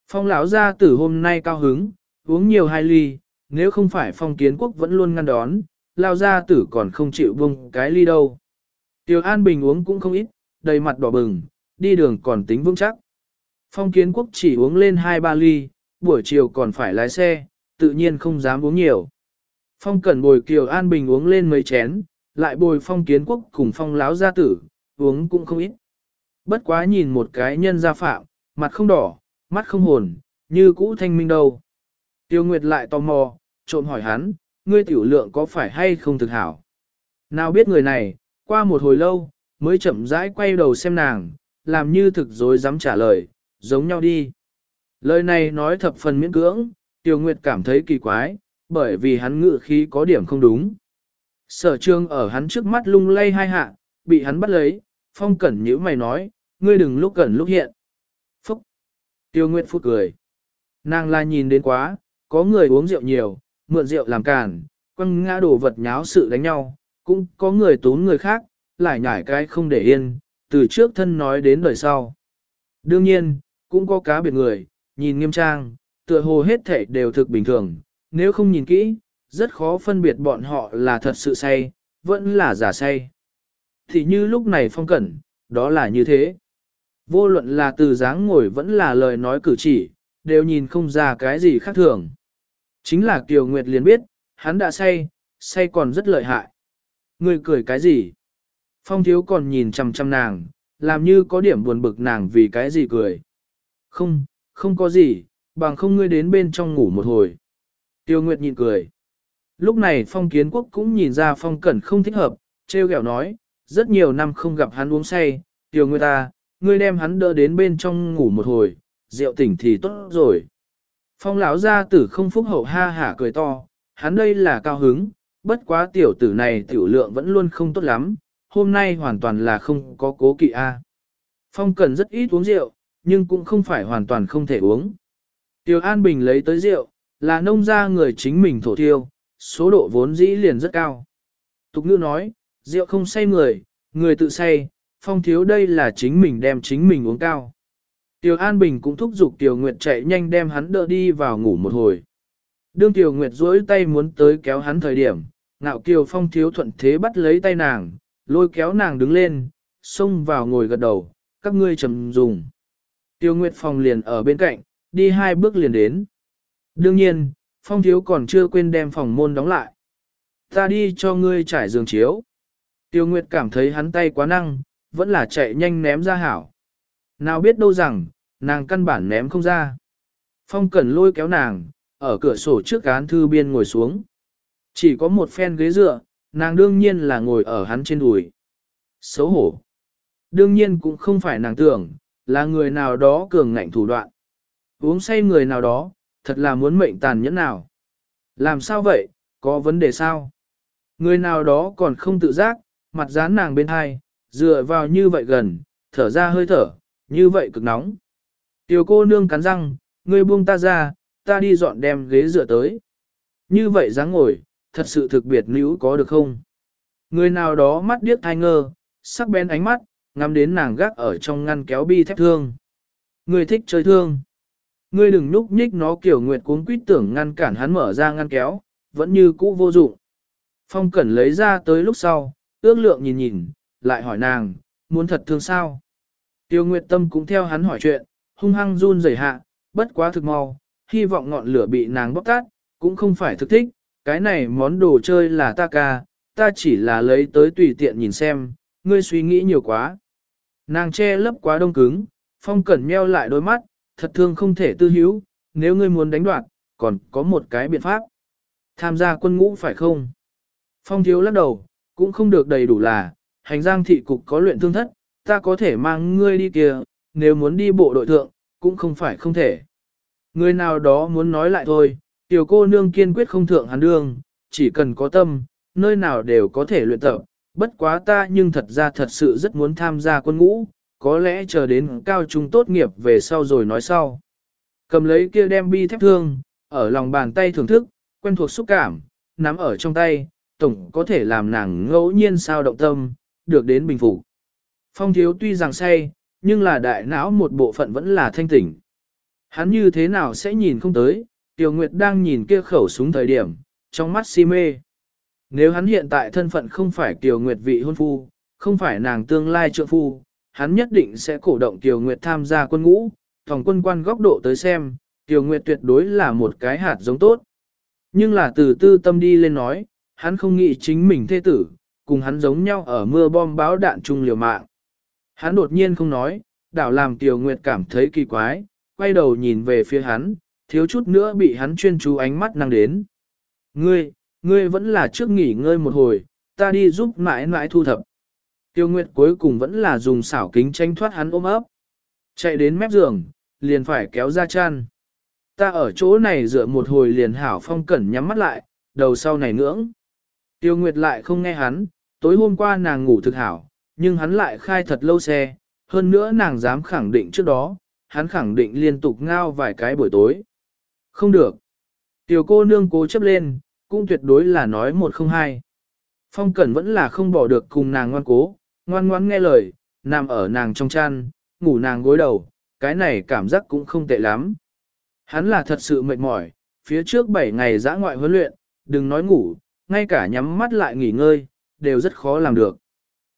Phong lão gia tử hôm nay cao hứng, uống nhiều hai ly, nếu không phải phong kiến quốc vẫn luôn ngăn đón, lao gia tử còn không chịu buông cái ly đâu. Tiểu An Bình uống cũng không ít, đầy mặt đỏ bừng, đi đường còn tính vững chắc. Phong kiến quốc chỉ uống lên hai ba ly, buổi chiều còn phải lái xe, tự nhiên không dám uống nhiều. Phong cẩn bồi Kiều An Bình uống lên mấy chén, lại bồi phong kiến quốc cùng phong láo gia tử, uống cũng không ít. Bất quá nhìn một cái nhân gia phạm, mặt không đỏ, mắt không hồn, như cũ thanh minh đâu. Tiêu Nguyệt lại tò mò, trộm hỏi hắn, ngươi tiểu lượng có phải hay không thực hảo. Nào biết người này, qua một hồi lâu, mới chậm rãi quay đầu xem nàng, làm như thực dối dám trả lời, giống nhau đi. Lời này nói thập phần miễn cưỡng, Tiêu Nguyệt cảm thấy kỳ quái, bởi vì hắn ngự khí có điểm không đúng. Sở trương ở hắn trước mắt lung lay hai hạ, bị hắn bắt lấy, phong cẩn nhữ mày nói, ngươi đừng lúc gần lúc hiện. Phúc! Tiêu Nguyệt phút cười. Nàng la nhìn đến quá, có người uống rượu nhiều, mượn rượu làm cản, quăng ngã đổ vật nháo sự đánh nhau, cũng có người tốn người khác, lại nhảy cái không để yên, từ trước thân nói đến đời sau. Đương nhiên, cũng có cá biệt người, nhìn nghiêm trang, tựa hồ hết thể đều thực bình thường, nếu không nhìn kỹ, rất khó phân biệt bọn họ là thật sự say, vẫn là giả say. Thì như lúc này phong cẩn, đó là như thế. Vô luận là từ dáng ngồi vẫn là lời nói cử chỉ, đều nhìn không ra cái gì khác thường. Chính là Kiều Nguyệt liền biết, hắn đã say, say còn rất lợi hại. Người cười cái gì? Phong thiếu còn nhìn chăm chăm nàng, làm như có điểm buồn bực nàng vì cái gì cười. Không, không có gì, bằng không ngươi đến bên trong ngủ một hồi. Tiêu Nguyệt nhịn cười. Lúc này phong kiến quốc cũng nhìn ra phong cẩn không thích hợp, treo ghẹo nói, rất nhiều năm không gặp hắn uống say, Tiêu Nguyệt ta, ngươi đem hắn đỡ đến bên trong ngủ một hồi, rượu tỉnh thì tốt rồi. Phong lão gia tử không phúc hậu ha hả cười to, hắn đây là cao hứng, bất quá tiểu tử này tiểu lượng vẫn luôn không tốt lắm, hôm nay hoàn toàn là không có cố kỵ a. Phong cần rất ít uống rượu, nhưng cũng không phải hoàn toàn không thể uống. Tiêu An Bình lấy tới rượu, là nông gia người chính mình thổ tiêu, số độ vốn dĩ liền rất cao. Tục ngữ nói, rượu không say người, người tự say, phong thiếu đây là chính mình đem chính mình uống cao. Tiêu An Bình cũng thúc giục Tiêu Nguyệt chạy nhanh đem hắn đỡ đi vào ngủ một hồi. Đương Tiêu Nguyệt duỗi tay muốn tới kéo hắn thời điểm, ngạo kiều phong thiếu thuận thế bắt lấy tay nàng, lôi kéo nàng đứng lên, xông vào ngồi gật đầu, các ngươi trầm dùng. Tiêu Nguyệt phòng liền ở bên cạnh, đi hai bước liền đến. Đương nhiên, phong thiếu còn chưa quên đem phòng môn đóng lại. Ta đi cho ngươi trải giường chiếu. Tiêu Nguyệt cảm thấy hắn tay quá năng, vẫn là chạy nhanh ném ra hảo. Nào biết đâu rằng, nàng căn bản ném không ra. Phong Cẩn lôi kéo nàng, ở cửa sổ trước án thư biên ngồi xuống. Chỉ có một phen ghế dựa, nàng đương nhiên là ngồi ở hắn trên đùi. Xấu hổ. Đương nhiên cũng không phải nàng tưởng, là người nào đó cường ngạnh thủ đoạn. Uống say người nào đó, thật là muốn mệnh tàn nhẫn nào. Làm sao vậy, có vấn đề sao? Người nào đó còn không tự giác, mặt dán nàng bên hai, dựa vào như vậy gần, thở ra hơi thở, như vậy cực nóng. Tiểu cô nương cắn răng, ngươi buông ta ra, ta đi dọn đem ghế dựa tới. Như vậy dáng ngồi, thật sự thực biệt nữ có được không? Người nào đó mắt điếc thai ngơ, sắc bén ánh mắt, ngắm đến nàng gác ở trong ngăn kéo bi thép thương. Ngươi thích chơi thương. Ngươi đừng núp nhích nó kiểu nguyệt cuốn quýt tưởng ngăn cản hắn mở ra ngăn kéo, vẫn như cũ vô dụng. Phong Cẩn lấy ra tới lúc sau, ước lượng nhìn nhìn, lại hỏi nàng, muốn thật thương sao? Tiêu Nguyệt Tâm cũng theo hắn hỏi chuyện, hung hăng run rẩy hạ, bất quá thực mau, hy vọng ngọn lửa bị nàng bóc tát, cũng không phải thực thích, cái này món đồ chơi là ta ca, ta chỉ là lấy tới tùy tiện nhìn xem, ngươi suy nghĩ nhiều quá. Nàng che lấp quá đông cứng, phong cẩn meo lại đôi mắt, thật thương không thể tư hữu, nếu ngươi muốn đánh đoạt, còn có một cái biện pháp. Tham gia quân ngũ phải không? Phong thiếu lắc đầu, cũng không được đầy đủ là, hành giang thị cục có luyện thương thất, ta có thể mang ngươi đi kia, nếu muốn đi bộ đội thượng, cũng không phải không thể. Người nào đó muốn nói lại thôi, tiểu cô nương kiên quyết không thượng hắn đương, chỉ cần có tâm, nơi nào đều có thể luyện tập, bất quá ta nhưng thật ra thật sự rất muốn tham gia quân ngũ, có lẽ chờ đến cao trung tốt nghiệp về sau rồi nói sau. Cầm lấy kia đem bi thép thương, ở lòng bàn tay thưởng thức, quen thuộc xúc cảm, nắm ở trong tay, tổng có thể làm nàng ngẫu nhiên sao động tâm, được đến bình phục. Phong thiếu tuy rằng say, nhưng là đại não một bộ phận vẫn là thanh tỉnh. Hắn như thế nào sẽ nhìn không tới, Tiểu Nguyệt đang nhìn kia khẩu súng thời điểm, trong mắt si mê. Nếu hắn hiện tại thân phận không phải Tiểu Nguyệt vị hôn phu, không phải nàng tương lai trượng phu, hắn nhất định sẽ cổ động Tiểu Nguyệt tham gia quân ngũ, thòng quân quan góc độ tới xem, Tiểu Nguyệt tuyệt đối là một cái hạt giống tốt. Nhưng là từ tư tâm đi lên nói, hắn không nghĩ chính mình thê tử, cùng hắn giống nhau ở mưa bom báo đạn chung liều mạng. Hắn đột nhiên không nói, đảo làm Tiểu Nguyệt cảm thấy kỳ quái, quay đầu nhìn về phía hắn, thiếu chút nữa bị hắn chuyên chú ánh mắt năng đến. Ngươi, ngươi vẫn là trước nghỉ ngơi một hồi, ta đi giúp mãi mãi thu thập. Tiêu Nguyệt cuối cùng vẫn là dùng xảo kính tranh thoát hắn ôm ấp. Chạy đến mép giường, liền phải kéo ra chăn. Ta ở chỗ này dựa một hồi liền hảo phong cẩn nhắm mắt lại, đầu sau này ngưỡng. Tiêu Nguyệt lại không nghe hắn, tối hôm qua nàng ngủ thực hảo, nhưng hắn lại khai thật lâu xe, hơn nữa nàng dám khẳng định trước đó, hắn khẳng định liên tục ngao vài cái buổi tối. Không được. Tiểu cô nương cố chấp lên, cũng tuyệt đối là nói một không hai. Phong Cẩn vẫn là không bỏ được cùng nàng ngoan cố, ngoan ngoan nghe lời, nằm ở nàng trong chăn, ngủ nàng gối đầu, cái này cảm giác cũng không tệ lắm. Hắn là thật sự mệt mỏi, phía trước 7 ngày giã ngoại huấn luyện, đừng nói ngủ, ngay cả nhắm mắt lại nghỉ ngơi, đều rất khó làm được.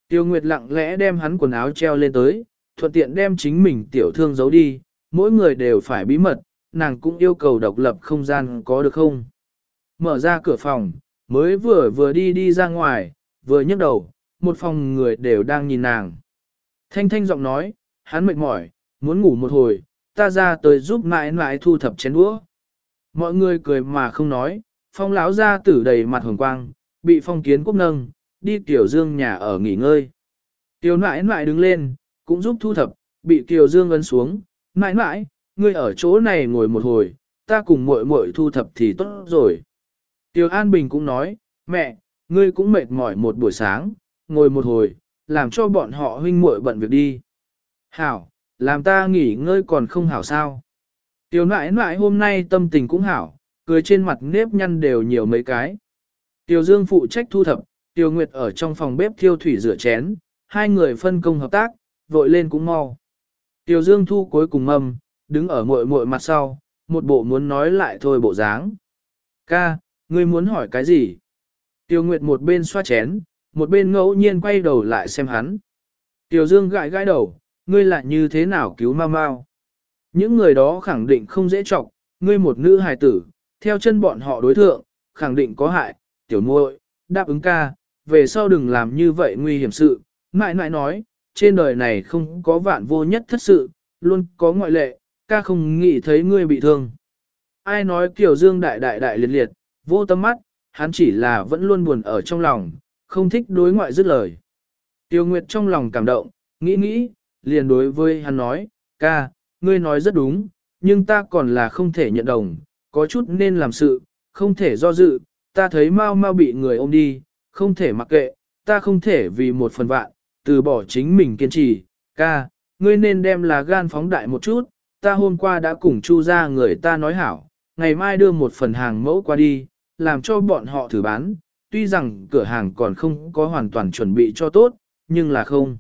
Tiêu Nguyệt lặng lẽ đem hắn quần áo treo lên tới, thuận tiện đem chính mình tiểu thương giấu đi, mỗi người đều phải bí mật, nàng cũng yêu cầu độc lập không gian có được không. Mở ra cửa phòng, mới vừa vừa đi đi ra ngoài, vừa nhấc đầu, một phòng người đều đang nhìn nàng. Thanh thanh giọng nói, hắn mệt mỏi, muốn ngủ một hồi, ta ra tới giúp mãi mãi thu thập chén đũa. Mọi người cười mà không nói, phong lão ra tử đầy mặt hồng quang, bị phong kiến quốc nâng, đi tiểu dương nhà ở nghỉ ngơi. Tiểu nãi nãi đứng lên, cũng giúp thu thập, bị tiểu Dương ấn xuống, mãi mãi, ngươi ở chỗ này ngồi một hồi, ta cùng muội muội thu thập thì tốt rồi. Tiêu An Bình cũng nói, mẹ, ngươi cũng mệt mỏi một buổi sáng, ngồi một hồi, làm cho bọn họ huynh muội bận việc đi. Hảo, làm ta nghỉ ngơi còn không hảo sao. Tiêu nãi nãi hôm nay tâm tình cũng hảo, cười trên mặt nếp nhăn đều nhiều mấy cái. Tiêu Dương phụ trách thu thập, Tiêu Nguyệt ở trong phòng bếp thiêu thủy rửa chén, hai người phân công hợp tác, vội lên cũng mau. Tiêu Dương Thu cuối cùng mâm, đứng ở muội muội mặt sau, một bộ muốn nói lại thôi bộ dáng. Ca, ngươi muốn hỏi cái gì? Tiêu Nguyệt một bên xoa chén, một bên ngẫu nhiên quay đầu lại xem hắn. Tiêu Dương gãi gãi đầu, ngươi lại như thế nào cứu mau mau? Những người đó khẳng định không dễ trọng, ngươi một nữ hài tử, theo chân bọn họ đối thượng, khẳng định có hại, tiểu muội, đáp ứng ca, về sau đừng làm như vậy nguy hiểm sự, mãi mãi nói, trên đời này không có vạn vô nhất thất sự, luôn có ngoại lệ, ca không nghĩ thấy ngươi bị thương. Ai nói kiểu dương đại đại đại liệt liệt, vô tâm mắt, hắn chỉ là vẫn luôn buồn ở trong lòng, không thích đối ngoại dứt lời. Tiêu Nguyệt trong lòng cảm động, nghĩ nghĩ, liền đối với hắn nói, ca, ngươi nói rất đúng, nhưng ta còn là không thể nhận đồng, có chút nên làm sự, không thể do dự, ta thấy mau mau bị người ôm đi, không thể mặc kệ, ta không thể vì một phần vạn, từ bỏ chính mình kiên trì, ca, ngươi nên đem là gan phóng đại một chút, ta hôm qua đã cùng chu ra người ta nói hảo, ngày mai đưa một phần hàng mẫu qua đi, làm cho bọn họ thử bán, tuy rằng cửa hàng còn không có hoàn toàn chuẩn bị cho tốt, nhưng là không.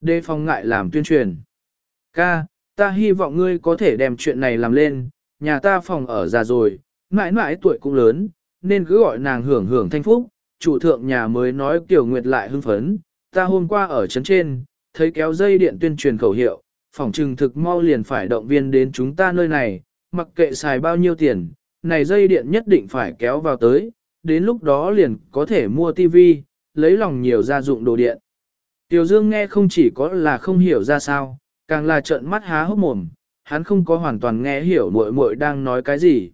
Đề phòng ngại làm tuyên truyền. Ca, ta hy vọng ngươi có thể đem chuyện này làm lên, nhà ta phòng ở già rồi, mãi mãi tuổi cũng lớn, nên cứ gọi nàng hưởng hưởng thanh phúc, chủ thượng nhà mới nói Kiều Nguyệt lại hưng phấn, ta hôm qua ở trấn trên, thấy kéo dây điện tuyên truyền khẩu hiệu, phòng trừng thực mau liền phải động viên đến chúng ta nơi này, mặc kệ xài bao nhiêu tiền, này dây điện nhất định phải kéo vào tới, đến lúc đó liền có thể mua tivi, lấy lòng nhiều gia dụng đồ điện. Tiểu Dương nghe không chỉ có là không hiểu ra sao, càng là trợn mắt há hốc mồm, hắn không có hoàn toàn nghe hiểu muội muội đang nói cái gì.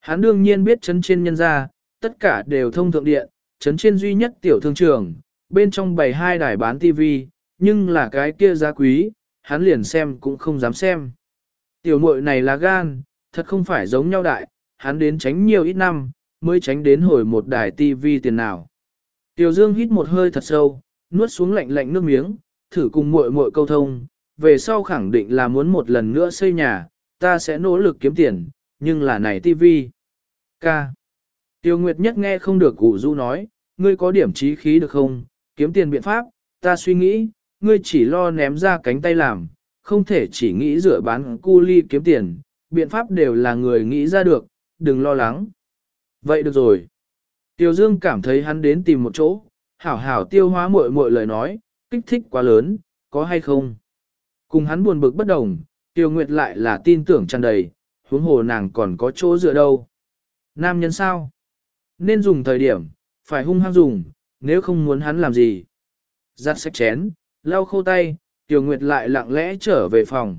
Hắn đương nhiên biết chấn trên nhân gia, tất cả đều thông thượng điện, chấn trên duy nhất tiểu thương trường, bên trong bày hai đài bán tivi, nhưng là cái kia giá quý, hắn liền xem cũng không dám xem. Tiểu muội này là gan, thật không phải giống nhau đại, hắn đến tránh nhiều ít năm, mới tránh đến hồi một đài tivi tiền nào. Tiểu Dương hít một hơi thật sâu, nuốt xuống lạnh lạnh nước miếng, thử cùng muội muội câu thông, về sau khẳng định là muốn một lần nữa xây nhà, ta sẽ nỗ lực kiếm tiền, nhưng là này tivi. Ca. Tiêu Nguyệt nhất nghe không được cụ du nói, ngươi có điểm trí khí được không, kiếm tiền biện pháp, ta suy nghĩ, ngươi chỉ lo ném ra cánh tay làm, không thể chỉ nghĩ rửa bán cu ly kiếm tiền, biện pháp đều là người nghĩ ra được, đừng lo lắng. Vậy được rồi. Tiêu Dương cảm thấy hắn đến tìm một chỗ, hảo hảo tiêu hóa muội muội lời nói, kích thích quá lớn, có hay không? Cùng hắn buồn bực bất đồng, Tiêu Nguyệt lại là tin tưởng tràn đầy, huống hồ nàng còn có chỗ dựa đâu. Nam nhân sao? Nên dùng thời điểm, phải hung hăng dùng, nếu không muốn hắn làm gì. Giặt sạch chén, lau khô tay, Tiêu Nguyệt lại lặng lẽ trở về phòng.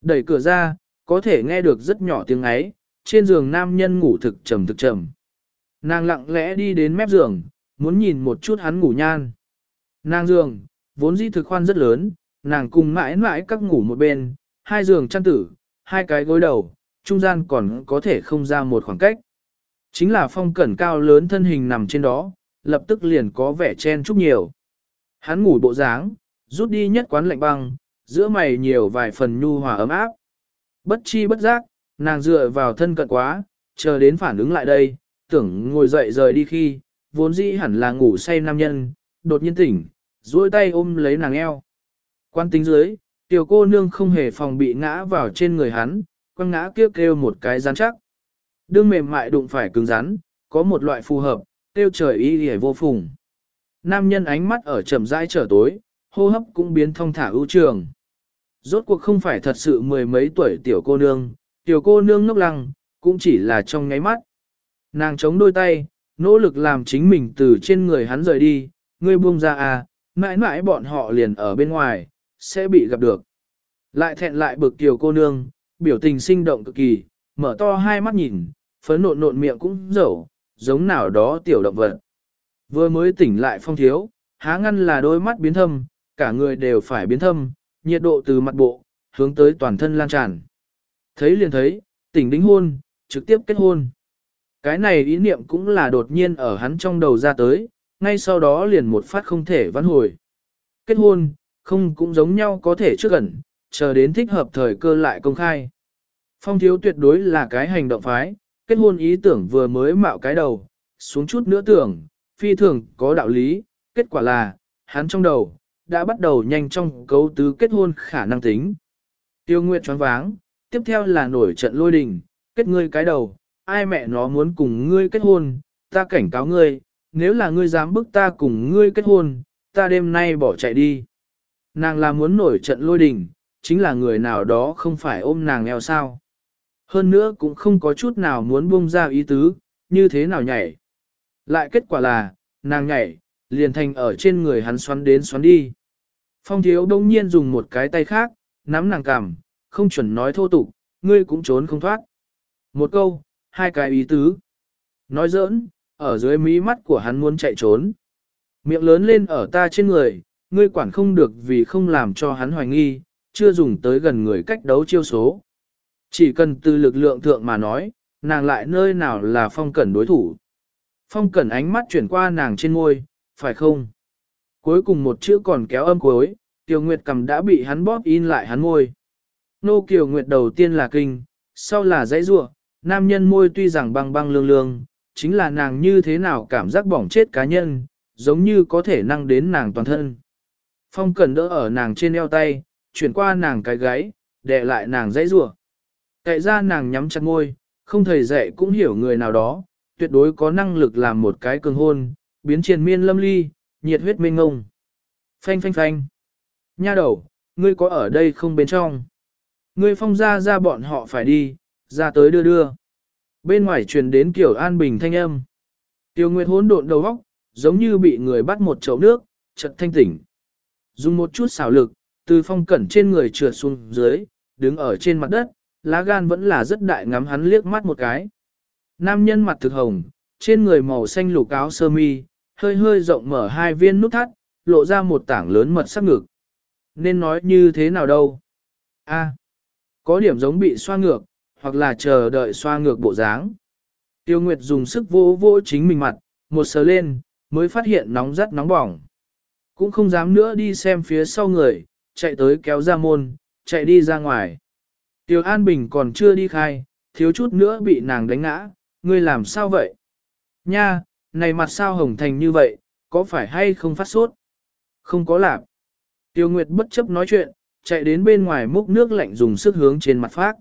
Đẩy cửa ra, có thể nghe được rất nhỏ tiếng ấy, trên giường nam nhân ngủ thực trầm thực trầm. Nàng lặng lẽ đi đến mép giường, muốn nhìn một chút hắn ngủ nhan. Nàng giường, vốn di thực khoan rất lớn, nàng cùng mãi mãi các ngủ một bên, hai giường chăn tử, hai cái gối đầu, trung gian còn có thể không ra một khoảng cách. Chính là phong cẩn cao lớn thân hình nằm trên đó, lập tức liền có vẻ chen chúc nhiều. Hắn ngủ bộ dáng, rút đi nhất quán lạnh băng, giữa mày nhiều vài phần nhu hòa ấm áp. Bất chi bất giác, nàng dựa vào thân cận quá, chờ đến phản ứng lại đây, tưởng ngồi dậy rời đi khi, vốn dĩ hẳn là ngủ say nam nhân, đột nhiên tỉnh, duỗi tay ôm lấy nàng eo. Quan tính dưới, tiểu cô nương không hề phòng bị ngã vào trên người hắn, quăng ngã kêu kêu một cái rắn chắc. Đương mềm mại đụng phải cứng rắn, có một loại phù hợp, tiêu trời y hề vô phùng. Nam nhân ánh mắt ở chậm rãi trở tối, hô hấp cũng biến thông thả ưu trường. Rốt cuộc không phải thật sự mười mấy tuổi tiểu cô nương, tiểu cô nương ngốc lăng, cũng chỉ là trong ngáy mắt. Nàng chống đôi tay, nỗ lực làm chính mình từ trên người hắn rời đi, ngươi buông ra à, mãi mãi bọn họ liền ở bên ngoài, sẽ bị gặp được. Lại thẹn lại bực tiểu cô nương, biểu tình sinh động cực kỳ, mở to hai mắt nhìn, phấn nộn nộn miệng cũng dẫu, giống nào đó tiểu động vật. Vừa mới tỉnh lại phong thiếu, há ngăn là đôi mắt biến thâm, cả người đều phải biến thâm, nhiệt độ từ mặt bộ, hướng tới toàn thân lan tràn. Thấy liền thấy, tỉnh đính hôn, trực tiếp kết hôn. Cái này ý niệm cũng là đột nhiên ở hắn trong đầu ra tới, ngay sau đó liền một phát không thể vãn hồi. Kết hôn, không cũng giống nhau có thể trước ẩn, chờ đến thích hợp thời cơ lại công khai. Phong thiếu tuyệt đối là cái hành động phái, kết hôn ý tưởng vừa mới mạo cái đầu, xuống chút nữa tưởng, phi thường có đạo lý, kết quả là, hắn trong đầu, đã bắt đầu nhanh trong cấu tứ kết hôn khả năng tính. Tiêu Nguyệt choáng váng, tiếp theo là nổi trận lôi đình, kết ngươi cái đầu, ai mẹ nó muốn cùng ngươi kết hôn, ta cảnh cáo ngươi, nếu là ngươi dám bức ta cùng ngươi kết hôn, ta đêm nay bỏ chạy đi. Nàng là muốn nổi trận lôi đình, chính là người nào đó không phải ôm nàng eo sao. Hơn nữa cũng không có chút nào muốn buông ra ý tứ, như thế nào nhảy. Lại kết quả là, nàng nhảy, liền thành ở trên người hắn xoắn đến xoắn đi. Phong thiếu đông nhiên dùng một cái tay khác, nắm nàng cằm, không chuẩn nói thô tục, ngươi cũng trốn không thoát. Một câu, hai cái ý tứ. Nói giỡn, ở dưới mí mắt của hắn muốn chạy trốn. Miệng lớn lên ở ta trên người, ngươi quản không được vì không làm cho hắn hoài nghi, chưa dùng tới gần người cách đấu chiêu số. Chỉ cần từ lực lượng thượng mà nói, nàng lại nơi nào là phong cẩn đối thủ. Phong cẩn ánh mắt chuyển qua nàng trên môi, phải không? Cuối cùng một chữ còn kéo âm cuối, Tiêu Nguyệt cầm đã bị hắn bóp in lại hắn môi. Nô Kiều Nguyệt đầu tiên là kinh, sau là dãy rua, nam nhân môi tuy rằng băng băng lương lương, chính là nàng như thế nào cảm giác bỏng chết cá nhân, giống như có thể năng đến nàng toàn thân. Phong cần đỡ ở nàng trên eo tay, chuyển qua nàng cái gáy, đè lại nàng dãy rủa. Cậy ra nàng nhắm chặt môi, không thầy dạy cũng hiểu người nào đó, tuyệt đối có năng lực làm một cái cường hôn, biến triền miên lâm ly, nhiệt huyết mênh ngông. Phanh phanh phanh. Nha đầu, ngươi có ở đây không bên trong? Ngươi phong ra ra bọn họ phải đi, ra tới đưa đưa. Bên ngoài truyền đến kiểu an bình thanh âm. Tiêu Nguyệt hỗn độn đầu óc, giống như bị người bắt một chậu nước, chợt thanh tỉnh. Dùng một chút xảo lực, từ phong cẩn trên người trượt xuống dưới, đứng ở trên mặt đất, lá gan vẫn là rất đại ngắm hắn liếc mắt một cái. Nam nhân mặt thực hồng, trên người màu xanh lục áo sơ mi, hơi hơi rộng mở hai viên nút thắt, lộ ra một tảng lớn mật sắc ngực. Nên nói như thế nào đâu? A, có điểm giống bị xoa ngược, hoặc là chờ đợi xoa ngược bộ dáng. Tiêu Nguyệt dùng sức vô vô chính mình mặt, một sờ lên, mới phát hiện nóng rất nóng bỏng. Cũng không dám nữa đi xem phía sau người, chạy tới kéo ra môn, chạy đi ra ngoài. Tiêu An Bình còn chưa đi khai, thiếu chút nữa bị nàng đánh ngã, ngươi làm sao vậy? Nha, này mặt sao hồng thành như vậy, có phải hay không phát sốt? Không có làm. Tiêu Nguyệt bất chấp nói chuyện, chạy đến bên ngoài múc nước lạnh dùng sức hướng trên mặt phát.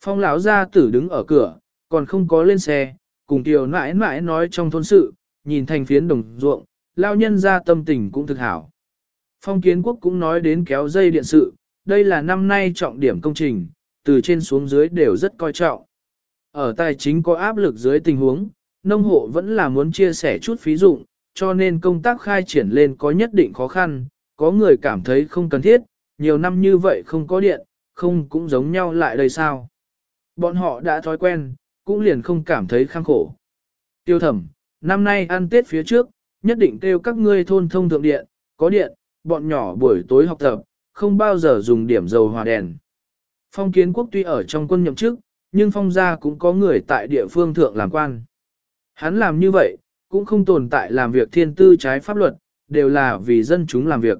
Phong lão gia tử đứng ở cửa, còn không có lên xe, cùng tiểu nãi nãi nói trong thôn sự, nhìn thành phiến đồng ruộng, lao nhân ra tâm tình cũng thực hảo. Phong kiến quốc cũng nói đến kéo dây điện sự, đây là năm nay trọng điểm công trình, từ trên xuống dưới đều rất coi trọng. Ở tài chính có áp lực dưới tình huống, nông hộ vẫn là muốn chia sẻ chút phí dụng, cho nên công tác khai triển lên có nhất định khó khăn, có người cảm thấy không cần thiết, nhiều năm như vậy không có điện, không cũng giống nhau lại đây sao. Bọn họ đã thói quen, cũng liền không cảm thấy khăng khổ. Tiêu thẩm, năm nay ăn Tết phía trước, nhất định kêu các ngươi thôn thông thượng điện, có điện, bọn nhỏ buổi tối học tập, không bao giờ dùng điểm dầu hòa đèn. Phong kiến quốc tuy ở trong quân nhậm chức, nhưng phong gia cũng có người tại địa phương thượng làm quan. Hắn làm như vậy, cũng không tồn tại làm việc thiên tư trái pháp luật, đều là vì dân chúng làm việc.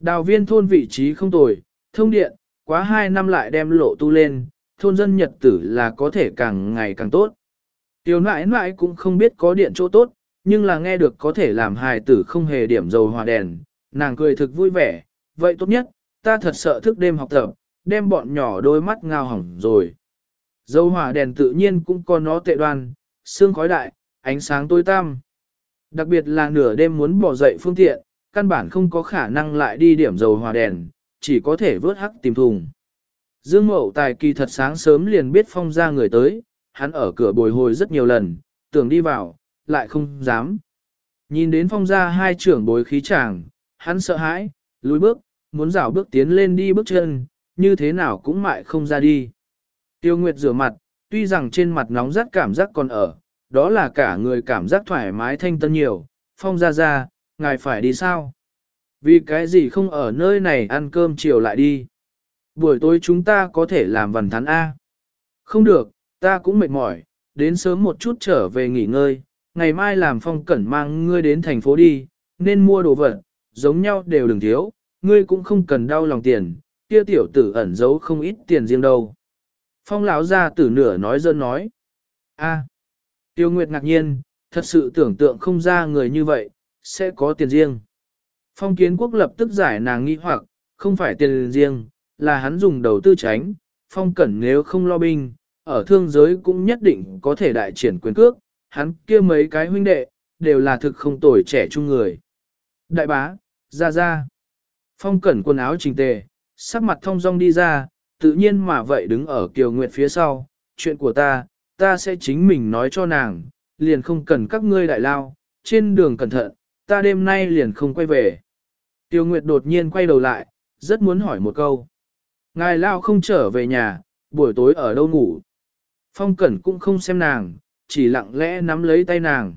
Đào viên thôn vị trí không tồi, thông điện, quá 2 năm lại đem lộ tu lên, thôn dân nhật tử là có thể càng ngày càng tốt. Tiểu nãi nãi cũng không biết có điện chỗ tốt, nhưng là nghe được có thể làm hài tử không hề điểm dầu hòa đèn, nàng cười thực vui vẻ, vậy tốt nhất, ta thật sợ thức đêm học tập, đem bọn nhỏ đôi mắt ngao hỏng rồi. Dầu hỏa đèn tự nhiên cũng có nó tệ đoan, xương khói đại, ánh sáng tối tăm. Đặc biệt là nửa đêm muốn bỏ dậy phương tiện, căn bản không có khả năng lại đi điểm dầu hòa đèn, chỉ có thể vớt hắc tìm thùng. Dương Mậu Tài kỳ thật sáng sớm liền biết phong ra người tới, hắn ở cửa bồi hồi rất nhiều lần, tưởng đi vào, lại không dám. Nhìn đến phong ra hai trưởng bối khí chàng, hắn sợ hãi, lùi bước, muốn rảo bước tiến lên đi bước chân, như thế nào cũng mại không ra đi. Tiêu Nguyệt rửa mặt, tuy rằng trên mặt nóng rát cảm giác còn ở, đó là cả người cảm giác thoải mái thanh tân nhiều, phong ra ra, ngài phải đi sao? Vì cái gì không ở nơi này ăn cơm chiều lại đi? Buổi tối chúng ta có thể làm vần thắn A. Không được, ta cũng mệt mỏi, đến sớm một chút trở về nghỉ ngơi, ngày mai làm phong cẩn mang ngươi đến thành phố đi, nên mua đồ vật, giống nhau đều đừng thiếu, ngươi cũng không cần đau lòng tiền, kia tiểu tử ẩn giấu không ít tiền riêng đâu. Phong lão ra tử nửa nói dân nói. a tiêu nguyệt ngạc nhiên, thật sự tưởng tượng không ra người như vậy, sẽ có tiền riêng. Phong kiến quốc lập tức giải nàng nghi hoặc, không phải tiền riêng, là hắn dùng đầu tư tránh, phong cẩn nếu không lo binh, ở thương giới cũng nhất định có thể đại triển quyền cước, hắn kia mấy cái huynh đệ, đều là thực không tuổi trẻ trung người. Đại bá, ra ra. Phong cẩn quần áo trình tề, sắc mặt thông dong đi ra, tự nhiên mà vậy đứng ở Kiều Nguyệt phía sau, chuyện của ta, ta sẽ chính mình nói cho nàng, liền không cần các ngươi đại lao, trên đường cẩn thận, ta đêm nay liền không quay về. Tiêu Nguyệt đột nhiên quay đầu lại, rất muốn hỏi một câu. Ngài lao không trở về nhà, buổi tối ở đâu ngủ. Phong Cẩn cũng không xem nàng, chỉ lặng lẽ nắm lấy tay nàng.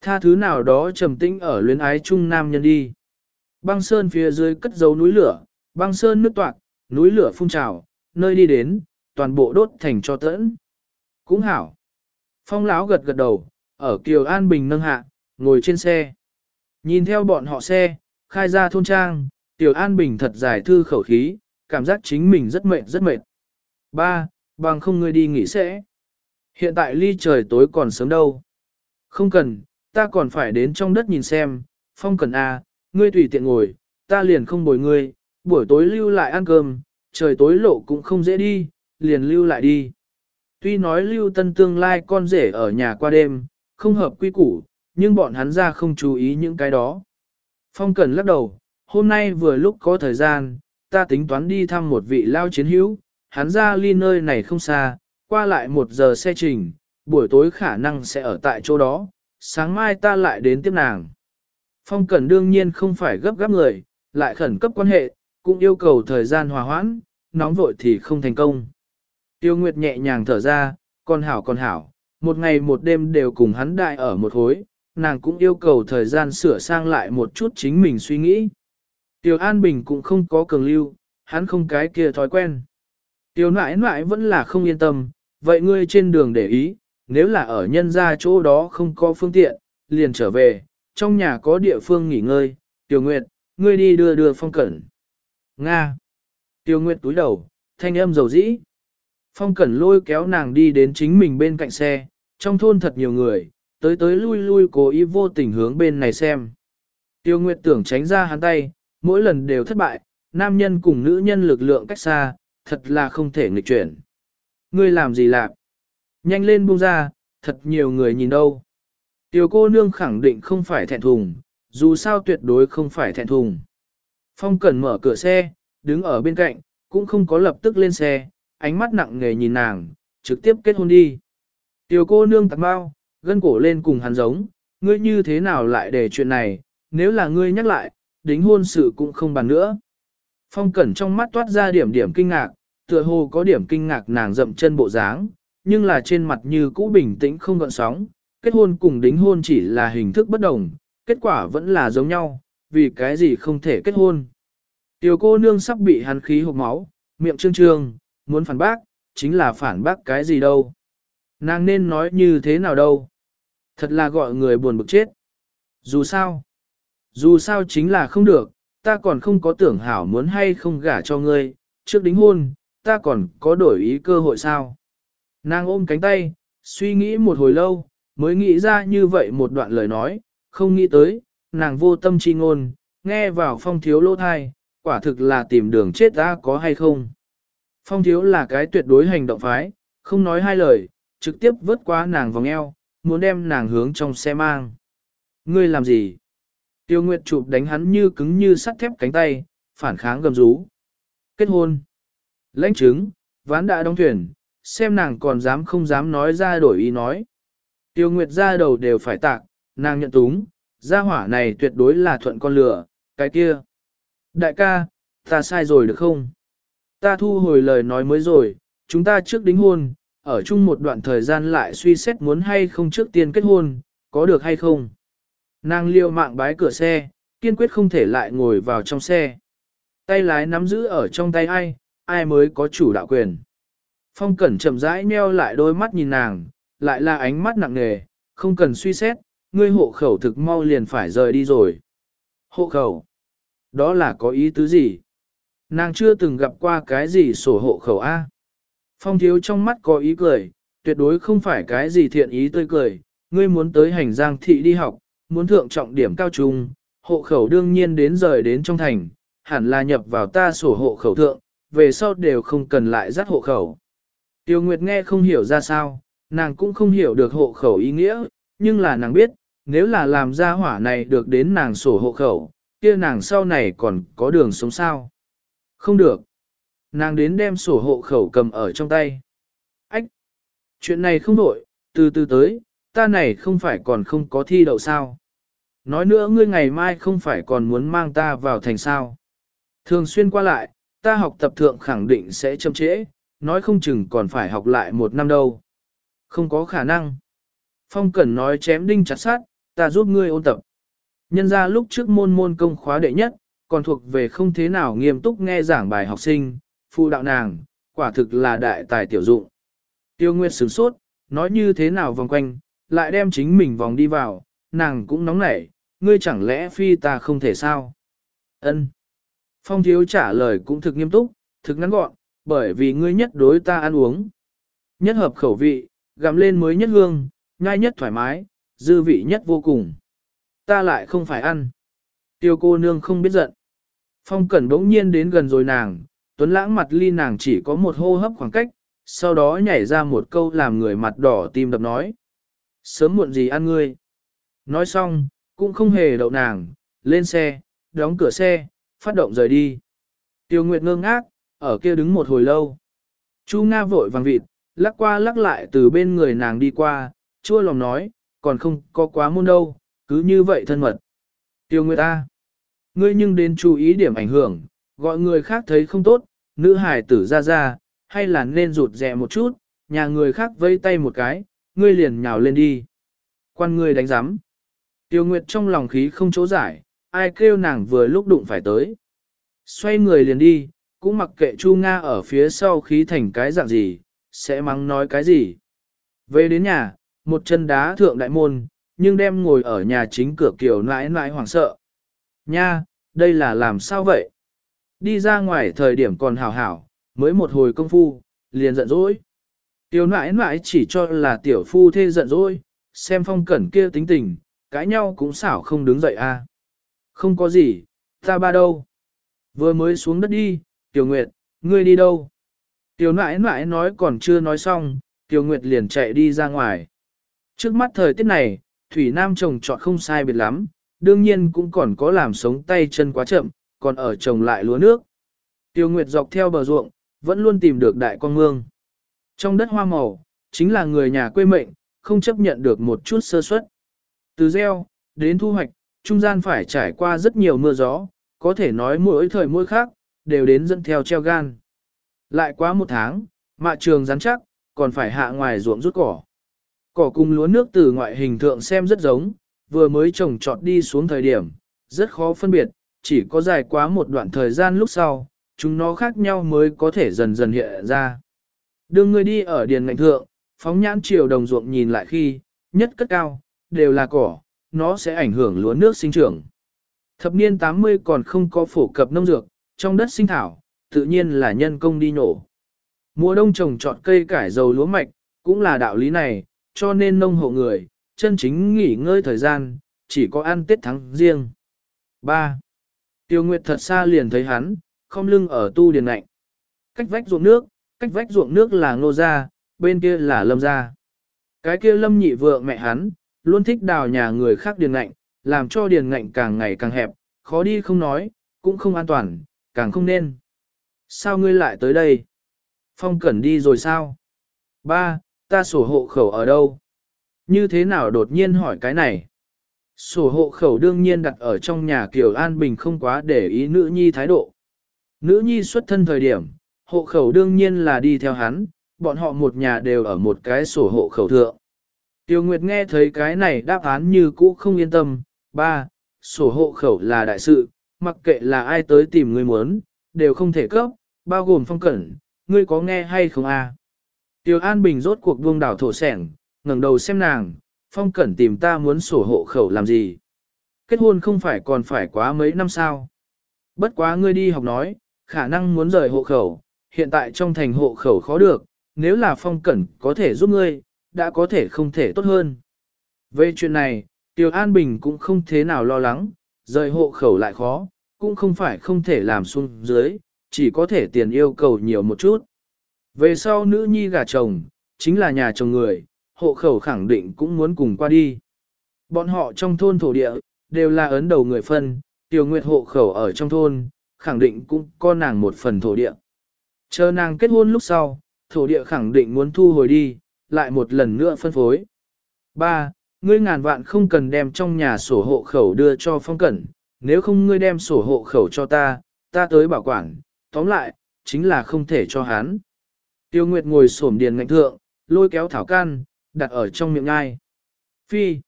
Tha thứ nào đó trầm tĩnh ở luyến ái chung nam nhân đi. Băng sơn phía dưới cất dấu núi lửa, băng sơn nước toạc, núi lửa phun trào, nơi đi đến, toàn bộ đốt thành cho tẫn. Cũng hảo. Phong lão gật gật đầu, ở Kiều An Bình nâng hạ, ngồi trên xe. Nhìn theo bọn họ xe, khai ra thôn trang, Tiểu An Bình thật giải thư khẩu khí, cảm giác chính mình rất mệt rất mệt. Ba, bằng không ngươi đi nghỉ sẽ. Hiện tại ly trời tối còn sớm đâu. Không cần, ta còn phải đến trong đất nhìn xem, phong cần a, à, ngươi tùy tiện ngồi, ta liền không bồi ngươi, buổi tối lưu lại ăn cơm, trời tối lộ cũng không dễ đi, liền lưu lại đi. Tuy nói lưu tân tương lai con rể ở nhà qua đêm, không hợp quy củ, nhưng bọn hắn ra không chú ý những cái đó. Phong Cẩn lắc đầu, hôm nay vừa lúc có thời gian, ta tính toán đi thăm một vị lao chiến hữu, hắn ra ly nơi này không xa, qua lại một giờ xe trình, buổi tối khả năng sẽ ở tại chỗ đó, sáng mai ta lại đến tiếp nàng. Phong Cẩn đương nhiên không phải gấp gáp người, lại khẩn cấp quan hệ, cũng yêu cầu thời gian hòa hoãn, nóng vội thì không thành công. Tiêu Nguyệt nhẹ nhàng thở ra, con hảo con hảo, một ngày một đêm đều cùng hắn đại ở một hối, nàng cũng yêu cầu thời gian sửa sang lại một chút chính mình suy nghĩ. Tiểu An Bình cũng không có cường lưu, hắn không cái kia thói quen. Tiểu nãi nãi vẫn là không yên tâm, vậy ngươi trên đường để ý, nếu là ở nhân gia chỗ đó không có phương tiện, liền trở về, trong nhà có địa phương nghỉ ngơi, Tiểu Nguyệt, ngươi đi đưa đưa phong cẩn. Nga. Tiểu Nguyệt túi đầu, thanh âm dầu dĩ. Phong cẩn lôi kéo nàng đi đến chính mình bên cạnh xe, trong thôn thật nhiều người, tới tới lui lui cố ý vô tình hướng bên này xem. Tiêu Nguyệt tưởng tránh ra hắn tay, mỗi lần đều thất bại, nam nhân cùng nữ nhân lực lượng cách xa, thật là không thể nghịch chuyển. Ngươi làm gì lạc? Nhanh lên buông ra, thật nhiều người nhìn đâu. Tiểu cô nương khẳng định không phải thẹn thùng, dù sao tuyệt đối không phải thẹn thùng. Phong Cẩn mở cửa xe, đứng ở bên cạnh, cũng không có lập tức lên xe, ánh mắt nặng nề nhìn nàng, trực tiếp kết hôn đi. Tiểu cô nương tạc bao, gân cổ lên cùng hắn giống, ngươi như thế nào lại để chuyện này, nếu là ngươi nhắc lại, đính hôn sự cũng không bàn nữa. Phong Cẩn trong mắt toát ra điểm điểm kinh ngạc, tựa hồ có điểm kinh ngạc nàng dậm chân bộ dáng, nhưng là trên mặt như cũ bình tĩnh không gợn sóng, kết hôn cùng đính hôn chỉ là hình thức bất đồng, kết quả vẫn là giống nhau, vì cái gì không thể kết hôn. Tiểu cô nương sắp bị hắn khí hộp máu, miệng trương trương, muốn phản bác, chính là phản bác cái gì đâu. Nàng nên nói như thế nào đâu. Thật là gọi người buồn bực chết. Dù sao, dù sao chính là không được, ta còn không có tưởng hảo muốn hay không gả cho ngươi, trước đính hôn, ta còn có đổi ý cơ hội sao. Nàng ôm cánh tay, suy nghĩ một hồi lâu, mới nghĩ ra như vậy một đoạn lời nói, không nghĩ tới, nàng vô tâm chi ngôn, nghe vào phong thiếu lỗ thai, quả thực là tìm đường chết ta có hay không. Phong thiếu là cái tuyệt đối hành động phái, không nói hai lời, trực tiếp vớt qua nàng vòng eo, muốn đem nàng hướng trong xe mang. Ngươi làm gì? Tiêu Nguyệt chụp đánh hắn như cứng như sắt thép cánh tay, phản kháng gầm rú. Kết hôn. Lãnh chứng, ván đã đóng thuyền, xem nàng còn dám không dám nói ra đổi ý nói. Tiêu Nguyệt ra đầu đều phải tạc, nàng nhận túng, gia hỏa này tuyệt đối là thuận con lửa, cái kia. Đại ca, ta sai rồi được không? Ta thu hồi lời nói mới rồi, chúng ta trước đính hôn, ở chung một đoạn thời gian lại suy xét muốn hay không trước tiên kết hôn, có được hay không? Nàng liều mạng bái cửa xe, kiên quyết không thể lại ngồi vào trong xe. Tay lái nắm giữ ở trong tay ai, ai mới có chủ đạo quyền. Phong Cẩn chậm rãi nheo lại đôi mắt nhìn nàng, lại là ánh mắt nặng nề, không cần suy xét, ngươi hộ khẩu thực mau liền phải rời đi rồi. Hộ khẩu? Đó là có ý tứ gì? Nàng chưa từng gặp qua cái gì sổ hộ khẩu A. Phong thiếu trong mắt có ý cười, tuyệt đối không phải cái gì thiện ý tươi cười, ngươi muốn tới hành giang thị đi học, muốn thượng trọng điểm cao trung, hộ khẩu đương nhiên đến rời đến trong thành, hẳn là nhập vào ta sổ hộ khẩu thượng, về sau đều không cần lại dắt hộ khẩu. Tiêu Nguyệt nghe không hiểu ra sao, nàng cũng không hiểu được hộ khẩu ý nghĩa, nhưng là nàng biết, nếu là làm ra hỏa này được đến nàng sổ hộ khẩu, kia nàng sau này còn có đường sống sao. Không được. Nàng đến đem sổ hộ khẩu cầm ở trong tay. Ách! Chuyện này không đổi, từ từ tới, ta này không phải còn không có thi đậu sao. Nói nữa ngươi ngày mai không phải còn muốn mang ta vào thành sao. Thường xuyên qua lại, ta học tập thượng khẳng định sẽ chậm trễ, nói không chừng còn phải học lại một năm đâu. Không có khả năng. Phong Cẩn nói chém đinh chặt sát, ta giúp ngươi ôn tập. Nhân ra lúc trước môn môn công khóa đệ nhất, còn thuộc về không thế nào nghiêm túc nghe giảng bài học sinh, phụ đạo nàng, quả thực là đại tài tiểu dụng. Tiêu Nguyệt sửng sốt, nói như thế nào vòng quanh, lại đem chính mình vòng đi vào, nàng cũng nóng nảy, ngươi chẳng lẽ phi ta không thể sao? Ân. Phong thiếu trả lời cũng thực nghiêm túc, thực ngắn gọn, bởi vì ngươi nhất đối ta ăn uống. Nhất hợp khẩu vị, gặm lên mới nhất hương, nhai nhất thoải mái, dư vị nhất vô cùng. Ta lại không phải ăn. Tiêu cô nương không biết giận. Phong cẩn bỗng nhiên đến gần rồi nàng, tuấn lãng mặt ly nàng chỉ có một hô hấp khoảng cách, sau đó nhảy ra một câu làm người mặt đỏ tim đập nói. Sớm muộn gì ăn ngươi. Nói xong, cũng không hề đậu nàng, lên xe, đóng cửa xe, phát động rời đi. Tiêu Nguyệt ngơ ngác, ở kia đứng một hồi lâu. Chu Nga vội vàng vịt, lắc qua lắc lại từ bên người nàng đi qua, chua lòng nói, còn không có quá môn đâu, cứ như vậy thân mật. Tiêu Nguyệt ta, ngươi nhưng đến chú ý điểm ảnh hưởng, gọi người khác thấy không tốt, nữ hài tử ra ra, hay là nên rụt rè một chút, nhà người khác vây tay một cái, ngươi liền nhào lên đi. Quan ngươi đánh giám. Tiêu Nguyệt trong lòng khí không chỗ giải, ai kêu nàng vừa lúc đụng phải tới. Xoay người liền đi, cũng mặc kệ Chu Nga ở phía sau khí thành cái dạng gì, sẽ mắng nói cái gì. Về đến nhà, một chân đá thượng đại môn, nhưng đem ngồi ở nhà chính cửa kiểu nãi nãi hoảng sợ. Nha, đây là làm sao vậy? Đi ra ngoài thời điểm còn hảo hảo, mới một hồi công phu, liền giận dỗi. Tiểu nãi nãi chỉ cho là tiểu phu thê giận dỗi, xem phong cẩn kia tính tình, cãi nhau cũng xảo không đứng dậy a. À. Không có gì, ta ba đâu? Vừa mới xuống đất đi, Tiểu Nguyệt, ngươi đi đâu? Tiểu nãi nãi nói còn chưa nói xong, Tiểu Nguyệt liền chạy đi ra ngoài. Trước mắt thời tiết này, Thủy Nam trồng trọt không sai biệt lắm, đương nhiên cũng còn có làm sống tay chân quá chậm, còn ở trồng lại lúa nước. tiêu Nguyệt dọc theo bờ ruộng, vẫn luôn tìm được đại con mương. Trong đất hoa màu, chính là người nhà quê mệnh, không chấp nhận được một chút sơ suất. Từ gieo, đến thu hoạch, trung gian phải trải qua rất nhiều mưa gió, có thể nói mỗi thời mỗi khác, đều đến dẫn theo treo gan. Lại quá một tháng, mạ trường rắn chắc, còn phải hạ ngoài ruộng rút cỏ. Cỏ cùng lúa nước từ ngoại hình thượng xem rất giống, vừa mới trồng trọt đi xuống thời điểm, rất khó phân biệt, chỉ có dài quá một đoạn thời gian lúc sau, chúng nó khác nhau mới có thể dần dần hiện ra. Đường người đi ở điền ngành thượng, phóng nhãn chiều đồng ruộng nhìn lại khi, nhất cất cao, đều là cỏ, nó sẽ ảnh hưởng lúa nước sinh trưởng. Thập niên 80 còn không có phổ cập nông dược, trong đất sinh thảo, tự nhiên là nhân công đi nổ. Mùa đông trồng trọt cây cải dầu lúa mạch, cũng là đạo lý này, cho nên nông hộ người, chân chính nghỉ ngơi thời gian, chỉ có ăn tết tháng riêng. 3. Tiêu Nguyệt thật xa liền thấy hắn, không lưng ở tu điền lạnh. Cách vách ruộng nước, cách vách ruộng nước là ngô gia, bên kia là lâm gia. Cái kia lâm nhị vượng mẹ hắn, luôn thích đào nhà người khác điền ngạnh, làm cho điền ngạnh càng ngày càng hẹp, khó đi không nói, cũng không an toàn, càng không nên. Sao ngươi lại tới đây? Phong Cẩn đi rồi sao? Ba, ta sổ hộ khẩu ở đâu? Như thế nào đột nhiên hỏi cái này? Sổ hộ khẩu đương nhiên đặt ở trong nhà Kiều An Bình không quá để ý nữ nhi thái độ. Nữ nhi xuất thân thời điểm, hộ khẩu đương nhiên là đi theo hắn, bọn họ một nhà đều ở một cái sổ hộ khẩu thượng. Tiêu Nguyệt nghe thấy cái này đáp án như cũ không yên tâm, ba, sổ hộ khẩu là đại sự, mặc kệ là ai tới tìm người muốn, đều không thể cấp, bao gồm phong cẩn, ngươi có nghe hay không a? À? Tiêu An Bình rốt cuộc buông đảo thổ sẻng, ngẩng đầu xem nàng, phong cẩn tìm ta muốn sổ hộ khẩu làm gì? Kết hôn không phải còn phải quá mấy năm sao? Bất quá ngươi đi học nói, khả năng muốn rời hộ khẩu, hiện tại trong thành hộ khẩu khó được, nếu là phong cẩn có thể giúp ngươi, đã có thể không thể tốt hơn. Về chuyện này, Tiêu An Bình cũng không thế nào lo lắng, rời hộ khẩu lại khó, cũng không phải không thể làm xuống dưới, chỉ có thể tiền yêu cầu nhiều một chút. Về sau nữ nhi gả chồng, chính là nhà chồng người, hộ khẩu khẳng định cũng muốn cùng qua đi. Bọn họ trong thôn thổ địa, đều là ấn đầu người phân, Tiêu Nguyệt hộ khẩu ở trong thôn, khẳng định cũng có nàng một phần thổ địa. Chờ nàng kết hôn lúc sau, thổ địa khẳng định muốn thu hồi đi, lại một lần nữa phân phối. 3. Ngươi ngàn vạn không cần đem trong nhà sổ hộ khẩu đưa cho phong cẩn, nếu không ngươi đem sổ hộ khẩu cho ta, ta tới bảo quản, tóm lại, chính là không thể cho hắn. Tiêu Nguyệt ngồi xổm điền ngạnh thượng, lôi kéo thảo can, đặt ở trong miệng ngai. Phi!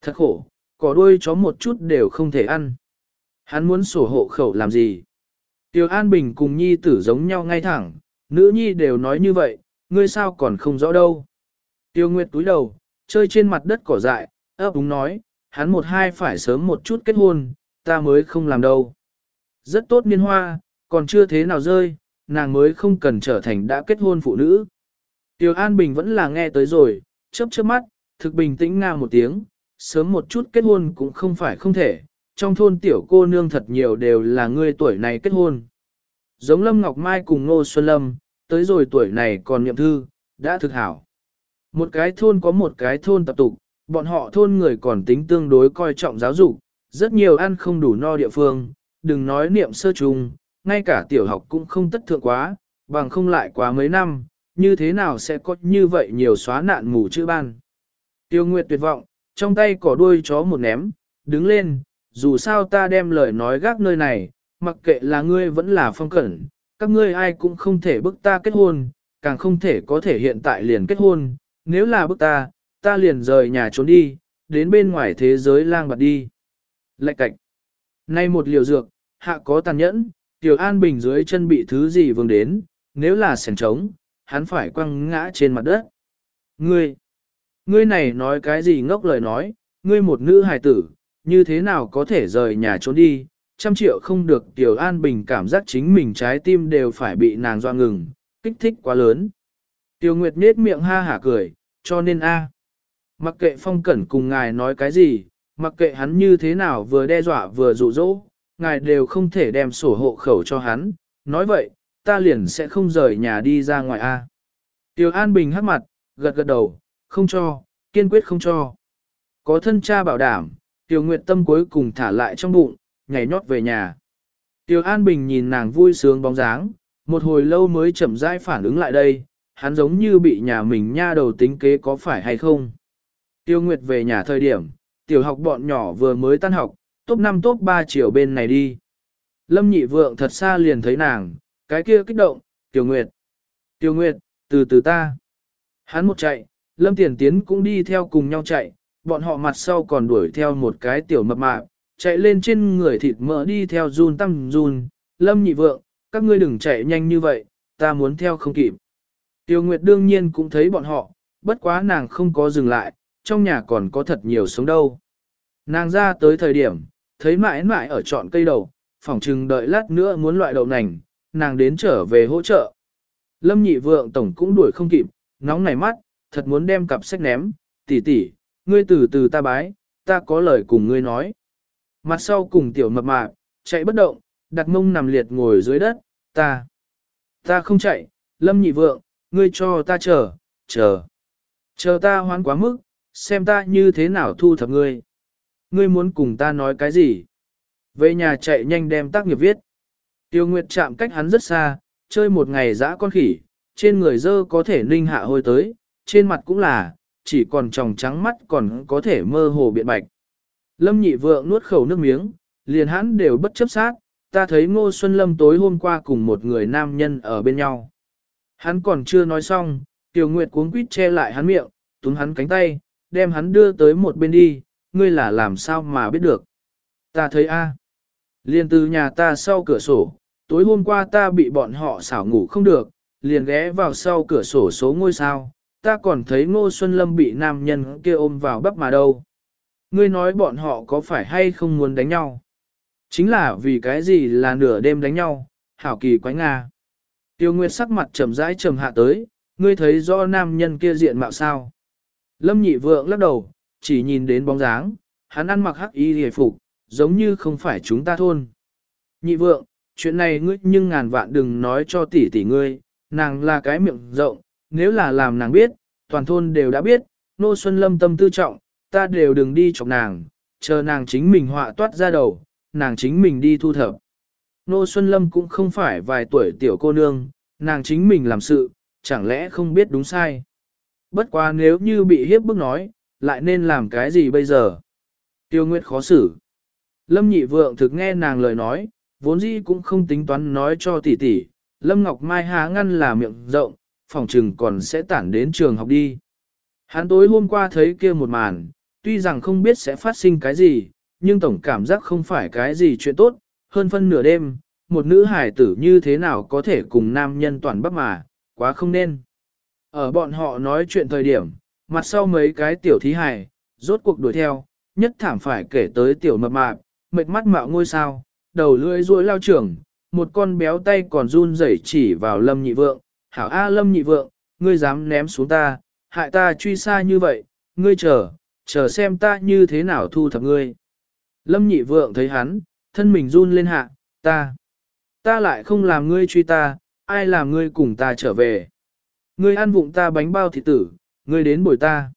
Thật khổ, cỏ đuôi chó một chút đều không thể ăn. Hắn muốn sổ hộ khẩu làm gì? Tiêu An Bình cùng nhi tử giống nhau ngay thẳng, nữ nhi đều nói như vậy, ngươi sao còn không rõ đâu. Tiêu Nguyệt túi đầu, chơi trên mặt đất cỏ dại, ấp úng nói, hắn một hai phải sớm một chút kết hôn, ta mới không làm đâu. Rất tốt niên hoa, còn chưa thế nào rơi, nàng mới không cần trở thành đã kết hôn phụ nữ. Tiêu An Bình vẫn là nghe tới rồi, chớp chớp mắt, thực bình tĩnh nga một tiếng, sớm một chút kết hôn cũng không phải không thể, trong thôn tiểu cô nương thật nhiều đều là người tuổi này kết hôn. Giống Lâm Ngọc Mai cùng Ngô Xuân Lâm, tới rồi tuổi này còn niệm thư, đã thực hảo. Một cái thôn có một cái thôn tập tục, bọn họ thôn người còn tính tương đối coi trọng giáo dục, rất nhiều ăn không đủ no địa phương, đừng nói niệm sơ trùng, ngay cả tiểu học cũng không tất thượng quá, bằng không lại quá mấy năm, như thế nào sẽ có như vậy nhiều xóa nạn mù chữ ban. Tiêu Nguyệt tuyệt vọng, trong tay cỏ đuôi chó một ném, đứng lên, dù sao ta đem lời nói gác nơi này, mặc kệ là ngươi vẫn là phong cẩn, các ngươi ai cũng không thể bức ta kết hôn, càng không thể có thể hiện tại liền kết hôn, nếu là bức ta, ta liền rời nhà trốn đi, đến bên ngoài thế giới lang bạt đi. Lạch cạch. Nay một liều dược, hạ có tàn nhẫn, Tiểu An Bình dưới chân bị thứ gì vương đến, nếu là sèn trống, hắn phải quăng ngã trên mặt đất. Ngươi, ngươi này nói cái gì ngốc lời nói, ngươi một nữ hài tử, như thế nào có thể rời nhà trốn đi, trăm triệu không được Tiểu An Bình cảm giác chính mình trái tim đều phải bị nàng doa ngừng, kích thích quá lớn. Tiêu Nguyệt nết miệng ha hả cười, cho nên a. Mặc kệ phong cẩn cùng ngài nói cái gì, mặc kệ hắn như thế nào vừa đe dọa vừa dụ dỗ, ngài đều không thể đem sổ hộ khẩu cho hắn, nói vậy, ta liền sẽ không rời nhà đi ra ngoài a. Tiêu An Bình hắc mặt, gật gật đầu, không cho, kiên quyết không cho. Có thân cha bảo đảm, Tiêu Nguyệt tâm cuối cùng thả lại trong bụng, nhảy nhót về nhà. Tiêu An Bình nhìn nàng vui sướng bóng dáng, một hồi lâu mới chậm rãi phản ứng lại đây, hắn giống như bị nhà mình nha đầu tính kế có phải hay không. Tiêu Nguyệt về nhà thời điểm, tiểu học bọn nhỏ vừa mới tan học, top 5 top 3 chiều bên này đi. Lâm nhị vượng thật xa liền thấy nàng, cái kia kích động, tiểu Nguyệt. tiểu Nguyệt, từ từ ta. Hắn một chạy, Lâm Tiền Tiến cũng đi theo cùng nhau chạy, bọn họ mặt sau còn đuổi theo một cái tiểu mập mạp, chạy lên trên người thịt mỡ đi theo run tăng run. Lâm nhị vượng, các ngươi đừng chạy nhanh như vậy, ta muốn theo không kịp. Tiêu Nguyệt đương nhiên cũng thấy bọn họ, bất quá nàng không có dừng lại, trong nhà còn có thật nhiều sống đâu. Nàng ra tới thời điểm, thấy mãi mãi ở trọn cây đầu, phỏng chừng đợi lát nữa muốn loại đậu nành, nàng đến trở về hỗ trợ. Lâm nhị vượng tổng cũng đuổi không kịp, nóng nảy mắt, thật muốn đem cặp sách ném, tỷ tỷ, ngươi từ từ ta bái, ta có lời cùng ngươi nói. Mặt sau cùng tiểu mập mạp, chạy bất động, đặt mông nằm liệt ngồi dưới đất, ta, ta không chạy, lâm nhị vượng, ngươi cho ta chờ, chờ, chờ ta hoán quá mức, xem ta như thế nào thu thập ngươi. Ngươi muốn cùng ta nói cái gì? Về nhà chạy nhanh đem tác nghiệp viết. Tiêu Nguyệt chạm cách hắn rất xa, chơi một ngày dã con khỉ, trên người dơ có thể ninh hạ hôi tới, trên mặt cũng là, chỉ còn tròng trắng mắt còn có thể mơ hồ biện bạch. Lâm nhị vượng nuốt khẩu nước miếng, liền hắn đều bất chấp sát, ta thấy Ngô Xuân Lâm tối hôm qua cùng một người nam nhân ở bên nhau. Hắn còn chưa nói xong, Tiêu Nguyệt cuống quýt che lại hắn miệng, túm hắn cánh tay, đem hắn đưa tới một bên đi, ngươi là làm sao mà biết được. Ta thấy a, liền từ nhà ta sau cửa sổ, tối hôm qua ta bị bọn họ xảo ngủ không được, liền ghé vào sau cửa sổ số ngôi sao, ta còn thấy Ngô Xuân Lâm bị nam nhân kia ôm vào bắp mà đâu. Ngươi nói bọn họ có phải hay không muốn đánh nhau? Chính là vì cái gì là nửa đêm đánh nhau, hảo kỳ quái nga. Tiêu Nguyệt sắc mặt trầm rãi trầm hạ tới, ngươi thấy rõ nam nhân kia diện mạo sao. Lâm nhị vượng lắc đầu, chỉ nhìn đến bóng dáng, hắn ăn mặc hắc y hề phục, giống như không phải chúng ta thôn. Nhị vượng, chuyện này ngươi nhưng ngàn vạn đừng nói cho tỷ tỷ ngươi, nàng là cái miệng rộng, nếu là làm nàng biết, toàn thôn đều đã biết, nô xuân lâm tâm tư trọng, ta đều đừng đi chọc nàng, chờ nàng chính mình họa toát ra đầu, nàng chính mình đi thu thập. Nô Xuân Lâm cũng không phải vài tuổi tiểu cô nương, nàng chính mình làm sự, chẳng lẽ không biết đúng sai. Bất quá nếu như bị hiếp bức nói, lại nên làm cái gì bây giờ? Tiêu Nguyệt khó xử. Lâm nhị vượng thực nghe nàng lời nói, vốn dĩ cũng không tính toán nói cho tỷ tỷ. Lâm Ngọc Mai há ngăn là miệng rộng, phòng trừng còn sẽ tản đến trường học đi. Hắn tối hôm qua thấy kia một màn, tuy rằng không biết sẽ phát sinh cái gì, nhưng tổng cảm giác không phải cái gì chuyện tốt, hơn phân nửa đêm, một nữ hải tử như thế nào có thể cùng nam nhân toàn bắc mà, quá không nên. Ở bọn họ nói chuyện thời điểm, mặt sau mấy cái tiểu thí hải, rốt cuộc đuổi theo, nhất thảm phải kể tới tiểu mập mạp, mệt mắt mạo ngôi sao, đầu lưỡi ruôi lao trưởng, một con béo tay còn run rẩy chỉ vào lâm nhị vượng, hảo A lâm nhị vượng, ngươi dám ném xuống ta, hại ta truy xa như vậy, ngươi chờ, chờ xem ta như thế nào thu thập ngươi. Lâm nhị vượng thấy hắn, thân mình run lên hạ, ta, ta lại không làm ngươi truy ta, ai làm ngươi cùng ta trở về. Ngươi ăn vụng ta bánh bao thịt tử, ngươi đến bồi ta.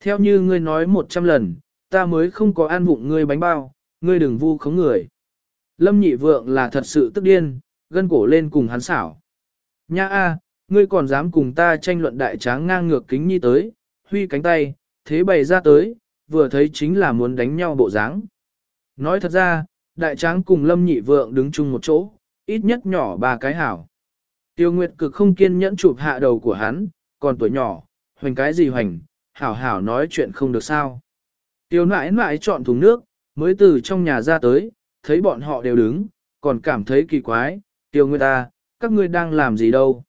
Theo như ngươi nói một trăm lần, ta mới không có ăn vụng ngươi bánh bao, ngươi đừng vu khống người. Lâm nhị vượng là thật sự tức điên, gân cổ lên cùng hắn xảo. Nha a, ngươi còn dám cùng ta tranh luận đại tráng ngang ngược kính nhi tới, huy cánh tay, thế bày ra tới, vừa thấy chính là muốn đánh nhau bộ dáng. Nói thật ra, đại tráng cùng lâm nhị vượng đứng chung một chỗ, ít nhất nhỏ ba cái hảo. Tiêu Nguyệt cực không kiên nhẫn chụp hạ đầu của hắn, còn tuổi nhỏ, hoành cái gì hoành, hảo hảo nói chuyện không được sao. Tiêu nãi nãi chọn thùng nước, mới từ trong nhà ra tới, thấy bọn họ đều đứng, còn cảm thấy kỳ quái, tiêu Nguyệt ta, các ngươi đang làm gì đâu.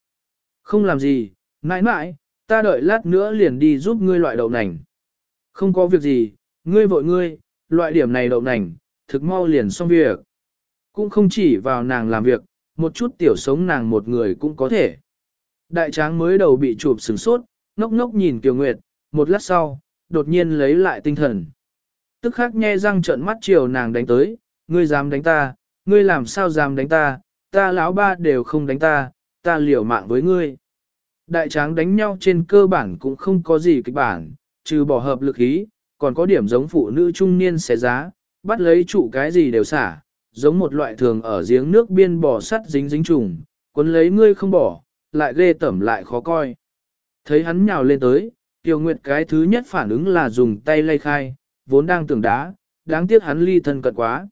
Không làm gì, mãi mãi. ta đợi lát nữa liền đi giúp ngươi loại đậu nành. Không có việc gì, Ngươi vội ngươi, loại điểm này đậu nành, thực mau liền xong việc. Cũng không chỉ vào nàng làm việc, một chút tiểu sống nàng một người cũng có thể. Đại tráng mới đầu bị chụp sừng sốt, ngốc ngốc nhìn Kiều Nguyệt, một lát sau, đột nhiên lấy lại tinh thần. Tức khắc nhe răng trợn mắt chiều nàng đánh tới, ngươi dám đánh ta, ngươi làm sao dám đánh ta, ta lão ba đều không đánh ta, ta liều mạng với ngươi. Đại tráng đánh nhau trên cơ bản cũng không có gì kịch bản, trừ bỏ hợp lực ý, còn có điểm giống phụ nữ trung niên xé giá, bắt lấy trụ cái gì đều xả, giống một loại thường ở giếng nước biên bò sắt dính dính trùng, cuốn lấy ngươi không bỏ, lại ghê tẩm lại khó coi. Thấy hắn nhào lên tới, Tiêu Nguyệt cái thứ nhất phản ứng là dùng tay lay khai, vốn đang tưởng đá, đáng tiếc hắn ly thân cận quá.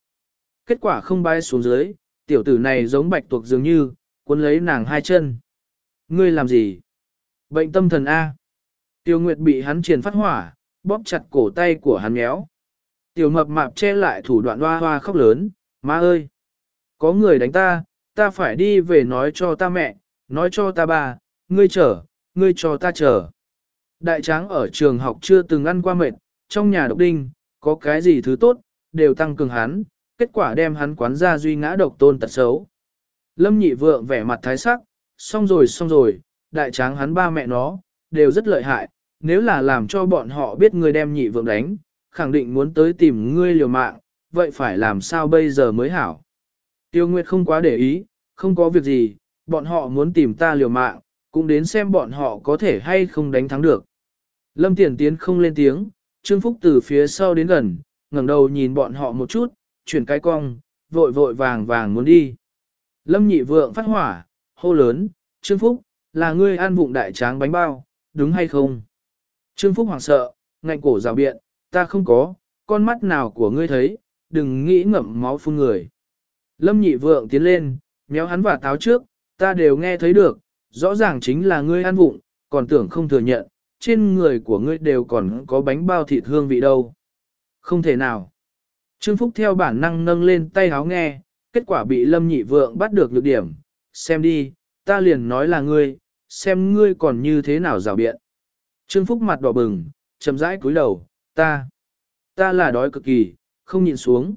Kết quả không bay xuống dưới, tiểu tử này giống bạch tuộc dường như, cuốn lấy nàng hai chân. Ngươi làm gì? Bệnh tâm thần A. Tiêu Nguyệt bị hắn triền phát hỏa, bóp chặt cổ tay của hắn méo. Tiểu mập mạp che lại thủ đoạn hoa hoa khóc lớn, má ơi! Có người đánh ta, ta phải đi về nói cho ta mẹ, nói cho ta bà, ngươi chờ, ngươi cho ta chờ. Đại tráng ở trường học chưa từng ăn qua mệt, trong nhà độc đinh, có cái gì thứ tốt, đều tăng cường hắn, kết quả đem hắn quán ra duy ngã độc tôn tật xấu. Lâm nhị vượng vẻ mặt thái sắc, xong rồi xong rồi, đại tráng hắn ba mẹ nó, đều rất lợi hại, nếu là làm cho bọn họ biết ngươi đem nhị vượng đánh, khẳng định muốn tới tìm ngươi liều mạng, vậy phải làm sao bây giờ mới hảo. Tiêu Nguyệt không quá để ý, không có việc gì, bọn họ muốn tìm ta liều mạng, cũng đến xem bọn họ có thể hay không đánh thắng được. Lâm Tiền Tiến không lên tiếng, Trương Phúc từ phía sau đến gần, ngẩng đầu nhìn bọn họ một chút, chuyển cái cong, vội vội vàng vàng muốn đi. Lâm nhị vượng phát hỏa, hô lớn, Trương Phúc, là ngươi ăn vụng đại tráng bánh bao, đúng hay không? Trương Phúc hoảng sợ, ngạnh cổ rào biện, ta không có, con mắt nào của ngươi thấy, đừng nghĩ ngậm máu phun người. Lâm nhị vượng tiến lên, méo hắn và táo trước, ta đều nghe thấy được, rõ ràng chính là ngươi ăn vụng, còn tưởng không thừa nhận, trên người của ngươi đều còn có bánh bao thịt hương vị đâu. Không thể nào. Trương Phúc theo bản năng nâng lên tay háo nghe, kết quả bị Lâm Nhị Vượng bắt được nhược điểm. Xem đi, ta liền nói là ngươi, xem ngươi còn như thế nào rào biện. Trương Phúc mặt đỏ bừng, chậm rãi cúi đầu, ta, ta là đói cực kỳ, không nhịn xuống.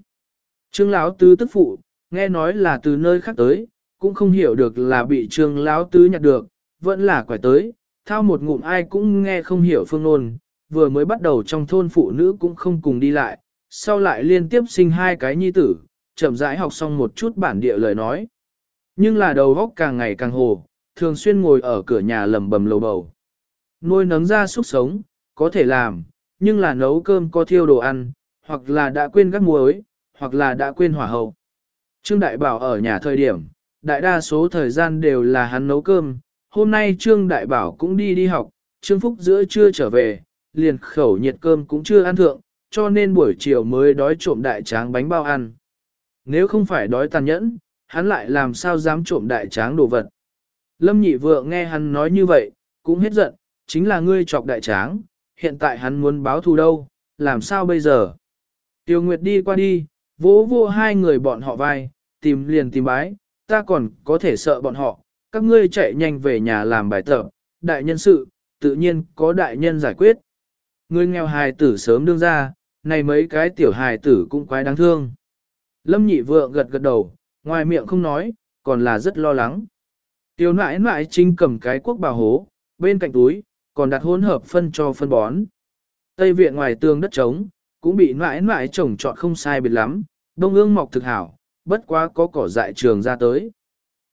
Trương Lão Tứ tức phụ, nghe nói là từ nơi khác tới, cũng không hiểu được là bị Trương Lão Tứ nhặt được, vẫn là quải tới, thao một ngụm ai cũng nghe không hiểu phương ngôn, vừa mới bắt đầu trong thôn phụ nữ cũng không cùng đi lại, sau lại liên tiếp sinh hai cái nhi tử, chậm rãi học xong một chút bản địa lời nói. Nhưng là đầu óc càng ngày càng hồ, thường xuyên ngồi ở cửa nhà lầm bầm lầu bầu. Nuôi nấng ra súc sống, có thể làm, nhưng là nấu cơm có thiêu đồ ăn, hoặc là đã quên gắt muối, hoặc là đã quên hỏa hậu. Trương Đại Bảo ở nhà thời điểm, đại đa số thời gian đều là hắn nấu cơm, hôm nay Trương Đại Bảo cũng đi đi học, Trương Phúc giữa trưa trở về, liền khẩu nhiệt cơm cũng chưa ăn thượng, cho nên buổi chiều mới đói trộm đại tráng bánh bao ăn. Nếu không phải đói tàn nhẫn, hắn lại làm sao dám trộm đại tráng đồ vật. Lâm nhị vượng nghe hắn nói như vậy, cũng hết giận, chính là ngươi chọc đại tráng, hiện tại hắn muốn báo thù đâu, làm sao bây giờ? Tiêu Nguyệt đi qua đi, vỗ vô hai người bọn họ vai, tìm liền tìm bái, ta còn có thể sợ bọn họ, các ngươi chạy nhanh về nhà làm bài tập, đại nhân sự, tự nhiên có đại nhân giải quyết. Ngươi nghèo hài tử sớm đương ra, này mấy cái tiểu hài tử cũng quái đáng thương. Lâm nhị vượng gật gật đầu, ngoài miệng không nói, còn là rất lo lắng. Tiêu nãi nãi trinh cầm cái quốc bào hố, bên cạnh túi, còn đặt hỗn hợp phân cho phân bón. Tây viện ngoài tường đất trống, cũng bị nãi nãi trồng trọt không sai biệt lắm, đông ương mọc thực hảo, bất quá có cỏ dại trường ra tới.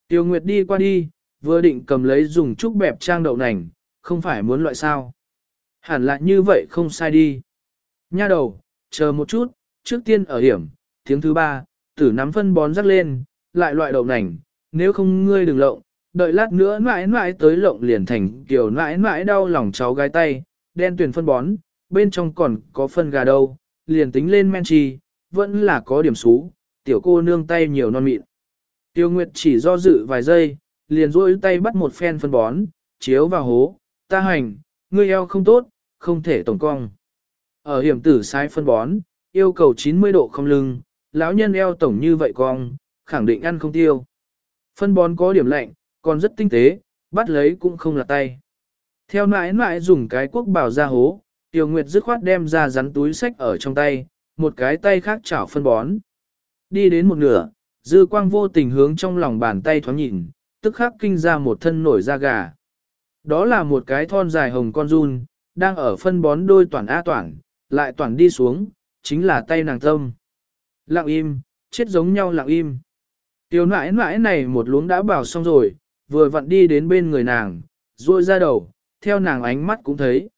Tiêu Nguyệt đi qua đi, vừa định cầm lấy dùng chút bẹp trang đậu nành, không phải muốn loại sao. Hẳn là như vậy không sai đi. Nha đầu, chờ một chút, trước tiên ở hiểm, tiếng thứ ba, tử nắm phân bón rắc lên, lại loại đậu nành, nếu không ngươi đừng lộng, đợi lát nữa mãi mãi tới lộng liền thành kiểu mãi mãi đau lòng cháu gái tay, đen tuyển phân bón, bên trong còn có phân gà đâu, liền tính lên men chi, vẫn là có điểm xú, tiểu cô nương tay nhiều non mịn. Tiêu Nguyệt chỉ do dự vài giây, liền rôi tay bắt một phen phân bón, chiếu vào hố, ta hành, ngươi eo không tốt, không thể tổng cong. Ở hiểm tử sai phân bón, yêu cầu 90 độ không lưng, lão nhân eo tổng như vậy cong, khẳng định ăn không tiêu. Phân bón có điểm lạnh, còn rất tinh tế, bắt lấy cũng không là tay. Theo nãi nãi dùng cái quốc bảo ra hố, Tiêu Nguyệt dứt khoát đem ra rắn túi sách ở trong tay, một cái tay khác chảo phân bón. Đi đến một nửa, dư quang vô tình hướng trong lòng bàn tay thoáng nhìn, tức khắc kinh ra một thân nổi da gà. Đó là một cái thon dài hồng con run, đang ở phân bón đôi toàn A toàn, lại toàn đi xuống, chính là tay nàng tâm. Lặng im, chết giống nhau lặng im. Tiểu nãi nãi này một luống đã bảo xong rồi, vừa vặn đi đến bên người nàng, ruôi ra đầu, theo nàng ánh mắt cũng thấy.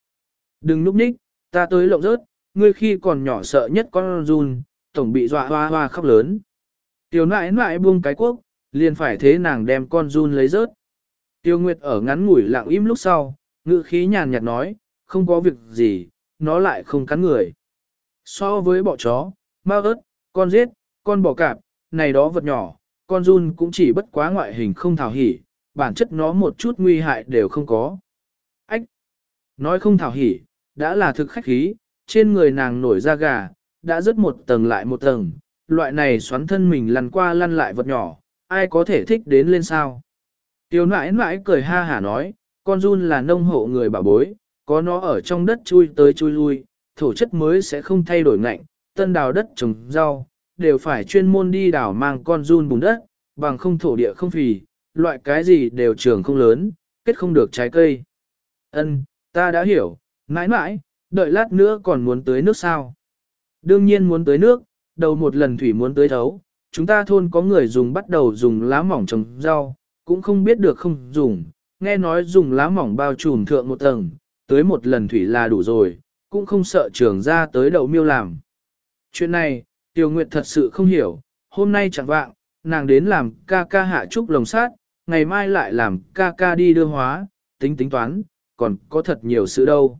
Đừng núp ních, ta tới lộng rớt, ngươi khi còn nhỏ sợ nhất con run, tổng bị dọa hoa hoa khóc lớn. Tiểu nãi nãi buông cái quốc, liền phải thế nàng đem con run lấy rớt. Tiêu Nguyệt ở ngắn ngủi lặng im lúc sau, ngữ khí nhàn nhạt nói, không có việc gì, nó lại không cắn người. So với bọ chó, ma ớt, con giết, con bò cạp, này đó vật nhỏ, con run cũng chỉ bất quá ngoại hình không thảo hỉ, bản chất nó một chút nguy hại đều không có. Ách! Nói không thảo hỉ, đã là thực khách khí, trên người nàng nổi da gà, đã rớt một tầng lại một tầng, loại này xoắn thân mình lăn qua lăn lại vật nhỏ, ai có thể thích đến lên sao. Tiêu nãi nãi cười ha hả nói, con run là nông hộ người bảo bối, có nó ở trong đất chui tới chui lui, thổ chất mới sẽ không thay đổi ngạnh, tân đào đất trồng rau, đều phải chuyên môn đi đào mang con run bùn đất, bằng không thổ địa không phì, loại cái gì đều trường không lớn, kết không được trái cây. Ân, ta đã hiểu, mãi mãi, đợi lát nữa còn muốn tới nước sao. Đương nhiên muốn tới nước, đầu một lần thủy muốn tới thấu, chúng ta thôn có người dùng bắt đầu dùng lá mỏng trồng rau, cũng không biết được không dùng, nghe nói dùng lá mỏng bao trùm thượng một tầng, tới một lần thủy là đủ rồi, cũng không sợ trường ra tới đầu miêu làm. Chuyện này, Tiêu Nguyệt thật sự không hiểu, hôm nay chẳng vạng, nàng đến làm ca ca hạ trúc lồng sát, ngày mai lại làm ca ca đi đưa hóa, tính tính toán, còn có thật nhiều sự đâu.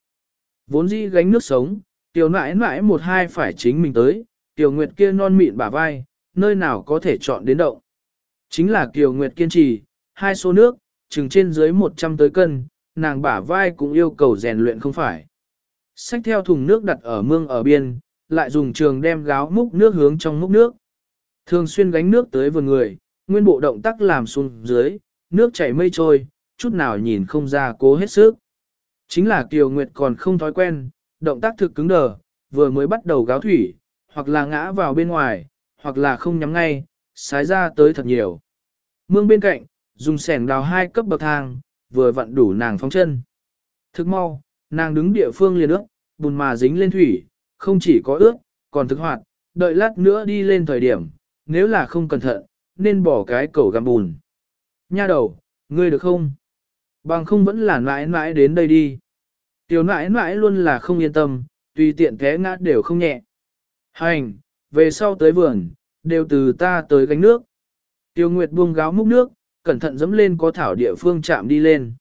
Vốn dĩ gánh nước sống, Tiêu nãi nãi một hai phải chính mình tới, Kiều Nguyệt kia non mịn bả vai, nơi nào có thể chọn đến động. Chính là Kiều Nguyệt kiên trì, hai số nước, chừng trên dưới 100 tới cân, nàng bả vai cũng yêu cầu rèn luyện không phải. Xách theo thùng nước đặt ở mương ở biên, lại dùng trường đem gáo múc nước hướng trong múc nước. Thường xuyên gánh nước tới vườn người, nguyên bộ động tác làm xuống dưới, nước chảy mây trôi, chút nào nhìn không ra cố hết sức. Chính là Kiều Nguyệt còn không thói quen, động tác thực cứng đờ, vừa mới bắt đầu gáo thủy, hoặc là ngã vào bên ngoài, hoặc là không nhắm ngay, sái ra tới thật nhiều. Mương bên cạnh, dùng sẻng đào hai cấp bậc thang, vừa vặn đủ nàng phóng chân. Thức mau, nàng đứng địa phương liền ước, bùn mà dính lên thủy, không chỉ có ướt, còn thực hoạt, đợi lát nữa đi lên thời điểm, nếu là không cẩn thận, nên bỏ cái cầu găm bùn. Nha đầu, ngươi được không? Bằng không vẫn là mãi mãi đến đây đi. Tiểu mãi mãi luôn là không yên tâm, tùy tiện té ngã đều không nhẹ. Hành, về sau tới vườn, đều từ ta tới gánh nước. Tiêu Nguyệt buông gáo múc nước, cẩn thận dẫm lên có thảo địa phương chạm đi lên.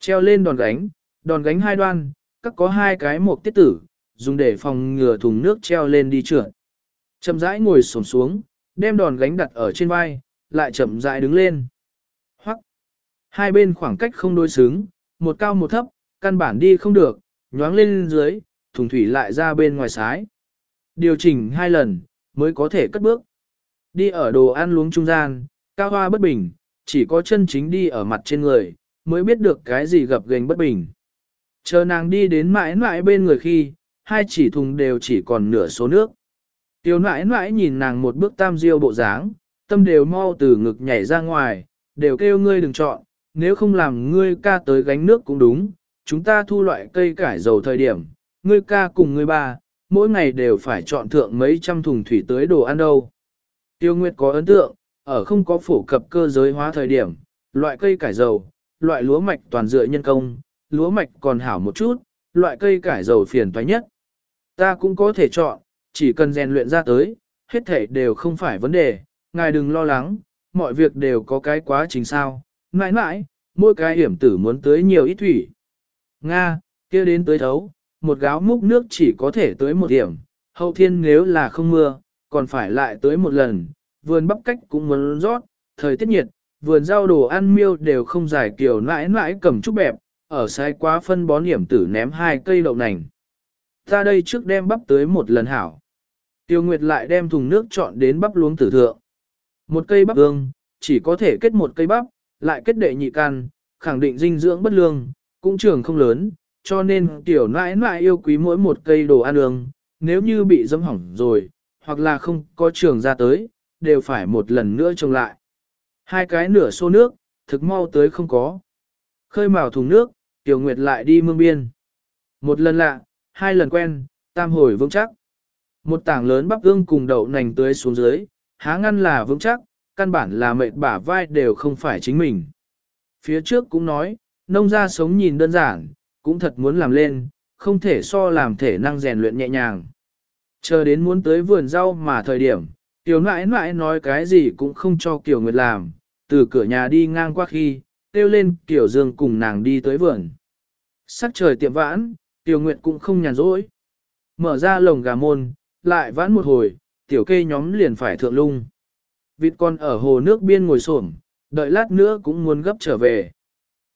Treo lên đòn gánh, đòn gánh hai đoan, các có hai cái một tiết tử, dùng để phòng ngừa thùng nước treo lên đi trượt. Chậm rãi ngồi xổm xuống, đem đòn gánh đặt ở trên vai, lại chậm rãi đứng lên. Hoặc, hai bên khoảng cách không đối xứng, một cao một thấp, căn bản đi không được, nhoáng lên dưới, thùng thủy lại ra bên ngoài sái. Điều chỉnh hai lần, mới có thể cất bước. Đi ở đồ ăn luống trung gian, cao hoa bất bình, chỉ có chân chính đi ở mặt trên người, mới biết được cái gì gặp gành bất bình. Chờ nàng đi đến mãi mãi bên người khi, hai chỉ thùng đều chỉ còn nửa số nước. Tiểu nãi nãi nhìn nàng một bước tam diêu bộ dáng, tâm đều mau từ ngực nhảy ra ngoài, đều kêu ngươi đừng chọn, nếu không làm ngươi ca tới gánh nước cũng đúng, chúng ta thu loại cây cải dầu thời điểm, ngươi ca cùng ngươi ba, mỗi ngày đều phải chọn thượng mấy trăm thùng thủy tới đồ ăn đâu. Tiêu Nguyệt có ấn tượng, ở không có phổ cập cơ giới hóa thời điểm, loại cây cải dầu, loại lúa mạch toàn dựa nhân công, lúa mạch còn hảo một chút, loại cây cải dầu phiền toái nhất. Ta cũng có thể chọn, chỉ cần rèn luyện ra tới, hết thể đều không phải vấn đề, ngài đừng lo lắng, mọi việc đều có cái quá trình sao. Mãi mãi, mỗi cái hiểm tử muốn tới nhiều ít thủy. Nga, kia đến tới thấu, một gáo múc nước chỉ có thể tới một điểm, hậu thiên nếu là không mưa, còn phải lại tới một lần, vườn bắp cách cũng muốn rót, thời tiết nhiệt, vườn rau đồ ăn miêu đều không giải kiểu nãi nãi cầm chút bẹp, ở sai quá phân bón hiểm tử ném hai cây đậu nành. Ta đây trước đem bắp tới một lần hảo. Tiêu Nguyệt lại đem thùng nước chọn đến bắp luống tử thượng. Một cây bắp ương, chỉ có thể kết một cây bắp, lại kết đệ nhị can, khẳng định dinh dưỡng bất lương, cũng trường không lớn, cho nên tiểu nãi nãi yêu quý mỗi một cây đồ ăn đường, nếu như bị dẫm hỏng rồi, hoặc là không có trường ra tới, đều phải một lần nữa trồng lại. Hai cái nửa xô nước, thực mau tới không có. Khơi mào thùng nước, Tiểu Nguyệt lại đi mương biên. Một lần lạ, hai lần quen, tam hồi vững chắc. Một tảng lớn bắp ương cùng đậu nành tưới xuống dưới, há ngăn là vững chắc, căn bản là mệt bả vai đều không phải chính mình. Phía trước cũng nói, nông gia sống nhìn đơn giản, cũng thật muốn làm lên, không thể so làm thể năng rèn luyện nhẹ nhàng. Chờ đến muốn tới vườn rau mà thời điểm, Tiểu nãi nãi nói cái gì cũng không cho Kiều Nguyệt làm, từ cửa nhà đi ngang qua khi, kêu lên Kiều Dương cùng nàng đi tới vườn. Sắc trời tiệm vãn, Tiểu Nguyệt cũng không nhàn rỗi. Mở ra lồng gà môn, lại vãn một hồi, tiểu kê nhóm liền phải thượng lung. Vịt con ở hồ nước biên ngồi xổm, đợi lát nữa cũng muốn gấp trở về.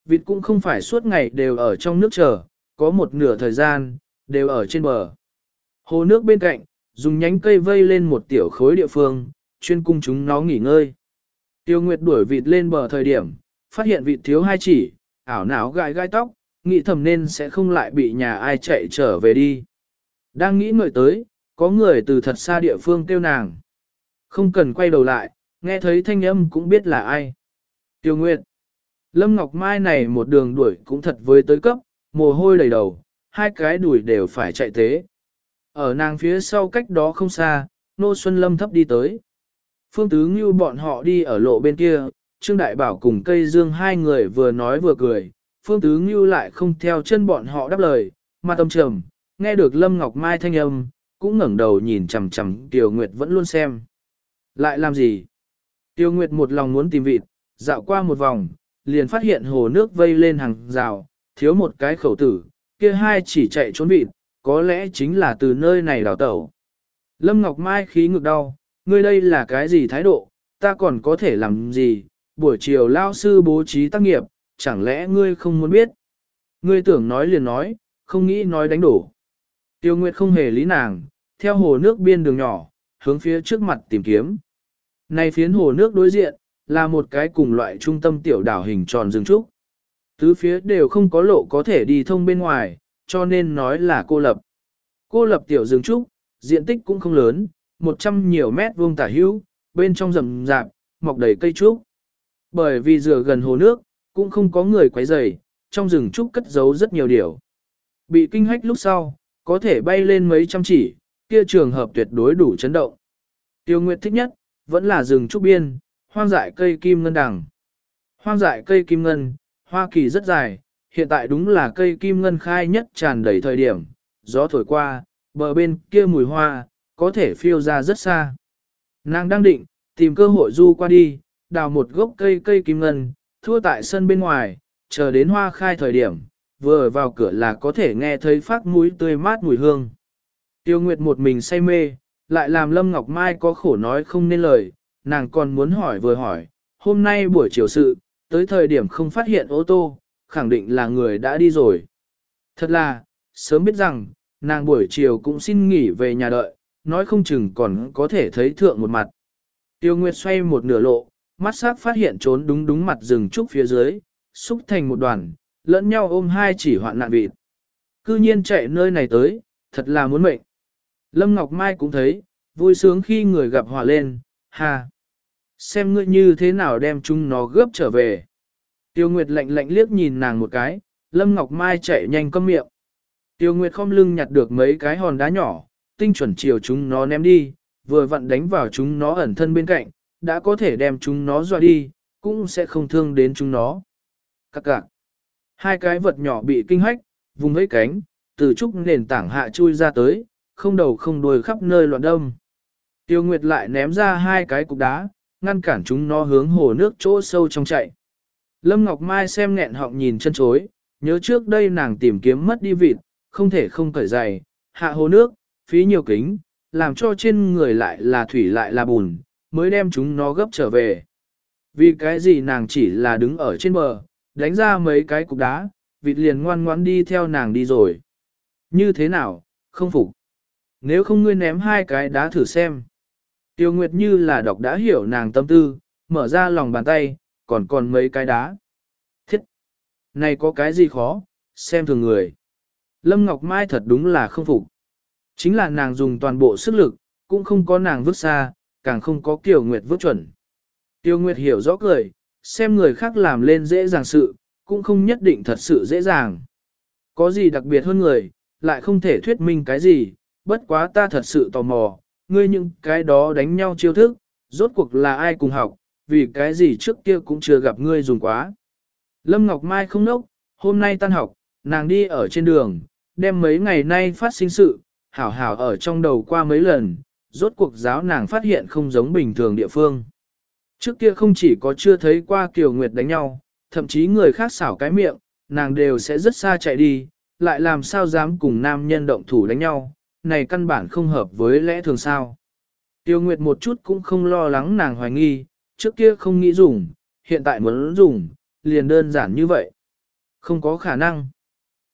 Vịt cũng không phải suốt ngày đều ở trong nước chờ, có một nửa thời gian, đều ở trên bờ. Hồ nước bên cạnh, dùng nhánh cây vây lên một tiểu khối địa phương, chuyên cung chúng nó nghỉ ngơi. Tiêu Nguyệt đuổi vịt lên bờ thời điểm, phát hiện vịt thiếu hai chỉ, ảo não gai gai tóc, nghĩ thầm nên sẽ không lại bị nhà ai chạy trở về đi. Đang nghĩ ngợi tới, có người từ thật xa địa phương kêu nàng. Không cần quay đầu lại, nghe thấy thanh âm cũng biết là ai. Tiêu Nguyệt. Lâm Ngọc Mai này một đường đuổi cũng thật với tới cấp, mồ hôi đầy đầu, hai cái đuổi đều phải chạy thế. Ở nàng phía sau cách đó không xa, Nô Xuân Lâm thấp đi tới. Phương Tứ Ngưu bọn họ đi ở lộ bên kia, Trương Đại Bảo cùng cây dương hai người vừa nói vừa cười, Phương Tứ Ngưu lại không theo chân bọn họ đáp lời, mà tâm trầm, nghe được Lâm Ngọc Mai thanh âm, cũng ngẩng đầu nhìn chằm chằm Tiêu Nguyệt vẫn luôn xem. Lại làm gì? Tiêu Nguyệt một lòng muốn tìm vịt, dạo qua một vòng, liền phát hiện hồ nước vây lên hàng rào, thiếu một cái khẩu tử, kia hai chỉ chạy trốn vịt, có lẽ chính là từ nơi này đào tẩu. Lâm Ngọc Mai khí ngực đau, ngươi đây là cái gì thái độ, ta còn có thể làm gì, buổi chiều lao sư bố trí tác nghiệp, chẳng lẽ ngươi không muốn biết. Ngươi tưởng nói liền nói, không nghĩ nói đánh đổ. Tiêu Nguyệt không hề lý nàng, theo hồ nước biên đường nhỏ, hướng phía trước mặt tìm kiếm. Này phiến hồ nước đối diện, là một cái cùng loại trung tâm tiểu đảo hình tròn rừng trúc. Tứ phía đều không có lộ có thể đi thông bên ngoài, cho nên nói là cô lập. Cô lập tiểu rừng trúc, diện tích cũng không lớn, 100 nhiều mét vuông tả hữu, bên trong rầm rạp, mọc đầy cây trúc. Bởi vì rửa gần hồ nước, cũng không có người quấy rầy, trong rừng trúc cất giấu rất nhiều điều. Bị kinh hách lúc sau, có thể bay lên mấy trăm chỉ, kia trường hợp tuyệt đối đủ chấn động. Tiêu Nguyệt thích nhất, vẫn là rừng trúc biên, hoang dại cây kim ngân đằng. Hoang dại cây kim ngân, hoa kỳ rất dài, hiện tại đúng là cây kim ngân khai nhất tràn đầy thời điểm, gió thổi qua, bờ bên kia mùi hoa, có thể phiêu ra rất xa. Nàng đang định, tìm cơ hội du qua đi, đào một gốc cây cây kim ngân, thua tại sân bên ngoài, chờ đến hoa khai thời điểm, vừa vào cửa là có thể nghe thấy phát mũi tươi mát mùi hương. Tiêu Nguyệt một mình say mê, lại làm Lâm Ngọc Mai có khổ nói không nên lời, nàng còn muốn hỏi vừa hỏi, hôm nay buổi chiều sự, tới thời điểm không phát hiện ô tô, khẳng định là người đã đi rồi. Thật là, sớm biết rằng, nàng buổi chiều cũng xin nghỉ về nhà đợi, nói không chừng còn có thể thấy thượng một mặt. Tiêu Nguyệt xoay một nửa lộ, mắt sắc phát hiện trốn đúng đúng mặt rừng trúc phía dưới, xúc thành một đoàn, lẫn nhau ôm hai chỉ hoạn nạn vịt. Cư nhiên chạy nơi này tới, thật là muốn mệnh. Lâm Ngọc Mai cũng thấy, vui sướng khi người gặp hòa lên, ha. Xem ngươi như thế nào đem chúng nó gớp trở về. Tiêu Nguyệt lạnh lạnh liếc nhìn nàng một cái, Lâm Ngọc Mai chạy nhanh câm miệng. Tiêu Nguyệt không lưng nhặt được mấy cái hòn đá nhỏ, tinh chuẩn chiều chúng nó ném đi, vừa vặn đánh vào chúng nó ẩn thân bên cạnh, đã có thể đem chúng nó dọa đi, cũng sẽ không thương đến chúng nó. Các cạc. Hai cái vật nhỏ bị kinh hách, vùng với cánh, từ trúc nền tảng hạ chui ra tới, không đầu không đuôi khắp nơi loạn đông. Tiêu Nguyệt lại ném ra hai cái cục đá, ngăn cản chúng nó hướng hồ nước chỗ sâu trong chạy. Lâm Ngọc Mai xem nghẹn họng nhìn chân chối, nhớ trước đây nàng tìm kiếm mất đi vịt, không thể không cởi giày, hạ hồ nước, phí nhiều kính, làm cho trên người lại là thủy lại là bùn, mới đem chúng nó gấp trở về. Vì cái gì nàng chỉ là đứng ở trên bờ, đánh ra mấy cái cục đá, vịt liền ngoan ngoãn đi theo nàng đi rồi. Như thế nào, không phục. Nếu không ngươi ném hai cái đá thử xem. Tiêu Nguyệt như là đọc đã hiểu nàng tâm tư, mở ra lòng bàn tay, còn còn mấy cái đá. Thiết! Này có cái gì khó, xem thường người. Lâm Ngọc Mai thật đúng là không phục. Chính là nàng dùng toàn bộ sức lực, cũng không có nàng vứt xa, càng không có Kiều Nguyệt vứt chuẩn. Tiêu Nguyệt hiểu rõ cười, xem người khác làm lên dễ dàng sự, cũng không nhất định thật sự dễ dàng. Có gì đặc biệt hơn người, lại không thể thuyết minh cái gì, bất quá ta thật sự tò mò, ngươi những cái đó đánh nhau chiêu thức, rốt cuộc là ai cùng học, vì cái gì trước kia cũng chưa gặp ngươi dùng quá. Lâm Ngọc Mai không nốc, hôm nay tan học, nàng đi ở trên đường, đem mấy ngày nay phát sinh sự, hảo hảo ở trong đầu qua mấy lần, rốt cuộc giáo nàng phát hiện không giống bình thường địa phương. Trước kia không chỉ có chưa thấy qua Kiều Nguyệt đánh nhau, thậm chí người khác xảo cái miệng, nàng đều sẽ rất xa chạy đi, lại làm sao dám cùng nam nhân động thủ đánh nhau, này căn bản không hợp với lẽ thường sao. Tiêu Nguyệt một chút cũng không lo lắng nàng hoài nghi, trước kia không nghĩ dùng, hiện tại muốn dùng, liền đơn giản như vậy. Không có khả năng.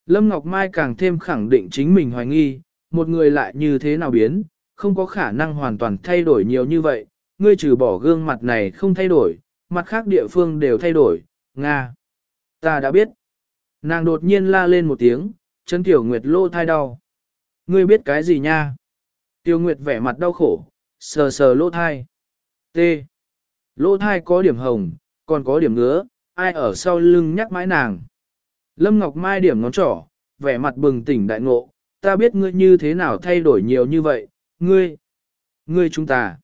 Lâm Ngọc Mai càng thêm khẳng định chính mình hoài nghi, một người lại như thế nào biến, không có khả năng hoàn toàn thay đổi nhiều như vậy, ngươi trừ bỏ gương mặt này không thay đổi, mặt khác địa phương đều thay đổi, Nga. Ta đã biết. Nàng đột nhiên la lên một tiếng, chân tiểu nguyệt lô thai đau. Ngươi biết cái gì nha? Tiêu nguyệt vẻ mặt đau khổ, sờ sờ lỗ thai. T. Lỗ thai có điểm hồng, còn có điểm ngứa, ai ở sau lưng nhắc mãi nàng. Lâm Ngọc Mai điểm ngón trỏ, vẻ mặt bừng tỉnh đại ngộ, ta biết ngươi như thế nào thay đổi nhiều như vậy, ngươi, ngươi chúng ta.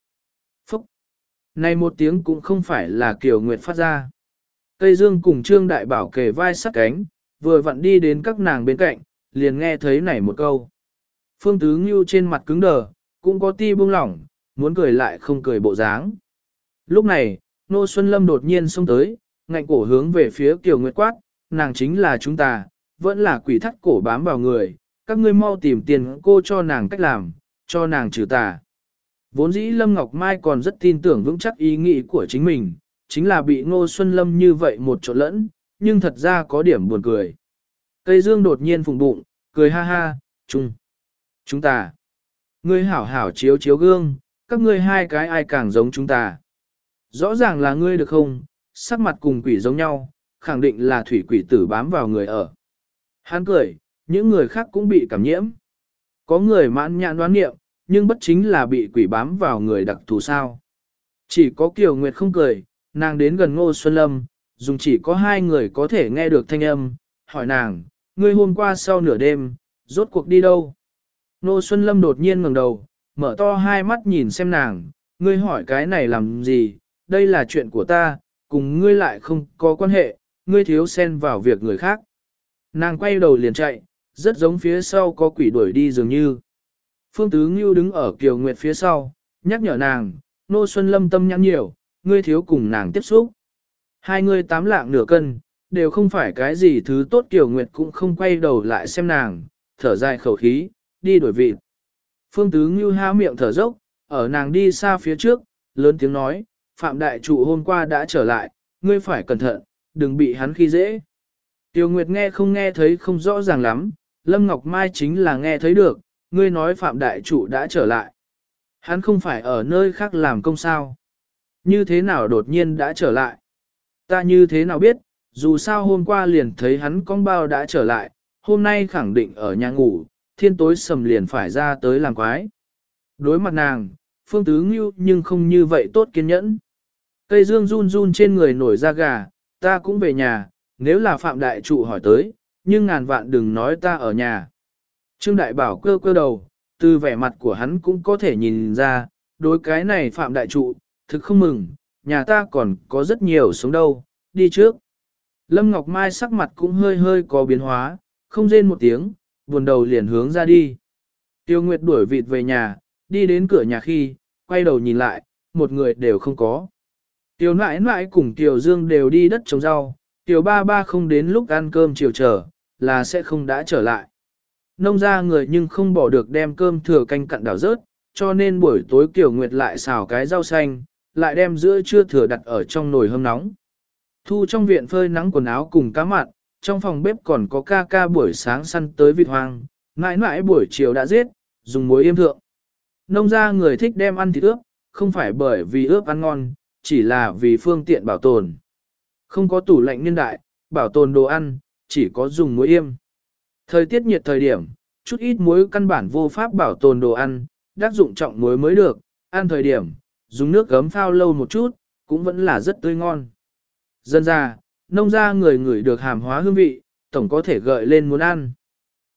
Phúc! Này một tiếng cũng không phải là Kiều Nguyệt phát ra. Tây Dương cùng Trương Đại Bảo kề vai sát cánh, vừa vặn đi đến các nàng bên cạnh, liền nghe thấy này một câu. Phương Tứ Ngưu trên mặt cứng đờ, cũng có ti buông lỏng, muốn cười lại không cười bộ dáng. Lúc này, Nô Xuân Lâm đột nhiên xông tới, ngạnh cổ hướng về phía Kiều Nguyệt quát, nàng chính là chúng ta, vẫn là quỷ thắt cổ bám vào người, các ngươi mau tìm tiền cô cho nàng cách làm, cho nàng trừ tà. Vốn dĩ Lâm Ngọc Mai còn rất tin tưởng vững chắc ý nghĩ của chính mình, chính là bị Ngô Xuân Lâm như vậy một chỗ lẫn, nhưng thật ra có điểm buồn cười. Cây dương đột nhiên phùng bụng, cười ha ha, chung. Chúng ta. Ngươi hảo hảo chiếu chiếu gương, các ngươi hai cái ai càng giống chúng ta. Rõ ràng là ngươi được không, sắc mặt cùng quỷ giống nhau, khẳng định là thủy quỷ tử bám vào người ở. Hắn cười, những người khác cũng bị cảm nhiễm. Có người mãn nhãn đoán nghiệm, nhưng bất chính là bị quỷ bám vào người đặc thù sao. Chỉ có Kiều Nguyệt không cười, nàng đến gần Ngô Xuân Lâm, dùng chỉ có hai người có thể nghe được thanh âm, hỏi nàng, ngươi hôm qua sau nửa đêm, rốt cuộc đi đâu? Nô Xuân Lâm đột nhiên ngẩng đầu, mở to hai mắt nhìn xem nàng, ngươi hỏi cái này làm gì, đây là chuyện của ta, cùng ngươi lại không có quan hệ, ngươi thiếu xen vào việc người khác. Nàng quay đầu liền chạy, rất giống phía sau có quỷ đuổi đi dường như. Phương Tứ Ngưu đứng ở Kiều Nguyệt phía sau, nhắc nhở nàng, Nô Xuân Lâm tâm nhãn nhiều, ngươi thiếu cùng nàng tiếp xúc. Hai người tám lạng nửa cân, đều không phải cái gì thứ tốt Kiều Nguyệt cũng không quay đầu lại xem nàng, thở dài khẩu khí, đi đuổi vị. Phương Tứ Ngưu há miệng thở dốc, ở nàng đi xa phía trước, lớn tiếng nói, Phạm Đại Trụ hôm qua đã trở lại, ngươi phải cẩn thận, đừng bị hắn khi dễ. Tiêu Nguyệt nghe không nghe thấy không rõ ràng lắm, Lâm Ngọc Mai chính là nghe thấy được, ngươi nói Phạm Đại Trụ đã trở lại. Hắn không phải ở nơi khác làm công sao. Như thế nào đột nhiên đã trở lại? Ta như thế nào biết, dù sao hôm qua liền thấy hắn con bao đã trở lại, hôm nay khẳng định ở nhà ngủ, thiên tối sầm liền phải ra tới làm quái. Đối mặt nàng, phương tứ ngưu nhưng không như vậy tốt kiên nhẫn. Cây dương run run trên người nổi da gà, ta cũng về nhà, nếu là Phạm Đại Trụ hỏi tới, nhưng ngàn vạn đừng nói ta ở nhà. Trương Đại Bảo cơ cơ đầu, từ vẻ mặt của hắn cũng có thể nhìn ra, đối cái này Phạm Đại Trụ, thực không mừng, nhà ta còn có rất nhiều sống đâu, đi trước. Lâm Ngọc Mai sắc mặt cũng hơi hơi có biến hóa, không rên một tiếng, buồn đầu liền hướng ra đi. Tiêu Nguyệt đuổi vịt về nhà, đi đến cửa nhà khi, quay đầu nhìn lại, một người đều không có. Tiêu nãi nãi cùng Tiêu Dương đều đi đất trồng rau, Tiêu ba ba không đến lúc ăn cơm chiều trở, là sẽ không đã trở lại. Nông ra người nhưng không bỏ được đem cơm thừa canh cặn đảo rớt, cho nên buổi tối Kiều Nguyệt lại xào cái rau xanh, lại đem giữa trưa thừa đặt ở trong nồi hâm nóng. Thu trong viện phơi nắng quần áo cùng cá mặn, trong phòng bếp còn có ca ca buổi sáng săn tới vịt hoang, mãi mãi buổi chiều đã giết, dùng muối yêm thượng. Nông ra người thích đem ăn thịt ướp, không phải bởi vì ướp ăn ngon, chỉ là vì phương tiện bảo tồn. Không có tủ lạnh niên đại, bảo tồn đồ ăn, chỉ có dùng muối yêm. Thời tiết nhiệt thời điểm, chút ít muối căn bản vô pháp bảo tồn đồ ăn, đắc dụng trọng muối mới được, ăn thời điểm, dùng nước gấm phao lâu một chút, cũng vẫn là rất tươi ngon. Dân ra, nông ra người ngửi được hàm hóa hương vị, tổng có thể gợi lên muốn ăn.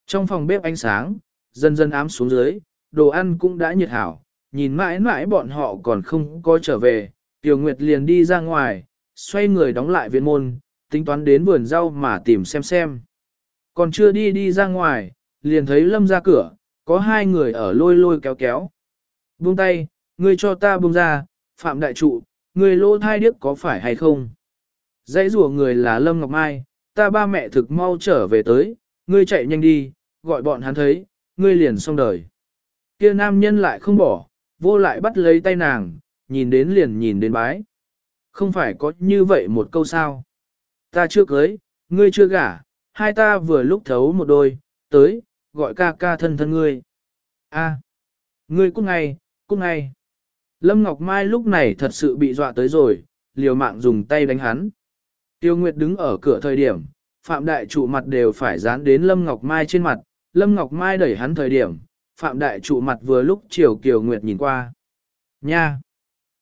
Trong phòng bếp ánh sáng, dần dần ám xuống dưới, đồ ăn cũng đã nhiệt hảo, nhìn mãi mãi bọn họ còn không có trở về, Tiểu Nguyệt liền đi ra ngoài, xoay người đóng lại viện môn, tính toán đến vườn rau mà tìm xem xem. Còn chưa đi đi ra ngoài, liền thấy Lâm ra cửa, có hai người ở lôi lôi kéo kéo. Buông tay, ngươi cho ta buông ra, Phạm Đại Trụ, ngươi lô thai điếc có phải hay không? Dãy rùa người là Lâm Ngọc Mai, ta ba mẹ thực mau trở về tới, ngươi chạy nhanh đi, gọi bọn hắn thấy, ngươi liền xong đời. Kia nam nhân lại không bỏ, vô lại bắt lấy tay nàng, nhìn đến liền nhìn đến bái. Không phải có như vậy một câu sao. Ta chưa cưới, ngươi chưa gả, hai ta vừa lúc thấu một đôi, tới, gọi ca ca thân thân ngươi. A, à, ngươi cút ngay, cút ngay. Lâm Ngọc Mai lúc này thật sự bị dọa tới rồi, liều mạng dùng tay đánh hắn. Tiêu Nguyệt đứng ở cửa thời điểm, Phạm Đại trụ mặt đều phải dán đến Lâm Ngọc Mai trên mặt, Lâm Ngọc Mai đẩy hắn thời điểm, Phạm Đại trụ mặt vừa lúc chiều Kiều Nguyệt nhìn qua. Nha!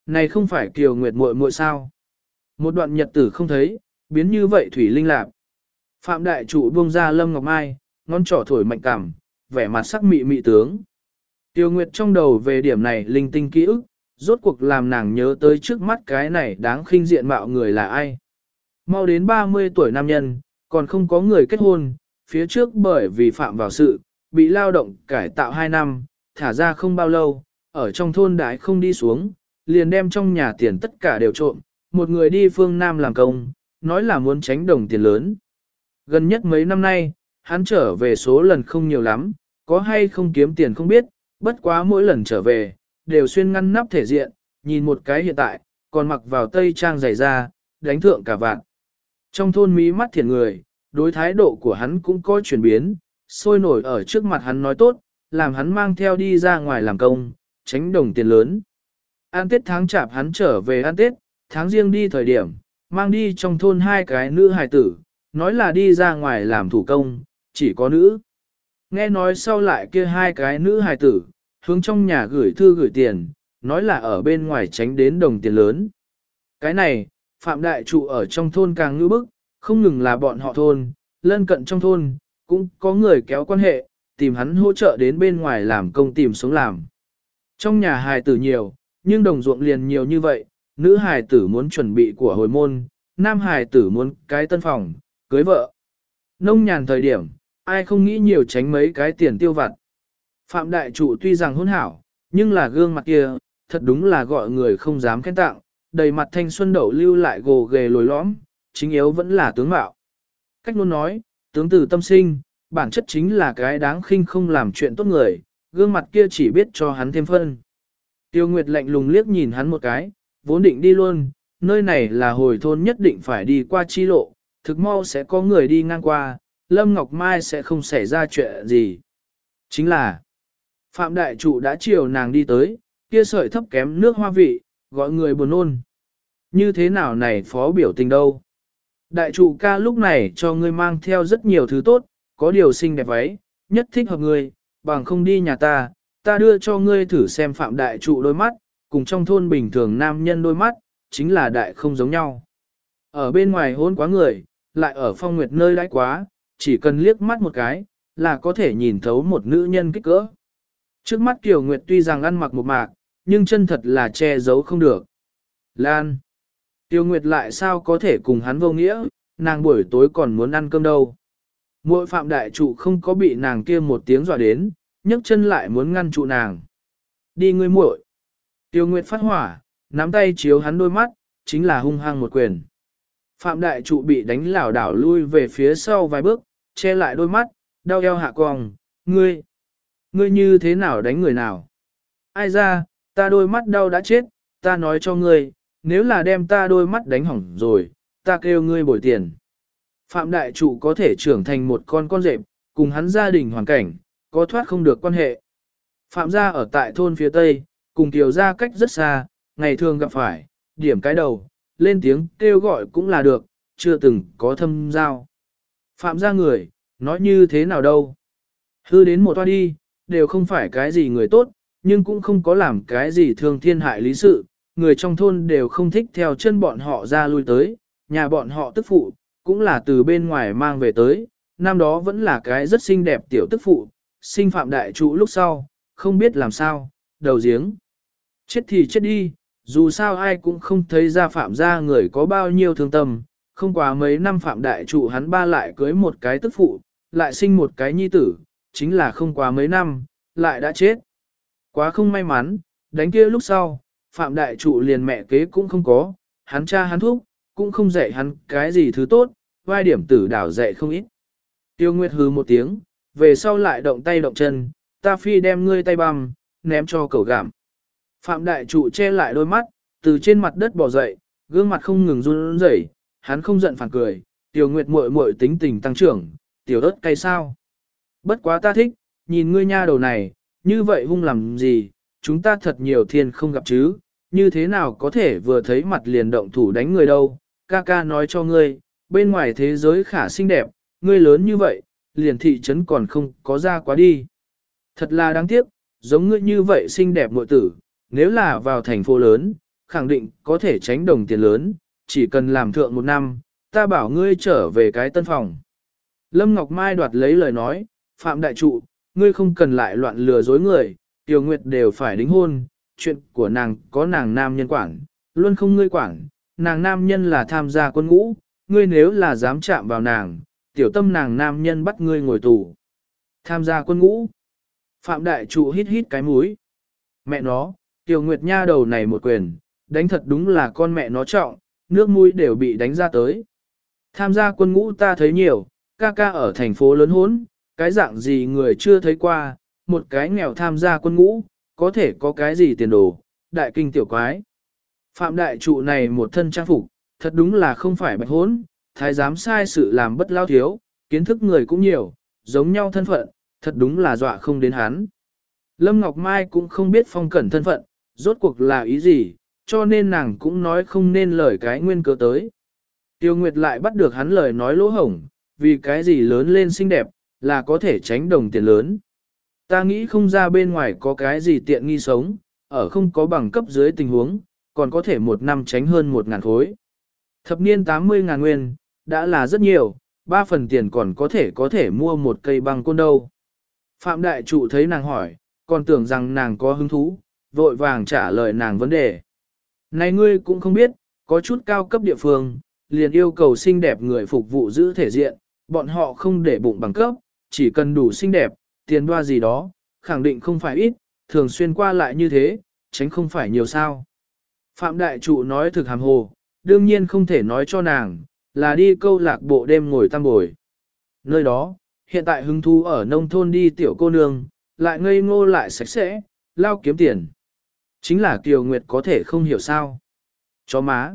Này không phải Kiều Nguyệt muội muội sao? Một đoạn nhật tử không thấy, biến như vậy Thủy Linh Lạp. Phạm Đại trụ buông ra Lâm Ngọc Mai, ngón trỏ thổi mạnh cảm, vẻ mặt sắc mị mị tướng. Tiêu Nguyệt trong đầu về điểm này linh tinh ký ức, rốt cuộc làm nàng nhớ tới trước mắt cái này đáng khinh diện mạo người là ai. Mau đến 30 tuổi nam nhân, còn không có người kết hôn, phía trước bởi vì phạm vào sự, bị lao động cải tạo 2 năm, thả ra không bao lâu, ở trong thôn đái không đi xuống, liền đem trong nhà tiền tất cả đều trộm, một người đi phương Nam làm công, nói là muốn tránh đồng tiền lớn. Gần nhất mấy năm nay, hắn trở về số lần không nhiều lắm, có hay không kiếm tiền không biết, bất quá mỗi lần trở về, đều xuyên ngăn nắp thể diện, nhìn một cái hiện tại, còn mặc vào tây trang dày da, đánh thượng cả vạn. Trong thôn mí mắt thiện người, đối thái độ của hắn cũng có chuyển biến, sôi nổi ở trước mặt hắn nói tốt, làm hắn mang theo đi ra ngoài làm công, tránh đồng tiền lớn. An tết tháng chạp hắn trở về an tết, tháng riêng đi thời điểm, mang đi trong thôn hai cái nữ hài tử, nói là đi ra ngoài làm thủ công, chỉ có nữ. Nghe nói sau lại kia hai cái nữ hài tử, hướng trong nhà gửi thư gửi tiền, nói là ở bên ngoài tránh đến đồng tiền lớn. Cái này, Phạm Đại Trụ ở trong thôn càng ngư bức, không ngừng là bọn họ thôn, lân cận trong thôn, cũng có người kéo quan hệ, tìm hắn hỗ trợ đến bên ngoài làm công tìm sống làm. Trong nhà hài tử nhiều, nhưng đồng ruộng liền nhiều như vậy, nữ hài tử muốn chuẩn bị của hồi môn, nam hài tử muốn cái tân phòng, cưới vợ. Nông nhàn thời điểm, ai không nghĩ nhiều tránh mấy cái tiền tiêu vặt. Phạm đại trụ tuy rằng hôn hảo, nhưng là gương mặt kia, thật đúng là gọi người không dám khen tặng, đầy mặt thanh xuân đậu lưu lại gồ ghề lồi lõm, chính yếu vẫn là tướng mạo. Cách luôn nói, tướng tử tâm sinh, bản chất chính là cái đáng khinh không làm chuyện tốt người, gương mặt kia chỉ biết cho hắn thêm phân. Tiêu Nguyệt lạnh lùng liếc nhìn hắn một cái, vốn định đi luôn, nơi này là hồi thôn nhất định phải đi qua chi lộ, thực mau sẽ có người đi ngang qua, Lâm Ngọc Mai sẽ không xảy ra chuyện gì. Chính là, Phạm Đại Trụ đã chiều nàng đi tới, kia sợi thấp kém nước hoa vị, gọi người buồn ôn. Như thế nào này phó biểu tình đâu? Đại trụ ca lúc này cho ngươi mang theo rất nhiều thứ tốt, có điều xinh đẹp váy, nhất thích hợp ngươi, bằng không đi nhà ta, ta đưa cho ngươi thử xem phạm đại trụ đôi mắt, cùng trong thôn bình thường nam nhân đôi mắt, chính là đại không giống nhau. Ở bên ngoài hôn quá người, lại ở phong nguyệt nơi đãi quá, chỉ cần liếc mắt một cái, là có thể nhìn thấu một nữ nhân kích cỡ. Trước mắt Kiều Nguyệt tuy rằng ăn mặc một mạc, nhưng chân thật là che giấu không được. Lan. Tiêu Nguyệt lại sao có thể cùng hắn vô nghĩa, nàng buổi tối còn muốn ăn cơm đâu. Mội phạm đại trụ không có bị nàng kia một tiếng dọa đến, nhấc chân lại muốn ngăn trụ nàng. Đi ngươi muội. Tiêu Nguyệt phát hỏa, nắm tay chiếu hắn đôi mắt, chính là hung hăng một quyền. Phạm đại trụ bị đánh lảo đảo lui về phía sau vài bước, che lại đôi mắt, đau eo hạ cong, ngươi, ngươi như thế nào đánh người nào? Ai ra, ta đôi mắt đau đã chết, ta nói cho ngươi, nếu là đem ta đôi mắt đánh hỏng rồi, ta kêu ngươi bồi tiền. Phạm đại trụ có thể trưởng thành một con con rệp, cùng hắn gia đình hoàn cảnh, có thoát không được quan hệ. Phạm gia ở tại thôn phía tây, cùng kiều gia cách rất xa, ngày thường gặp phải, điểm cái đầu, lên tiếng kêu gọi cũng là được, chưa từng có thâm giao. Phạm gia người, Nói như thế nào đâu? Hư đến một toa đi, đều không phải cái gì người tốt, nhưng cũng không có làm cái gì thương thiên hại lý sự, người trong thôn đều không thích theo chân bọn họ ra lui tới, nhà bọn họ tức phụ, cũng là từ bên ngoài mang về tới, năm đó vẫn là cái rất xinh đẹp tiểu tức phụ, sinh phạm đại trụ lúc sau, không biết làm sao, đầu giếng. Chết thì chết đi, dù sao ai cũng không thấy ra phạm ra người có bao nhiêu thương tâm, không quá mấy năm phạm đại trụ hắn ba lại cưới một cái tức phụ, lại sinh một cái nhi tử, chính là không quá mấy năm, lại đã chết. Quá không may mắn, đánh kia lúc sau, phạm đại trụ liền mẹ kế cũng không có, hắn cha hắn thuốc, cũng không dạy hắn cái gì thứ tốt, vai điểm tử đảo dạy không ít. Tiêu Nguyệt hừ một tiếng, về sau lại động tay động chân, ta phi đem ngươi tay băm, ném cho cậu gạm. Phạm đại trụ che lại đôi mắt, từ trên mặt đất bỏ dậy, gương mặt không ngừng run rẩy, hắn không giận phản cười, Tiêu Nguyệt muội muội tính tình tăng trưởng, tiểu đất cay sao. Bất quá ta thích, nhìn ngươi nha đầu này, như vậy hung làm gì, chúng ta thật nhiều thiên không gặp chứ, như thế nào có thể vừa thấy mặt liền động thủ đánh người đâu, ca ca nói cho ngươi, bên ngoài thế giới khả xinh đẹp, ngươi lớn như vậy, liền thị trấn còn không có ra quá đi. Thật là đáng tiếc, giống ngươi như vậy xinh đẹp mội tử, nếu là vào thành phố lớn, khẳng định có thể tránh đồng tiền lớn, chỉ cần làm thượng một năm, ta bảo ngươi trở về cái tân phòng. Lâm Ngọc Mai đoạt lấy lời nói, Phạm Đại Trụ, ngươi không cần lại loạn lừa dối người, Tiểu Nguyệt đều phải đính hôn, chuyện của nàng có nàng nam nhân quản, luôn không ngươi quản, nàng nam nhân là tham gia quân ngũ, ngươi nếu là dám chạm vào nàng, tiểu tâm nàng nam nhân bắt ngươi ngồi tù. Tham gia quân ngũ. Phạm Đại Trụ hít hít cái mũi. Mẹ nó, Tiểu Nguyệt Nha đầu này một quyền, đánh thật đúng là con mẹ nó trọng, nước mũi đều bị đánh ra tới. Tham gia quân ngũ ta thấy nhiều, ca ca ở thành phố lớn hốn, cái dạng gì người chưa thấy qua, một cái nghèo tham gia quân ngũ, có thể có cái gì tiền đồ, đại kinh tiểu quái. Phạm đại trụ này một thân trang phục, thật đúng là không phải bạch hốn, thái giám sai sự làm bất lao thiếu, kiến thức người cũng nhiều, giống nhau thân phận, thật đúng là dọa không đến hắn. Lâm Ngọc Mai cũng không biết phong cẩn thân phận, rốt cuộc là ý gì, cho nên nàng cũng nói không nên lời cái nguyên cớ tới. Tiêu Nguyệt lại bắt được hắn lời nói lỗ hổng, vì cái gì lớn lên xinh đẹp, là có thể tránh đồng tiền lớn. Ta nghĩ không ra bên ngoài có cái gì tiện nghi sống, ở không có bằng cấp dưới tình huống, còn có thể một năm tránh hơn một ngàn khối. Thập niên 80 ngàn nguyên, đã là rất nhiều, ba phần tiền còn có thể có thể mua một cây băng côn đâu. Phạm đại trụ thấy nàng hỏi, còn tưởng rằng nàng có hứng thú, vội vàng trả lời nàng vấn đề. Này ngươi cũng không biết, có chút cao cấp địa phương, liền yêu cầu xinh đẹp người phục vụ giữ thể diện, bọn họ không để bụng bằng cấp, chỉ cần đủ xinh đẹp, tiền đoa gì đó, khẳng định không phải ít, thường xuyên qua lại như thế, tránh không phải nhiều sao. Phạm Đại Trụ nói thực hàm hồ, đương nhiên không thể nói cho nàng, là đi câu lạc bộ đêm ngồi tam bồi. Nơi đó, hiện tại hứng thú ở nông thôn đi tiểu cô nương, lại ngây ngô lại sạch sẽ, lao kiếm tiền. Chính là Kiều Nguyệt có thể không hiểu sao. Chó má.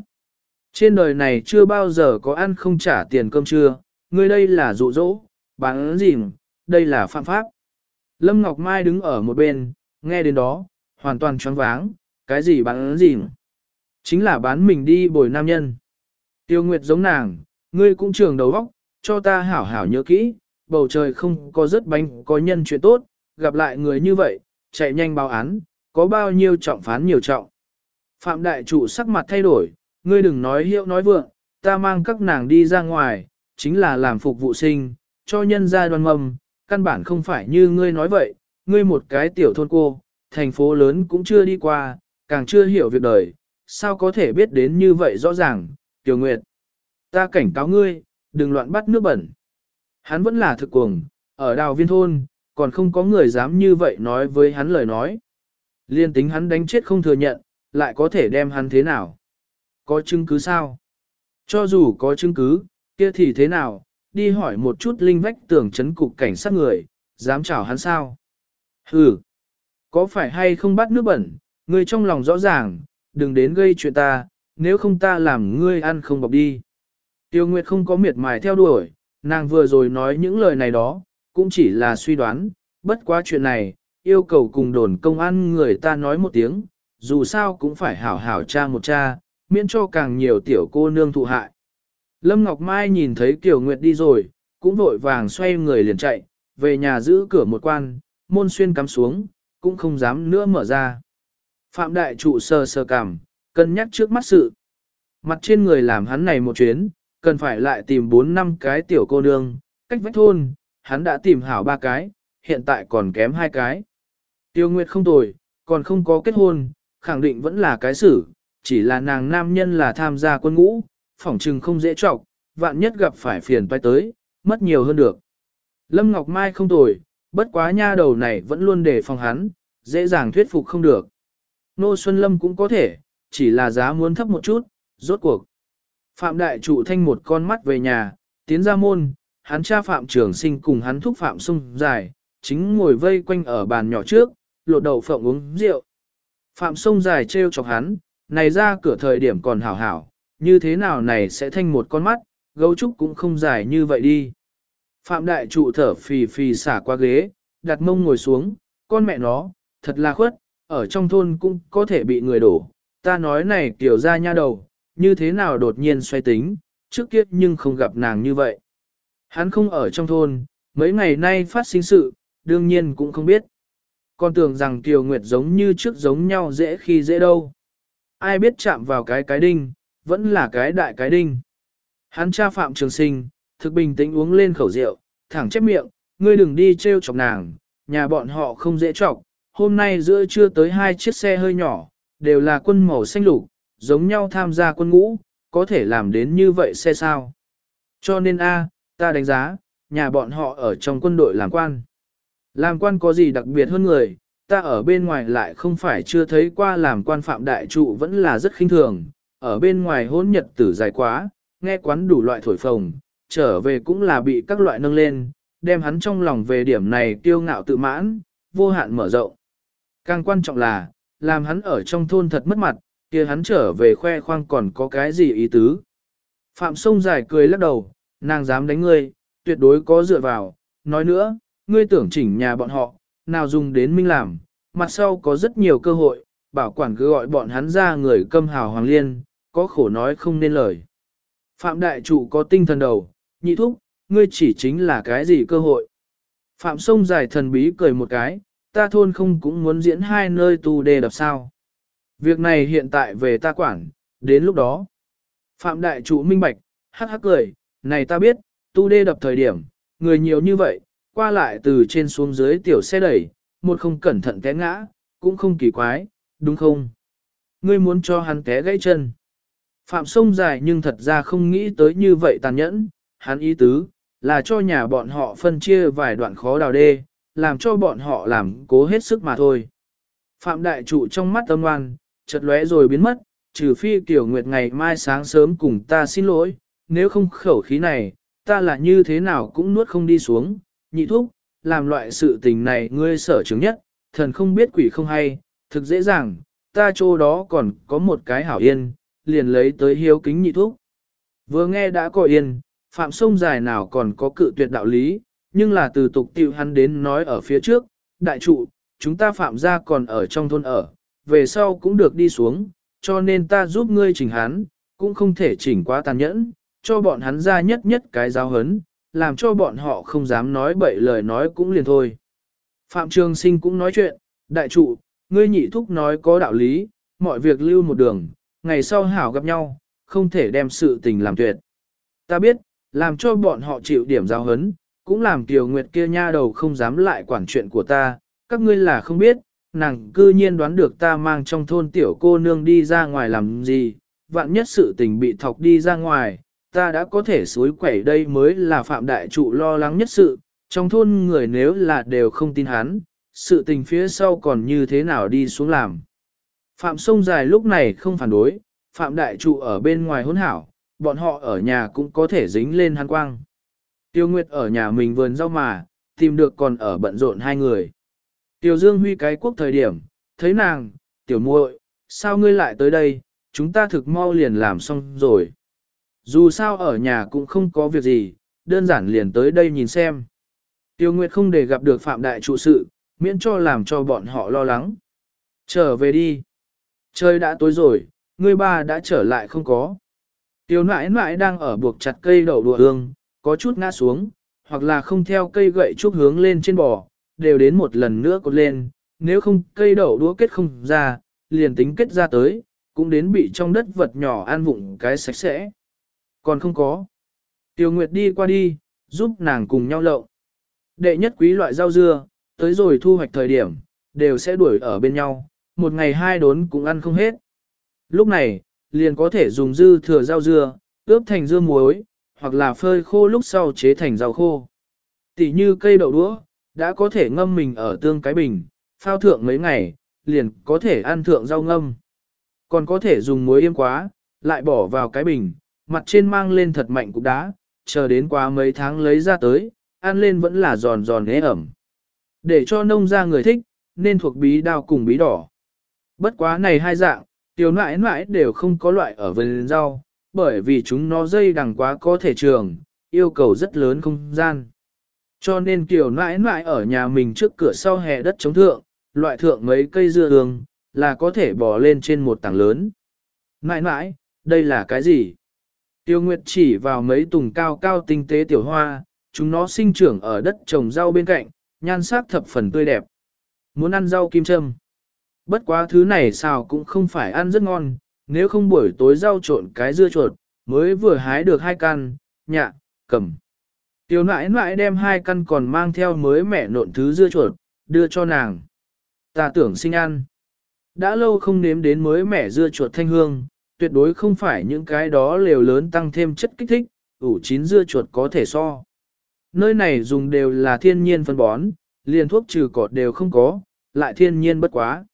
Trên đời này chưa bao giờ có ăn không trả tiền cơm trưa, ngươi đây là dụ dỗ, bán gì, đây là phạm pháp. Lâm Ngọc Mai đứng ở một bên, nghe đến đó, hoàn toàn choáng váng, cái gì bán gì? Chính là bán mình đi bồi nam nhân. Tiêu Nguyệt giống nàng, ngươi cũng trường đầu óc, cho ta hảo hảo nhớ kỹ, bầu trời không có rất bánh có nhân chuyện tốt, gặp lại người như vậy, chạy nhanh báo án, có bao nhiêu trọng phán nhiều trọng. Phạm đại trụ sắc mặt thay đổi, ngươi đừng nói hiệu nói vượng, ta mang các nàng đi ra ngoài, chính là làm phục vụ sinh, cho nhân gia đoan mầm, căn bản không phải như ngươi nói vậy, ngươi một cái tiểu thôn cô, thành phố lớn cũng chưa đi qua, càng chưa hiểu việc đời, sao có thể biết đến như vậy rõ ràng, Tiểu Nguyệt. Ta cảnh cáo ngươi, đừng loạn bắt nước bẩn. Hắn vẫn là thực cuồng, ở đào viên thôn, còn không có người dám như vậy nói với hắn lời nói. Liên tính hắn đánh chết không thừa nhận, lại có thể đem hắn thế nào? Có chứng cứ sao? Cho dù có chứng cứ, kia thì thế nào? Đi hỏi một chút linh vách tưởng chấn cục cảnh sát người, dám chào hắn sao? Hừ! Có phải hay không bắt nước bẩn? Người trong lòng rõ ràng, đừng đến gây chuyện ta, nếu không ta làm ngươi ăn không bọc đi. Tiêu Nguyệt không có miệt mài theo đuổi, nàng vừa rồi nói những lời này đó, cũng chỉ là suy đoán, bất quá chuyện này, yêu cầu cùng đồn công an người ta nói một tiếng, dù sao cũng phải hảo hảo cha một cha, miễn cho càng nhiều tiểu cô nương thụ hại. Lâm Ngọc Mai nhìn thấy Kiều Nguyệt đi rồi, cũng vội vàng xoay người liền chạy, về nhà giữ cửa một quan, môn xuyên cắm xuống, cũng không dám nữa mở ra. Phạm đại trụ sờ sờ cảm, cân nhắc trước mắt sự. Mặt trên người làm hắn này một chuyến, cần phải lại tìm 4 năm cái tiểu cô nương, cách vách thôn, hắn đã tìm hảo ba cái, hiện tại còn kém hai cái. Tiêu Nguyệt không tồi, còn không có kết hôn, khẳng định vẫn là cái xử, chỉ là nàng nam nhân là tham gia quân ngũ, phỏng trừng không dễ trọc, vạn nhất gặp phải phiền toái tới, mất nhiều hơn được. Lâm Ngọc Mai không tồi, bất quá nha đầu này vẫn luôn đề phòng hắn, dễ dàng thuyết phục không được. Nô Xuân Lâm cũng có thể, chỉ là giá muốn thấp một chút, rốt cuộc. Phạm Đại Trụ thanh một con mắt về nhà, tiến ra môn, hắn cha Phạm Trường Sinh cùng hắn thúc Phạm Sung dài, chính ngồi vây quanh ở bàn nhỏ trước, lột đầu phộng uống rượu. Phạm Sung dài trêu chọc hắn, này ra cửa thời điểm còn hảo hảo, như thế nào này sẽ thanh một con mắt, gấu trúc cũng không dài như vậy đi. Phạm Đại Trụ thở phì phì xả qua ghế, đặt mông ngồi xuống, con mẹ nó, thật là khuất, ở trong thôn cũng có thể bị người đổ. Ta nói này kiểu ra nha đầu, như thế nào đột nhiên xoay tính, trước kia nhưng không gặp nàng như vậy. Hắn không ở trong thôn, mấy ngày nay phát sinh sự, đương nhiên cũng không biết. Con tưởng rằng Kiều Nguyệt giống như trước giống nhau dễ khi dễ đâu. Ai biết chạm vào cái cái đinh, vẫn là cái đại cái đinh. Hắn cha Phạm Trường Sinh, thực bình tĩnh uống lên khẩu rượu, thẳng chép miệng, ngươi đừng đi trêu chọc nàng, nhà bọn họ không dễ chọc. Hôm nay giữa trưa tới hai chiếc xe hơi nhỏ, đều là quân màu xanh lục, giống nhau tham gia quân ngũ, có thể làm đến như vậy xe sao. Cho nên a, ta đánh giá, nhà bọn họ ở trong quân đội làm quan. Làm quan có gì đặc biệt hơn người, ta ở bên ngoài lại không phải chưa thấy qua làm quan phạm đại trụ vẫn là rất khinh thường, ở bên ngoài hôn nhật tử dài quá, nghe quán đủ loại thổi phồng, trở về cũng là bị các loại nâng lên, đem hắn trong lòng về điểm này tiêu ngạo tự mãn, vô hạn mở rộng. Càng quan trọng là, làm hắn ở trong thôn thật mất mặt, kia hắn trở về khoe khoang còn có cái gì ý tứ. Phạm sông dài cười lắc đầu, nàng dám đánh ngươi, tuyệt đối có dựa vào, nói nữa, ngươi tưởng chỉnh nhà bọn họ, nào dùng đến minh làm, mặt sau có rất nhiều cơ hội, bảo quản cứ gọi bọn hắn ra người câm hào hoàng liên, có khổ nói không nên lời. Phạm đại trụ có tinh thần đầu, nhị thúc, ngươi chỉ chính là cái gì cơ hội. Phạm sông dài thần bí cười một cái, ta thôn không cũng muốn diễn hai nơi tu đề đập sao. Việc này hiện tại về ta quản, đến lúc đó. Phạm đại trụ minh bạch, hắc hắc cười, này ta biết, tu đê đập thời điểm, người nhiều như vậy, qua lại từ trên xuống dưới tiểu xe đẩy, một không cẩn thận té ngã, cũng không kỳ quái, đúng không? Ngươi muốn cho hắn té gãy chân. Phạm sông dài nhưng thật ra không nghĩ tới như vậy tàn nhẫn, hắn ý tứ, là cho nhà bọn họ phân chia vài đoạn khó đào đê, làm cho bọn họ làm cố hết sức mà thôi. Phạm đại trụ trong mắt âm ngoan, chợt lóe rồi biến mất, trừ phi tiểu nguyệt ngày mai sáng sớm cùng ta xin lỗi, nếu không khẩu khí này, ta là như thế nào cũng nuốt không đi xuống, nhị thúc, làm loại sự tình này ngươi sở chứng nhất, thần không biết quỷ không hay, thực dễ dàng, ta chỗ đó còn có một cái hảo yên, liền lấy tới hiếu kính nhị thúc. Vừa nghe đã có yên, phạm sông dài nào còn có cự tuyệt đạo lý, nhưng là từ tục tiêu hắn đến nói ở phía trước, đại trụ, chúng ta phạm ra còn ở trong thôn ở, về sau cũng được đi xuống, cho nên ta giúp ngươi chỉnh hắn, cũng không thể chỉnh quá tàn nhẫn, cho bọn hắn ra nhất nhất cái giáo hấn, làm cho bọn họ không dám nói bậy lời nói cũng liền thôi. Phạm Trường Sinh cũng nói chuyện, đại trụ, ngươi nhị thúc nói có đạo lý, mọi việc lưu một đường, ngày sau hảo gặp nhau, không thể đem sự tình làm tuyệt. Ta biết, làm cho bọn họ chịu điểm giao hấn, cũng làm Kiều Nguyệt kia nha đầu không dám lại quản chuyện của ta, các ngươi là không biết, nàng cư nhiên đoán được ta mang trong thôn tiểu cô nương đi ra ngoài làm gì, vạn nhất sự tình bị thọc đi ra ngoài, ta đã có thể suối quẩy đây mới là phạm đại trụ lo lắng nhất sự, trong thôn người nếu là đều không tin hắn, sự tình phía sau còn như thế nào đi xuống làm. Phạm sông dài lúc này không phản đối, phạm đại trụ ở bên ngoài hỗn hảo, bọn họ ở nhà cũng có thể dính lên hắn quang. Tiêu Nguyệt ở nhà mình vườn rau mà, tìm được còn ở bận rộn hai người. Tiêu Dương Huy cái quốc thời điểm, thấy nàng, tiểu muội, sao ngươi lại tới đây, chúng ta thực mau liền làm xong rồi. Dù sao ở nhà cũng không có việc gì, đơn giản liền tới đây nhìn xem. Tiêu Nguyệt không để gặp được Phạm Đại trụ sự, miễn cho làm cho bọn họ lo lắng. Trở về đi. Trời đã tối rồi, ngươi ba đã trở lại không có. Tiểu nãi nãi đang ở buộc chặt cây đậu đùa hương, có chút ngã xuống, hoặc là không theo cây gậy trúc hướng lên trên bò, đều đến một lần nữa cột lên, nếu không cây đậu đũa kết không ra, liền tính kết ra tới, cũng đến bị trong đất vật nhỏ an vụng cái sạch sẽ. Còn không có. Tiểu Nguyệt đi qua đi, giúp nàng cùng nhau lậu. Đệ nhất quý loại rau dưa, tới rồi thu hoạch thời điểm, đều sẽ đuổi ở bên nhau, một ngày hai đốn cũng ăn không hết. Lúc này, liền có thể dùng dư thừa rau dưa, ướp thành dưa muối, hoặc là phơi khô lúc sau chế thành rau khô. Tỷ như cây đậu đũa, đã có thể ngâm mình ở tương cái bình, phao thượng mấy ngày, liền có thể ăn thượng rau ngâm. Còn có thể dùng muối yêm quá, lại bỏ vào cái bình, mặt trên mang lên thật mạnh cục đá, chờ đến quá mấy tháng lấy ra tới, ăn lên vẫn là giòn giòn ế ẩm. Để cho nông ra người thích, nên thuộc bí đao cùng bí đỏ. Bất quá này hai dạng, tiểu nãi nãi đều không có loại ở vườn rau, bởi vì chúng nó dây đằng quá có thể trường, yêu cầu rất lớn không gian. Cho nên tiểu nãi nãi ở nhà mình trước cửa sau hè đất chống thượng, loại thượng mấy cây dưa hương, là có thể bò lên trên một tảng lớn. Nãi nãi, đây là cái gì? Tiêu Nguyệt chỉ vào mấy tùng cao cao tinh tế tiểu hoa, chúng nó sinh trưởng ở đất trồng rau bên cạnh, nhan sắc thập phần tươi đẹp. Muốn ăn rau kim châm. Bất quá thứ này sao cũng không phải ăn rất ngon, nếu không buổi tối rau trộn cái dưa chuột, mới vừa hái được hai căn, nhạ, cầm. Tiểu nãi nãi đem hai căn còn mang theo mới mẹ nộn thứ dưa chuột, đưa cho nàng. Ta tưởng sinh ăn. Đã lâu không nếm đến mới mẻ dưa chuột thanh hương, tuyệt đối không phải những cái đó liều lớn tăng thêm chất kích thích, ủ chín dưa chuột có thể so. Nơi này dùng đều là thiên nhiên phân bón, liền thuốc trừ cọt đều không có, lại thiên nhiên bất quá.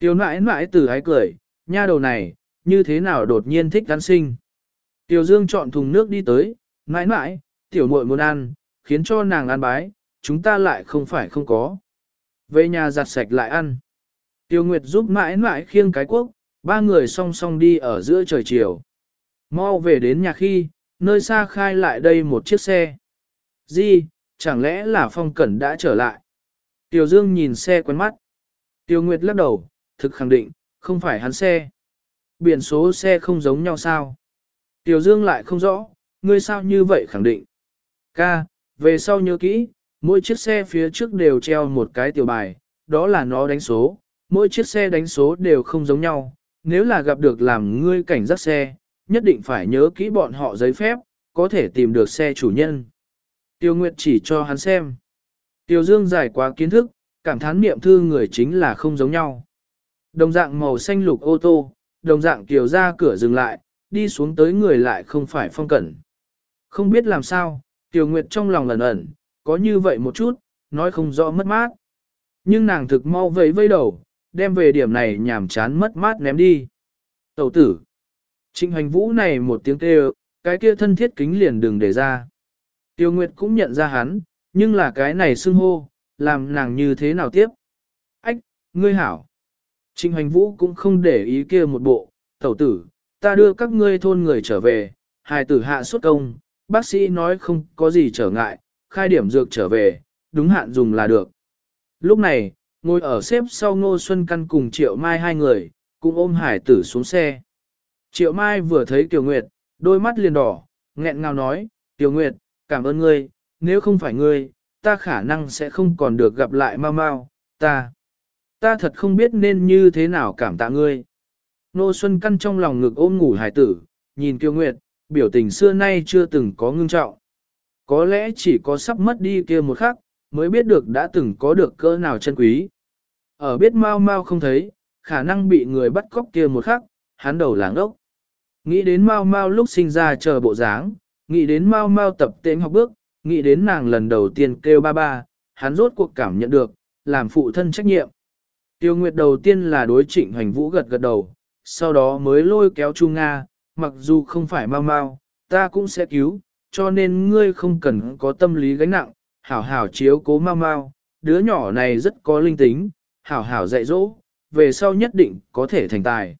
Tiểu nãi nãi từ ái cười, nha đầu này, như thế nào đột nhiên thích gắn sinh. Tiểu Dương chọn thùng nước đi tới, nãi nãi, tiểu muội muốn ăn, khiến cho nàng ăn bái, chúng ta lại không phải không có. Về nhà giặt sạch lại ăn. Tiêu Nguyệt giúp mãi mãi khiêng cái quốc, ba người song song đi ở giữa trời chiều. Mau về đến nhà khi, nơi xa khai lại đây một chiếc xe. Di, chẳng lẽ là phong cẩn đã trở lại? Tiêu Dương nhìn xe quen mắt. Tiêu Nguyệt lắc đầu, thực khẳng định, không phải hắn xe. Biển số xe không giống nhau sao? Tiểu Dương lại không rõ, ngươi sao như vậy khẳng định. Ca, về sau nhớ kỹ, mỗi chiếc xe phía trước đều treo một cái tiểu bài, đó là nó đánh số, mỗi chiếc xe đánh số đều không giống nhau, nếu là gặp được làm ngươi cảnh giác xe, nhất định phải nhớ kỹ bọn họ giấy phép, có thể tìm được xe chủ nhân. Tiêu Nguyệt chỉ cho hắn xem. Tiêu Dương giải quá kiến thức, cảm thán niệm thư người chính là không giống nhau. Đồng dạng màu xanh lục ô tô, đồng dạng kiều ra cửa dừng lại, đi xuống tới người lại không phải phong cẩn. Không biết làm sao, Tiểu Nguyệt trong lòng ẩn ẩn, có như vậy một chút, nói không rõ mất mát. Nhưng nàng thực mau vẫy vây đầu, đem về điểm này nhảm chán mất mát ném đi. Tẩu tử. Trịnh hành vũ này một tiếng kêu, cái kia thân thiết kính liền đừng để ra. Tiêu Nguyệt cũng nhận ra hắn, nhưng là cái này xưng hô, làm nàng như thế nào tiếp. Ách, ngươi hảo. Trịnh hành vũ cũng không để ý kia một bộ, tẩu tử, ta đưa các ngươi thôn người trở về, hài tử hạ xuất công, bác sĩ nói không có gì trở ngại, khai điểm dược trở về, đúng hạn dùng là được. Lúc này, ngồi ở xếp sau Ngô Xuân Căn cùng Triệu Mai hai người, cũng ôm hải tử xuống xe. Triệu Mai vừa thấy Kiều Nguyệt, đôi mắt liền đỏ, nghẹn ngào nói, Kiều Nguyệt, cảm ơn ngươi, nếu không phải ngươi, ta khả năng sẽ không còn được gặp lại Mau Mau, ta. Ta thật không biết nên như thế nào cảm tạ ngươi. Nô Xuân Căn trong lòng ngực ôm ngủ hải tử, nhìn Kiều Nguyệt, biểu tình xưa nay chưa từng có ngưng trọng. Có lẽ chỉ có sắp mất đi kia một khắc, mới biết được đã từng có được cỡ nào chân quý. Ở biết mau mau không thấy, khả năng bị người bắt cóc kia một khắc, hắn đầu láng ốc. Nghĩ đến mau mau lúc sinh ra chờ bộ dáng, nghĩ đến mau mau tập tên học bước, nghĩ đến nàng lần đầu tiên kêu ba ba, hắn rốt cuộc cảm nhận được, làm phụ thân trách nhiệm. Tiêu Nguyệt đầu tiên là đối trịnh hoành vũ gật gật đầu, sau đó mới lôi kéo Chu Nga, mặc dù không phải mau mau, ta cũng sẽ cứu, cho nên ngươi không cần có tâm lý gánh nặng, hảo hảo chiếu cố mau mau, đứa nhỏ này rất có linh tính, hảo hảo dạy dỗ, về sau nhất định có thể thành tài.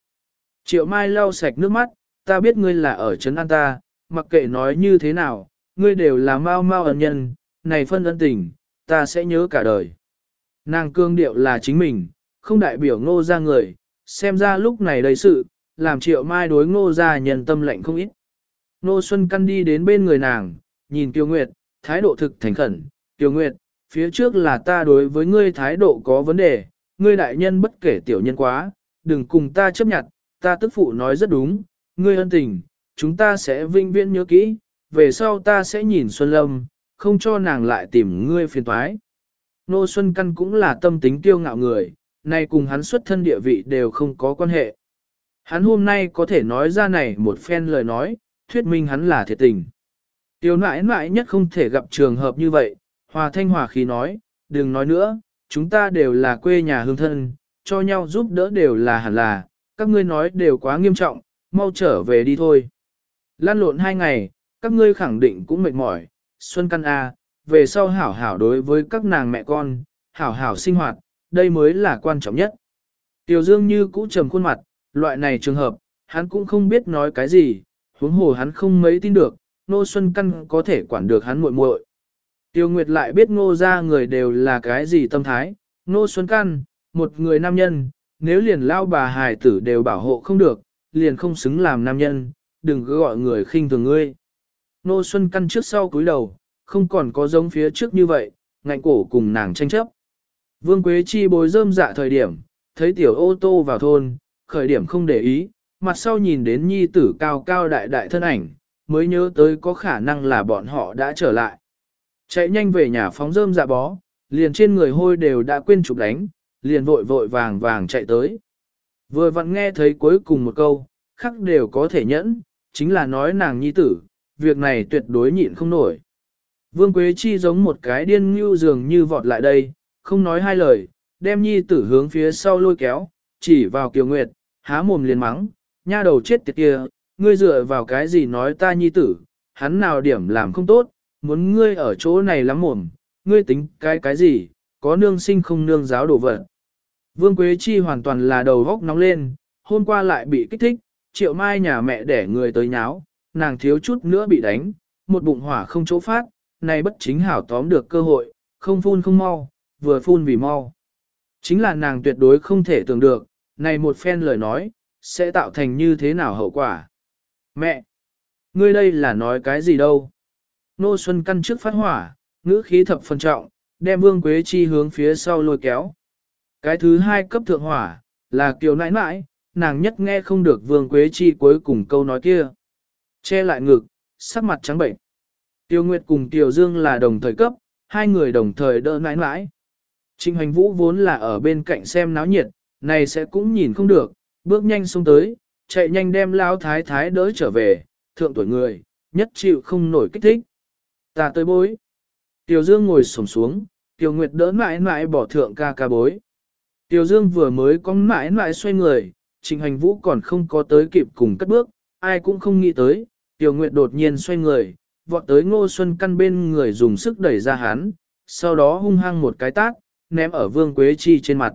Triệu Mai lau sạch nước mắt, ta biết ngươi là ở trấn an ta, mặc kệ nói như thế nào, ngươi đều là mau mau ân nhân, này phân ân tình, ta sẽ nhớ cả đời. Nàng cương điệu là chính mình, không đại biểu ngô ra người, xem ra lúc này đầy sự, làm triệu mai đối ngô ra nhân tâm lệnh không ít. Ngô Xuân Căn đi đến bên người nàng, nhìn Tiêu Nguyệt, thái độ thực thành khẩn, Tiêu Nguyệt, phía trước là ta đối với ngươi thái độ có vấn đề, ngươi đại nhân bất kể tiểu nhân quá, đừng cùng ta chấp nhận, ta tức phụ nói rất đúng, ngươi ân tình, chúng ta sẽ vinh viễn nhớ kỹ, về sau ta sẽ nhìn Xuân Lâm, không cho nàng lại tìm ngươi phiền toái. Nô Xuân Căn cũng là tâm tính tiêu ngạo người, nay cùng hắn xuất thân địa vị đều không có quan hệ. Hắn hôm nay có thể nói ra này một phen lời nói, thuyết minh hắn là thiệt tình. Tiêu nãi nãi nhất không thể gặp trường hợp như vậy, hòa thanh hòa khí nói, đừng nói nữa, chúng ta đều là quê nhà hương thân, cho nhau giúp đỡ đều là hẳn là, các ngươi nói đều quá nghiêm trọng, mau trở về đi thôi. Lan lộn hai ngày, các ngươi khẳng định cũng mệt mỏi, Xuân Căn A, về sau hảo hảo đối với các nàng mẹ con, hảo hảo sinh hoạt, đây mới là quan trọng nhất. Tiểu Dương như cũ trầm khuôn mặt, loại này trường hợp, hắn cũng không biết nói cái gì, huống hồ hắn không mấy tin được, Nô Xuân Căn có thể quản được hắn muội muội. Tiêu Nguyệt lại biết ngô ra người đều là cái gì tâm thái, Nô Xuân Căn, một người nam nhân, nếu liền lao bà hài tử đều bảo hộ không được, liền không xứng làm nam nhân, đừng cứ gọi người khinh thường ngươi. Nô Xuân Căn trước sau cúi đầu, không còn có giống phía trước như vậy, ngạnh cổ cùng nàng tranh chấp. Vương Quế Chi bối rơm dạ thời điểm, thấy tiểu ô tô vào thôn, khởi điểm không để ý, mặt sau nhìn đến nhi tử cao cao đại đại thân ảnh, mới nhớ tới có khả năng là bọn họ đã trở lại. Chạy nhanh về nhà phóng rơm dạ bó, liền trên người hôi đều đã quên chụp đánh, liền vội vội vàng vàng chạy tới. Vừa vặn nghe thấy cuối cùng một câu, khắc đều có thể nhẫn, chính là nói nàng nhi tử, việc này tuyệt đối nhịn không nổi. Vương Quế Chi giống một cái điên như dường như vọt lại đây, không nói hai lời, đem nhi tử hướng phía sau lôi kéo, chỉ vào Kiều Nguyệt, há mồm liền mắng, nha đầu chết tiệt kia, ngươi dựa vào cái gì nói ta nhi tử, hắn nào điểm làm không tốt, muốn ngươi ở chỗ này lắm mồm, ngươi tính cái cái gì, có nương sinh không nương giáo đổ vật. Vương Quế Chi hoàn toàn là đầu góc nóng lên, hôm qua lại bị kích thích, triệu mai nhà mẹ đẻ người tới nháo, nàng thiếu chút nữa bị đánh, một bụng hỏa không chỗ phát, này bất chính hảo tóm được cơ hội, không phun không mau, vừa phun vì mau. Chính là nàng tuyệt đối không thể tưởng được, này một phen lời nói, sẽ tạo thành như thế nào hậu quả. Mẹ! Ngươi đây là nói cái gì đâu? Nô Xuân căn trước phát hỏa, ngữ khí thập phân trọng, đem Vương Quế Chi hướng phía sau lôi kéo. Cái thứ hai cấp thượng hỏa, là kiều nãi nãi, nàng nhất nghe không được Vương Quế Chi cuối cùng câu nói kia. Che lại ngực, sắc mặt trắng bệnh. Tiêu Nguyệt cùng Tiêu Dương là đồng thời cấp, hai người đồng thời đỡ nãi nãi. Trình Hoành Vũ vốn là ở bên cạnh xem náo nhiệt, này sẽ cũng nhìn không được, bước nhanh xuống tới, chạy nhanh đem lao thái thái đỡ trở về, thượng tuổi người, nhất chịu không nổi kích thích. Ta tới bối. Tiêu Dương ngồi xổm xuống, Tiêu Nguyệt đỡ mãi mãi bỏ thượng ca ca bối. Tiêu Dương vừa mới có mãi mãi xoay người, Trình Hành Vũ còn không có tới kịp cùng cất bước, ai cũng không nghĩ tới, Tiêu Nguyệt đột nhiên xoay người, vọt tới Ngô Xuân Căn bên người dùng sức đẩy ra hắn, sau đó hung hăng một cái tát, ném ở Vương Quế Chi trên mặt.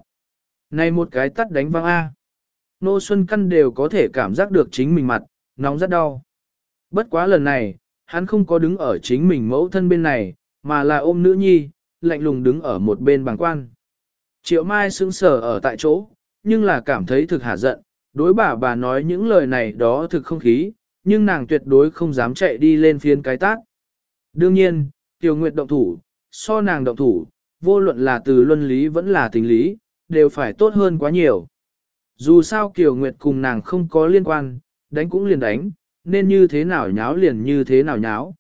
Này một cái tát đánh văng A. nô Xuân Căn đều có thể cảm giác được chính mình mặt, nóng rất đau. Bất quá lần này, hắn không có đứng ở chính mình mẫu thân bên này, mà là ôm nữ nhi, lạnh lùng đứng ở một bên bàn quan. Triệu Mai sững sờ ở tại chỗ, nhưng là cảm thấy thực hả giận, đối bà bà nói những lời này đó thực không khí, nhưng nàng tuyệt đối không dám chạy đi lên phiến cái tác. Đương nhiên, tiểu Nguyệt động thủ, so nàng động thủ, vô luận là từ luân lý vẫn là tình lý, đều phải tốt hơn quá nhiều. Dù sao Kiều Nguyệt cùng nàng không có liên quan, đánh cũng liền đánh, nên như thế nào nháo liền như thế nào nháo.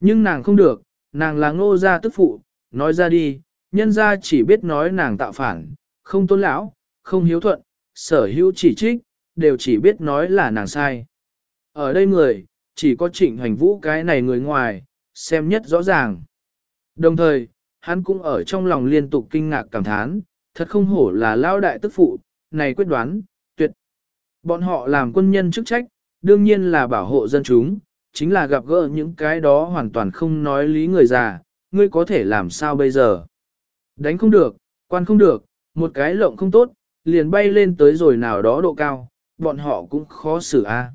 Nhưng nàng không được, nàng là ngô gia tức phụ, nói ra đi, nhân gia chỉ biết nói nàng tạo phản, không tôn lão, không hiếu thuận, sở hữu chỉ trích, đều chỉ biết nói là nàng sai. Ở đây người, chỉ có trịnh hành vũ cái này người ngoài, xem nhất rõ ràng. Đồng thời, hắn cũng ở trong lòng liên tục kinh ngạc cảm thán, thật không hổ là lao đại tức phụ, này quyết đoán, tuyệt. Bọn họ làm quân nhân chức trách, đương nhiên là bảo hộ dân chúng, chính là gặp gỡ những cái đó hoàn toàn không nói lý người già, ngươi có thể làm sao bây giờ. Đánh không được, quan không được, một cái lộng không tốt, liền bay lên tới rồi nào đó độ cao, bọn họ cũng khó xử a.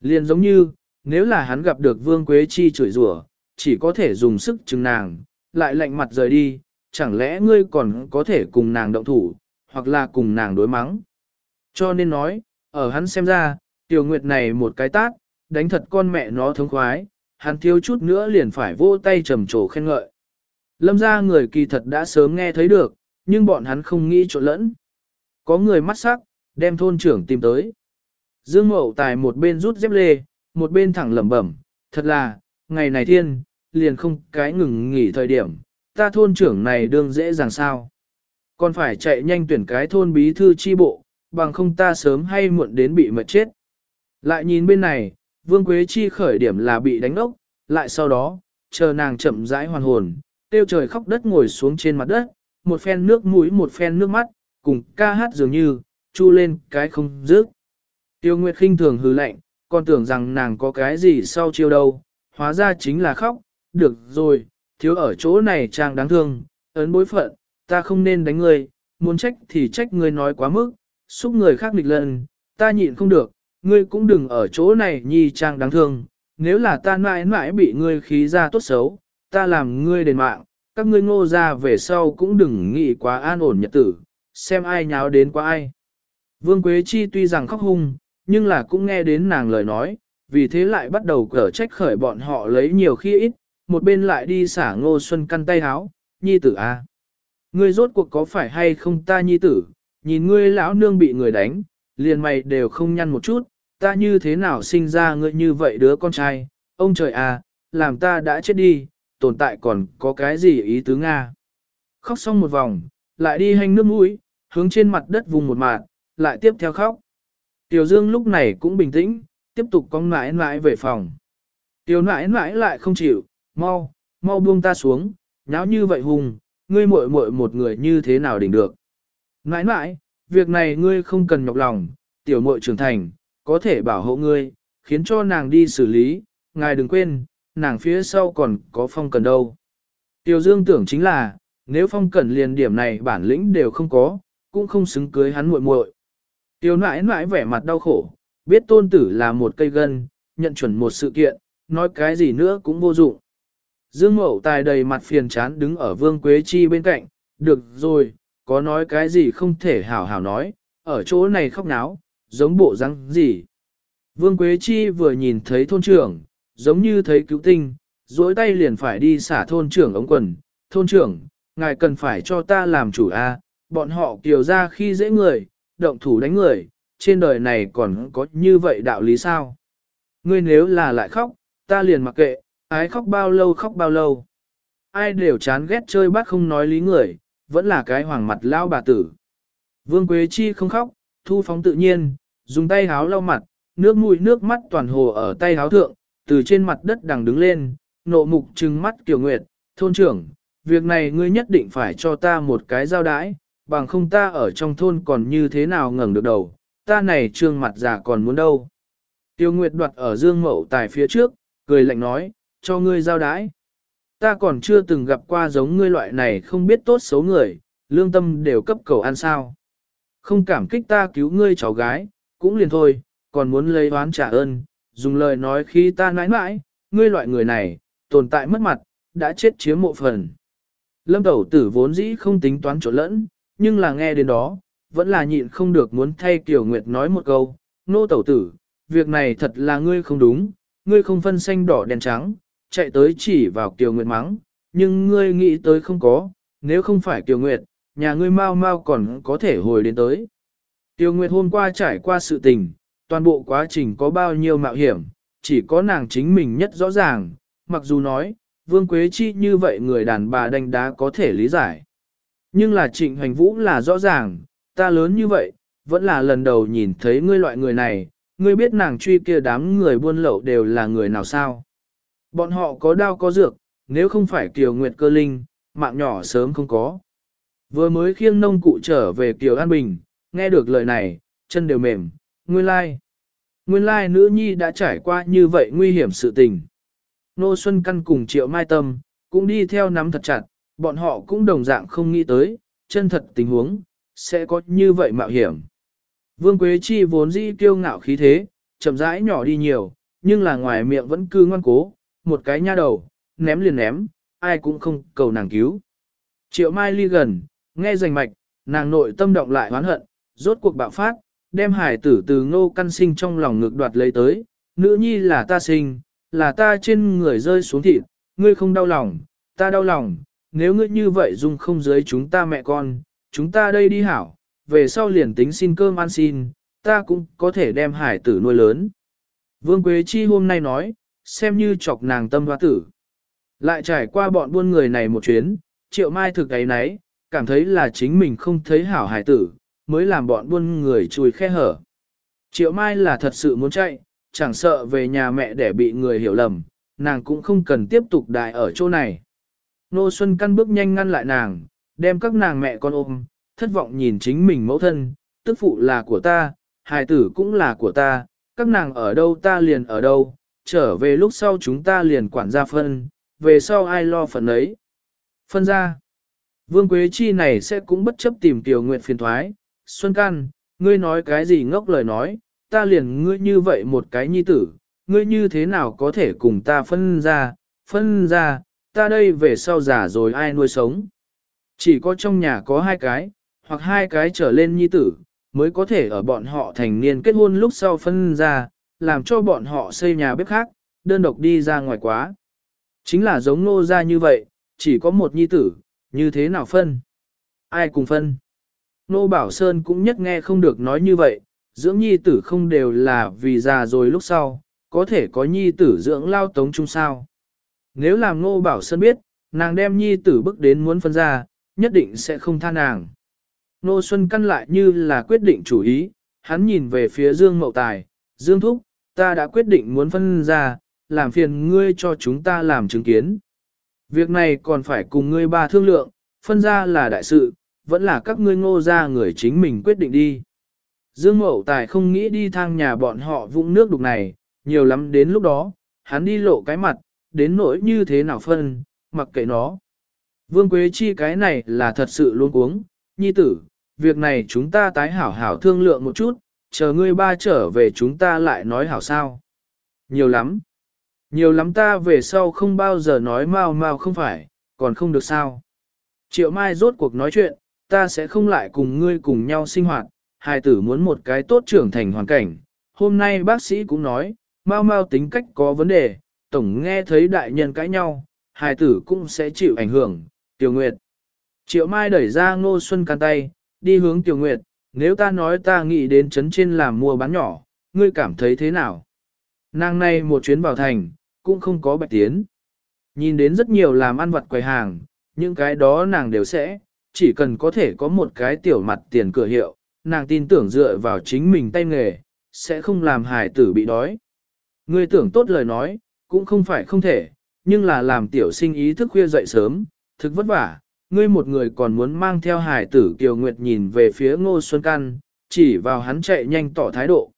Liền giống như, nếu là hắn gặp được Vương Quế Chi chửi rủa, chỉ có thể dùng sức chừng nàng, lại lạnh mặt rời đi, chẳng lẽ ngươi còn có thể cùng nàng động thủ, hoặc là cùng nàng đối mắng. Cho nên nói, ở hắn xem ra, tiểu nguyệt này một cái tát, đánh thật con mẹ nó thống khoái, hắn thiếu chút nữa liền phải vỗ tay trầm trồ khen ngợi. Lâm ra người kỳ thật đã sớm nghe thấy được, nhưng bọn hắn không nghĩ trộn lẫn. Có người mắt sắc, đem thôn trưởng tìm tới. Dương Mậu Tài một bên rút dép lê, một bên thẳng lẩm bẩm, thật là, ngày này thiên, liền không cái ngừng nghỉ thời điểm, ta thôn trưởng này đương dễ dàng sao. Còn phải chạy nhanh tuyển cái thôn bí thư chi bộ, bằng không ta sớm hay muộn đến bị mệt chết. Lại nhìn bên này, Vương Quế Chi khởi điểm là bị đánh ốc, lại sau đó, chờ nàng chậm rãi hoàn hồn, tiêu trời khóc đất ngồi xuống trên mặt đất, một phen nước mũi một phen nước mắt, cùng ca hát dường như, chu lên cái không dứt. Tiêu Nguyệt khinh thường hừ lạnh, còn tưởng rằng nàng có cái gì sau chiêu đâu, hóa ra chính là khóc, được rồi, thiếu ở chỗ này trang đáng thương, ấn bối phận, ta không nên đánh ngươi, muốn trách thì trách ngươi nói quá mức, xúc người khác nghịch lần, ta nhịn không được, ngươi cũng đừng ở chỗ này nhi trang đáng thương, nếu là ta mãi mãi bị ngươi khí ra tốt xấu, ta làm ngươi đền mạng, các ngươi ngô ra về sau cũng đừng nghĩ quá an ổn nhật tử, xem ai nháo đến quá ai. Vương Quế Chi tuy rằng khóc hung, nhưng là cũng nghe đến nàng lời nói, vì thế lại bắt đầu cở trách khởi bọn họ lấy nhiều khi ít, một bên lại đi xả ngô xuân căn tay háo, nhi tử a, à. Ngươi rốt cuộc có phải hay không ta nhi tử, nhìn ngươi lão nương bị người đánh, liền mày đều không nhăn một chút, ta như thế nào sinh ra ngươi như vậy đứa con trai, ông trời à, làm ta đã chết đi, tồn tại còn có cái gì ý tứ Nga. Khóc xong một vòng, lại đi hành nước mũi, hướng trên mặt đất vùng một mạt, lại tiếp theo khóc. Tiểu Dương lúc này cũng bình tĩnh, tiếp tục con mãi mãi về phòng. Tiểu mãi mãi lại không chịu, mau, mau buông ta xuống, nháo như vậy hùng, ngươi muội muội một người như thế nào đỉnh được. Nãi nãi, việc này ngươi không cần nhọc lòng, tiểu muội trưởng thành, có thể bảo hộ ngươi, khiến cho nàng đi xử lý, ngài đừng quên, nàng phía sau còn có phong cần đâu. Tiểu Dương tưởng chính là, nếu phong cần liền điểm này bản lĩnh đều không có, cũng không xứng cưới hắn muội muội. Tiểu nãi nãi vẻ mặt đau khổ, biết tôn tử là một cây gân, nhận chuẩn một sự kiện, nói cái gì nữa cũng vô dụng. Dương Mậu Tài đầy mặt phiền chán đứng ở Vương Quế Chi bên cạnh, được rồi, có nói cái gì không thể hảo hảo nói, ở chỗ này khóc náo, giống bộ răng gì. Vương Quế Chi vừa nhìn thấy thôn trưởng, giống như thấy cứu tinh, duỗi tay liền phải đi xả thôn trưởng ống quần. Thôn trưởng, ngài cần phải cho ta làm chủ a, bọn họ kiều ra khi dễ người, động thủ đánh người, trên đời này còn có như vậy đạo lý sao? Ngươi nếu là lại khóc, ta liền mặc kệ, ái khóc bao lâu khóc bao lâu. Ai đều chán ghét chơi bắt không nói lý người, vẫn là cái hoàng mặt lao bà tử. Vương Quế Chi không khóc, thu phóng tự nhiên, dùng tay háo lau mặt, nước mũi nước mắt toàn hồ ở tay háo thượng, từ trên mặt đất đằng đứng lên, nộ mục trừng mắt Kiều Nguyệt, thôn trưởng, việc này ngươi nhất định phải cho ta một cái giao đãi, bằng không ta ở trong thôn còn như thế nào ngẩng được đầu, ta này trương mặt già còn muốn đâu. Tiêu Nguyệt đoạt ở Dương Mậu Tài phía trước, cười lạnh nói, cho ngươi giao đãi. Ta còn chưa từng gặp qua giống ngươi loại này không biết tốt xấu người, lương tâm đều cấp cầu ăn sao. Không cảm kích ta cứu ngươi cháu gái, cũng liền thôi, còn muốn lấy oán trả ơn, dùng lời nói khi ta nãi nãi, ngươi loại người này, tồn tại mất mặt, đã chết chiếm mộ phần. Lâm tẩu tử vốn dĩ không tính toán chỗ lẫn, nhưng là nghe đến đó, vẫn là nhịn không được muốn thay Kiều Nguyệt nói một câu, nô tẩu tử, việc này thật là ngươi không đúng, ngươi không phân xanh đỏ đen trắng, chạy tới chỉ vào Kiều Nguyệt mắng, nhưng ngươi nghĩ tới không có, nếu không phải Kiều Nguyệt, nhà ngươi mau mau còn có thể hồi đến tới. Kiều Nguyệt hôm qua trải qua sự tình, toàn bộ quá trình có bao nhiêu mạo hiểm, chỉ có nàng chính mình nhất rõ ràng, mặc dù nói, Vương Quế Chi như vậy người đàn bà đánh đá có thể lý giải. Nhưng là trịnh hoành vũ là rõ ràng, ta lớn như vậy, vẫn là lần đầu nhìn thấy ngươi loại người này, ngươi biết nàng truy kia đám người buôn lậu đều là người nào sao. Bọn họ có đao có dược, nếu không phải Kiều Nguyệt cơ linh, mạng nhỏ sớm không có. Vừa mới khiêng nông cụ trở về Kiều An Bình, nghe được lời này, chân đều mềm, nguyên lai. Nguyên lai nữ nhi đã trải qua như vậy nguy hiểm sự tình. Nô Xuân Căn cùng Triệu Mai Tâm, cũng đi theo nắm thật chặt, bọn họ cũng đồng dạng không nghĩ tới, chân thật tình huống, sẽ có như vậy mạo hiểm. Vương Quế Chi vốn dĩ kiêu ngạo khí thế, chậm rãi nhỏ đi nhiều, nhưng là ngoài miệng vẫn cư ngoan cố, một cái nha đầu, ném liền ném, ai cũng không cầu nàng cứu. Triệu Mai ly gần, nghe rành mạch, nàng nội tâm động lại hoán hận, rốt cuộc bạo phát, đem hải tử từ ngô căn sinh trong lòng ngược đoạt lấy tới, nữ nhi là ta sinh, là ta trên người rơi xuống thịt, ngươi không đau lòng, ta đau lòng, nếu ngươi như vậy dung không dưới chúng ta mẹ con, chúng ta đây đi hảo, về sau liền tính xin cơm ăn xin, ta cũng có thể đem hải tử nuôi lớn. Vương Quế Chi hôm nay nói, xem như chọc nàng tâm hoa tử. Lại trải qua bọn buôn người này một chuyến, triệu mai thực ấy nấy, cảm thấy là chính mình không thấy hảo hải tử, mới làm bọn buôn người chùi khe hở. Triệu mai là thật sự muốn chạy, chẳng sợ về nhà mẹ để bị người hiểu lầm, nàng cũng không cần tiếp tục đại ở chỗ này. Nô Xuân căn bước nhanh ngăn lại nàng, đem các nàng mẹ con ôm, thất vọng nhìn chính mình mẫu thân, tức phụ là của ta, hài tử cũng là của ta, các nàng ở đâu ta liền ở đâu, trở về lúc sau chúng ta liền quản gia phân, về sau ai lo phần ấy. Phân ra, Vương Quế Chi này sẽ cũng bất chấp tìm Tiểu Nguyệt phiền thoái, Xuân Can, ngươi nói cái gì ngốc lời nói, ta liền ngươi như vậy một cái nhi tử, ngươi như thế nào có thể cùng ta phân ra, phân ra, ta đây về sau già rồi ai nuôi sống. Chỉ có trong nhà có hai cái, hoặc hai cái trở lên nhi tử, mới có thể ở bọn họ thành niên kết hôn lúc sau phân ra, làm cho bọn họ xây nhà bếp khác, đơn độc đi ra ngoài quá. Chính là giống nô ra như vậy, chỉ có một nhi tử, như thế nào phân? Ai cùng phân? Nô Bảo Sơn cũng nhất nghe không được nói như vậy, dưỡng nhi tử không đều là vì già rồi lúc sau, có thể có nhi tử dưỡng lao tống chung sao. Nếu làm Nô Bảo Sơn biết, nàng đem nhi tử bước đến muốn phân ra, nhất định sẽ không tha nàng. Nô Xuân căn lại như là quyết định chủ ý, hắn nhìn về phía Dương Mậu Tài, Dương Thúc, ta đã quyết định muốn phân ra, làm phiền ngươi cho chúng ta làm chứng kiến. Việc này còn phải cùng ngươi ba thương lượng, phân ra là đại sự, vẫn là các ngươi ngô ra người chính mình quyết định đi. Dương Mậu Tài không nghĩ đi thang nhà bọn họ vũng nước đục này, nhiều lắm đến lúc đó, hắn đi lộ cái mặt, đến nỗi như thế nào phân, mặc kệ nó. Vương Quế Chi cái này là thật sự luôn uống, nhi tử, việc này chúng ta tái hảo hảo thương lượng một chút, chờ ngươi ba trở về chúng ta lại nói hảo sao. Nhiều lắm. Nhiều lắm ta về sau không bao giờ nói mau mau không phải, còn không được sao. Triệu Mai rốt cuộc nói chuyện, ta sẽ không lại cùng ngươi cùng nhau sinh hoạt, hai tử muốn một cái tốt trưởng thành hoàn cảnh. Hôm nay bác sĩ cũng nói, mau mau tính cách có vấn đề, tổng nghe thấy đại nhân cãi nhau, hai tử cũng sẽ chịu ảnh hưởng, Tiểu Nguyệt. Triệu Mai đẩy ra Ngô Xuân can tay, đi hướng Tiểu Nguyệt, nếu ta nói ta nghĩ đến chấn trên làm mua bán nhỏ, ngươi cảm thấy thế nào? Nàng này một chuyến vào thành, cũng không có bạch tiến. Nhìn đến rất nhiều làm ăn vặt quầy hàng, những cái đó nàng đều sẽ, chỉ cần có thể có một cái tiểu mặt tiền cửa hiệu, nàng tin tưởng dựa vào chính mình tay nghề, sẽ không làm hài tử bị đói. Ngươi tưởng tốt lời nói, cũng không phải không thể, nhưng là làm tiểu sinh ý thức khuya dậy sớm, thực vất vả, ngươi một người còn muốn mang theo Hải tử Kiều Nguyệt nhìn về phía Ngô Xuân Căn, chỉ vào hắn chạy nhanh tỏ thái độ.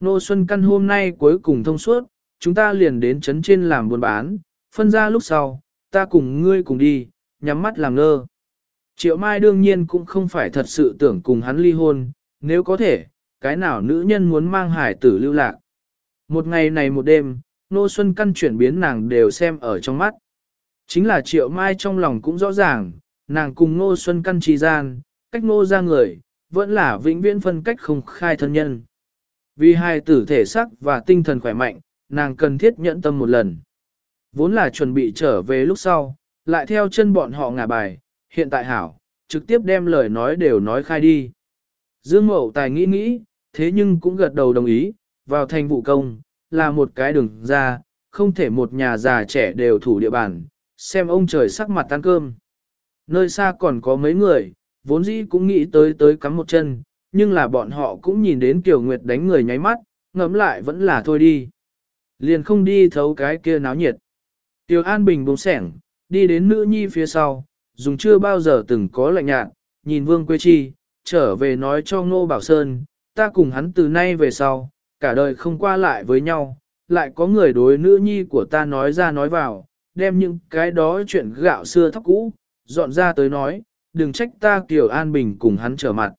Ngô Xuân Căn hôm nay cuối cùng thông suốt, chúng ta liền đến chấn trên làm buôn bán, phân ra lúc sau, ta cùng ngươi cùng đi, nhắm mắt làm ngơ. Triệu Mai đương nhiên cũng không phải thật sự tưởng cùng hắn ly hôn, nếu có thể, cái nào nữ nhân muốn mang hải tử lưu lạc. Một ngày này một đêm, Nô Xuân Căn chuyển biến nàng đều xem ở trong mắt. Chính là Triệu Mai trong lòng cũng rõ ràng, nàng cùng Nô Xuân Căn trì gian, cách Nô ra người, vẫn là vĩnh viễn phân cách không khai thân nhân. Vì hai tử thể sắc và tinh thần khỏe mạnh, nàng cần thiết nhẫn tâm một lần. Vốn là chuẩn bị trở về lúc sau, lại theo chân bọn họ ngả bài, hiện tại hảo, trực tiếp đem lời nói đều nói khai đi. Dương Mậu Tài nghĩ nghĩ, thế nhưng cũng gật đầu đồng ý, vào thành vụ công, là một cái đường ra, không thể một nhà già trẻ đều thủ địa bàn, xem ông trời sắc mặt tan cơm. Nơi xa còn có mấy người, vốn dĩ cũng nghĩ tới tới cắm một chân, nhưng là bọn họ cũng nhìn đến Kiều Nguyệt đánh người nháy mắt, ngẫm lại vẫn là thôi đi. Liền không đi thấu cái kia náo nhiệt. Tiêu An Bình bông sẻng, đi đến nữ nhi phía sau, dùng chưa bao giờ từng có lạnh nhạt, nhìn Vương Quế Chi, trở về nói cho Ngô Bảo Sơn, ta cùng hắn từ nay về sau, cả đời không qua lại với nhau, lại có người đối nữ nhi của ta nói ra nói vào, đem những cái đó chuyện gạo xưa thóc cũ, dọn ra tới nói, đừng trách ta Tiểu An Bình cùng hắn trở mặt.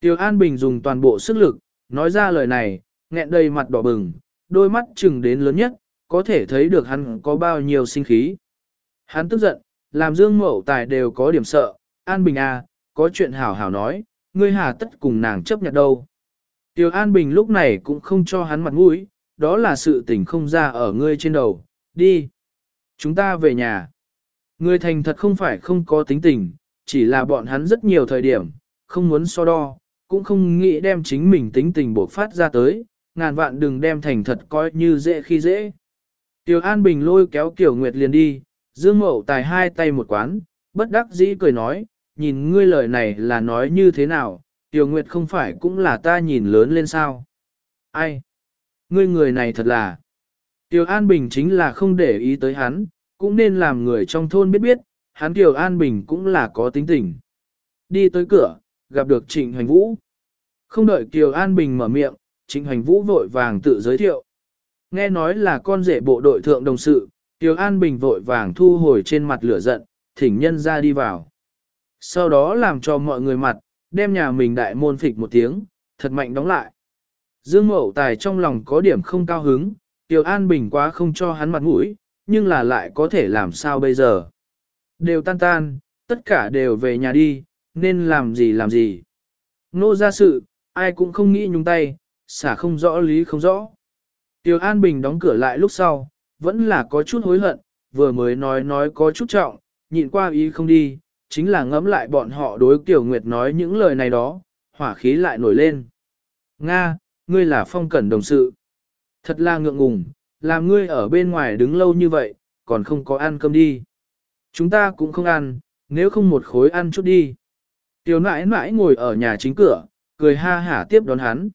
Tiểu An Bình dùng toàn bộ sức lực, nói ra lời này, nghẹn đầy mặt đỏ bừng, đôi mắt chừng đến lớn nhất, có thể thấy được hắn có bao nhiêu sinh khí. Hắn tức giận, làm dương mậu tài đều có điểm sợ, An Bình à, có chuyện hảo hảo nói, ngươi hà tất cùng nàng chấp nhận đâu. Tiểu An Bình lúc này cũng không cho hắn mặt mũi, đó là sự tình không ra ở ngươi trên đầu, đi. Chúng ta về nhà. người thành thật không phải không có tính tình, chỉ là bọn hắn rất nhiều thời điểm, không muốn so đo, cũng không nghĩ đem chính mình tính tình bộc phát ra tới, ngàn vạn đừng đem thành thật coi như dễ khi dễ. Tiểu An Bình lôi kéo Kiều Nguyệt liền đi, Dương Mậu tài hai tay một quán, bất đắc dĩ cười nói, nhìn ngươi lời này là nói như thế nào, Tiểu Nguyệt không phải cũng là ta nhìn lớn lên sao. Ai? Ngươi người này thật là... Tiểu An Bình chính là không để ý tới hắn, cũng nên làm người trong thôn biết biết, hắn Tiểu An Bình cũng là có tính tình. Đi tới cửa, gặp được Trịnh Hoành Vũ. Không đợi Kiều An Bình mở miệng, Trịnh Hoành Vũ vội vàng tự giới thiệu. Nghe nói là con rể bộ đội thượng đồng sự, Kiều An Bình vội vàng thu hồi trên mặt lửa giận, thỉnh nhân ra đi vào. Sau đó làm cho mọi người mặt, đem nhà mình đại môn phịch một tiếng, thật mạnh đóng lại. Dương Mậu Tài trong lòng có điểm không cao hứng, Tiểu An Bình quá không cho hắn mặt mũi, nhưng là lại có thể làm sao bây giờ. Đều tan tan, tất cả đều về nhà đi, nên làm gì làm gì. Nô ra sự, ai cũng không nghĩ nhung tay, xả không rõ lý không rõ. Tiểu An Bình đóng cửa lại lúc sau, vẫn là có chút hối hận, vừa mới nói nói có chút trọng, nhịn qua ý không đi, chính là ngẫm lại bọn họ đối Kiều Nguyệt nói những lời này đó, hỏa khí lại nổi lên. Nga, ngươi là phong cẩn đồng sự. Thật là ngượng ngùng, làm ngươi ở bên ngoài đứng lâu như vậy, còn không có ăn cơm đi. Chúng ta cũng không ăn, nếu không một khối ăn chút đi. Tiểu nãi nãi ngồi ở nhà chính cửa, cười ha hả tiếp đón hắn.